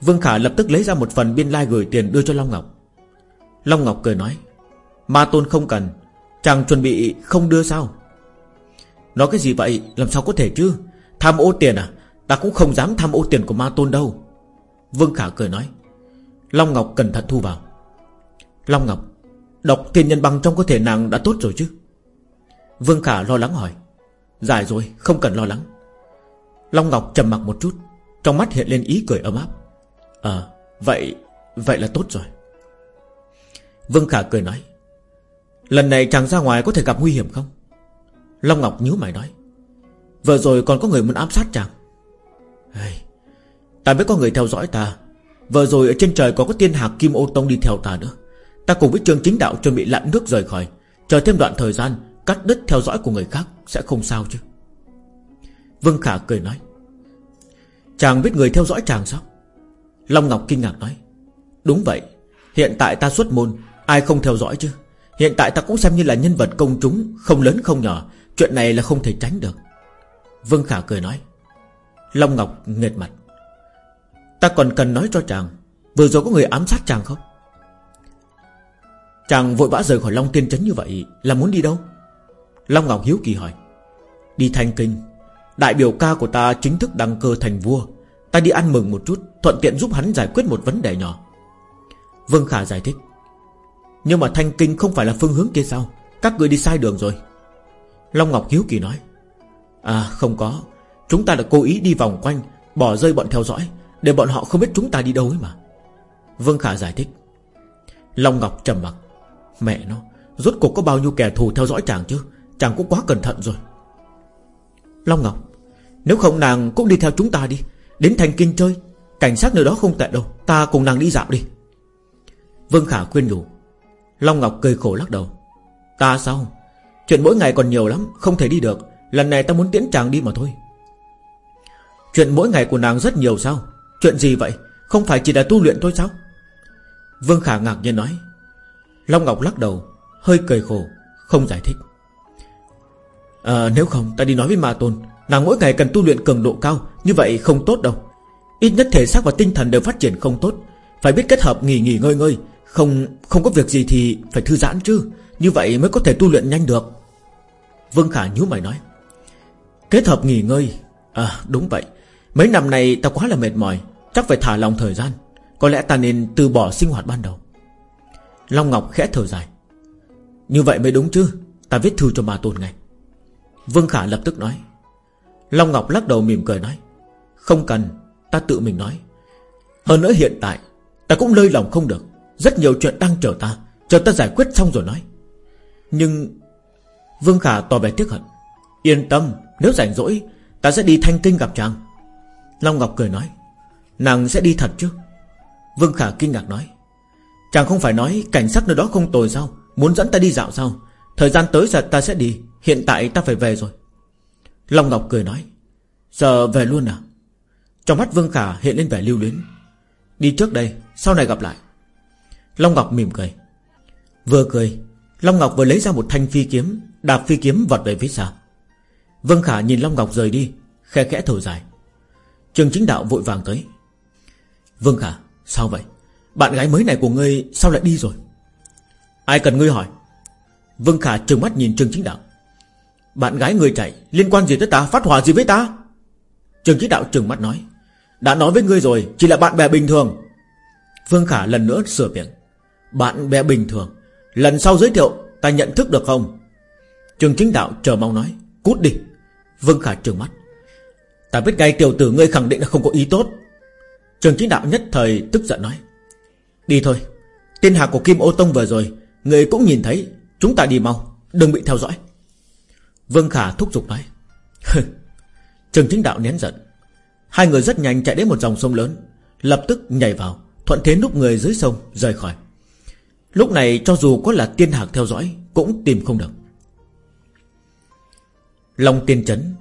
Vương Khả lập tức lấy ra một phần biên lai gửi tiền đưa cho Long Ngọc. Long Ngọc cười nói. Ma tôn không cần. Chàng chuẩn bị không đưa sao? Nói cái gì vậy? Làm sao có thể chứ? Tham ô tiền à? Ta cũng không dám tham ô tiền của ma tôn đâu. Vương Khả cười nói. Long Ngọc cẩn thận thu vào. Long Ngọc Độc thiên nhân băng trong cơ thể nàng đã tốt rồi chứ? Vương Khả lo lắng hỏi. Giải rồi, không cần lo lắng. Long Ngọc trầm mặc một chút, Trong mắt hiện lên ý cười ấm áp. Ờ vậy Vậy là tốt rồi. Vương Khả cười nói. Lần này chàng ra ngoài có thể gặp nguy hiểm không? Long Ngọc nhíu mày nói. Vừa rồi còn có người muốn ám sát chàng hey, Ta biết có người theo dõi ta. Vừa rồi ở trên trời có có tiên hạc Kim Ô Tông đi theo ta nữa. Ta cùng với trường chính đạo chuẩn bị lặn nước rời khỏi. Chờ thêm đoạn thời gian Cắt đứt theo dõi của người khác Sẽ không sao chứ. Vương Khả cười nói. Chàng biết người theo dõi chàng sao? Long Ngọc kinh ngạc nói. Đúng vậy Hiện tại ta xuất môn Ai không theo dõi chứ? Hiện tại ta cũng xem như là nhân vật công chúng Không lớn không nhỏ Chuyện này là không thể tránh được. Vương Khả cười nói. Long Ngọc nghệt mặt. Ta còn cần nói cho chàng, Vừa rồi có người ám sát chàng không? Chàng vội vã rời khỏi Long Tiên Trấn như vậy Là muốn đi đâu? Long Ngọc hiếu kỳ hỏi. Đi Thanh kinh. Đại biểu ca của ta chính thức đăng cơ thành vua. Ta đi ăn mừng một chút, Thuận tiện giúp hắn giải quyết một vấn đề nhỏ. Vương Khả giải thích. Nhưng mà thanh kinh không phải là phương hướng kia sao? Các người đi sai đường rồi. Long Ngọc hiếu kỳ nói. À không có. Chúng ta đã cố ý đi vòng quanh, Bỏ rơi bọn theo dõi, Để bọn họ không biết chúng ta đi đâu ấy mà. Vương Khả giải thích. Long Ngọc trầm mặc. Mẹ nó, Rốt cuộc có bao nhiêu kẻ thù theo dõi chàng chứ? Chàng cũng quá cẩn thận rồi. Long Ngọc, Nếu không nàng cũng đi theo chúng ta đi. Đến thành kinh chơi, Cảnh sát nơi đó không tệ đâu. Ta cùng nàng đi dạo đi. Vương Khả khuyên nhủ Long Ngọc cười khổ lắc đầu. Ta sao? Chuyện mỗi ngày còn nhiều lắm, Không thể đi được. Lần này ta muốn tiễn chàng đi mà thôi. Chuyện mỗi ngày của nàng rất nhiều sao? Chuyện gì vậy? Không phải chỉ là tu luyện thôi sao? Vương Khả ngạc nhiên nói. Long Ngọc lắc đầu Hơi cười khổ Không giải thích. À, Nếu không ta đi nói với Ma Tôn. Nàng mỗi ngày cần tu luyện cường độ cao Như vậy không tốt đâu. Ít nhất thể xác và tinh thần đều phát triển không tốt. Phải biết kết hợp nghỉ nghỉ ngơi ngơi Không không có việc gì thì phải thư giãn chứ. Như vậy mới có thể tu luyện nhanh được. Vương Khả nhíu mày nói. Kết hợp nghỉ ngơi À đúng vậy. Mấy năm này ta quá là mệt mỏi, Chắc phải thả lòng thời gian. Có lẽ ta nên từ bỏ sinh hoạt ban đầu. Long Ngọc khẽ thở dài. Như vậy mới đúng chứ, Ta viết thư cho bà Tôn ngay. Vương Khả lập tức nói. Long Ngọc lắc đầu mỉm cười nói. Không cần, Ta tự mình nói. Hơn nữa hiện tại, Ta cũng lơi lòng không được. Rất nhiều chuyện đang chờ ta Chờ ta giải quyết xong rồi nói. Nhưng Vương Khả tỏ vẻ tiếc hận. Yên tâm, nếu rảnh rỗi, Ta sẽ đi thanh kinh gặp chàng. Long Ngọc cười nói, Nàng sẽ đi thật chứ? Vương Khả kinh ngạc nói, Chàng không phải nói cảnh sắc nơi đó không tồi sao? Muốn dẫn ta đi dạo sao? Thời gian tới giờ ta sẽ đi, Hiện tại ta phải về rồi. Long Ngọc cười nói, Giờ về luôn à? Trong mắt Vương Khả hiện lên vẻ lưu luyến, Đi trước đây, Sau này gặp lại. Long Ngọc mỉm cười, Vừa cười, Long Ngọc vừa lấy ra một thanh phi kiếm, Đạp phi kiếm vọt về phía xa. Vương Khả nhìn Long Ngọc rời đi, Khe khẽ thở dài Trường chính đạo vội vàng tới. Vương Khả, sao vậy? Bạn gái mới này của ngươi sao lại đi rồi? Ai cần ngươi hỏi? Vương Khả trừng mắt nhìn Trường chính đạo. Bạn gái ngươi chạy, Liên quan gì tới ta? Phát hỏa gì với ta? Trường chính đạo trừng mắt nói. Đã nói với ngươi rồi, Chỉ là bạn bè bình thường. Vương Khả lần nữa sửa miệng. Bạn bè bình thường, Lần sau giới thiệu, Ta nhận thức được không? Trường chính đạo chờ mong nói. Cút đi. Vương Khả trừng mắt. Ta biết ngay tiểu tử ngươi khẳng định là không có ý tốt. Trường chính đạo nhất thời tức giận nói, Đi thôi, tiên hạ của Kim Ô Tông vừa rồi Người cũng nhìn thấy, Chúng ta đi mau, Đừng bị theo dõi. Vương Khả thúc giục nói Trường chính đạo nén giận. Hai người rất nhanh chạy đến một dòng sông lớn, Lập tức nhảy vào, Thuận thế núp người dưới sông, rời khỏi. Lúc này cho dù có là tiên hạc theo dõi, Cũng tìm không được. Long tiên chấn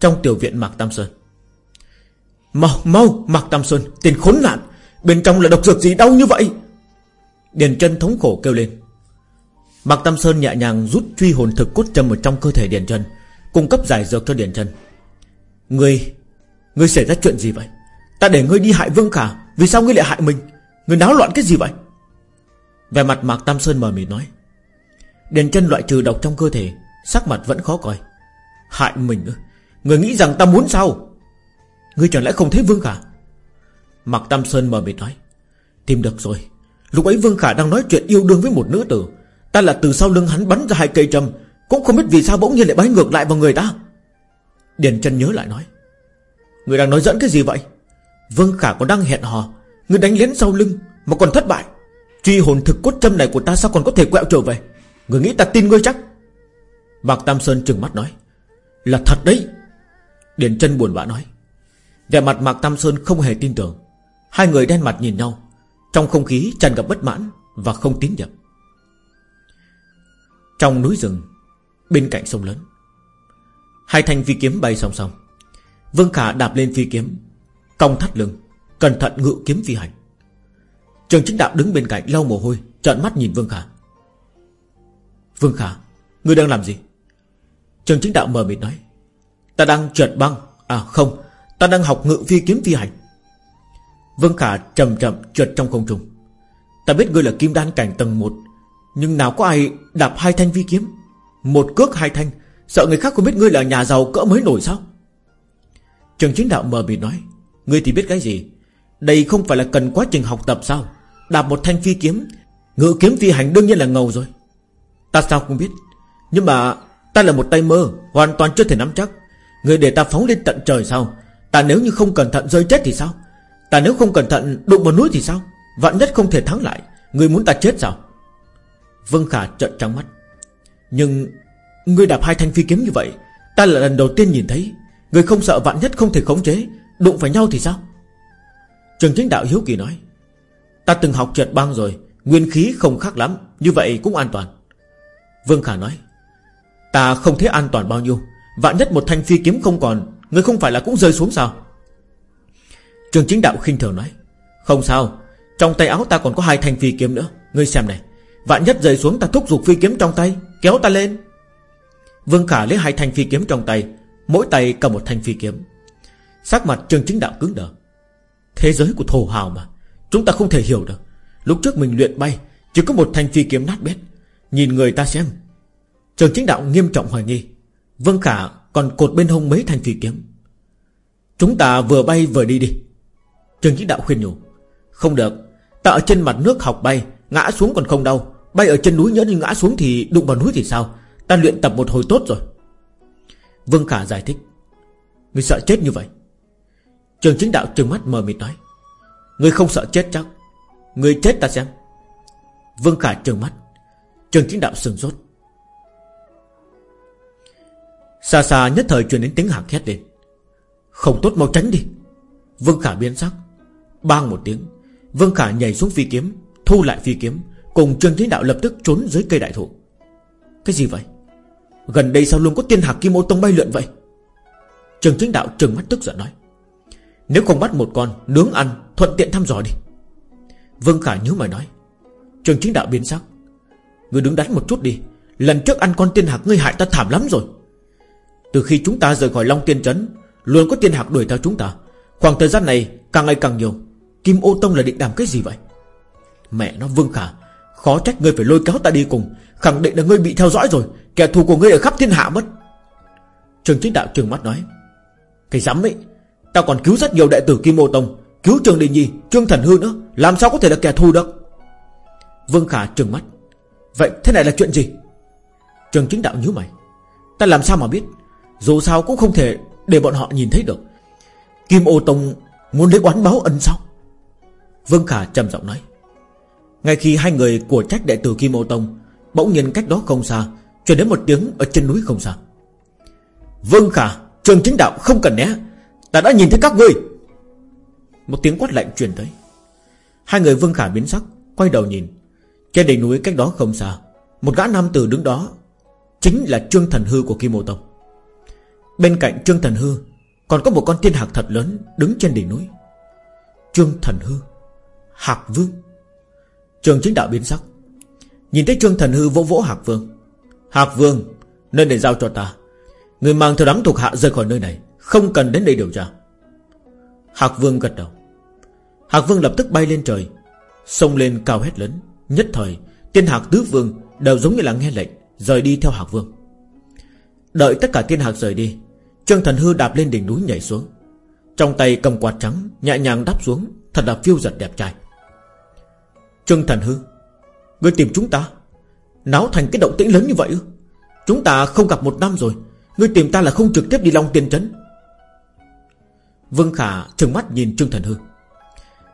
trong tiểu viện Mạc Tam Sơn. Mau mau, Mạc Tam Sơn, Tiền khốn nạn. Bên trong là độc dược gì đau như vậy? Điền chân thống khổ kêu lên. Mạc Tam Sơn nhẹ nhàng rút truy hồn thực cốt châm ở trong cơ thể Điền chân Cung cấp giải dược cho Điền chân Ngươi Ngươi xảy ra chuyện gì vậy? Ta để ngươi đi hại Vương Khả, Vì sao ngươi lại hại mình? Ngươi náo loạn cái gì vậy? Về mặt Mạc Tam Sơn mờ mịt nói. Điền chân loại trừ độc trong cơ thể, Sắc mặt vẫn khó coi. Hại mình ư? Người nghĩ rằng ta muốn sao? Người chẳng lẽ không thấy Vương Khả? Mạc Tam Sơn mờ mịt nói, Tìm được rồi. Lúc ấy Vương Khả đang nói chuyện yêu đương với một nữ tử. Ta là từ sau lưng hắn bắn ra hai cây trầm Cũng không biết vì sao bỗng nhiên lại bắn ngược lại vào người ta. Điền chân nhớ lại nói, Người đang nói dẫn cái gì vậy? Vương Khả còn đang hẹn hò. Người đánh lén sau lưng Mà còn thất bại. Truy hồn thực cốt châm này của ta sao còn có thể quẹo trở về? Người nghĩ ta tin ngươi chắc? Mạc Tam Sơn trừng mắt nói, Là thật đấy. Điền chân buồn bã nói. Vẻ mặt Mạc Tam Sơn không hề tin tưởng. Hai người đen mặt nhìn nhau. Trong không khí tràn gặp bất mãn Và không tín nhiệm. Trong núi rừng, Bên cạnh sông lớn, Hai thanh phi kiếm bay song song. Vương Khả đạp lên phi kiếm, Cong thắt lưng, Cẩn thận ngự kiếm phi hành. Trường chính đạo đứng bên cạnh lau mồ hôi, Trợn mắt nhìn Vương Khả. Vương Khả, Ngươi đang làm gì? Trường chính đạo mờ mịt nói. Ta đang trượt băng. À không. Ta đang học ngự phi kiếm phi hành. Vương Khả chậm chậm trượt trong không trung. Ta biết ngươi là kim đan cảnh tầng 1 Nhưng nào có ai đạp hai thanh phi kiếm? Một cước hai thanh. Sợ người khác không biết ngươi là nhà giàu cỡ mới nổi sao? Trường chính đạo mờ mịt nói, Ngươi thì biết cái gì? Đây không phải là cần quá trình học tập sao? Đạp một thanh phi kiếm, Ngự kiếm phi hành đương nhiên là ngầu rồi. Ta sao không biết? Nhưng mà ta là một tay mơ, Hoàn toàn chưa thể nắm chắc. Người để ta phóng lên tận trời sao? Ta nếu như không cẩn thận rơi chết thì sao? Ta nếu không cẩn thận đụng vào núi thì sao? Vạn nhất không thể thắng lại, Người muốn ta chết sao? Vương Khả trợn trắng mắt. Nhưng Ngươi đạp hai thanh phi kiếm như vậy, Ta là lần đầu tiên nhìn thấy. Người không sợ vạn nhất không thể khống chế, Đụng phải nhau thì sao? Trường chính đạo hiếu kỳ nói. Ta từng học trượt băng rồi, Nguyên khí không khác lắm, Như vậy cũng an toàn. Vương Khả nói. Ta không thấy an toàn bao nhiêu Vạn nhất một thanh phi kiếm không còn, Người không phải là cũng rơi xuống sao? Trường chính đạo khinh thường nói, Không sao, Trong tay áo ta còn có hai thanh phi kiếm nữa, Ngươi xem này, Vạn nhất rơi xuống ta thúc giục phi kiếm trong tay, Kéo ta lên. Vương Khả lấy hai thanh phi kiếm trong tay, Mỗi tay cầm một thanh phi kiếm. Sắc mặt trường chính đạo cứng đờ. Thế giới của thổ hào mà, Chúng ta không thể hiểu được. Lúc trước mình luyện bay, Chỉ có một thanh phi kiếm nát bét. Nhìn người ta xem. Trường chính đạo nghiêm trọng hoài nghi. Vương Khả, còn cột bên hông mấy thanh phi kiếm. Chúng ta vừa bay vừa đi đi. Trường chính đạo khuyên nhủ. Không được, Ta ở trên mặt nước học bay, Ngã xuống còn không đau. Bay ở trên núi nhớ như ngã xuống thì đụng vào núi thì sao? Ta luyện tập một hồi tốt rồi. Vương Khả giải thích. Người sợ chết như vậy? Trường chính đạo trừng mắt mờ mịt nói. Người không sợ chết chắc. Người chết ta xem. Vương Khả trừng mắt. Trường chính đạo sừng sốt. Xa xa nhất thời truyền đến tiếng hạc hét lên. Không tốt mau tránh đi. Vương Khả biến sắc. Bang một tiếng. Vương Khả nhảy xuống phi kiếm, Thu lại phi kiếm, Cùng Trương Chính Đạo lập tức trốn dưới cây đại thụ. Cái gì vậy? Gần đây sao luôn có tiên hạc kim ô tông bay lượn vậy? Trương Chính Đạo trừng mắt tức giận nói. Nếu không bắt một con Nướng ăn, thuận tiện thăm dò đi. Vương Khả nhớ mày nói. Trương Chính Đạo biến sắc. Ngươi đứng đánh một chút đi. Lần trước ăn con tiên hạc ngươi hại ta thảm lắm rồi. Từ khi chúng ta rời khỏi Long Tiên Trấn Luôn có tiên hạc đuổi theo chúng ta. Khoảng thời gian này càng ngày càng nhiều. Kim ô tông là định làm cái gì vậy? Mẹ nó Vương Khả Khó trách ngươi phải lôi kéo ta đi cùng. Khẳng định là ngươi bị theo dõi rồi Kẻ thù của ngươi ở khắp thiên hạ mất. Trường chính đạo trừng mắt nói Cái dám ấy Tao còn cứu rất nhiều đệ tử Kim Ô Tông Cứu Trường Đình Nhi, Trương Thần Hư nữa Làm sao có thể là kẻ thù được? Vương Khả trừng mắt Vậy thế này là chuyện gì? Trường chính đạo nhíu mày Ta làm sao mà biết? Dù sao cũng không thể để bọn họ nhìn thấy được. Kim Ô Tông muốn lấy oán báo ân sao Vương Khả trầm giọng nói. Ngay khi hai người của trách đệ tử Kim Ô Tông Bỗng nhiên cách đó không xa chuyển đến một tiếng ở trên núi không xa. Vương Khả, Trường chính đạo không cần né, Ta đã nhìn thấy các ngươi. Một tiếng quát lạnh truyền tới. Hai người Vương Khả biến sắc, Quay đầu nhìn. Trên đỉnh núi cách đó không xa, Một gã nam tử đứng đó Chính là Trương Thần Hư của Kim Ô Tông. Bên cạnh Trương Thần Hư, Còn có một con tiên hạc thật lớn Đứng trên đỉnh núi. Trương Thần Hư, Hạc Vương. Trường chính đạo biến sắc. Nhìn thấy Trương Thần Hư vỗ vỗ Hạc Vương. Hạc Vương, Nơi để giao cho ta. Người mang theo đám thuộc hạ rời khỏi nơi này, Không cần đến đây điều tra. Hạc Vương gật đầu. Hạc Vương lập tức bay lên trời, Xông lên cao hét lớn. Nhất thời, Tiên Hạc Tứ Vương Đều giống như là nghe lệnh, Rời đi theo Hạc Vương. Đợi tất cả tiên hạc rời đi Trương Thần Hư đạp lên đỉnh núi nhảy xuống. Trong tay cầm quạt trắng Nhẹ nhàng đáp xuống, Thật là phiêu giật đẹp trai. Trương Thần Hư, Ngươi tìm chúng ta, Náo thành cái động tĩnh lớn như vậy Chúng ta không gặp một năm rồi, Ngươi tìm ta là không trực tiếp đi Long Tiên Trấn. Vương Khả trừng mắt nhìn Trương Thần Hư.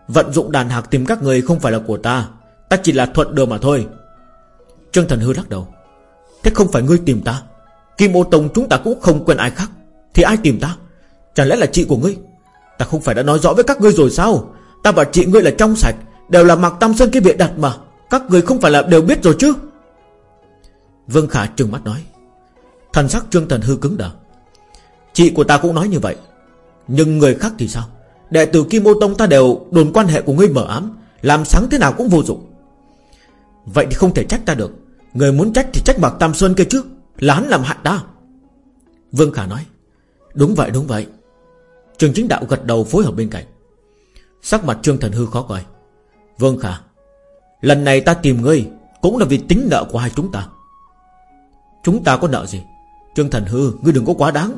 Vận dụng đàn hạc tìm các người không phải là của ta Ta chỉ là thuận đường mà thôi. Trương Thần Hư lắc đầu. Thế không phải ngươi tìm ta, Kim ô tông chúng ta cũng không quen ai khác. Thì ai tìm ta? Chẳng lẽ là chị của ngươi? Ta không phải đã nói rõ với các ngươi rồi sao? Ta và chị ngươi là trong sạch, Đều là mặc tam sơn cái bịa đặt mà. Các ngươi không phải là đều biết rồi chứ? Vương Khả trừng mắt nói. Thần sắc Trương Thần Hư cứng đờ. Chị của ta cũng nói như vậy. Nhưng người khác thì sao? Đệ tử Kim Ô Tông ta đều đồn quan hệ của ngươi mở ám, Làm sáng thế nào cũng vô dụng. Vậy thì không thể trách ta được. Người muốn trách thì trách Mạc Tam Sơn kia trước Là hắn làm hại ta. Vương Khả nói. Đúng vậy đúng vậy. Trường chính đạo gật đầu phối hợp bên cạnh. Sắc mặt Trương Thần Hư khó coi. Vương Khả, Lần này ta tìm ngươi Cũng là vì tính nợ của hai chúng ta. Chúng ta có nợ gì? Trương Thần Hư, Ngươi đừng có quá đáng.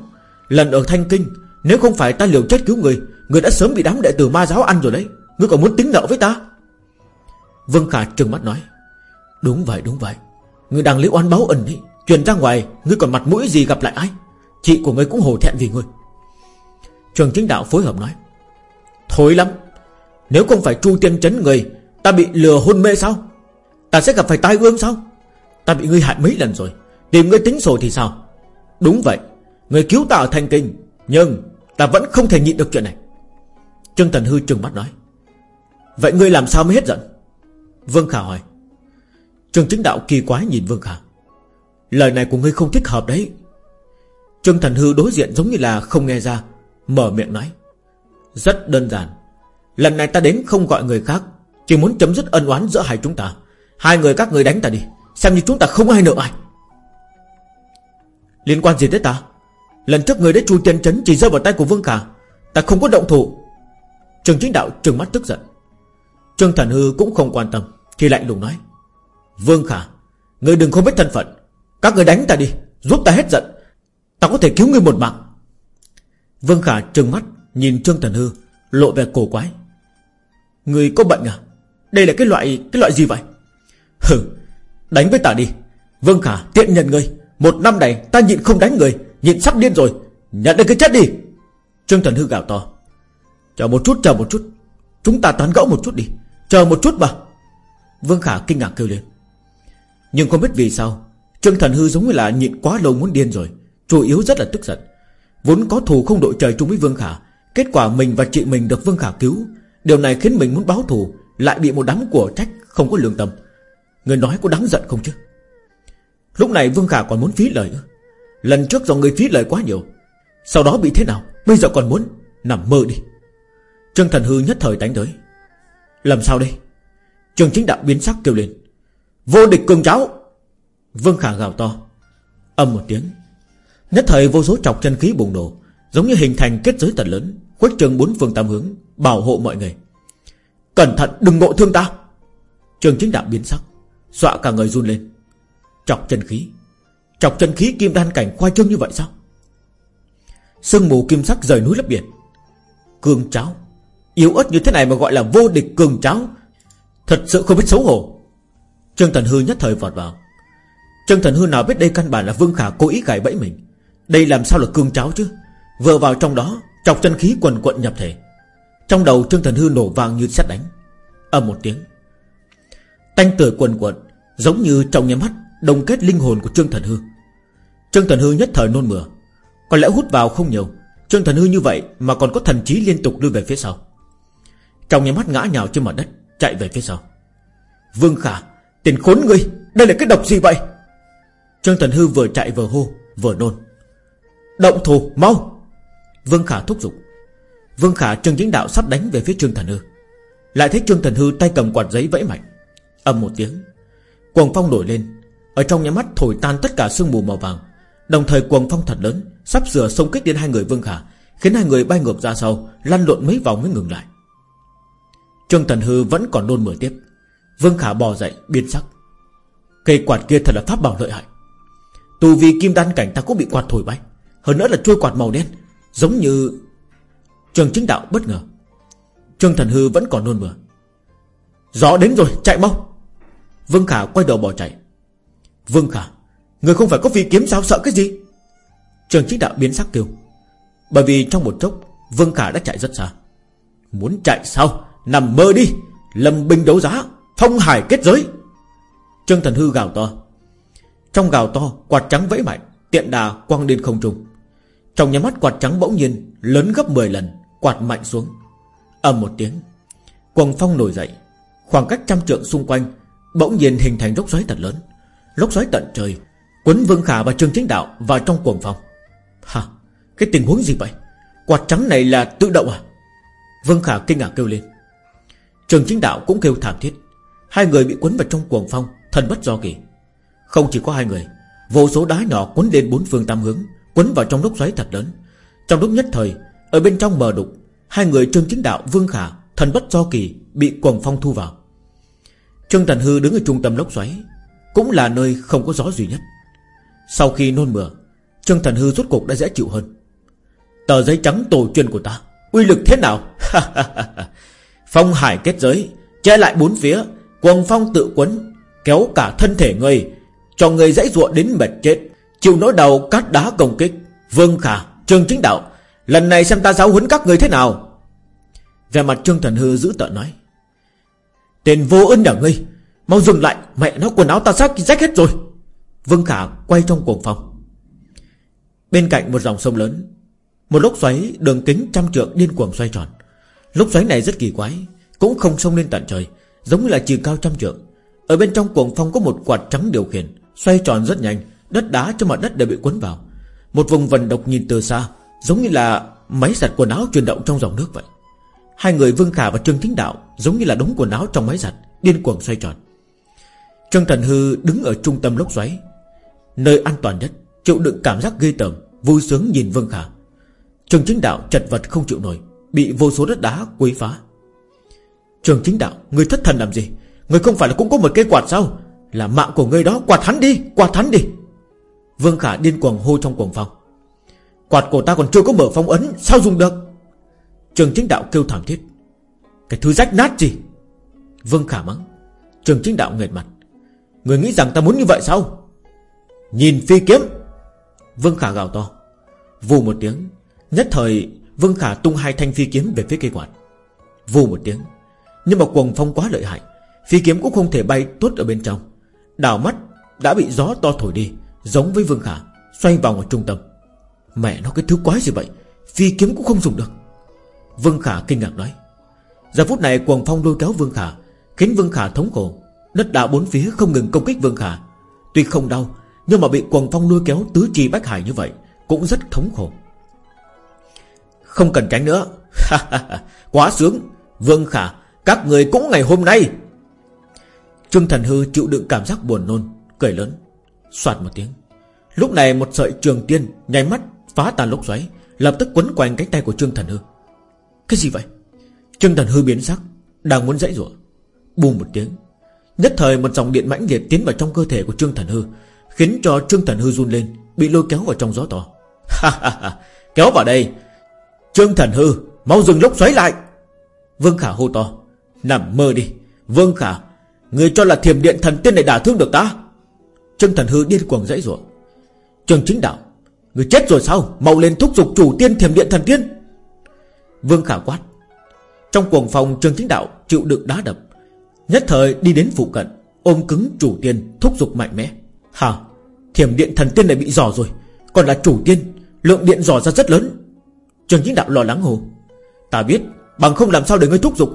Lần ở Thanh Kinh, Nếu không phải ta liều chết cứu ngươi Ngươi đã sớm bị đám đệ tử ma giáo ăn rồi đấy. Ngươi còn muốn tính nợ với ta? Vương Khả trừng mắt nói. Đúng vậy đúng vậy. Ngươi đang lấy oan báo ẩn đi. Truyền ra ngoài, Ngươi còn mặt mũi gì gặp lại ai? Chị của ngươi cũng hổ thẹn vì ngươi Trường chính đạo phối hợp nói Thối lắm, Nếu không phải chu tiên chấn người, Ta bị lừa hôn mê sao? Ta sẽ gặp phải tai ương sao? Ta bị ngươi hại mấy lần rồi, Tìm ngươi tính sổ thì sao? Đúng vậy, Người cứu ta ở thành kinh, Nhưng ta vẫn không thể nhịn được chuyện này. Trương Tần Hư trừng mắt nói, Vậy ngươi làm sao mới hết giận? Vương Khả hỏi. Trương Chính Đạo kỳ quái nhìn Vương Khả, Lời này của ngươi không thích hợp đấy Trương Thần Hư đối diện giống như là không nghe ra, Mở miệng nói. Rất đơn giản. Lần này ta đến không gọi người khác, Chỉ muốn chấm dứt ân oán giữa hai chúng ta. Hai người các người đánh ta đi, Xem như chúng ta không ai nợ ai. Liên quan gì tới ta? Lần trước người đã chui tiền chấn chỉ rơi vào tay của Vương Khả, Ta không có động thủ. Trương Chính Đạo trừng mắt tức giận. Trương Thần Hư cũng không quan tâm, Thì lạnh lùng nói. Vương Khả, Người đừng không biết thân phận. Các người đánh ta đi, Giúp ta hết giận. Ta có thể cứu người một mạng. Vương Khả trừng mắt, Nhìn Trương Thần Hư, Lộ vẻ cổ quái. Người có bệnh à? Đây là cái loại cái loại gì vậy? Hừ, Đánh với ta đi. Vương Khả tiện nhận người Một năm này, ta nhịn không đánh người. Nhịn sắp điên rồi. Nhận được cái chết đi. Trương Thần Hư gào to. Chờ một chút, chờ một chút. Chúng ta tán gẫu một chút đi. Chờ một chút mà. Vương Khả kinh ngạc kêu lên. Nhưng không biết vì sao, Trương Thần Hư giống như là nhịn quá lâu muốn điên rồi. Chủ yếu rất là tức giận. Vốn có thù không đội trời chung với Vương Khả, Kết quả mình và chị mình được Vương Khả cứu. Điều này khiến mình muốn báo thù, Lại bị một đám của trách không có lương tâm. Người nói có đáng giận không chứ? Lúc này Vương Khả còn muốn phí lời nữa Lần trước do người phí lời quá nhiều, Sau đó bị thế nào? Bây giờ còn muốn Nằm mơ đi. Trương Thần Hư nhất thời đánh tới. Làm sao đây? Trường chính đạo biến sắc kêu lên. Vô địch cường cháo Vương Khả gào to. Âm một tiếng. Nhất thời vô số chọc chân khí bùng nổ, Giống như hình thành kết giới tận lớn, Khuếch trường bốn phương tám hướng, Bảo hộ mọi người. Cẩn thận đừng ngộ thương ta! Trường chính đạo biến sắc, Dọa cả người run lên. Chọc chân khí, Chọc chân khí kim đan cảnh khoai trương như vậy sao? Sương mù kim sắc rời núi lấp biển. Cường cháo Yếu ớt như thế này mà gọi là vô địch cường cháo Thật sự không biết xấu hổ. Trương Thần Hư nhất thời vọt vào. Trương Thần Hư nào biết đây căn bản là Vương Khả cố ý gài bẫy mình. Đây làm sao là cương cháo chứ? Vừa vào trong đó, Chọc chân khí quần quận nhập thể. Trong đầu Trương Thần Hư nổ vàng như sét đánh. Âm một tiếng. Tanh tưởi quần quận, Giống như trong nhắm mắt Đồng kết linh hồn của Trương Thần Hư. Trương Thần Hư nhất thời nôn mửa. Có lẽ hút vào không nhiều. Trương Thần Hư như vậy mà còn có thần trí liên tục đưa về phía sau. Trong nhắm mắt ngã nhào trên mặt đất, Chạy về phía sau. Vương Khả, Tiền khốn ngươi, Đây là cái độc gì vậy? Trương Thần Hư vừa chạy vừa hô, Vừa nôn. Động thủ, mau! Vương Khả thúc giục. Vương Khả Trương Chính Đạo sắp đánh về phía Trương Thần Hư. Lại thấy Trương Thần Hư tay cầm quạt giấy vẫy mạnh. Âm một tiếng, Cuồng phong nổi lên. Ở trong nhà mắt thổi tan tất cả sương mù màu vàng. Đồng thời cuồng phong thật lớn, Sắp sửa xông kích đến hai người Vương Khả, Khiến hai người bay ngược ra sau, Lăn lộn mấy vòng mới ngừng lại. Trương Thần Hư vẫn còn nôn mửa tiếp. Vương Khả bò dậy, biến sắc. Cây quạt kia thật là pháp bảo lợi hại. Tù vì kim đan cảnh ta cũng bị quạt thổi bay. Hơn nữa là trôi quạt màu đen, Giống như Trường chính đạo bất ngờ. Trương Thần Hư vẫn còn nôn mửa. Gió đến rồi, chạy mau. Vương Khả quay đầu bỏ chạy. Vương Khả, Người không phải có phi kiếm sao, sợ cái gì? Trường chính đạo biến sắc kêu. Bởi vì trong một chốc, Vương Khả đã chạy rất xa. Muốn chạy sao? Nằm mơ đi. Lâm binh đấu giá, Phong hải kết giới. Trương Thần Hư gào to. Trong gào to, quạt trắng vẫy mạnh, Tiện đà quăng lên không trung. Trong nhà mắt quạt trắng bỗng nhiên Lớn gấp 10 lần, Quạt mạnh xuống. Ầm một tiếng Quần phong nổi dậy. Khoảng cách trăm trượng xung quanh Bỗng nhiên hình thành lốc xoáy thật lớn. Lốc xoáy tận trời, Quấn Vương Khả và Trương Chính Đạo vào trong cuồng phong. Hả Cái tình huống gì vậy? Quạt trắng này là tự động à? Vương Khả kinh ngạc kêu lên. Trường Chính Đạo cũng kêu thảm thiết. Hai người bị quấn vào trong cuồng phong Thần bất do kỳ Không chỉ có hai người, Vô số đá nhỏ quấn lên bốn phương tam hướng Quấn vào trong lốc xoáy thật lớn. Trong lúc nhất thời, Ở bên trong mờ đục, Hai người Trương Chính Đạo, Vương Khả, Thần bất do kỳ Bị quần phong thu vào. Trương Thần Hư đứng ở trung tâm lốc xoáy, Cũng là nơi không có gió duy nhất. Sau khi nôn mửa, Trương Thần Hư rốt cục đã dễ chịu hơn. Tờ giấy trắng tổ truyền của ta, Uy lực thế nào? Phong hải kết giới, Che lại bốn phía quần phong tự quấn, Kéo cả thân thể người, Cho người dãy ruộng đến mệt chết. Chịu nỗi đầu cát đá công kích. Vương Khả, Trương Chính Đạo, Lần này xem ta giáo huấn các người thế nào? Về mặt Trương Thần Hư giữ tợn nói. Tên vô ân nhà ngươi, Mau dừng lại, Mẹ nó quần áo ta rách rách hết rồi. Vương Khả quay trong cuồng phòng. Bên cạnh một dòng sông lớn, Một lốc xoáy đường kính trăm trượng điên cuồng xoay tròn. Lốc xoáy này rất kỳ quái, Cũng không sông lên tận trời, Giống như là chiều cao trăm trượng. Ở bên trong cuồng phong có một quạt trắng điều khiển, Xoay tròn rất nhanh. Đất đá trong mặt đất đều bị cuốn vào. Một vùng vần độc nhìn từ xa, Giống như là máy giặt quần áo chuyển động trong dòng nước vậy. Hai người Vương Khả và Trương Thính Đạo Giống như là đống quần áo trong máy giặt, Điên cuồng xoay tròn. Trương Thần Hư đứng ở trung tâm lốc xoáy, Nơi an toàn nhất, Chịu đựng cảm giác ghê tởm, Vui sướng nhìn Vương Khả. Trương Chính Đạo chật vật không chịu nổi, Bị vô số đất đá quấy phá. Trường chính đạo, Người thất thần làm gì? Người không phải là cũng có một cây quạt sao? Là mạng của người đó, quạt hắn đi, Quạt hắn đi. Vương Khả điên cuồng hô trong cuồng phong. Quạt của ta còn chưa có mở phong ấn, Sao dùng được? Trường chính đạo kêu thảm thiết. Cái thứ rách nát gì? Vương Khả mắng. Trường chính đạo nghệt mặt. Người nghĩ rằng ta muốn như vậy sao? Nhìn phi kiếm. Vương Khả gào to. Vù một tiếng, Nhất thời Vương Khả tung hai thanh phi kiếm về phía cây quạt. Vù một tiếng, Nhưng mà quần phong quá lợi hại, Phi kiếm cũng không thể bay tuốt ở bên trong. Đảo mắt đã bị gió to thổi đi. Giống với Vương Khả Xoay vào ở trung tâm. Mẹ nó, cái thứ quái gì vậy? Phi kiếm cũng không dùng được. Vương Khả kinh ngạc nói, Giờ phút này cuồng phong lôi kéo Vương Khả Khiến Vương Khả thống khổ. Đất đá bốn phía không ngừng công kích Vương Khả Tuy không đau, Nhưng mà bị cuồng phong lôi kéo tứ chi bách hải như vậy Cũng rất thống khổ. Không cần tránh nữa. Quá sướng. Vương Khả Các người cũng ngày hôm nay. Trương Thần Hư chịu đựng cảm giác buồn nôn, Cười lớn. Xoạt một tiếng. Lúc này một sợi trường tiên Nháy mắt phá tàn lốc xoáy, Lập tức quấn quanh cánh tay của Trương Thần Hư. Cái gì vậy? Trương Thần Hư biến sắc, Đang muốn dãy rủa. Bùm một tiếng. Nhất thời một dòng điện mãnh liệt tiến vào trong cơ thể của Trương Thần Hư, Khiến cho Trương Thần Hư run lên, Bị lôi kéo vào trong gió to. Kéo vào đây. Trương Thần Hư, Mau dừng lốc xoáy lại. Vương Khả hô to. Nằm mơ đi. Vương Khả, Người cho là thiềm điện thần tiên này đả thương được ta. Trương Thần Hư điên cuồng dãy rủa Trương Chính Đạo, Người chết rồi sao? Mậu lên thúc giục chủ tiên thiềm điện thần tiên. Vương Khả quát, Trong cuồng phòng Trương Chính Đạo chịu đựng đá đập, Nhất thời đi đến phụ cận, Ôm cứng chủ tiên thúc giục mạnh mẽ. Hả? Thiểm điện thần tiên này bị dò rồi, Còn là chủ tiên, Lượng điện dò ra rất lớn. Trương Chính Đạo lo lắng hồ Ta biết, Bằng không làm sao để ngươi thúc giục?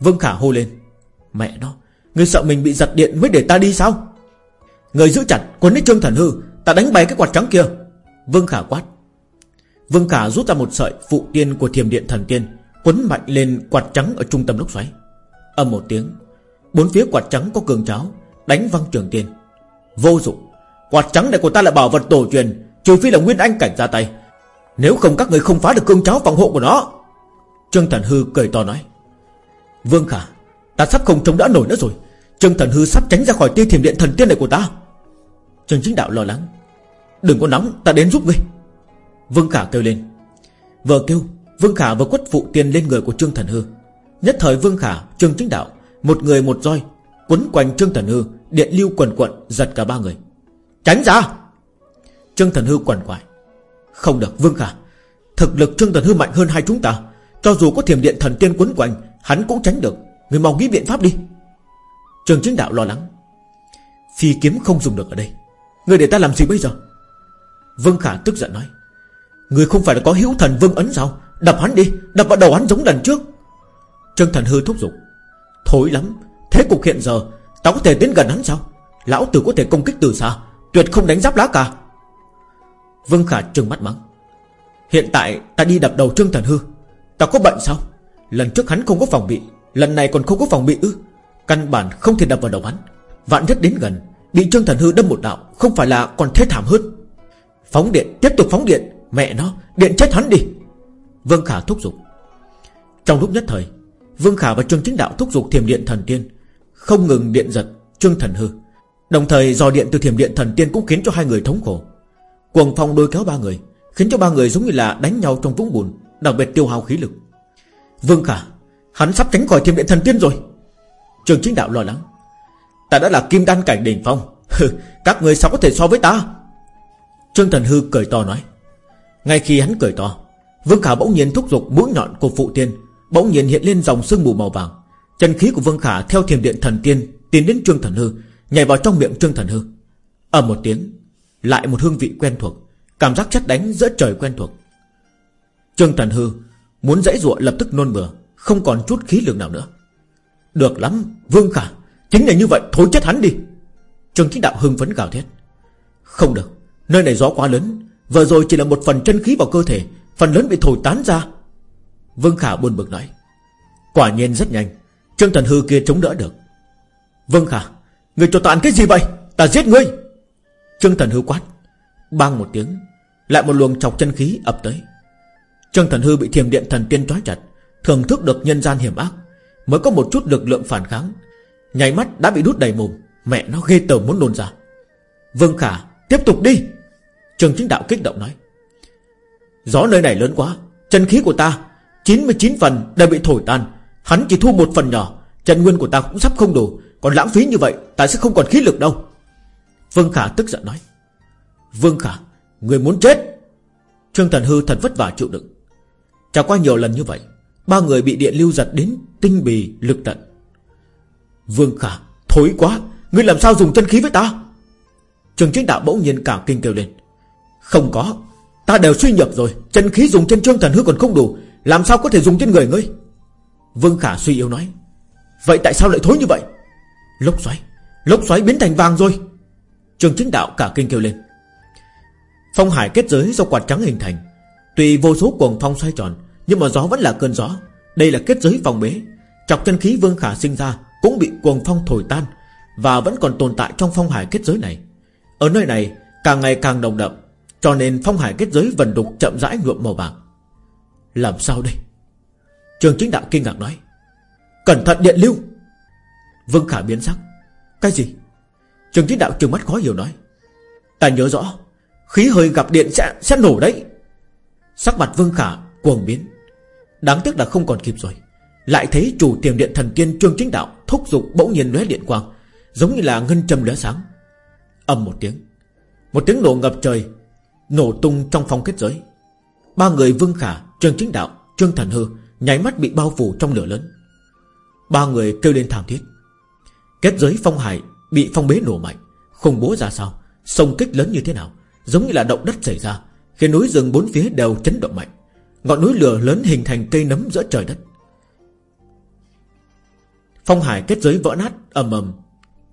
Vương Khả hô lên, Mẹ nó, Ngươi sợ mình bị giật điện mới để ta đi sao? Người giữ chặt Quấn lấy Trương Thần Hư Ta đánh bay cái quạt trắng kia. Vương Khả quát. Vương Khả rút ra một sợi phụ tiên của thiềm điện thần tiên, Quấn mạnh lên quạt trắng ở trung tâm lúc xoáy. Âm một tiếng, Bốn phía quạt trắng có cường cháo Đánh văng trường tiên. Vô dụng, Quạt trắng này của ta là bảo vật tổ truyền, Trừ phi là Nguyên Anh cảnh ra tay. Nếu không các người không phá được cương cháo phòng hộ của nó. Trương Thần Hư cười to nói. Vương Khả, Ta sắp không chống đỡ nổi nữa rồi. Trương Thần Hư sắp tránh ra khỏi tia thiềm điện thần tiên này của ta. Trương Chính Đạo lo lắng. Đừng có nóng, ta đến giúp ngươi. Vương Khả kêu lên. Vừa kêu, Vương Khả vừa quất phụ tiền lên người của Trương Thần Hư. Nhất thời Vương Khả, Trương Chính Đạo, Một người một roi, Quấn quanh Trương Thần Hư Điện lưu quần quận, giật cả ba người. Tránh ra! Trương Thần Hư quằn quại. Không được, Vương Khả. Thực lực Trương Thần Hư mạnh hơn hai chúng ta. Cho dù có thiểm điện thần tiên quấn quanh, Hắn cũng tránh được. Người mau nghĩ biện pháp đi. Trương Chính Đạo lo lắng. Phi kiếm không dùng được ở đây. Người để ta làm gì bây giờ? Vương Khả tức giận nói. Người không phải là có hữu thần vương ấn sao? Đập hắn đi, Đập vào đầu hắn giống lần trước. Trương Thần Hư thúc giục. Thối lắm, Thế cục hiện giờ, ta có thể đến gần hắn sao? Lão tử có thể công kích từ xa, Tuyệt không đánh giáp lá cả Vương Khả trừng mắt mắng. Hiện tại ta đi đập đầu Trương Thần Hư. Ta có bệnh sao? Lần trước hắn không có phòng bị, Lần này còn không có phòng bị ư? Căn bản không thể đập vào đầu hắn. Vạn nhất đến gần Bị Trương Thần Hư đâm một đạo, Không phải là còn thế thảm hơn. Phóng điện, tiếp tục phóng điện. Mẹ nó, điện chết hắn đi. Vương Khả thúc giục. Trong lúc nhất thời, Vương Khả và Trương Chính Đạo thúc giục thiềm điện thần tiên, Không ngừng điện giật Trương Thần Hư. Đồng thời dò điện từ thiềm điện thần tiên cũng khiến cho hai người thống khổ. Cuồng phong đôi kéo ba người, Khiến cho ba người giống như là đánh nhau trong vũng bùn, Đặc biệt tiêu hao khí lực. Vương Khả, Hắn sắp tránh khỏi thiềm điện thần tiên rồi. Trương Chính Đạo lo lắng. Ta đã là kim đan cảnh đỉnh phong. Các người sao có thể so với ta? Trương Thần Hư cười to nói. Ngay khi hắn cười to, Vương Khả bỗng nhiên thúc giục mũi nhọn của phụ tiên, Bỗng nhiên hiện lên dòng sương mù màu vàng. Chân khí của Vương Khả theo thiềm điện thần tiên Tiến đến Trương Thần Hư, Nhảy vào trong miệng Trương Thần Hư. Ở một tiếng, Lại một hương vị quen thuộc, Cảm giác chất đánh giữa trời quen thuộc. Trương Thần Hư Muốn dãy ruộng lập tức nôn bừa Không còn chút khí lực nào nữa. Được lắm, Vương Khả. Chính là như vậy, thôi chết hắn đi. Trương Chính Đạo hưng phấn gào thét. Không được, Nơi này gió quá lớn. Vừa rồi chỉ là một phần chân khí vào cơ thể, Phần lớn bị thổi tán ra. Vương Khả buồn bực nói. Quả nhiên rất nhanh, Trương Thần Hư kia chống đỡ được. Vương Khả, Người cho ta ăn cái gì vậy? Ta giết ngươi. Trương Thần Hư quát. Bang một tiếng, Lại một luồng chọc chân khí ập tới. Trương Thần Hư bị thiềm điện thần tiên trói chặt, thưởng thức được nhân gian hiểm ác, Mới có một chút lực lượng phản kháng. Nháy mắt đã bị đút đầy mồm, Mẹ nó ghê tởm muốn nôn ra. Vương Khả, tiếp tục đi. Trường chính đạo kích động nói. Gió nơi này lớn quá, Chân khí của ta 99 phần đều bị thổi tan. Hắn chỉ thu một phần nhỏ, Chân nguyên của ta cũng sắp không đủ. Còn lãng phí như vậy, ta sẽ không còn khí lực đâu. Vương Khả tức giận nói. Vương Khả, Người muốn chết. Trương Thần Hư thật vất vả chịu đựng. Trải qua nhiều lần như vậy, Ba người bị điện lưu giật đến tinh bì lực tận. Vương Khả, Thối quá. Ngươi làm sao dùng chân khí với ta? Trường chính đạo bỗng nhiên cả kinh kêu lên. Không có. Ta đều suy nhược rồi. Chân khí dùng trên trương thần hư còn không đủ. Làm sao có thể dùng trên người ngươi? Vương Khả suy yếu nói. Vậy tại sao lại thối như vậy? Lốc xoáy. Lốc xoáy biến thành vàng rồi. Trường chính đạo cả kinh kêu lên. Phong hải kết giới do quạt trắng hình thành. Tuy vô số cuồng phong xoay tròn, Nhưng mà gió vẫn là cơn gió. Đây là kết giới phòng bế. Chọc chân khí Vương Khả sinh ra cũng bị cuồng phong thổi tan Và vẫn còn tồn tại trong phong hải kết giới này. Ở nơi này càng ngày càng đồng đậm Cho nên phong hải kết giới vần đục chậm rãi nhuộm màu vàng Làm sao đây? Trường chính đạo kinh ngạc nói. Cẩn thận điện lưu. Vương Khả biến sắc. Cái gì? Trường chính đạo trừng mắt khó hiểu nói. Ta nhớ rõ Khí hơi gặp điện sẽ, sẽ nổ đấy. Sắc mặt Vương Khả cuồng biến. Đáng tiếc là không còn kịp rồi. Lại thấy chủ tiềm điện thần tiên Trương Chính Đạo Thúc dục bỗng nhiên lóe điện quang Giống như là ngân châm lóe sáng. Âm một tiếng Một tiếng nổ ngập trời Nổ tung trong phong kết giới. Ba người Vương Khả, Trương Chính Đạo, Trương Thần Hư Nháy mắt bị bao phủ trong lửa lớn. Ba người kêu lên thảm thiết. Kết giới phong hải Bị phong bế nổ mạnh Khủng bố ra sao Sông kích lớn như thế nào Giống như là động đất xảy ra Khiến núi rừng bốn phía đều chấn động mạnh. Ngọn núi lửa lớn hình thành cây nấm giữa trời đất. Phong hải kết giới vỡ nát, ầm ầm.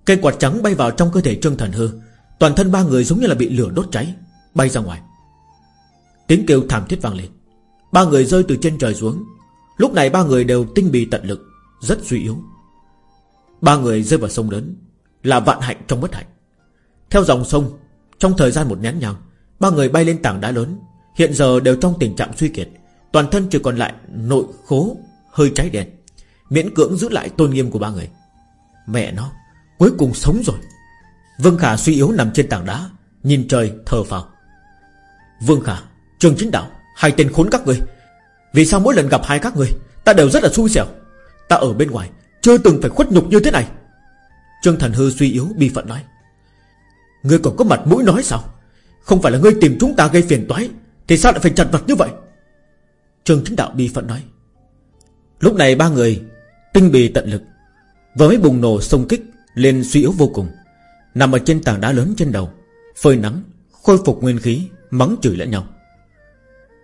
Cây quạt trắng bay vào trong cơ thể Trương Thần Hư. Toàn thân ba người giống như là bị lửa đốt cháy, Bay ra ngoài. Tiếng kêu thảm thiết vang lên. Ba người rơi từ trên trời xuống. Lúc này ba người đều tinh bì tận lực, Rất suy yếu. Ba người rơi vào sông lớn, Là vạn hạnh trong bất hạnh. Theo dòng sông, Trong thời gian một nén nhang Ba người bay lên tảng đá lớn. Hiện giờ đều trong tình trạng suy kiệt, Toàn thân chỉ còn lại nội khố, Hơi cháy đèn Miễn cưỡng giữ lại tôn nghiêm của ba người. Mẹ nó, Cuối cùng sống rồi. Vương Khả suy yếu nằm trên tảng đá, Nhìn trời thờ phào. Vương Khả, Trường chính đạo, Hai tên khốn các người Vì sao mỗi lần gặp hai các người Ta đều rất là xui xẻo? Ta ở bên ngoài, Chưa từng phải khuất nhục như thế này. Trương Thần Hư suy yếu, bi phận nói. Ngươi còn có mặt mũi nói sao? Không phải là ngươi tìm chúng ta gây phiền toái, Thì sao lại phải chặt vật như vậy? Trương Chính Đạo bi phận nói. Lúc này ba người Tinh bì tận lực. Vừa mới bùng nổ xông kích Lên suy yếu vô cùng, Nằm ở trên tảng đá lớn trên đầu, Phơi nắng, Khôi phục nguyên khí, Mắng chửi lẫn nhau.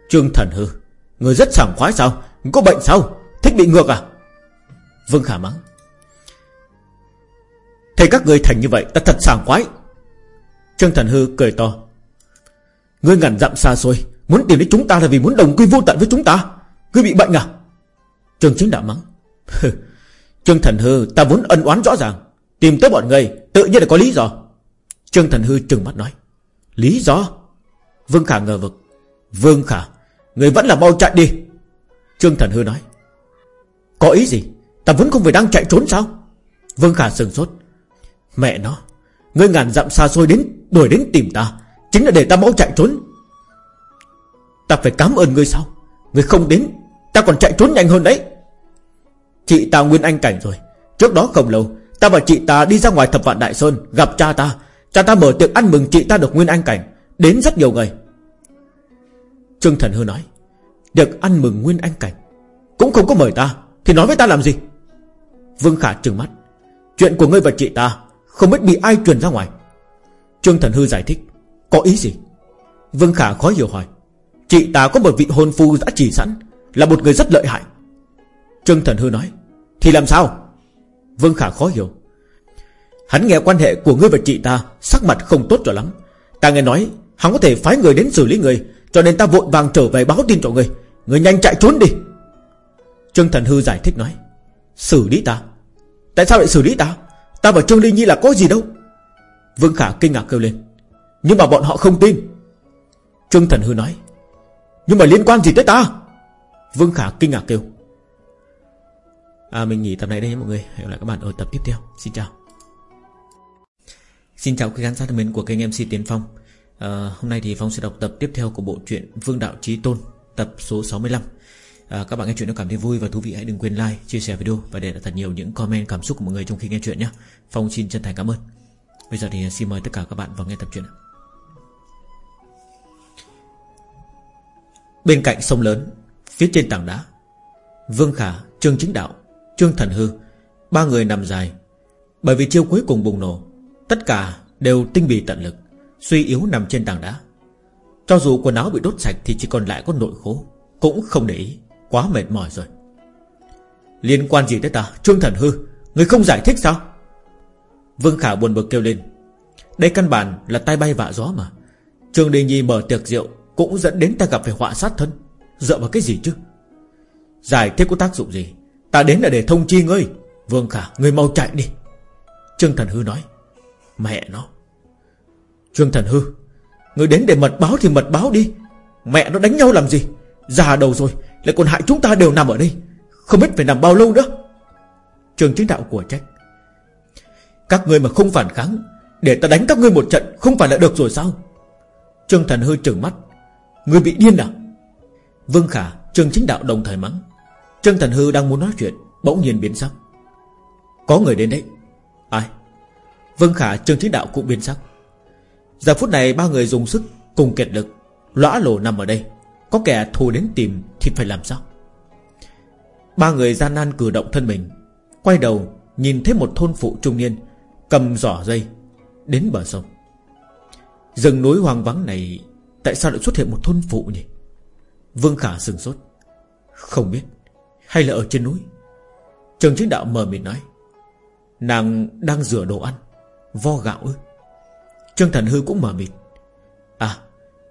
Trương Thần Hư, Người rất sảng khoái sao? Có bệnh sao? Thích bị ngược à? Vương Khả mắng. Thấy các người thành như vậy, ta thật sảng khoái. Trương Thần Hư cười to. Ngươi ngàn dặm xa xôi, Muốn tìm đến chúng ta là vì muốn đồng quy vô tận với chúng ta. Ngươi bị bệnh à? Trương Chính Đạo mắng. Trương Thần Hư, ta vốn ân oán rõ ràng. Tìm tới bọn người, tự nhiên là có lý do. Trương Thần Hư trừng mắt nói, Lý do? Vương Khả ngờ vực. Vương Khả, Người vẫn là mau chạy đi. Trương Thần Hư nói, Có ý gì? Ta vẫn không phải đang chạy trốn sao? Vương Khả sừng sốt, Mẹ nó, Ngươi ngàn dặm xa xôi đến, Đuổi đến tìm ta, Chính là để ta mau chạy trốn. Ta phải cảm ơn ngươi sao? Ngươi không đến, Ta còn chạy trốn nhanh hơn đấy. Chị ta Nguyên Anh Cảnh rồi. Trước đó không lâu, Ta và chị ta đi ra ngoài thập vạn Đại Sơn, Gặp cha ta. Cha ta mở tiệc ăn mừng chị ta được Nguyên Anh Cảnh, Đến rất nhiều người. Trương Thần Hư nói Được ăn mừng Nguyên Anh Cảnh Cũng không có mời ta, Thì nói với ta làm gì? Vương Khả trừng mắt, Chuyện của ngươi và chị ta Không biết bị ai truyền ra ngoài. Trương Thần Hư giải thích, Có ý gì? Vương Khả khó hiểu hỏi, Chị ta có một vị hôn phu đã chỉ sẵn, Là một người rất lợi hại. Trương Thần Hư nói thì làm sao? Vương Khả khó hiểu. Hắn nghe quan hệ của ngươi và chị ta, Sắc mặt không tốt cho lắm. Ta nghe nói, hắn có thể phái người đến xử lý người, Cho nên ta vội vàng trở về báo tin cho người. Người nhanh chạy trốn đi. Trương Thần Hư giải thích nói, Xử lý ta? Tại sao lại xử lý ta? Ta và Trương Linh Nhi là có gì đâu? Vương Khả kinh ngạc kêu lên, Nhưng mà bọn họ không tin. Trương Thần Hư nói, Nhưng mà liên quan gì tới ta? Vương Khả kinh ngạc kêu À mình nghỉ tập này đây nhé mọi người. Hẹn gặp lại các bạn ở tập tiếp theo. Xin chào. Xin chào quý khán giả thân mến của kênh MC Tiến Phong. À, Hôm nay thì Phong sẽ đọc tập tiếp theo của bộ truyện Vương Đạo Trí Tôn Tập số 65 à, Các bạn nghe chuyện nó cảm thấy vui và thú vị hãy đừng quên like, chia sẻ video Và để lại thật nhiều những comment cảm xúc của mọi người trong khi nghe chuyện nhé. Phong xin chân thành cảm ơn. Bây giờ thì xin mời tất cả các bạn vào nghe tập truyện Bên cạnh sông lớn Phía trên tảng đá Vương Khả, Trương Chính Đạo, Trương Thần Hư, Ba người nằm dài. Bởi vì chiêu cuối cùng bùng nổ, Tất cả đều tinh bì tận lực, Suy yếu nằm trên tảng đá. Cho dù quần áo bị đốt sạch Thì chỉ còn lại có nội khố, Cũng không để ý, Quá mệt mỏi rồi. Liên quan gì tới ta, Trương Thần Hư? Người không giải thích sao? Vương Khả buồn bực kêu lên. Đây căn bản là tay bay vạ gió mà. Trương Đình Nhi mở tiệc rượu, Cũng dẫn đến ta gặp phải họa sát thân. Dựa vào cái gì chứ? Giải thích có tác dụng gì? Ta đến là để thông chi ngươi. Vương Khả, ngươi mau chạy đi. Trương Thần Hư nói. Mẹ nó. Trương Thần Hư, Ngươi đến để mật báo thì mật báo đi. Mẹ nó đánh nhau làm gì? Già đầu rồi, Lại còn hại chúng ta đều nằm ở đây. Không biết phải nằm bao lâu nữa. Trường chính đạo của trách. Các ngươi mà không phản kháng, Để ta đánh các ngươi một trận, Không phải là được rồi sao? Trương Thần Hư trừng mắt. Ngươi bị điên à? Vương Khả, Trương chính đạo đồng thời mắng. Trương Thần Hư đang muốn nói chuyện, Bỗng nhiên biến sắc. Có người đến đấy. Ai? Vương Khả, Trương Thí đạo cũng biến sắc. Giờ phút này ba người dùng sức Cùng kiệt lực, Lõa lồ nằm ở đây. Có kẻ thù đến tìm thì phải làm sao? Ba người gian nan cử động thân mình, Quay đầu Nhìn thấy một thôn phụ trung niên Cầm giỏ dây Đến bờ sông. Rừng núi hoang vắng này, Tại sao lại xuất hiện một thôn phụ nhỉ? Vương Khả sừng sốt. Không biết. Hay là ở trên núi? Trường chính đạo mờ mịt nói, Nàng đang rửa đồ ăn, Vo gạo ư? Trương Thần Hư cũng mờ mịt À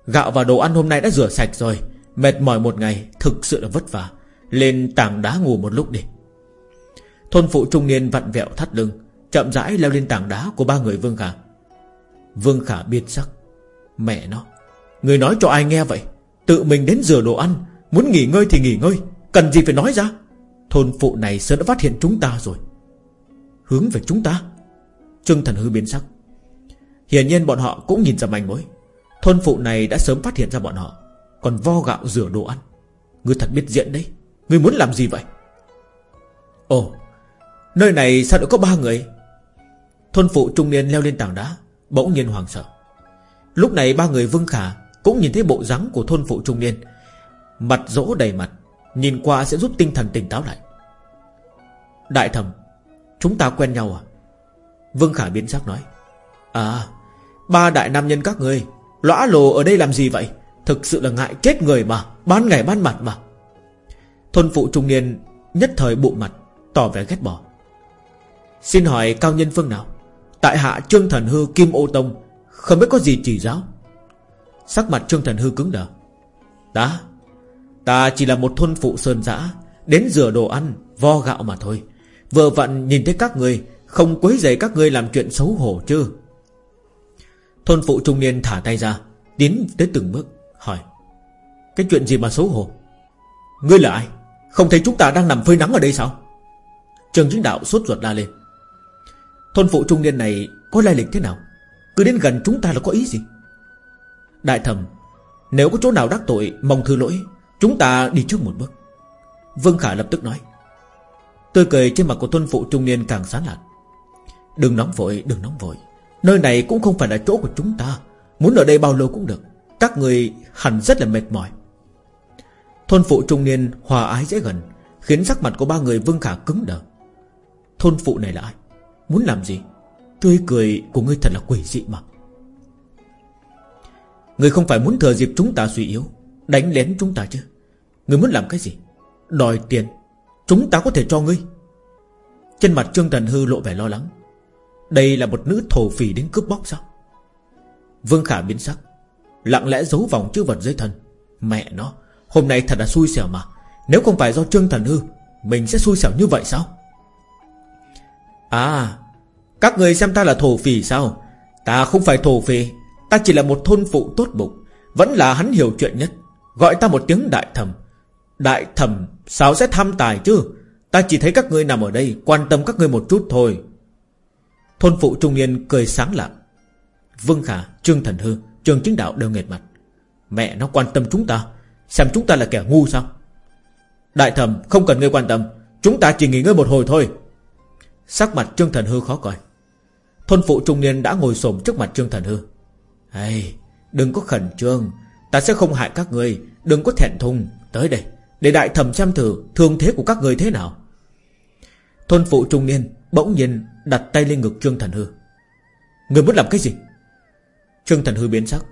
Gạo và đồ ăn hôm nay đã rửa sạch rồi, Mệt mỏi một ngày Thực sự là vất vả, Lên tảng đá ngủ một lúc đi. Thôn phụ trung niên vặn vẹo thắt lưng, Chậm rãi leo lên tảng đá của ba người Vương Khả. Vương Khả biên sắc, Mẹ nó, Người nói cho ai nghe vậy? Tự mình đến rửa đồ ăn, Muốn nghỉ ngơi thì nghỉ ngơi. Cần gì phải nói ra? Thôn phụ này sớm đã phát hiện chúng ta rồi. Hướng về chúng ta. Trương Thần Hư biến sắc. Hiển nhiên bọn họ cũng nhìn ra manh mối. Thôn phụ này đã sớm phát hiện ra bọn họ. Còn vo gạo rửa đồ ăn. Ngươi thật biết diễn đấy. Ngươi muốn làm gì vậy? Ồ, Nơi này sao lại có ba người? Thôn phụ trung niên leo lên tảng đá, Bỗng nhiên hoàng sợ. Lúc này ba người Vương Khả Cũng nhìn thấy bộ dáng của thôn phụ trung niên. Mặt rỗ đầy mặt. Nhìn qua sẽ giúp tinh thần tỉnh táo lại. Đại thẩm, Chúng ta quen nhau à? Vương Khả biến sắc nói. À Ba đại nam nhân các người Lõa lồ ở đây làm gì vậy? Thực sự là ngại chết người mà, Ban ngày ban mặt mà. Thôn phụ trung niên nhất thời bụ mặt, Tỏ vẻ ghét bỏ. Xin hỏi cao nhân phương nào? Tại hạ Trương Thần Hư Kim Ô Tông, Không biết có gì chỉ giáo? Sắc mặt Trương Thần Hư cứng đờ. Ta Ta chỉ là một thôn phụ sơn dã Đến rửa đồ ăn, Vo gạo mà thôi. Vừa vặn nhìn thấy các người, Không quấy rầy các ngươi làm chuyện xấu hổ chứ? Thôn phụ trung niên thả tay ra, Tiến tới từng bước, Hỏi. Cái chuyện gì mà xấu hổ? Ngươi là ai? Không thấy chúng ta đang nằm phơi nắng ở đây sao? Trường chính đạo sốt ruột la lên. Thôn phụ trung niên này Có lai lịch thế nào? Cứ đến gần chúng ta là có ý gì? Đại thẩm, Nếu có chỗ nào đắc tội, Mong thư lỗi Chúng ta đi trước một bước. Vương Khả lập tức nói. Tươi cười trên mặt của thôn phụ trung niên càng sáng lạn. Đừng nóng vội, đừng nóng vội. Nơi này cũng không phải là chỗ của chúng ta. Muốn ở đây bao lâu cũng được. Các người hẳn rất là mệt mỏi. Thôn phụ trung niên hòa ái dễ gần, Khiến sắc mặt của ba người Vương Khả cứng đờ. Thôn phụ này là ai? Muốn làm gì? Tươi cười của ngươi thật là quỷ dị mà. Ngươi không phải muốn thừa dịp chúng ta suy yếu, Đánh lén chúng ta chứ? Ngươi muốn làm cái gì? Đòi tiền. Chúng ta có thể cho ngươi. Trên mặt Trương Thần Hư lộ vẻ lo lắng. Đây là một nữ thổ phỉ đến cướp bóc sao? Vương Khả biến sắc. Lặng lẽ giấu vòng chữ vật dưới thân. Mẹ nó, Hôm nay thật là xui xẻo mà. Nếu không phải do Trương Thần Hư, Mình sẽ xui xẻo như vậy sao? À Các người xem ta là thổ phỉ sao? Ta không phải thổ phỉ. Ta chỉ là một thôn phụ tốt bụng. Vẫn là hắn hiểu chuyện nhất. Gọi ta một tiếng đại thẩm Đại thẩm sao sẽ tham tài chứ? Ta chỉ thấy các ngươi nằm ở đây Quan tâm các ngươi một chút thôi. Thôn phụ trung niên cười sáng lạng. Vương Khả, Trương Thần Hư Trương Chính Đạo đều nghệt mặt. Mẹ nó quan tâm chúng ta Xem chúng ta là kẻ ngu sao? Đại thẩm không cần ngươi quan tâm Chúng ta chỉ nghỉ ngơi một hồi thôi. Sắc mặt Trương Thần Hư khó coi. Thôn phụ trung niên đã ngồi xổm trước mặt Trương Thần Hư. Hey, Đừng có khẩn trương Ta sẽ không hại các người Đừng có thẹn thùng Tới đây. Để đại thẩm xem thử Thương thế của các người thế nào. Thôn phụ trung niên Bỗng nhiên đặt tay lên ngực Trương Thần Hư. Người muốn làm cái gì? Trương Thần Hư biến sắc.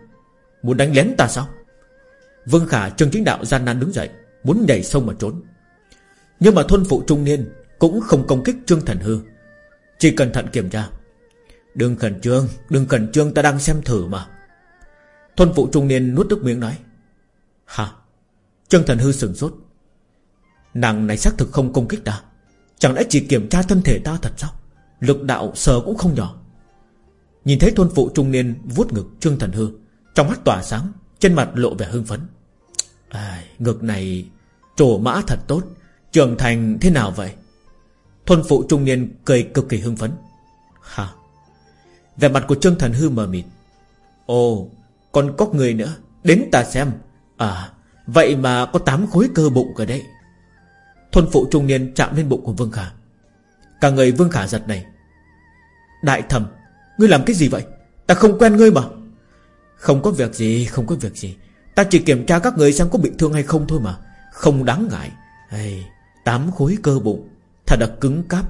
Muốn đánh lén ta sao? Vương Khả, Trương Chính Đạo gian nan đứng dậy, Muốn nhảy sông mà trốn. Nhưng mà thôn phụ trung niên Cũng không công kích Trương Thần Hư. Chỉ cẩn thận kiểm tra. Đừng khẩn trương, Đừng khẩn trương, ta đang xem thử mà. Thôn phụ trung niên nuốt nước miếng nói. Hả? Trương Thần Hư sừng sốt. Nàng này xác thực không công kích ta. Chẳng lẽ chỉ kiểm tra thân thể ta thật sao? Lực đạo sờ cũng không nhỏ. Nhìn thấy thôn phụ trung niên vuốt ngực Trương Thần Hư Trong mắt tỏa sáng Trên mặt lộ vẻ hưng phấn. À, Ngực này trổ mã thật tốt. Trưởng thành thế nào vậy? Thôn phụ trung niên cười cực kỳ hưng phấn. Hả? Về mặt của Trương Thần Hư mờ mịt. Ồ còn có người nữa. Đến ta xem. À vậy mà có 8 khối cơ bụng ở đây Thôn phụ trung niên chạm lên bụng của Vương Khả. Cả người Vương Khả giật này. Đại thẩm Ngươi làm cái gì vậy? Ta không quen ngươi mà. Không có việc gì Không có việc gì. Ta chỉ kiểm tra các người xem có bị thương hay không thôi mà. Không đáng ngại. Hey, Tám khối cơ bụng. Thật là cứng cáp.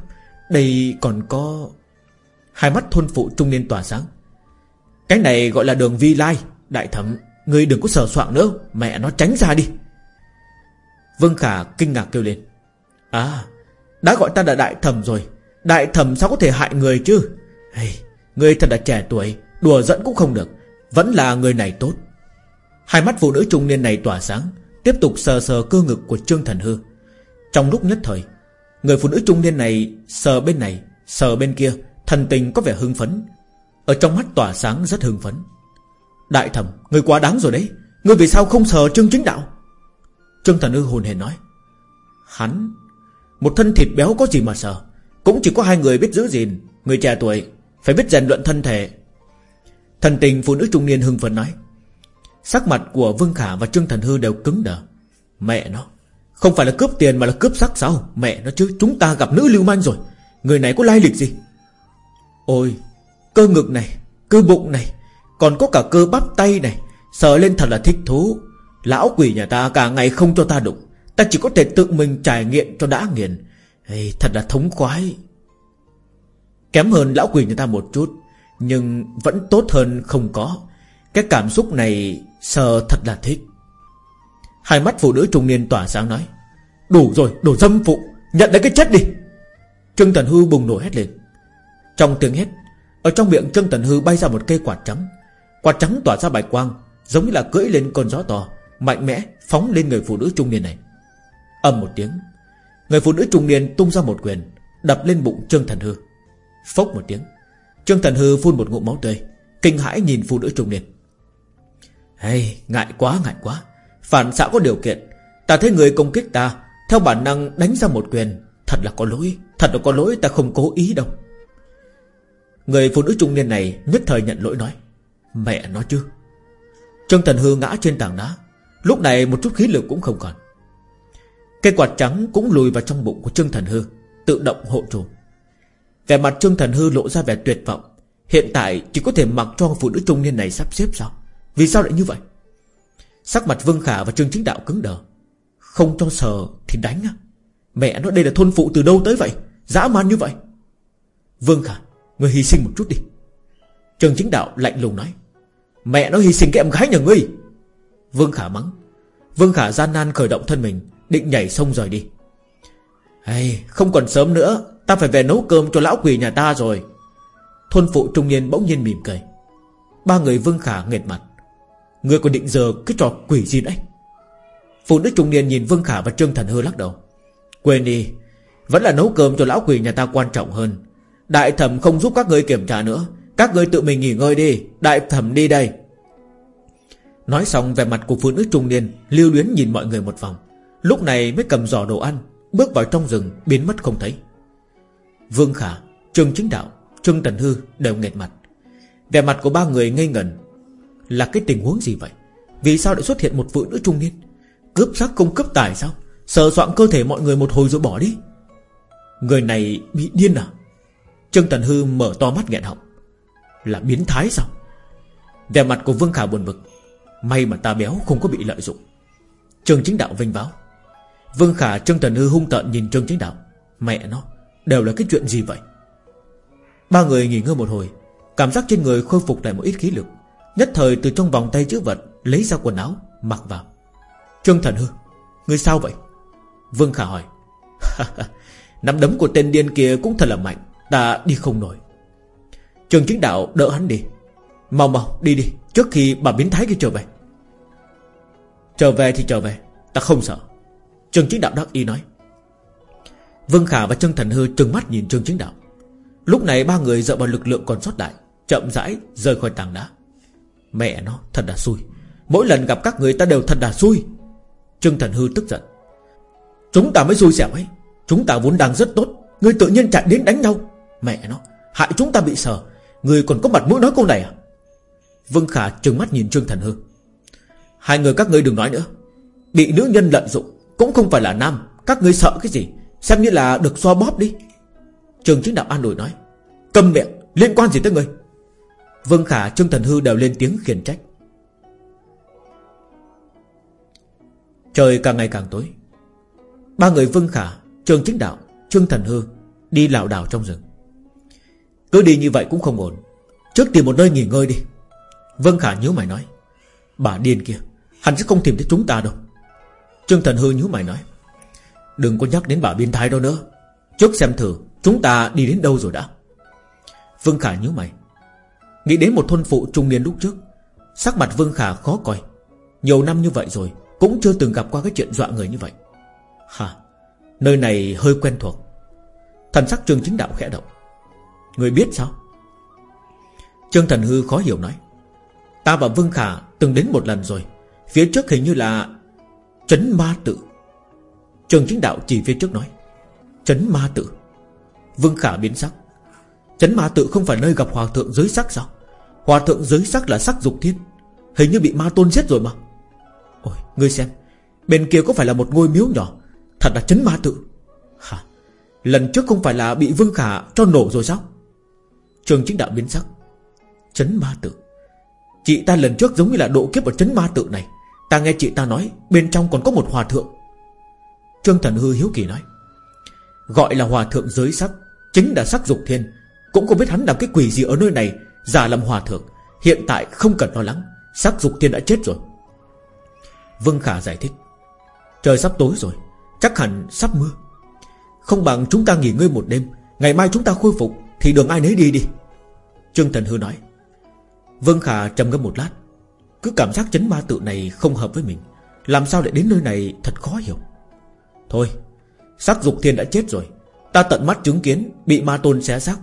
Đây còn có Hai mắt thôn phụ trung niên tỏa sáng. Cái này gọi là đường vi lai Đại thẩm Ngươi đừng có sờ soạn nữa Mẹ nó tránh ra đi. Vương Khả kinh ngạc kêu lên. À Đã gọi ta là đại thẩm rồi. Đại thẩm sao có thể hại người chứ? Hey, Ngươi thật là trẻ tuổi Đùa giận cũng không được. Vẫn là người này tốt. Hai mắt phụ nữ trung niên này tỏa sáng Tiếp tục sờ sờ cơ ngực của Trương Thần Hư. Trong lúc nhất thời Người phụ nữ trung niên này sờ bên này Sờ bên kia Thần tình có vẻ hưng phấn. Ở trong mắt tỏa sáng rất hưng phấn. Đại thẩm Người quá đáng rồi đấy. Người vì sao không sờ Trương Chính Đạo? Trương Thần Hư hồn hề nói. Hắn, Một thân thịt béo có gì mà sờ? Cũng chỉ có hai người biết giữ gìn. Người trẻ tuổi Phải biết rèn luyện thân thể. Thần tình phụ nữ trung niên hưng phấn nói. Sắc mặt của Vương Khả và Trương Thần Hư đều cứng đờ. Mẹ nó, Không phải là cướp tiền mà là cướp sắc sao Mẹ nó chứ, chúng ta gặp nữ lưu manh rồi. Người này có lai lịch gì? Ôi, cơ ngực này, Cơ bụng này còn có cả cơ bắp tay này Sờ lên thật là thích thú. Lão quỷ nhà ta cả ngày không cho ta đụng Ta chỉ có thể tự mình trải nghiệm cho đã nghiền. Hey, Thật là thống khoái. Kém hơn lão quỷ nhà ta một chút Nhưng vẫn tốt hơn không có. Cái cảm xúc này Sờ thật là thích. Hai mắt phụ nữ trung niên tỏa sáng nói Đủ rồi đồ dâm phụ Nhận lấy cái chết đi. Trương Tần Hư bùng nổ hét lên. Trong tiếng hét Ở trong miệng Trương Tần Hư bay ra một cây quạt trắng. Quạt trắng tỏa ra bạch quang Giống như là cưỡi lên con gió to Mạnh mẽ phóng lên người phụ nữ trung niên này. Âm một tiếng Người phụ nữ trung niên tung ra một quyền Đập lên bụng Trương Thần Hư. Phốc một tiếng Trương Thần Hư phun một ngụm máu tươi Kinh hãi nhìn phụ nữ trung niên. Hey, Ngại quá ngại quá. Phản xạ có điều kiện. Ta thấy người công kích ta Theo bản năng đánh ra một quyền Thật là có lỗi Thật là có lỗi ta không cố ý đâu. Người phụ nữ trung niên này nhất thời nhận lỗi nói. Mẹ nó chứ? Trương Thần Hư ngã trên tảng đá. Lúc này một chút khí lực cũng không còn. Cây quạt trắng cũng lùi vào trong bụng của Trương Thần Hư, Tự động hộ trù Vẻ mặt Trương Thần Hư lộ ra vẻ tuyệt vọng. Hiện tại chỉ có thể mặc cho phụ nữ trung niên này sắp xếp sao? Vì sao lại như vậy? Sắc mặt Vương Khả và Trương Chính Đạo cứng đờ. Không cho sờ thì đánh á. Mẹ nó, đây là thôn phụ từ đâu tới vậy? Dã man như vậy. Vương Khả, Người hy sinh một chút đi. Trương Chính Đạo lạnh lùng nói. Mẹ nó hy sinh cái em gái nhà ngươi. Vương Khả mắng. Vương Khả gian nan khởi động thân mình Định nhảy sông rời đi. Hey, Không còn sớm nữa Ta phải về nấu cơm cho lão quỷ nhà ta rồi. Thôn phụ trung niên bỗng nhiên mỉm cười. Ba người Vương Khả nghệt mặt. Ngươi còn định giờ cái trò quỷ gì đấy? Phụ nữ trung niên nhìn Vương Khả và Trương Thần Hư lắc đầu. Quên đi Vẫn là nấu cơm cho lão quỷ nhà ta quan trọng hơn. Đại thẩm không giúp các ngươi kiểm tra nữa. Các người tự mình nghỉ ngơi đi, Đại thẩm đi đây. Nói xong về mặt của phụ nữ trung niên Lưu luyến nhìn mọi người một vòng. Lúc này mới cầm giỏ đồ ăn, Bước vào trong rừng, biến mất không thấy. Vương Khả, Trương Chính Đạo, Trương Tần Hư đều nghẹt mặt. Về mặt của ba người ngây ngẩn. Là cái tình huống gì vậy? Vì sao lại xuất hiện một phụ nữ trung niên? Cướp sắc không cướp tài sao? Sợ soạn cơ thể mọi người một hồi rồi bỏ đi. Người này bị điên à? Trương Tần Hư mở to mắt nghẹn họng. Là biến thái sao? Về mặt của Vương Khả buồn bực. May mà ta béo không có bị lợi dụng. Trương Chính Đạo vinh báo. Vương Khả, Trương Tần Hư hung tợn nhìn Trương Chính Đạo. Mẹ nó, Đều là cái chuyện gì vậy? Ba người nghỉ ngơi một hồi. Cảm giác trên người khôi phục lại một ít khí lực. Nhất thời từ trong vòng tay chữ vật Lấy ra quần áo, mặc vào. Trương Thần Hư, người sao vậy? Vương Khả hỏi. Nắm đấm của tên điên kia cũng thật là mạnh. Ta đi không nổi. Trường chính đạo đỡ hắn đi. Mau mau, đi đi, Trước khi bà biến thái kia trở về. Trở về thì trở về, Ta không sợ. Trường chính đạo đắc y nói. Vương Khả và Trương Thần Hư trừng mắt nhìn Trương chính đạo. Lúc này ba người dựa vào lực lượng còn sót lại, Chậm rãi rời khỏi tảng đá. Mẹ nó, thật là xui. Mỗi lần gặp các người ta đều thật là xui. Trương Thần Hư tức giận. Chúng ta mới xui xẻo ấy. Chúng ta vốn đang rất tốt. Người tự nhiên chạy đến đánh nhau. Mẹ nó, Hại chúng ta bị sờ Người còn có mặt mũi nói câu này à? Vương Khả trừng mắt nhìn Trương Thần Hư Hai người các ngươi đừng nói nữa. Bị nữ nhân lợi dụng Cũng không phải là nam. Các ngươi sợ cái gì? Xem như là được xoa bóp đi. Trường chính đạo an ủi nói. Cầm miệng, liên quan gì tới ngươi? Vương Khả, Trương Thần Hư đều lên tiếng khiển trách. Trời càng ngày càng tối. Ba người Vương Khả Trường Chính Đạo, Trương Thần Hư Đi lảo đảo trong rừng. Cứ đi như vậy cũng không ổn. Trước tìm một nơi nghỉ ngơi đi. Vương Khả nhớ mày nói. Bà điên kia, Hắn sẽ không tìm thấy chúng ta đâu. Trương Thần Hư nhớ mày nói. Đừng có nhắc đến bà biên thái đâu nữa. Trước xem thử, Chúng ta đi đến đâu rồi đã? Vương Khả nhớ mày. Nghĩ đến một thôn phụ trung niên lúc trước, Sắc mặt Vương Khả khó coi. Nhiều năm như vậy rồi, Cũng chưa từng gặp qua cái chuyện dọa người như vậy. Hả? Nơi này hơi quen thuộc. Thần sắc Trương Chính Đạo khẽ động. Người biết sao? Trương Thần Hư khó hiểu nói. Ta và Vương Khả từng đến một lần rồi. Phía trước hình như là Trấn Ma Tự trường Chính Đạo chỉ phía trước nói. Trấn Ma Tự Vương Khả biến sắc. Trấn Ma Tự không phải nơi gặp Hòa Thượng giới sắc sao? Hòa Thượng giới sắc là sắc dục thiên. Hình như bị ma tôn giết rồi mà. Ôi, ngươi xem. Bên kia có phải là một ngôi miếu nhỏ? Thật là Trấn Ma Tự Hả? Lần trước không phải là bị Vương Khả cho nổ rồi sao? Trường chính đạo biến sắc. Chấn Ma Tự. Chị ta lần trước giống như là độ kiếp ở chấn Ma Tự này. Ta nghe chị ta nói, Bên trong còn có một hòa thượng. Trương Thần Hư hiếu kỳ nói, Gọi là hòa thượng giới sắc, Chính là sắc dục thiên. Cũng không biết hắn làm cái quỷ gì ở nơi này, Giả làm hòa thượng. Hiện tại không cần lo lắng, Sắc dục thiên đã chết rồi. Vương Khả giải thích, Trời sắp tối rồi, Chắc hẳn sắp mưa. Không bằng chúng ta nghỉ ngơi một đêm, Ngày mai chúng ta khôi phục. Thì đường ai nấy đi đi. Trương Thần Hư nói. Vương Khả trầm ngâm một lát. Cứ cảm giác chấn ma tự này không hợp với mình, Làm sao lại đến nơi này thật khó hiểu. Thôi Sắc dục thiên đã chết rồi. Ta tận mắt chứng kiến Bị ma tôn xé xác.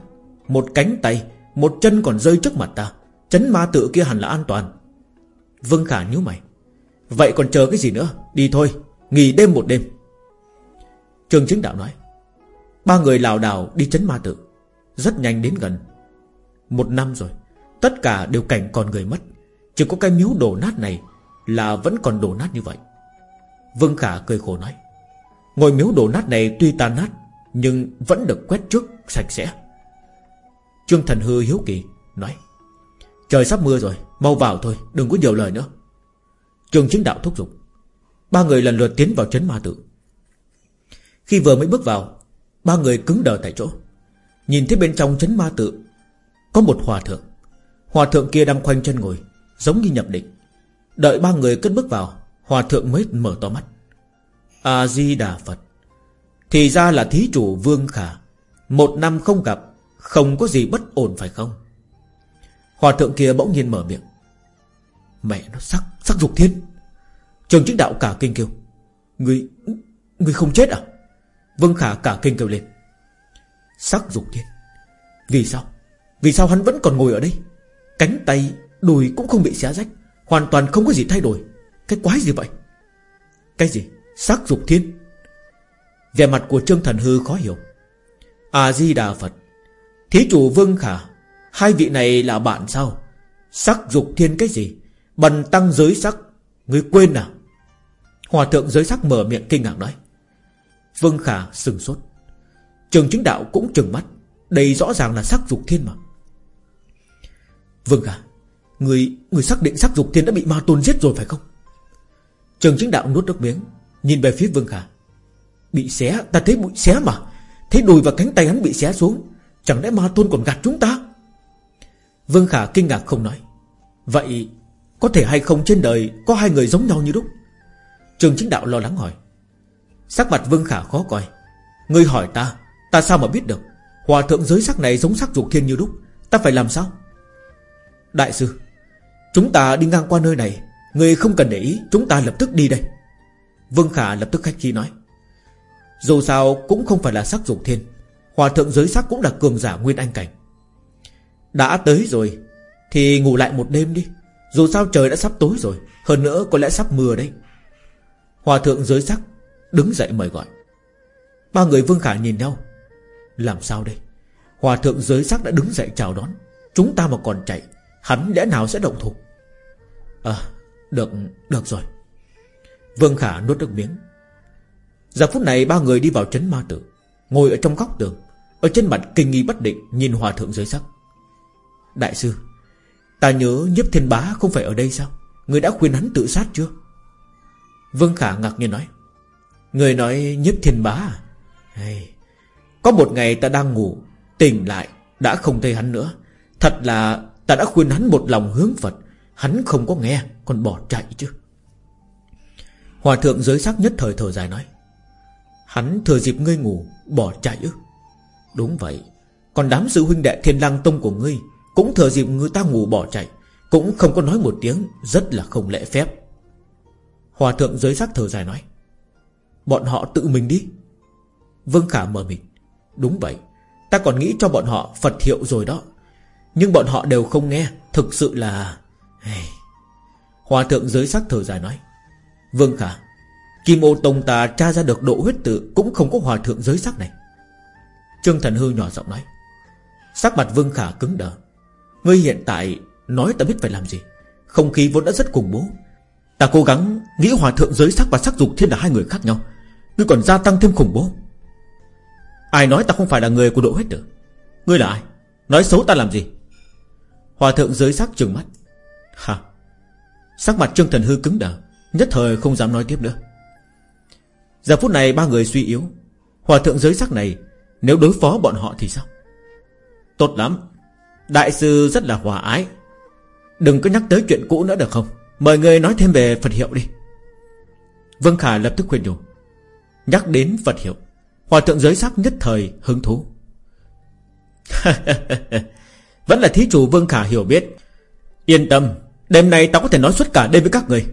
Một cánh tay, Một chân còn rơi trước mặt ta. Chấn ma tự kia hẳn là an toàn. Vương Khả nhíu mày. Vậy còn chờ cái gì nữa? Đi thôi, Nghỉ đêm một đêm. Trường chính đạo nói. Ba người lào đảo đi chấn ma tự. Rất nhanh đến gần. Một năm rồi, Tất cả đều cảnh còn người mất. Chỉ có cái miếu đổ nát này Là vẫn còn đổ nát như vậy. Vương Khả cười khổ nói, Ngôi miếu đổ nát này tuy tan nát, Nhưng vẫn được quét trước sạch sẽ. Trương Thần Hư hiếu kỳ Nói, Trời sắp mưa rồi, Mau vào thôi, đừng có nhiều lời nữa. Trường chính đạo thúc giục, Ba người lần lượt tiến vào chấn ma tự Khi vừa mới bước vào, Ba người cứng đờ tại chỗ. Nhìn thấy bên trong chấn ma tự, Có một hòa thượng. Hòa thượng kia đang khoanh chân ngồi, Giống như nhập định. Đợi ba người cất bước vào, Hòa thượng mới mở to mắt. A-di-đà Phật. Thì ra là thí chủ Vương Khả. Một năm không gặp, Không có gì bất ổn phải không? Hòa thượng kia bỗng nhiên mở miệng. Mẹ nó, sắc sắc dục thiên. Trường chính đạo cả kinh kêu. Người Người không chết à? Vương Khả cả kinh kêu lên. Sắc dục thiên. Vì sao? Vì sao hắn vẫn còn ngồi ở đây? Cánh tay, đùi cũng không bị xé rách, Hoàn toàn không có gì thay đổi. Cái quái gì vậy? Cái gì? Sắc dục thiên. Về mặt của Trương Thần Hư khó hiểu. A-di-đà Phật. Thí chủ Vương Khả, Hai vị này là bạn sao? Sắc dục thiên cái gì? Bần tăng giới sắc. Người quên à? Hòa thượng giới sắc mở miệng kinh ngạc nói. Vương Khả sừng sốt. Trường chứng đạo cũng trừng mắt. Đây rõ ràng là sắc dục thiên mà. Vương Khả Người, người xác định sắc dục thiên đã bị ma tôn giết rồi phải không? Trường chứng đạo nuốt nước miếng. Nhìn về phía Vương Khả Bị xé ta thấy bụi xé mà. Thấy đùi và cánh tay hắn bị xé xuống. Chẳng lẽ ma tôn còn gạt chúng ta? Vương Khả kinh ngạc không nói. Vậy có thể hay không trên đời Có hai người giống nhau như lúc Trường chính đạo lo lắng hỏi. Sắc mặt Vương Khả khó coi. Ngươi hỏi ta Ta sao mà biết được? Hòa thượng giới sắc này giống sắc dục thiên như đúc. Ta phải làm sao? Đại sư, Chúng ta đi ngang qua nơi này. Người không cần để ý, Chúng ta lập tức đi đây. Vương Khả lập tức khách khí nói. Dù sao cũng không phải là sắc dục thiên. Hòa thượng giới sắc cũng là cường giả nguyên anh cảnh. Đã tới rồi, Thì ngủ lại một đêm đi. Dù sao trời đã sắp tối rồi, Hơn nữa có lẽ sắp mưa đấy. Hòa thượng giới sắc Đứng dậy mời gọi. Ba người Vương Khả nhìn nhau. Làm sao đây? Hòa thượng giới sắc đã đứng dậy chào đón. Chúng ta mà còn chạy Hắn lẽ nào sẽ động thủ? À được được rồi. Vương Khả nuốt nước miếng. Giờ phút này ba người đi vào trấn ma tử Ngồi ở trong góc tường Ở trên mặt kinh nghi bất định Nhìn hòa thượng giới sắc. Đại sư Ta nhớ nhiếp thiên bá không phải ở đây sao? Người đã khuyên hắn tự sát chưa? Vương Khả ngạc nhiên nói. Người nói nhiếp thiên bá à? Hey, có một ngày ta đang ngủ, Tỉnh lại, đã không thấy hắn nữa. Thật là ta đã khuyên hắn một lòng hướng Phật, Hắn không có nghe, Còn bỏ chạy chứ. Hòa thượng giới sắc nhất thời thở dài nói, Hắn thừa dịp ngươi ngủ, Bỏ chạy ư? Đúng vậy, Còn đám sư huynh đệ thiên lang tông của ngươi Cũng thừa dịp người ta ngủ bỏ chạy, Cũng không có nói một tiếng, Rất là không lễ phép. Hòa thượng giới sắc thở dài nói, Bọn họ tự mình đi. Vương Khả mờ mịt Đúng vậy, Ta còn nghĩ cho bọn họ Phật hiệu rồi đó. Nhưng bọn họ đều không nghe, Thực sự là Hòa thượng giới sắc thở dài nói Vương Khả, Kim ô tông ta tra ra được độ huyết tự Cũng không có hòa thượng giới sắc này. Trương Thần Hư nhỏ giọng nói, Sắc mặt Vương Khả cứng đờ. Ngươi hiện tại nói ta biết phải làm gì? Không khí vốn đã rất khủng bố. Ta cố gắng nghĩ hòa thượng giới sắc và sắc dục thiên là hai người khác nhau. Ngươi còn gia tăng thêm khủng bố. Ai nói ta không phải là người của độ huyết tử? Ngươi là ai? Nói xấu ta làm gì? Hòa thượng giới sắc trừng mắt. Hả Sắc mặt Trương Thần Hư cứng đờ, Nhất thời không dám nói tiếp nữa. Giờ phút này ba người suy yếu. Hòa thượng giới sắc này, Nếu đối phó bọn họ thì sao? Tốt lắm. Đại sư rất là hòa ái. Đừng có nhắc tới chuyện cũ nữa được không? Mời người nói thêm về Phật hiệu đi. Vân Khả lập tức khuyên nhủ. Nhắc đến Phật hiệu. Hòa thượng giới sắc nhất thời hứng thú. Vẫn là thí chủ Vương Khả hiểu biết. Yên tâm, Đêm nay ta có thể nói suốt cả đêm với các người.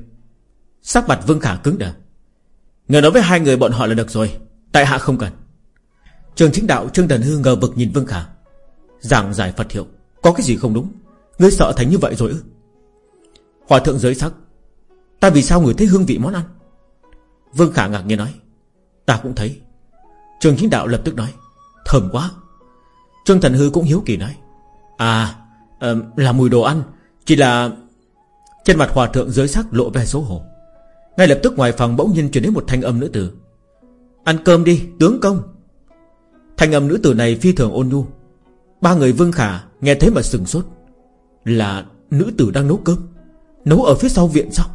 Sắc mặt Vương Khả cứng đờ. Người nói với hai người bọn họ là được rồi, Tại hạ không cần. Trường chính đạo Trương Thần Hư ngờ vực nhìn Vương Khả. Giảng giải Phật hiệu, Có cái gì không đúng? Ngươi sợ thành như vậy rồi ư? Hòa thượng giới sắc. Ta vì sao người thấy hương vị món ăn? Vương Khả ngạc nhiên nói. Ta cũng thấy. Trường chính đạo lập tức nói Thơm quá. Trương Thần Hư cũng hiếu kỳ nói À uh, là mùi đồ ăn Chỉ là Trên mặt hòa thượng giới sắc lộ vẻ xấu hổ. Ngay lập tức ngoài phòng bỗng nhiên chuyển đến một thanh âm nữ tử Ăn cơm đi tướng công. Thanh âm nữ tử này phi thường ôn nhu. Ba người Vương Khả nghe thấy mà sừng sốt Là nữ tử đang nấu cơm Nấu ở phía sau viện sao?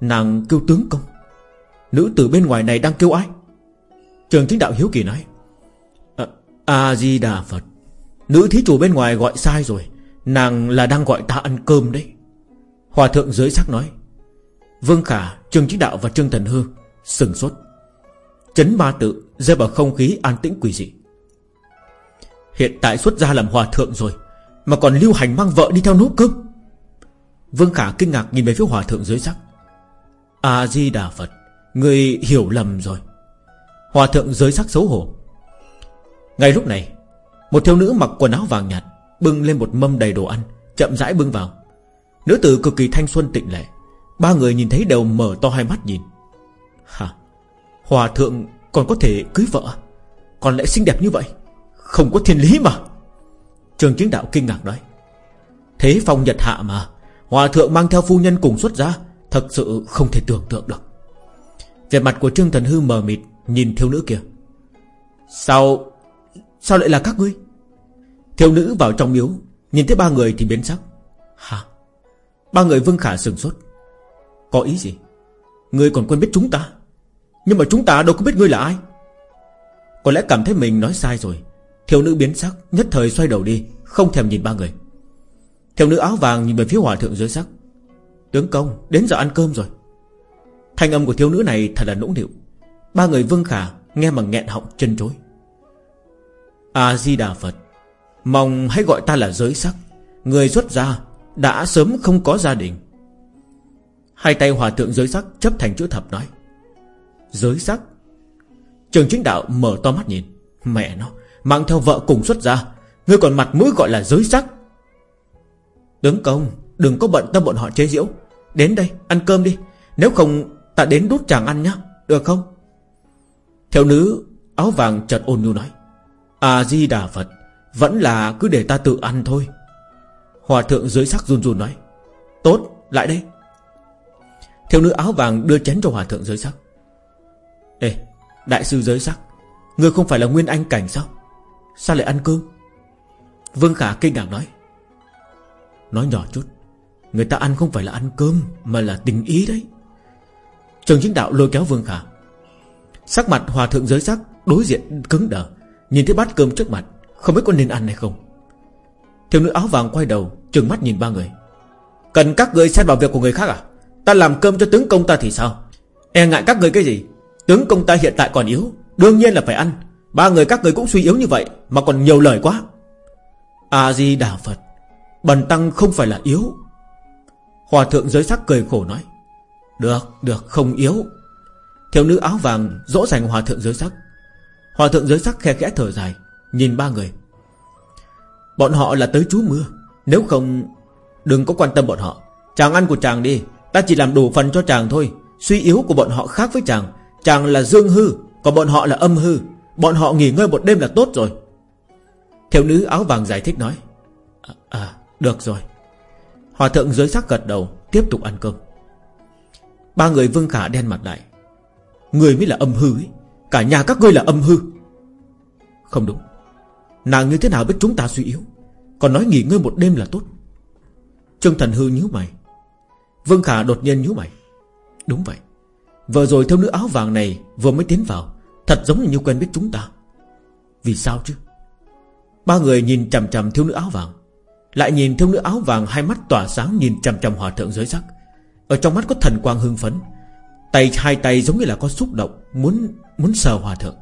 Nàng kêu tướng công. Nữ tử bên ngoài này đang kêu ai Trường chính đạo hiếu kỳ nói ờ, A-di-đà Phật Nữ thí chủ bên ngoài gọi sai rồi Nàng là đang gọi ta ăn cơm đấy. Hòa thượng giới sắc nói Vương Khả, Trương Chính Đạo và Trương Thần Hư Sừng sốt. Chấn ma tự rơi vào không khí an tĩnh quỷ dị. Hiện tại xuất gia làm hòa thượng rồi Mà còn lưu hành mang vợ đi theo nút cơm Vương Khả kinh ngạc nhìn về phía hòa thượng dưới sắc A-di-đà Phật Người hiểu lầm rồi. Hòa thượng giới sắc xấu hổ. Ngay lúc này, Một thiếu nữ mặc quần áo vàng nhạt Bưng lên một mâm đầy đồ ăn, Chậm rãi bưng vào. Nữ tử cực kỳ thanh xuân tịnh lệ, Ba người nhìn thấy đều mở to hai mắt nhìn. Hả? Hòa thượng còn có thể cưới vợ? Còn lại xinh đẹp như vậy? Không có thiên lý mà. Trường chiến đạo kinh ngạc nói. Thế phong nhật hạ mà, Hòa thượng mang theo phu nhân cùng xuất ra Thật sự không thể tưởng tượng được. Về mặt của Trương Thần Hư mờ mịt Nhìn thiếu nữ kia. Sao Sao lại là các ngươi? Thiếu nữ vào trong miếu, Nhìn thấy ba người thì biến sắc. Hả? Ba người Vương Khả sừng sốt. Có ý gì? Ngươi còn quen biết chúng ta? Nhưng mà chúng ta đâu có biết ngươi là ai. Có lẽ cảm thấy mình nói sai rồi. Thiếu nữ biến sắc, Nhất thời xoay đầu đi, Không thèm nhìn ba người. Thiếu nữ áo vàng nhìn về phía hòa thượng dưới sắc. Tướng công, đến giờ ăn cơm rồi. Thanh âm của thiếu nữ này thật là nũng nịu. Ba người Vương Khả nghe mà nghẹn họng chân chối A-di-đà Phật, Mong hãy gọi ta là giới sắc. Người xuất gia Đã sớm không có gia đình. Hai tay hòa thượng giới sắc chấp thành chữ thập nói. Giới sắc? Trường chính đạo mở to mắt nhìn. Mẹ nó, Mang theo vợ cùng xuất gia Ngươi còn mặt mũi gọi là giới sắc. Tướng công, Đừng có bận tâm bọn họ chế diễu Đến đây, ăn cơm đi. Nếu không, ta đến đút chàng ăn nhá. Được không? Theo nữ, áo vàng chợt ôn nhu nói, A-di-đà Phật, Vẫn là cứ để ta tự ăn thôi. Hòa thượng dưới sắc run run nói, Tốt, lại đây. Thiếu nữ áo vàng đưa chén cho hòa thượng giới sắc. Ê, Đại sư giới sắc, Ngươi không phải là nguyên anh cảnh sao? Sao lại ăn cơm? Vương Khả kinh ngạc nói Nói nhỏ chút, Người ta ăn không phải là ăn cơm Mà là tình ý đấy. Trường chính đạo lôi kéo Vương Khả Sắc mặt hòa thượng giới sắc Đối diện cứng đờ Nhìn thấy bát cơm trước mặt Không biết có nên ăn hay không. Thiếu nữ áo vàng quay đầu Trừng mắt nhìn ba người. Cần các người xen vào việc của người khác à? Ta làm cơm cho tướng công ta thì sao? E ngại các người cái gì? Tướng công ta hiện tại còn yếu Đương nhiên là phải ăn. Ba người các người cũng suy yếu như vậy Mà còn nhiều lời quá. A-di-đà Phật Bần tăng không phải là yếu. Hòa thượng giới sắc cười khổ nói Được, được, không yếu. Thiếu nữ áo vàng dỗ dành hòa thượng giới sắc. Hòa thượng giới sắc khe khẽ thở dài Nhìn ba người. Bọn họ là tới chú mưa Nếu không Đừng có quan tâm bọn họ. Chàng ăn của chàng đi Ta chỉ làm đủ phần cho chàng thôi. Suy yếu của bọn họ khác với chàng. Chàng là dương hư Còn bọn họ là âm hư. Bọn họ nghỉ ngơi một đêm là tốt rồi. Thiếu nữ áo vàng giải thích nói À, à được rồi. Hòa thượng giới sắc gật đầu Tiếp tục ăn cơm. Ba người vương khả đen mặt lại. Người mới là âm hư ấy. Cả nhà các ngươi là âm hư. Không đúng. Nàng như thế nào biết chúng ta suy yếu? Còn nói nghỉ ngơi một đêm là tốt. Trương Thần Hư nhíu mày. Vương Khả đột nhiên nhíu mày. Đúng vậy. Vừa rồi theo nữ áo vàng này vừa mới tiến vào. Thật giống như quen biết chúng ta. Vì sao chứ? Ba người nhìn chằm chằm thiếu nữ áo vàng. Lại nhìn thiếu nữ áo vàng Hai mắt tỏa sáng nhìn chằm chằm hòa thượng giới sắc. Ở trong mắt có thần quang hưng phấn. Tay hai tay giống như là có xúc động Muốn muốn sờ hòa thượng.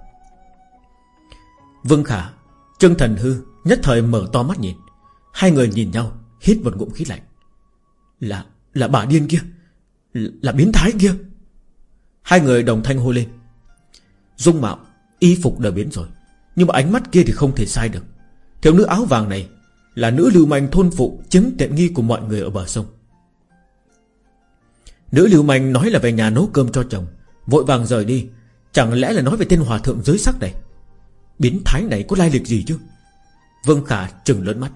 Vương Khả chân Thần Hư nhất thời mở to mắt nhìn. Hai người nhìn nhau Hít một ngụm khí lạnh. Là là bà điên kia Là, là biến thái kia. Hai người đồng thanh hô lên. Dung mạo Y phục đều biến rồi Nhưng mà ánh mắt kia thì không thể sai được. Thiếu nữ áo vàng này Là nữ lưu manh thôn phụ Chiếm tiện nghi của mọi người ở bờ sông. Nữ lưu manh nói là về nhà nấu cơm cho chồng, Vội vàng rời đi. Chẳng lẽ là nói về tên hòa thượng dưới sắc này? Biến thái này có lai lịch gì chứ? Vương Khả trừng lớn mắt.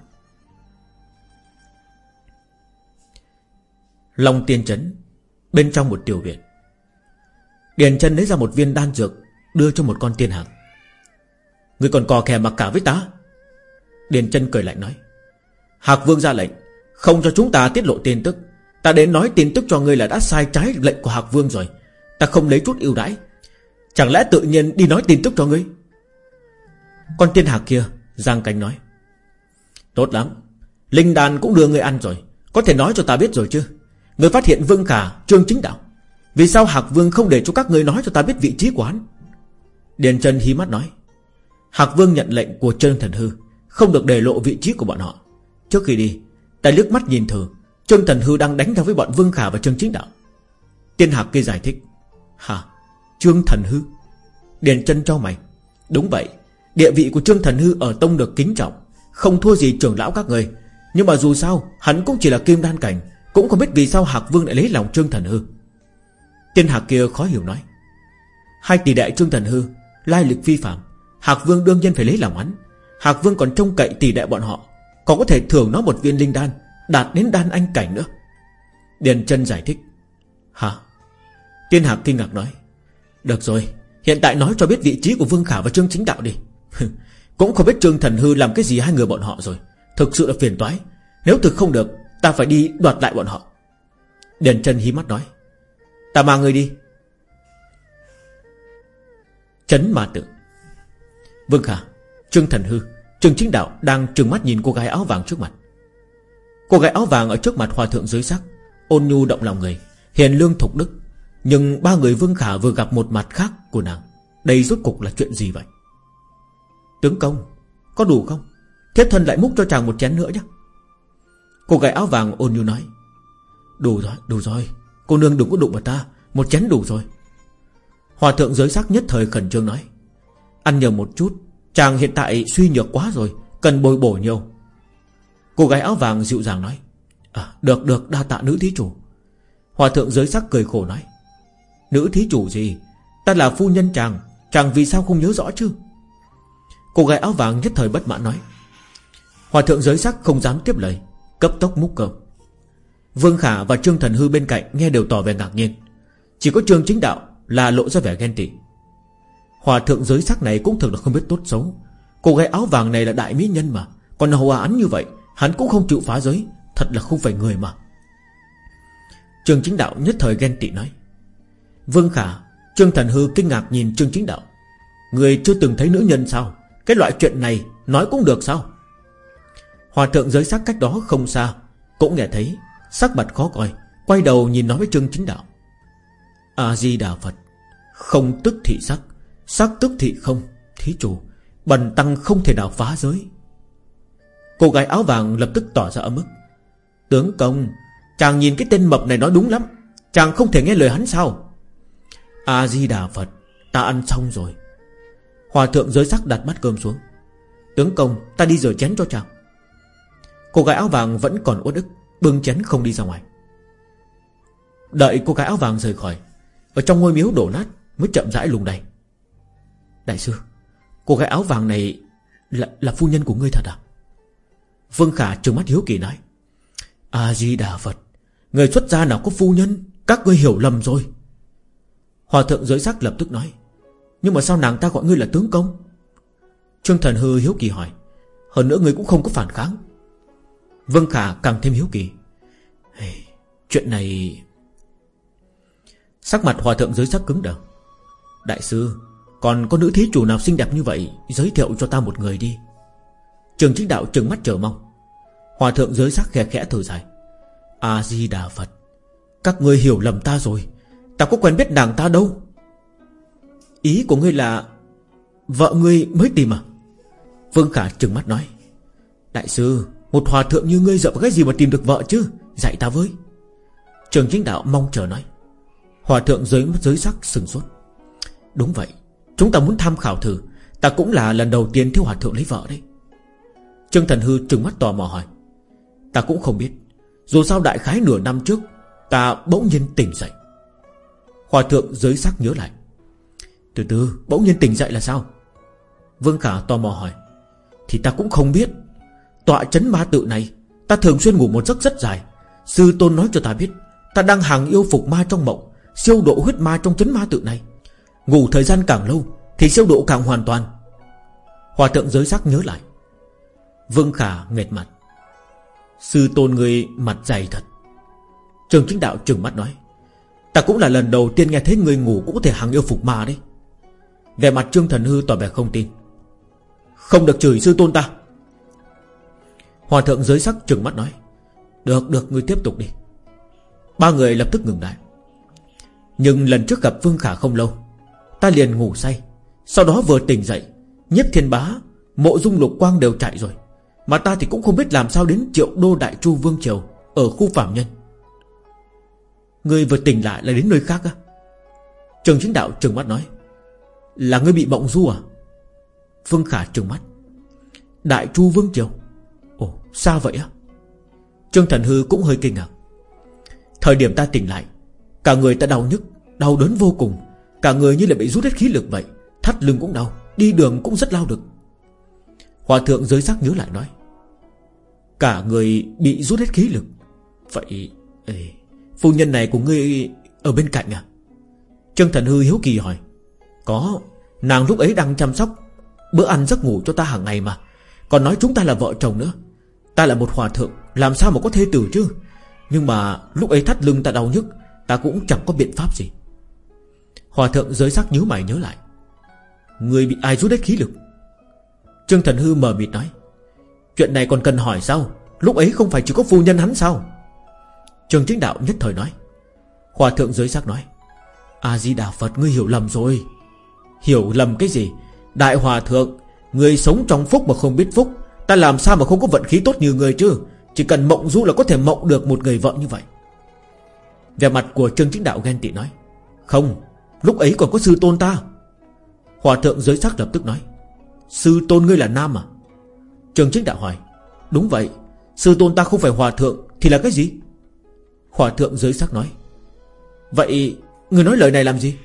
Long tiên trấn, Bên trong một tiểu viện. Điền chân lấy ra một viên đan dược, Đưa cho một con tiên hạc. Người còn cò kè mặc cả với ta? Điền chân cười lạnh nói. Hạc vương ra lệnh, Không cho chúng ta tiết lộ tin tức. Ta đến nói tin tức cho ngươi là đã sai trái lệnh của Hạc vương rồi. Ta không lấy chút ưu đãi. Chẳng lẽ tự nhiên đi nói tin tức cho ngươi? Con tiên hạc kia, Giang cánh nói. Tốt lắm. Linh đàn cũng đưa ngươi ăn rồi. Có thể nói cho ta biết rồi chứ. Ngươi phát hiện Vương Khả, Trương Chính Đạo. Vì sao Hạc Vương không để cho các ngươi nói cho ta biết vị trí của hắn Điền Trần hí mắt nói. Hạc Vương nhận lệnh của Trương Thần Hư, Không được để lộ vị trí của bọn họ. Trước khi đi, Ta liếc mắt nhìn thử. Trương Thần Hư đang đánh nhau với bọn Vương Khả và Trương Chính Đạo. Tiên Hạc kia giải thích, Hả? Trương Thần Hư? Điền chân cho mày. Đúng vậy. Địa vị của Trương Thần Hư ở Tông được kính trọng, Không thua gì trưởng lão các người. Nhưng mà dù sao, Hắn cũng chỉ là kim đan cảnh, Cũng không biết vì sao Hạc Vương lại lấy lòng Trương Thần Hư. Tiên Hạc kia khó hiểu nói, Hai tỷ đại Trương Thần Hư, Lai lịch vi phạm Hạc Vương đương nhiên phải lấy lòng hắn. Hạc Vương còn trông cậy tỷ đại bọn họ Còn có thể thưởng nó một viên linh đan Đạt đến đan anh cảnh nữa. Điền chân giải thích. Hả? Tiên Hạc kinh ngạc nói. Được rồi, Hiện tại nói cho biết vị trí của Vương Khả và Trương Chính Đạo đi. Cũng không biết Trương Thần Hư làm cái gì hai người bọn họ rồi. Thực sự là phiền toái. Nếu thực không được, Ta phải đi đoạt lại bọn họ. Điền chân hí mắt nói. Ta mang người đi. Chấn mà tự Vương Khả, Trương Thần Hư, Trương Chính Đạo đang trừng mắt nhìn cô gái áo vàng trước mặt. Cô gái áo vàng ở trước mặt hòa thượng dưới sắc Ôn nhu động lòng người Hiền lương thục đức. Nhưng ba người Vương Khả vừa gặp một mặt khác của nàng. Đây rốt cục là chuyện gì vậy? Tướng công Có đủ không? Thiết thân lại múc cho chàng một chén nữa nhé. Cô gái áo vàng ôn nhu nói Đủ rồi, đủ rồi. Cô nương đừng có đụng vào ta. Một chén đủ rồi. Hòa thượng giới sắc nhất thời khẩn trương nói Ăn nhiều một chút Chàng hiện tại suy nhược quá rồi Cần bồi bổ nhiều. Cô gái áo vàng dịu dàng nói à, Được được đa tạ nữ thí chủ. Hòa thượng giới sắc cười khổ nói Nữ thí chủ gì? Ta là phu nhân chàng Chàng vì sao không nhớ rõ chứ? Cô gái áo vàng nhất thời bất mãn nói Hòa thượng giới sắc không dám tiếp lời Cấp tốc múc cơm. Vương Khả và Trương Thần Hư bên cạnh Nghe đều tỏ vẻ ngạc nhiên Chỉ có Trương Chính Đạo là lộ ra vẻ ghen tị. Hòa thượng giới sắc này cũng thực là không biết tốt xấu. Cô gái áo vàng này là đại mỹ nhân mà Còn hòa án như vậy Hắn cũng không chịu phá giới, Thật là không phải người mà. Trương Chính Đạo nhất thời ghen tị nói. Vương Khả, Trương Thần Hư kinh ngạc nhìn Trương Chính Đạo. Người chưa từng thấy nữ nhân sao? Cái loại chuyện này nói cũng được sao? Hòa thượng giới sắc cách đó không xa, Cũng nghe thấy, Sắc mặt khó coi, Quay đầu nhìn nói với Trương Chính Đạo. A-di-đà Phật, Không tức thị sắc Sắc tức thị không, Thí chủ, Bần tăng không thể nào phá giới. Cô gái áo vàng lập tức tỏ ra ấm ức. Tướng công Chàng nhìn cái tên mập này nói đúng lắm. Chàng không thể nghe lời hắn sao? A-di-đà Phật Ta ăn xong rồi. Hòa thượng giới sắc đặt bát cơm xuống. Tướng công ta đi rửa chén cho chàng. Cô gái áo vàng vẫn còn uất ức Bưng chén không đi ra ngoài. Đợi cô gái áo vàng rời khỏi Ở trong ngôi miếu đổ nát Mới chậm rãi lùng đầy Đại sư Cô gái áo vàng này Là, là phu nhân của ngươi thật à? Vương Khả trừng mắt hiếu kỳ nói A-di-đà Phật Người xuất gia nào có phu nhân Các ngươi hiểu lầm rồi. Hòa thượng giới sắc lập tức nói Nhưng mà sao nàng ta gọi ngươi là tướng công? Trương Thần Hư hiếu kỳ hỏi Hơn nữa ngươi cũng không có phản kháng. Vương Khả càng thêm hiếu kỳ hey, Chuyện này Sắc mặt hòa thượng giới sắc cứng đờ Đại sư Còn có nữ thí chủ nào xinh đẹp như vậy Giới thiệu cho ta một người đi. Trường chính đạo trừng mắt chờ mong. Hòa thượng giới sắc khẽ khẽ thở dài. A-di-đà Phật, Các ngươi hiểu lầm ta rồi. Ta có quen biết nàng ta đâu. Ý của ngươi là Vợ ngươi mới tìm à? Vương Khả trừng mắt nói. Đại sư, Một hòa thượng như ngươi dựa vào cái gì mà tìm được vợ chứ? Dạy ta với. Trường chính đạo mong chờ nói. Hòa thượng giới mắt giới sắc sừng sốt. Đúng vậy, Chúng ta muốn tham khảo thử. Ta cũng là lần đầu tiên thiếu hòa thượng lấy vợ đấy. Trương Thần Hư trừng mắt tò mò hỏi. Ta cũng không biết. Dù sao đại khái nửa năm trước, Ta bỗng nhiên tỉnh dậy. Hòa thượng giới sắc nhớ lại. Từ từ, bỗng nhiên tỉnh dậy là sao? Vương Khả tò mò hỏi. Thì ta cũng không biết. Tọa chấn ma tự này, Ta thường xuyên ngủ một giấc rất dài. Sư tôn nói cho ta biết, Ta đang hàng yêu phục ma trong mộng, Siêu độ huyết ma trong chấn ma tự này. Ngủ thời gian càng lâu, Thì siêu độ càng hoàn toàn. Hòa thượng giới sắc nhớ lại. Vương Khả nghệt mặt. Sư tôn người mặt dày thật. Trường chính đạo trừng mắt nói, Ta cũng là lần đầu tiên nghe thấy người ngủ Cũng có thể hàng yêu phục ma đấy. Về mặt Trương Thần Hư tỏ vẻ không tin. Không được chửi sư tôn ta. Hòa thượng giới sắc trừng mắt nói, Được được người tiếp tục đi. Ba người lập tức ngừng lại. Nhưng lần trước gặp Vương Khả không lâu, Ta liền ngủ say, Sau đó vừa tỉnh dậy Nhất thiên bá, Mộ dung lục quang đều chạy rồi. Mà ta thì cũng không biết làm sao đến triệu đô đại chu vương triều Ở khu phạm nhân. Ngươi vừa tỉnh lại là đến nơi khác á? Trường chính đạo trừng mắt nói. Là ngươi bị mộng du à? Phương Khả trừng mắt. Đại chu vương triều? Ồ sao vậy á? Trương Thần Hư cũng hơi kinh ngạc. Thời điểm ta tỉnh lại, Cả người ta đau nhức, Đau đớn vô cùng. Cả người như là bị rút hết khí lực vậy. Thắt lưng cũng đau, Đi đường cũng rất lao được Hòa thượng giới sắc nhớ lại nói Cả người bị rút hết khí lực. Vậy ê, Phu nhân này của ngươi Ở bên cạnh à? Trương Thần Hư hiếu kỳ hỏi Có Nàng lúc ấy đang chăm sóc Bữa ăn giấc ngủ cho ta hàng ngày mà. Còn nói chúng ta là vợ chồng nữa. Ta là một hòa thượng Làm sao mà có thê tử chứ? Nhưng mà lúc ấy thắt lưng ta đau nhức Ta cũng chẳng có biện pháp gì. Hòa thượng giới sắc nhớ mày nhớ lại Người bị ai rút hết khí lực? Trương Thần Hư mờ mịt nói, Chuyện này còn cần hỏi sao? Lúc ấy không phải chỉ có phu nhân hắn sao? Trương Chính Đạo nhất thời nói, Hòa thượng giới sắc nói, A-di-đà Phật ngươi hiểu lầm rồi. Hiểu lầm cái gì? Đại Hòa Thượng ngươi sống trong phúc mà không biết phúc, Ta làm sao mà không có vận khí tốt như người chứ? Chỉ cần mộng du là có thể mộng được một người vợ như vậy. Về mặt của Trương Chính Đạo ghen tị nói, Không, Lúc ấy còn có sư tôn ta. Hòa thượng giới sắc lập tức nói Sư tôn ngươi là nam à? Trường Chính Đạo hỏi. Đúng vậy, Sư tôn ta không phải hòa thượng Thì là cái gì? Hòa thượng giới sắc nói. Vậy Ngươi nói lời này làm gì?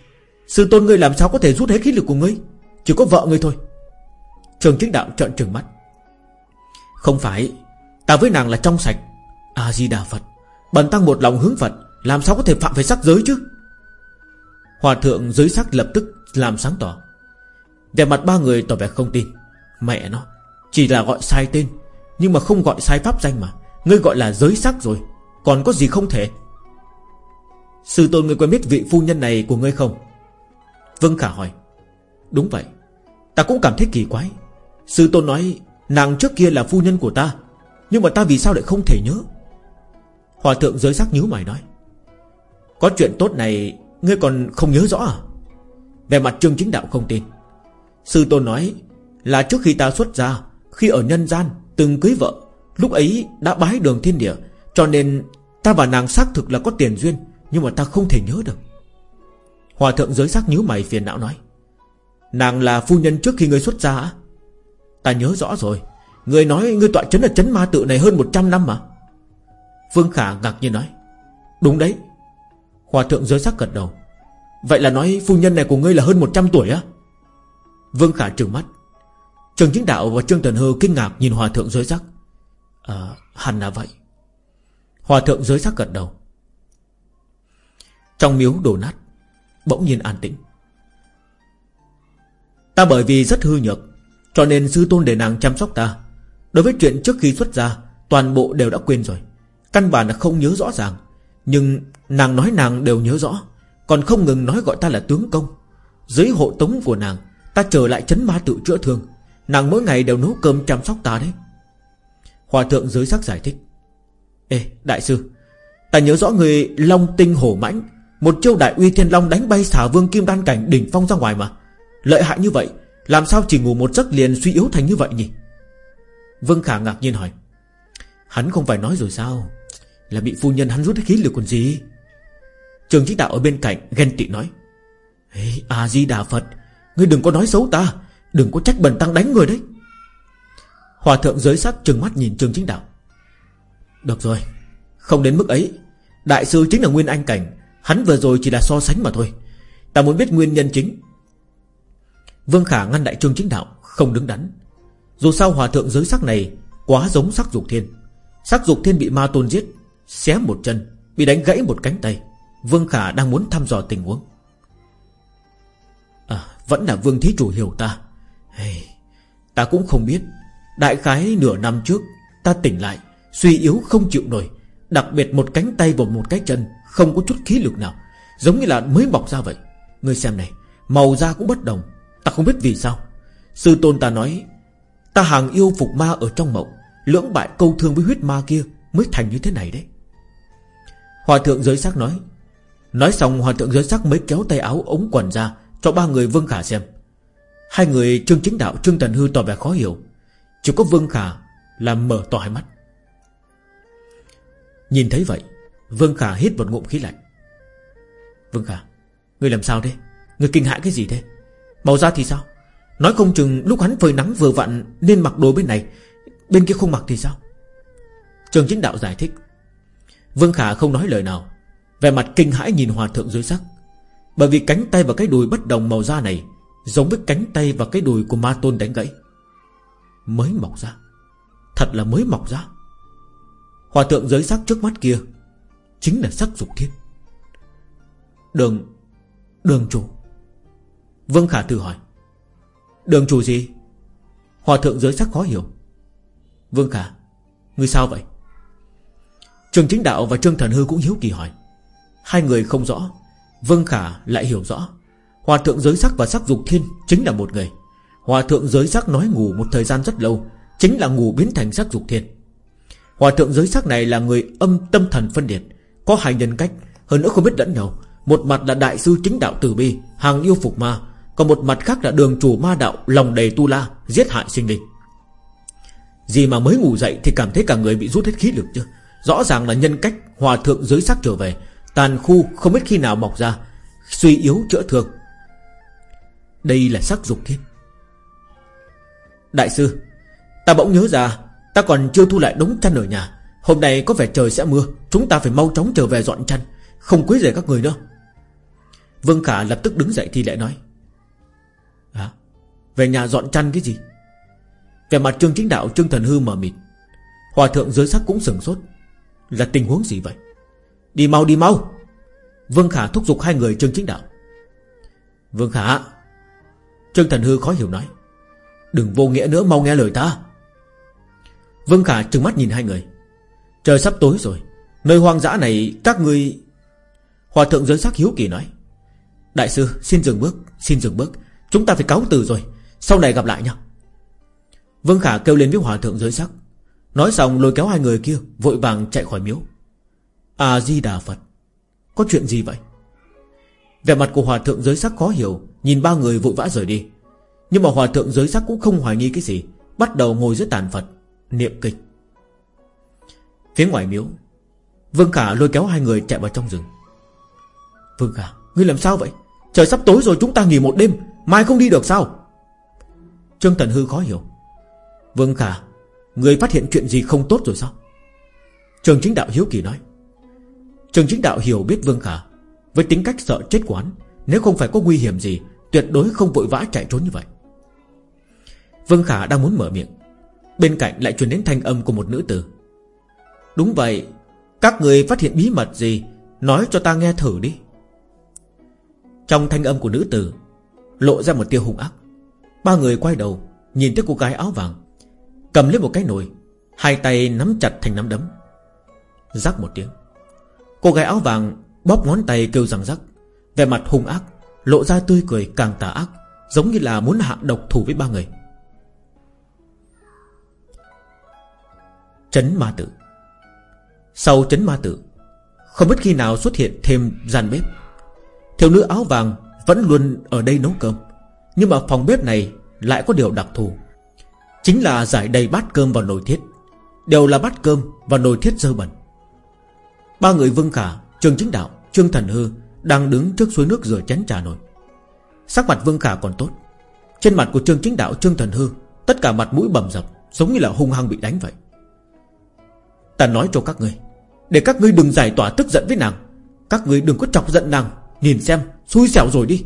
Sư tôn ngươi làm sao có thể rút hết khí lực của ngươi? Chỉ có vợ ngươi thôi. Trường chính đạo trợn trừng mắt. Không phải, Ta với nàng là trong sạch. A-di-đà Phật, Bần tăng một lòng hướng Phật, Làm sao có thể phạm phải sắc giới chứ? Hòa thượng giới sắc lập tức làm sáng tỏ. Về mặt ba người tỏ vẻ không tin. Mẹ nó, Chỉ là gọi sai tên, Nhưng mà không gọi sai pháp danh mà. Ngươi gọi là giới sắc rồi, Còn có gì không thể? Sư tôn ngươi quen biết vị phu nhân này của ngươi không? Vâng Khả hỏi. Đúng vậy, Ta cũng cảm thấy kỳ quái. Sư tôn nói, Nàng trước kia là phu nhân của ta, Nhưng mà ta vì sao lại không thể nhớ? Hòa thượng giới sắc nhíu mày nói. Có chuyện tốt này, Ngươi còn không nhớ rõ à? Về mặt trương chính đạo không tin. Sư tôn nói Là trước khi ta xuất gia, Khi ở nhân gian từng cưới vợ Lúc ấy đã bái đường thiên địa Cho nên ta và nàng xác thực là có tiền duyên Nhưng mà ta không thể nhớ được. Hòa thượng giới sắc nhíu mày phiền não nói Nàng là phu nhân trước khi ngươi xuất gia á? Ta nhớ rõ rồi Ngươi nói ngươi tọa chấn ở chấn ma tự này hơn 100 năm mà. Vương Khả ngạc nhiên nói Đúng đấy. Hòa thượng giới sắc gật đầu Vậy là nói phu nhân này của ngươi là hơn 100 tuổi á? Vương Khả trừng mắt. Trần Chính Đạo và Trương Tần Hư kinh ngạc nhìn Hòa thượng giới sắc. À hẳn là vậy. Hòa thượng giới sắc gật đầu. Trong miếu đổ nát, Bỗng nhiên an tĩnh. Ta bởi vì rất hư nhược, Cho nên sư tôn để nàng chăm sóc ta. Đối với chuyện trước khi xuất ra, Toàn bộ đều đã quên rồi. Căn bản là không nhớ rõ ràng. Nhưng nàng nói nàng đều nhớ rõ, Còn không ngừng nói gọi ta là tướng công. Dưới hộ tống của nàng Ta trở lại chấn ma tự chữa thương. Nàng mỗi ngày đều nấu cơm chăm sóc ta đấy. Hòa thượng giới sắc giải thích. Ê đại sư Ta nhớ rõ người Long tinh hổ mãnh Một châu đại uy thiên long đánh bay xả vương kim đan cảnh đỉnh phong ra ngoài mà. Lợi hại như vậy Làm sao chỉ ngủ một giấc liền suy yếu thành như vậy nhỉ? Vương Khả ngạc nhiên hỏi. Hắn không phải nói rồi sao? Là bị phu nhân hắn rút khí lực còn gì? Trường chính đạo ở bên cạnh ghen tị nói. Hey, A-di-đà Phật Ngươi đừng có nói xấu ta, Đừng có trách bần tăng đánh người đấy. Hòa thượng giới sắc trừng mắt nhìn trường chính đạo. Được rồi, Không đến mức ấy. Đại sư chính là Nguyên Anh Cảnh, Hắn vừa rồi chỉ là so sánh mà thôi. Ta muốn biết nguyên nhân chính. Vương Khả ngăn đại trương chính đạo, Không đứng đắn. Dù sao hòa thượng giới sắc này Quá giống sắc dục thiên. Sắc dục thiên bị ma tôn giết, Xé một chân, Bị đánh gãy một cánh tay. Vương Khả đang muốn thăm dò tình huống vẫn là Vương Thí Chủ hiểu ta. Hey, Ta cũng không biết Đại khái nửa năm trước Ta tỉnh lại Suy yếu không chịu nổi Đặc biệt một cánh tay và một cái chân Không có chút khí lực nào Giống như là mới mọc ra vậy. Ngươi xem này Màu da cũng bất đồng Ta không biết vì sao. Sư tôn ta nói Ta hàng yêu phục ma ở trong mộng Lưỡng bại câu thương với huyết ma kia Mới thành như thế này đấy. Hòa thượng giới sắc nói Nói xong hòa thượng giới sắc mới kéo tay áo ống quần ra cho ba người Vương Khả xem. Hai người Trương Chính Đạo, Trương Tần Hư tỏ vẻ khó hiểu. Chỉ có Vương Khả là mở to hai mắt. Nhìn thấy vậy, Vương Khả hít một ngụm khí lạnh. Vương Khả, Ngươi làm sao thế? Ngươi kinh hãi cái gì thế? Màu da thì sao? Nói không chừng lúc hắn phơi nắng vừa vặn Nên mặc đồ bên này, Bên kia không mặc thì sao? Trường chính đạo giải thích. Vương Khả không nói lời nào. Về mặt kinh hãi nhìn hòa thượng dưới sắc. Bởi vì cánh tay và cái đùi bất đồng màu da này Giống với cánh tay và cái đùi của ma tôn đánh gãy. Mới mọc ra. Thật là mới mọc ra. Hòa thượng giới sắc trước mắt kia Chính là sắc dục thiên. Đường Đường chủ. Vương Khả thử hỏi. Đường chủ gì? Hòa thượng giới sắc khó hiểu. Vương Khả, Ngươi sao vậy? Trường chính đạo và Trương Thần Hư cũng hiếu kỳ hỏi. Hai người không rõ. Vương Khả lại hiểu rõ. Hòa thượng giới sắc và sắc dục thiên Chính là một người. Hòa thượng giới sắc nói ngủ một thời gian rất lâu, Chính là ngủ biến thành sắc dục thiên. Hòa thượng giới sắc này là người âm tâm thần phân liệt Có hai nhân cách, Hơn nữa không biết lẫn nhau. Một mặt là đại sư chính đạo tử bi, Hàng yêu phục ma, Còn một mặt khác là đường chủ ma đạo Lòng đầy tu la, Giết hại sinh linh. Gì mà mới ngủ dậy thì cảm thấy cả người bị rút hết khí lực chứ? Rõ ràng là nhân cách, Hòa thượng giới sắc trở về Tàn khu không biết khi nào mọc ra, Suy yếu chữa thương. Đây là sắc dục thiên Đại sư, Ta bỗng nhớ ra, Ta còn chưa thu lại đống chăn ở nhà. Hôm nay có vẻ trời sẽ mưa, Chúng ta phải mau chóng trở về dọn chăn, Không quấy rầy các người nữa. Vương Khả lập tức đứng dậy thì lại nói À Về nhà dọn chăn cái gì? Về mặt trương chính đạo, trương thần hư mờ mịt. Hòa thượng giới sắc cũng sừng sốt. Là tình huống gì vậy? Đi mau đi mau. Vương Khả thúc giục hai người trương chính đạo. Vương Khả, Trương thần hư khó hiểu nói, Đừng vô nghĩa nữa, mau nghe lời ta. Vương Khả trừng mắt nhìn hai người, Trời sắp tối rồi, Nơi hoang dã này các ngươi Hòa thượng giới sắc hiếu kỳ nói, Đại sư, xin dừng bước, Xin dừng bước, Chúng ta phải cáo từ rồi, Sau này gặp lại nhau. Vương Khả kêu lên với hòa thượng giới sắc, Nói xong lôi kéo hai người kia Vội vàng chạy khỏi miếu. A-di-đà Phật. Có chuyện gì vậy? Vẻ mặt của hòa thượng giới sắc khó hiểu, Nhìn ba người vội vã rời đi. Nhưng mà hòa thượng giới sắc cũng không hoài nghi cái gì, Bắt đầu ngồi dưới tàn Phật, Niệm kinh. Phía ngoài miếu, Vương Khả lôi kéo hai người chạy vào trong rừng. Vương Khả, Ngươi làm sao vậy? Trời sắp tối rồi, chúng ta nghỉ một đêm, Mai không đi được sao? Trương Thần Hư khó hiểu. Vương Khả, Người phát hiện chuyện gì không tốt rồi sao? Trường chính đạo hiếu kỳ nói. Trường chính đạo hiểu biết Vương Khả. Với tính cách sợ chết quán, Nếu không phải có nguy hiểm gì, Tuyệt đối không vội vã chạy trốn như vậy. Vương Khả đang muốn mở miệng. Bên cạnh lại truyền đến thanh âm của một nữ tử. Đúng vậy, Các người phát hiện bí mật gì, Nói cho ta nghe thử đi. Trong thanh âm của nữ tử, Lộ ra một tia hung ác. Ba người quay đầu, Nhìn thấy cô gái áo vàng, Cầm lấy một cái nồi, Hai tay nắm chặt thành nắm đấm. Rắc một tiếng. Cô gái áo vàng bóp ngón tay kêu rằng rắc. Về mặt hung ác, Lộ ra tươi cười càng tà ác, Giống như là muốn hạ độc thủ với ba người. Chấn ma tử. Sau chấn ma tử, Không biết khi nào xuất hiện thêm gian bếp. Thiếu nữ áo vàng Vẫn luôn ở đây nấu cơm, Nhưng mà phòng bếp này lại có điều đặc thù. Chính là giải đầy bát cơm vào nồi thiết. Đều là bát cơm và nồi thiết dơ bẩn. Ba người Vương Khả Trương Chính Đạo, Trương Thần Hư Đang đứng trước suối nước rửa chén trà nồi. Sắc mặt Vương Khả còn tốt. Trên mặt của Trương Chính Đạo, Trương Thần Hư, Tất cả mặt mũi bầm dập, Giống như là hung hăng bị đánh vậy. Ta nói cho các ngươi, Để các ngươi đừng giải tỏa tức giận với nàng. Các ngươi đừng có chọc giận nàng. Nhìn xem, xui xẻo rồi đi.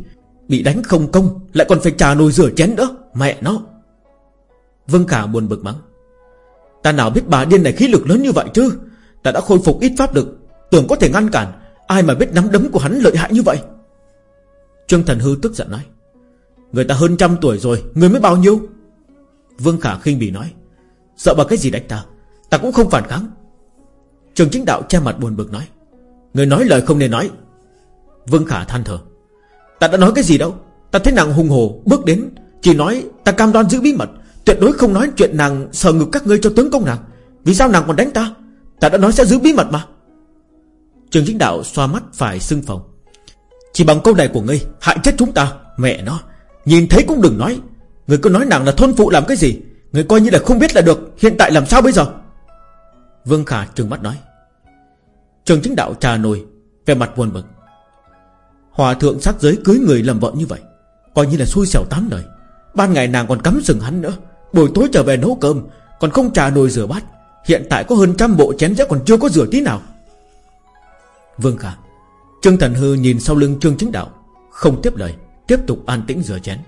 Bị đánh không công, Lại còn phải trà nồi rửa chén nữa. Mẹ nó. Vương Khả buồn bực mắng. Ta nào biết bà điên này khí lực lớn như vậy chứ? Ta đã khôi phục ít pháp lực Tưởng có thể ngăn cản, Ai mà biết nắm đấm của hắn lợi hại như vậy? Trương Thần Hư tức giận nói, Người ta hơn trăm tuổi rồi, Người mới bao nhiêu? Vương Khả khinh bỉ nói, Sợ bà cái gì đánh ta Ta cũng không phản kháng. Trường chính đạo che mặt buồn bực nói, Người nói lời không nên nói. Vương Khả than thở, Ta đã nói cái gì đâu, Ta thấy nàng hùng hồ, bước đến, Chỉ nói ta cam đoan giữ bí mật, Tuyệt đối không nói chuyện nàng sờ ngực các ngươi cho tướng công nàng, Vì sao nàng còn đánh ta? Ta đã nói sẽ giữ bí mật mà. Trường chính đạo xoa mắt phải xưng phòng. Chỉ bằng câu này của ngươi, Hại chết chúng ta, Mẹ nó. Nhìn thấy cũng đừng nói. Người cứ nói nàng là thôn phụ làm cái gì? Người coi như là không biết là được, Hiện tại làm sao bây giờ? Vương Khả trừng mắt nói. Trường chính đạo trà nồi Về mặt buồn bực. Hòa thượng sát giới cưới người làm vợ như vậy, Coi như là xui xẻo tám đời. Ban ngày nàng còn cắm sừng hắn nữa, Buổi tối trở về nấu cơm, Còn không trà nồi rửa bát. Hiện tại có hơn trăm bộ chén dĩa còn chưa có rửa tí nào. Vương Khả, Trương Thần Hư nhìn sau lưng Trương Chính Đạo, Không tiếp lời, Tiếp tục an tĩnh rửa chén.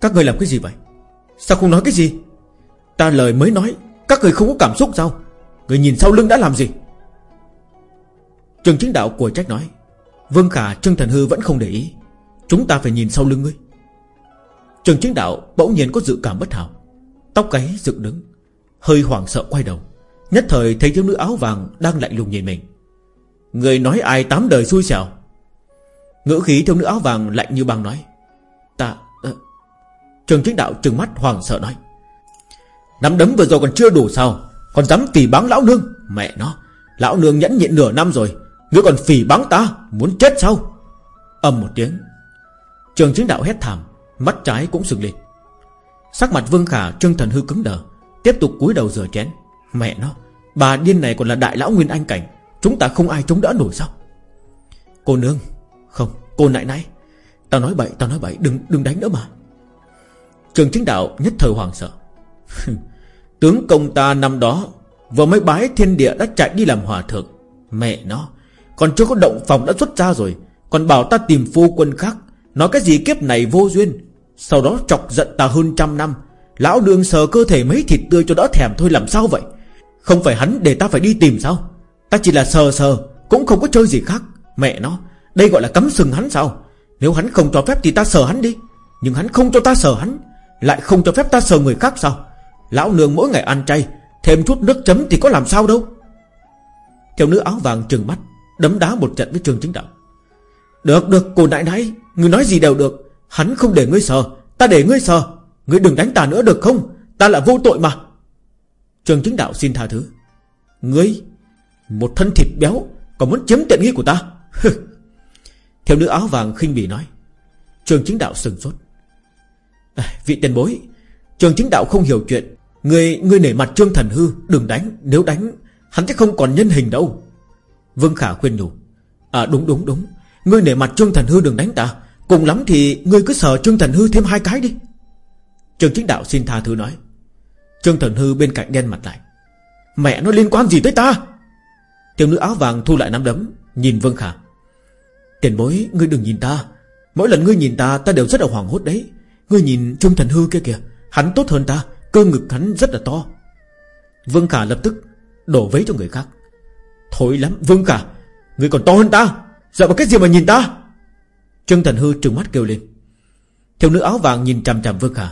Các người làm cái gì vậy? Sao không nói cái gì? Ta lời mới nói, Các người không có cảm xúc sao? Người nhìn sau lưng đã làm gì? Trương Chính Đạo của trách nói, Vương Khả, Trương Thần Hư vẫn không để ý. Chúng ta phải nhìn sau lưng ngươi. Trường Chính Đạo bỗng nhiên có dự cảm bất hảo. Tóc gáy dựng đứng, Hơi hoảng sợ quay đầu. Nhất thời thấy thiếu nữ áo vàng đang lạnh lùng nhìn mình. Người nói ai tám đời xui xẻo. Ngữ khí thiếu nữ áo vàng lạnh như băng nói. Ta uh... Trường Chính Đạo trừng mắt hoàng sợ nói. Nắm đấm vừa rồi còn chưa đủ sao? Còn dám tỉ báng lão nương? Mẹ nó, Lão nương nhẫn nhịn nửa năm rồi. Ngươi còn phỉ báng ta? Muốn chết sao? Âm một tiếng. Trường chính đạo hét thảm, Mắt trái cũng sừng lên. Sắc mặt Vương Khả, Trương Thần Hư cứng đờ, Tiếp tục cúi đầu rửa chén. Mẹ nó Bà điên này còn là đại lão Nguyên Anh Cảnh. Chúng ta không ai chống đỡ nổi sao? Cô nương, Không, cô nại nãy Tao nói bậy tao nói bậy, đừng đừng đánh nữa mà. Trường chính đạo nhất thời hoàng sợ. Tướng công ta năm đó, Vừa mới bái thiên địa đã chạy đi làm hòa thượng. Mẹ nó, Còn chưa có động phòng đã xuất ra rồi. Còn bảo ta tìm phu quân khác. Nói cái gì kiếp này vô duyên. Sau đó chọc giận ta hơn trăm năm. Lão đường sờ cơ thể mấy thịt tươi cho đỡ thèm thôi, làm sao vậy? Không phải hắn để ta phải đi tìm sao? Ta chỉ là sờ sờ, Cũng không có chơi gì khác. Mẹ nó, Đây gọi là cấm sừng hắn sao? Nếu hắn không cho phép thì ta sờ hắn đi. Nhưng hắn không cho ta sờ hắn, Lại không cho phép ta sờ người khác sao? Lão nương mỗi ngày ăn chay, Thêm chút nước chấm thì có làm sao đâu? Theo nữ áo vàng trừng mắt, Đấm đá một trận với trường chính đạo. Được được, cô nại nãi Người nói gì đều được. Hắn không để ngươi sờ, Ta để ngươi sờ. Ngươi đừng đánh ta nữa được không? Ta là vô tội mà. Trường chính đạo xin tha thứ. Ngươi Một thân thịt béo Còn muốn chiếm tiện nghi của ta? Thiếu nữ áo vàng khinh bỉ nói. Trường chính đạo sừng sốt. À, Vị tiền bối Trường chính đạo không hiểu chuyện. Ngươi, ngươi nể mặt Trương Thần Hư Đừng đánh. Nếu đánh Hắn sẽ không còn nhân hình đâu. Vương Khả khuyên nhủ. À đúng đúng đúng. Ngươi nể mặt Trương Thần Hư đừng đánh ta. Cùng lắm thì ngươi cứ sợ Trương Thần Hư thêm hai cái đi. Trường chính đạo xin tha thứ nói. Trương Thần Hư bên cạnh đen mặt lại. Mẹ nó liên quan gì tới ta? Tiểu nữ áo vàng thu lại nắm đấm, Nhìn Vương Khả. Tiền bối, ngươi đừng nhìn ta. Mỗi lần ngươi nhìn ta ta đều rất là hoảng hốt đấy. Ngươi nhìn Trương Thần Hư kia kìa, Hắn tốt hơn ta, Cơ ngực hắn rất là to. Vương Khả lập tức đổ vấy cho người khác. Thối lắm, Vương Khả, ngươi còn to hơn ta. Dạo vào cái gì mà nhìn ta? Trương Thần Hư trừng mắt kêu lên. Thiếu nữ áo vàng nhìn chằm chằm Vương Khả.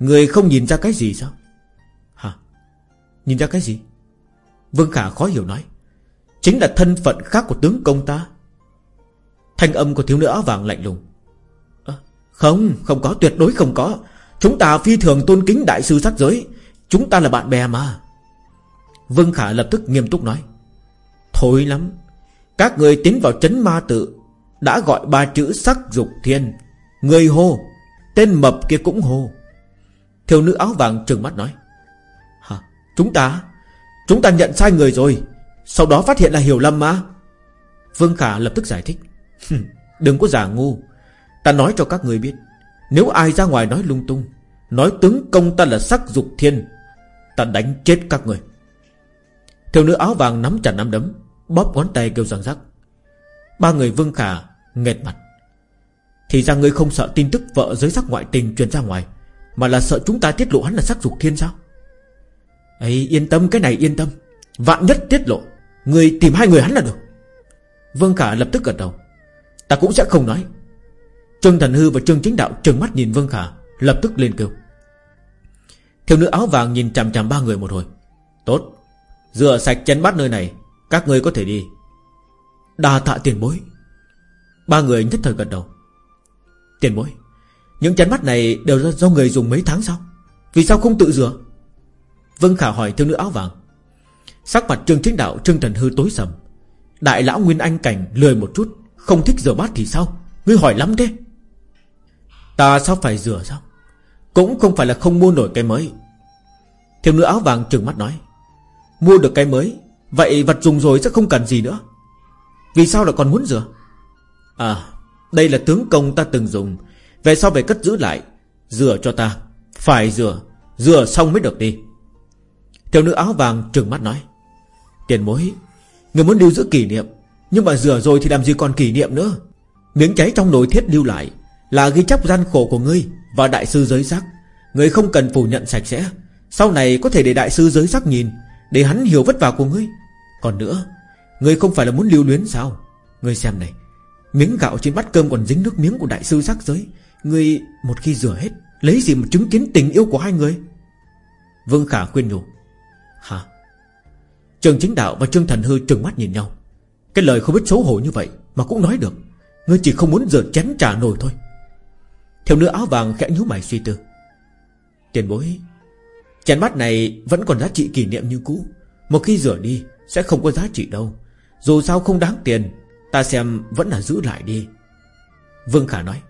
Người không nhìn ra cái gì sao? Hả? Nhìn ra cái gì? Vương Khả khó hiểu nói. Chính là thân phận khác của tướng công ta. Thanh âm của thiếu nữ áo vàng lạnh lùng. À, Không Không có tuyệt đối không có. Chúng ta phi thường tôn kính đại sư sắc giới. Chúng ta là bạn bè mà. Vương Khả lập tức nghiêm túc nói. Thôi lắm. Các người tiến vào chấn ma tự Đã gọi ba chữ sắc dục thiên. Người hô Tên mập kia cũng hô. Thiếu nữ áo vàng trừng mắt nói, Hả? Chúng ta? Chúng ta nhận sai người rồi. Sau đó phát hiện là hiểu lầm mà. Vương Khả lập tức giải thích Đừng có giả ngu. Ta nói cho các người biết, Nếu ai ra ngoài nói lung tung, Nói tướng công ta là sắc dục thiên, Ta đánh chết các người. Thiếu nữ áo vàng nắm chặt nắm đấm, Bóp ngón tay kêu răng rắc. Ba người Vương Khả nghẹt mặt. Thì ra ngươi không sợ tin tức vợ giới sắc ngoại tình truyền ra ngoài mà là sợ chúng ta tiết lộ hắn là sắc dục thiên sao? Ấy yên tâm, cái này yên tâm. Vạn nhất tiết lộ, Người tìm hai người hắn là được. Vương Khả lập tức gật đầu. Ta cũng sẽ không nói. Trương Thần Hư và Trương Chính Đạo trừng mắt nhìn Vương Khả, Lập tức lên kêu. Thiếu nữ áo vàng nhìn chằm chằm ba người một hồi. Tốt, Rửa sạch chân bát nơi này, Các người có thể đi. Đa tạ tiền bối. Ba người nhất thời gật đầu. Tiền bối những chén mắt này đều do người dùng mấy tháng sau. Vì sao không tự rửa? Vân Khả hỏi thiếu nữ áo vàng. Sắc mặt Trương Chính Đạo, Trương Thần Hư tối sầm. Đại lão Nguyên Anh Cảnh lười một chút, Không thích rửa bát thì sao? Ngươi hỏi lắm thế. Ta sao phải rửa sao? Cũng không phải là không mua nổi cái mới. Thiếu nữ áo vàng trừng mắt nói. Mua được cái mới, Vậy vật dùng rồi sẽ không cần gì nữa. Vì sao lại còn muốn rửa? À Đây là tướng công ta từng dùng về sau phải cất giữ lại Rửa cho ta. Phải rửa Rửa xong mới được đi. Thiếu nữ áo vàng trừng mắt nói, Tiền mối Người muốn lưu giữ kỷ niệm, Nhưng mà rửa rồi thì làm gì còn kỷ niệm nữa? Miếng cháy trong nồi thiết lưu lại Là ghi chép gian khổ của ngươi Và đại sư giới sắc Ngươi không cần phủ nhận sạch sẽ. Sau này có thể để đại sư giới sắc nhìn, Để hắn hiểu vất vả của ngươi. Còn nữa, Ngươi không phải là muốn lưu luyến sao? Ngươi xem này, Miếng gạo trên bát cơm còn dính nước miếng của đại sư sắc giới. Ngươi một khi rửa hết, Lấy gì mà chứng kiến tình yêu của hai người? Vương Khả khuyên nhủ. Hả? Trường chính đạo và Trương Thần Hư trừng mắt nhìn nhau. Cái lời không biết xấu hổ như vậy Mà cũng nói được. Ngươi chỉ không muốn rửa chén trà nồi thôi. Thiếu nữ áo vàng khẽ nhíu mày suy tư. Tiền bối, Chén bát này vẫn còn giá trị kỷ niệm như cũ. Một khi rửa đi, Sẽ không có giá trị đâu. Dù sao không đáng tiền, Ta xem vẫn là giữ lại đi. Vương Khả nói.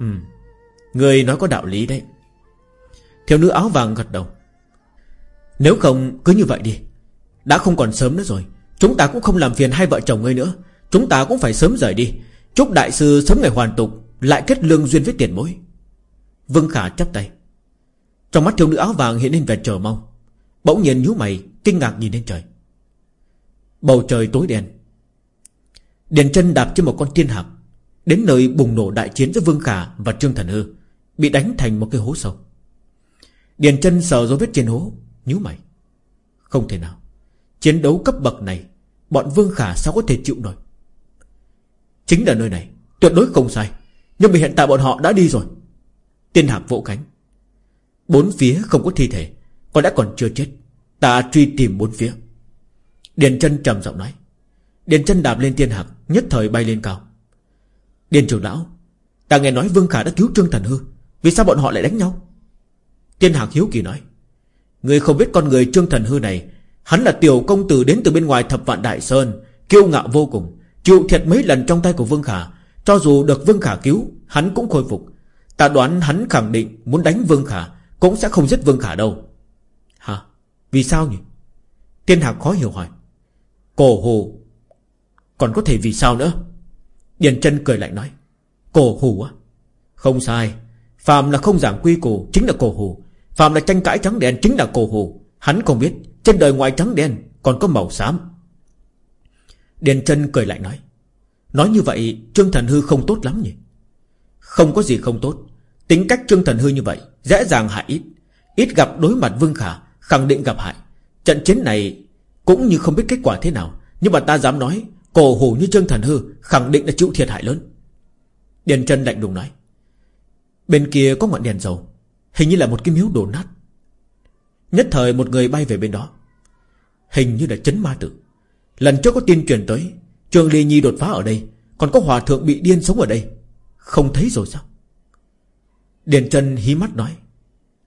Ừ. Người nói có đạo lý đấy. Thiếu nữ áo vàng gật đầu. Nếu không, cứ như vậy đi. Đã không còn sớm nữa rồi. Chúng ta cũng không làm phiền hai vợ chồng ngươi nữa. Chúng ta cũng phải sớm rời đi. Chúc đại sư sớm ngày hoàn tục, Lại kết lương duyên với tiền mối Vương Khả chắp tay. Trong mắt thiếu nữ áo vàng hiện lên vẻ chờ mong. Bỗng nhiên nhíu mày, Kinh ngạc nhìn lên trời. Bầu trời tối đen. Điền chân đạp trên một con tiên hạc Đến nơi bùng nổ đại chiến giữa Vương Khả và Trương Thần Hư, Bị đánh thành một cái hố sâu. Điền chân sờ dấu vết trên hố, nhíu mày. Không thể nào. Chiến đấu cấp bậc này, Bọn Vương Khả sao có thể chịu nổi? Chính là nơi này, Tuyệt đối không sai. Nhưng mà hiện tại bọn họ đã đi rồi. Tiên hạc vỗ cánh. Bốn phía không có thi thể, Có lẽ còn chưa chết. Ta truy tìm bốn phía. Điền chân trầm giọng nói. Điền chân đạp lên tiên hạc, Nhất thời bay lên cao. Điền trưởng lão, Ta nghe nói Vương Khả đã cứu Trương Thần Hư, Vì sao bọn họ lại đánh nhau? Tiên hạc hiếu kỳ nói, Người không biết con người Trương Thần Hư này, Hắn là tiểu công tử đến từ bên ngoài thập vạn Đại Sơn, Kiêu ngạo vô cùng, Chịu thiệt mấy lần trong tay của Vương Khả, Cho dù được Vương Khả cứu, Hắn cũng khôi phục. Ta đoán hắn khẳng định muốn đánh Vương Khả, Cũng sẽ không giết Vương Khả đâu. Hả? Vì sao nhỉ? Tiên Hạc khó hiểu hỏi. Cổ hồ, Còn có thể vì sao nữa? Điền chân cười lạnh nói, Cổ hù á? Không sai, Phạm là không giảng quy củ Chính là cổ hù Phạm là tranh cãi trắng đen Chính là cổ hù Hắn không biết Trên đời ngoài trắng đen Còn có màu xám. Điền chân cười lạnh nói Nói như vậy, Trương Thần Hư không tốt lắm nhỉ? Không có gì không tốt. Tính cách Trương Thần Hư như vậy, Dễ dàng hại ít. Ít gặp đối mặt Vương Khả, Khẳng định gặp hại. Trận chiến này Cũng như không biết kết quả thế nào, Nhưng mà ta dám nói Cổ hủ như Trương Thần Hư Khẳng định là chịu thiệt hại lớn. Điền chân lạnh đùng nói, Bên kia có ngọn đèn dầu, Hình như là một cái miếu đổ nát. Nhất thời một người bay về bên đó, Hình như là chấn ma tử. Lần trước có tin truyền tới Trường Ly Nhi đột phá ở đây, Còn có hòa thượng bị điên sống ở đây. Không thấy rồi sao? Điền Trân hí mắt nói,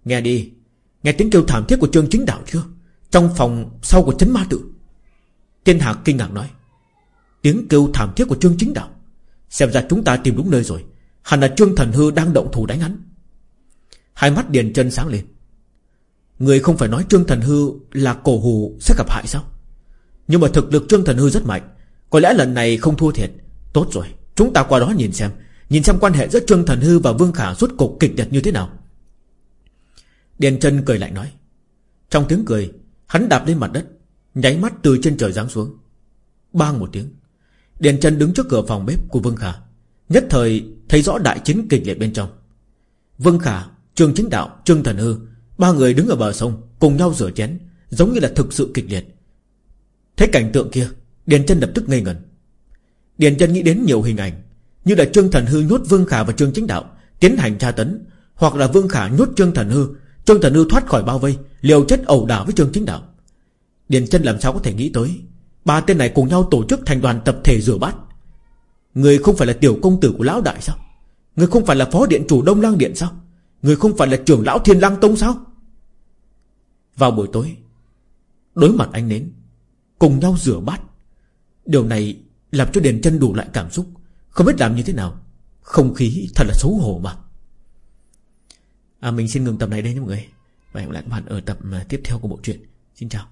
Nghe đi, Nghe tiếng kêu thảm thiết của Trương Chính Đạo chưa? Trong phòng sau của chấn ma tử. Tiên Hạc kinh ngạc nói Tiếng kêu thảm thiết của Trương Chính Đạo. Xem ra chúng ta tìm đúng nơi rồi. Hẳn là Trương Thần Hư đang động thủ đánh hắn. Hai mắt Điền chân sáng lên. Người không phải nói Trương Thần Hư Là cổ hù sẽ gặp hại sao? Nhưng mà thực lực Trương Thần Hư rất mạnh. Có lẽ lần này không thua thiệt. Tốt rồi. Chúng ta qua đó nhìn xem. Nhìn xem quan hệ giữa Trương Thần Hư và Vương Khả Rốt cục kịch liệt như thế nào. Điền chân cười lạnh nói. Trong tiếng cười, Hắn đạp lên mặt đất, Nháy mắt từ trên trời giáng xuống. Bang một tiếng. Điền Trần đứng trước cửa phòng bếp của Vương Khả Nhất thời thấy rõ đại chiến kịch liệt bên trong. Vương Khả, Trương Chính Đạo, Trương Thần Hư Ba người đứng ở bờ sông Cùng nhau rửa chén Giống như là thực sự kịch liệt. Thấy cảnh tượng kia Điền chân lập tức ngây ngẩn. Điền chân nghĩ đến nhiều hình ảnh Như là Trương Thần Hư nhốt Vương Khả và Trương Chính Đạo Tiến hành tra tấn Hoặc là Vương Khả nhốt Trương Thần Hư Trương Thần Hư thoát khỏi bao vây Liều chết ẩu đả với Trương Chính Đạo. Điền chân làm sao có thể nghĩ tới Ba tên này cùng nhau tổ chức thành đoàn tập thể rửa bát. Người không phải là tiểu công tử của lão đại sao? Người không phải là phó điện chủ Đông Lang Điện sao? Người không phải là trưởng lão Thiên Lang Tông sao? Vào buổi tối Đối mặt anh nến Cùng nhau rửa bát. Điều này làm cho Điền chân đủ lại cảm xúc. Không biết làm như thế nào Không khí thật là xấu hổ mà. À, Mình xin ngừng tập này đây nhé mọi người. Và hẹn gặp lại các bạn ở tập à, tiếp theo của bộ truyện. Xin chào.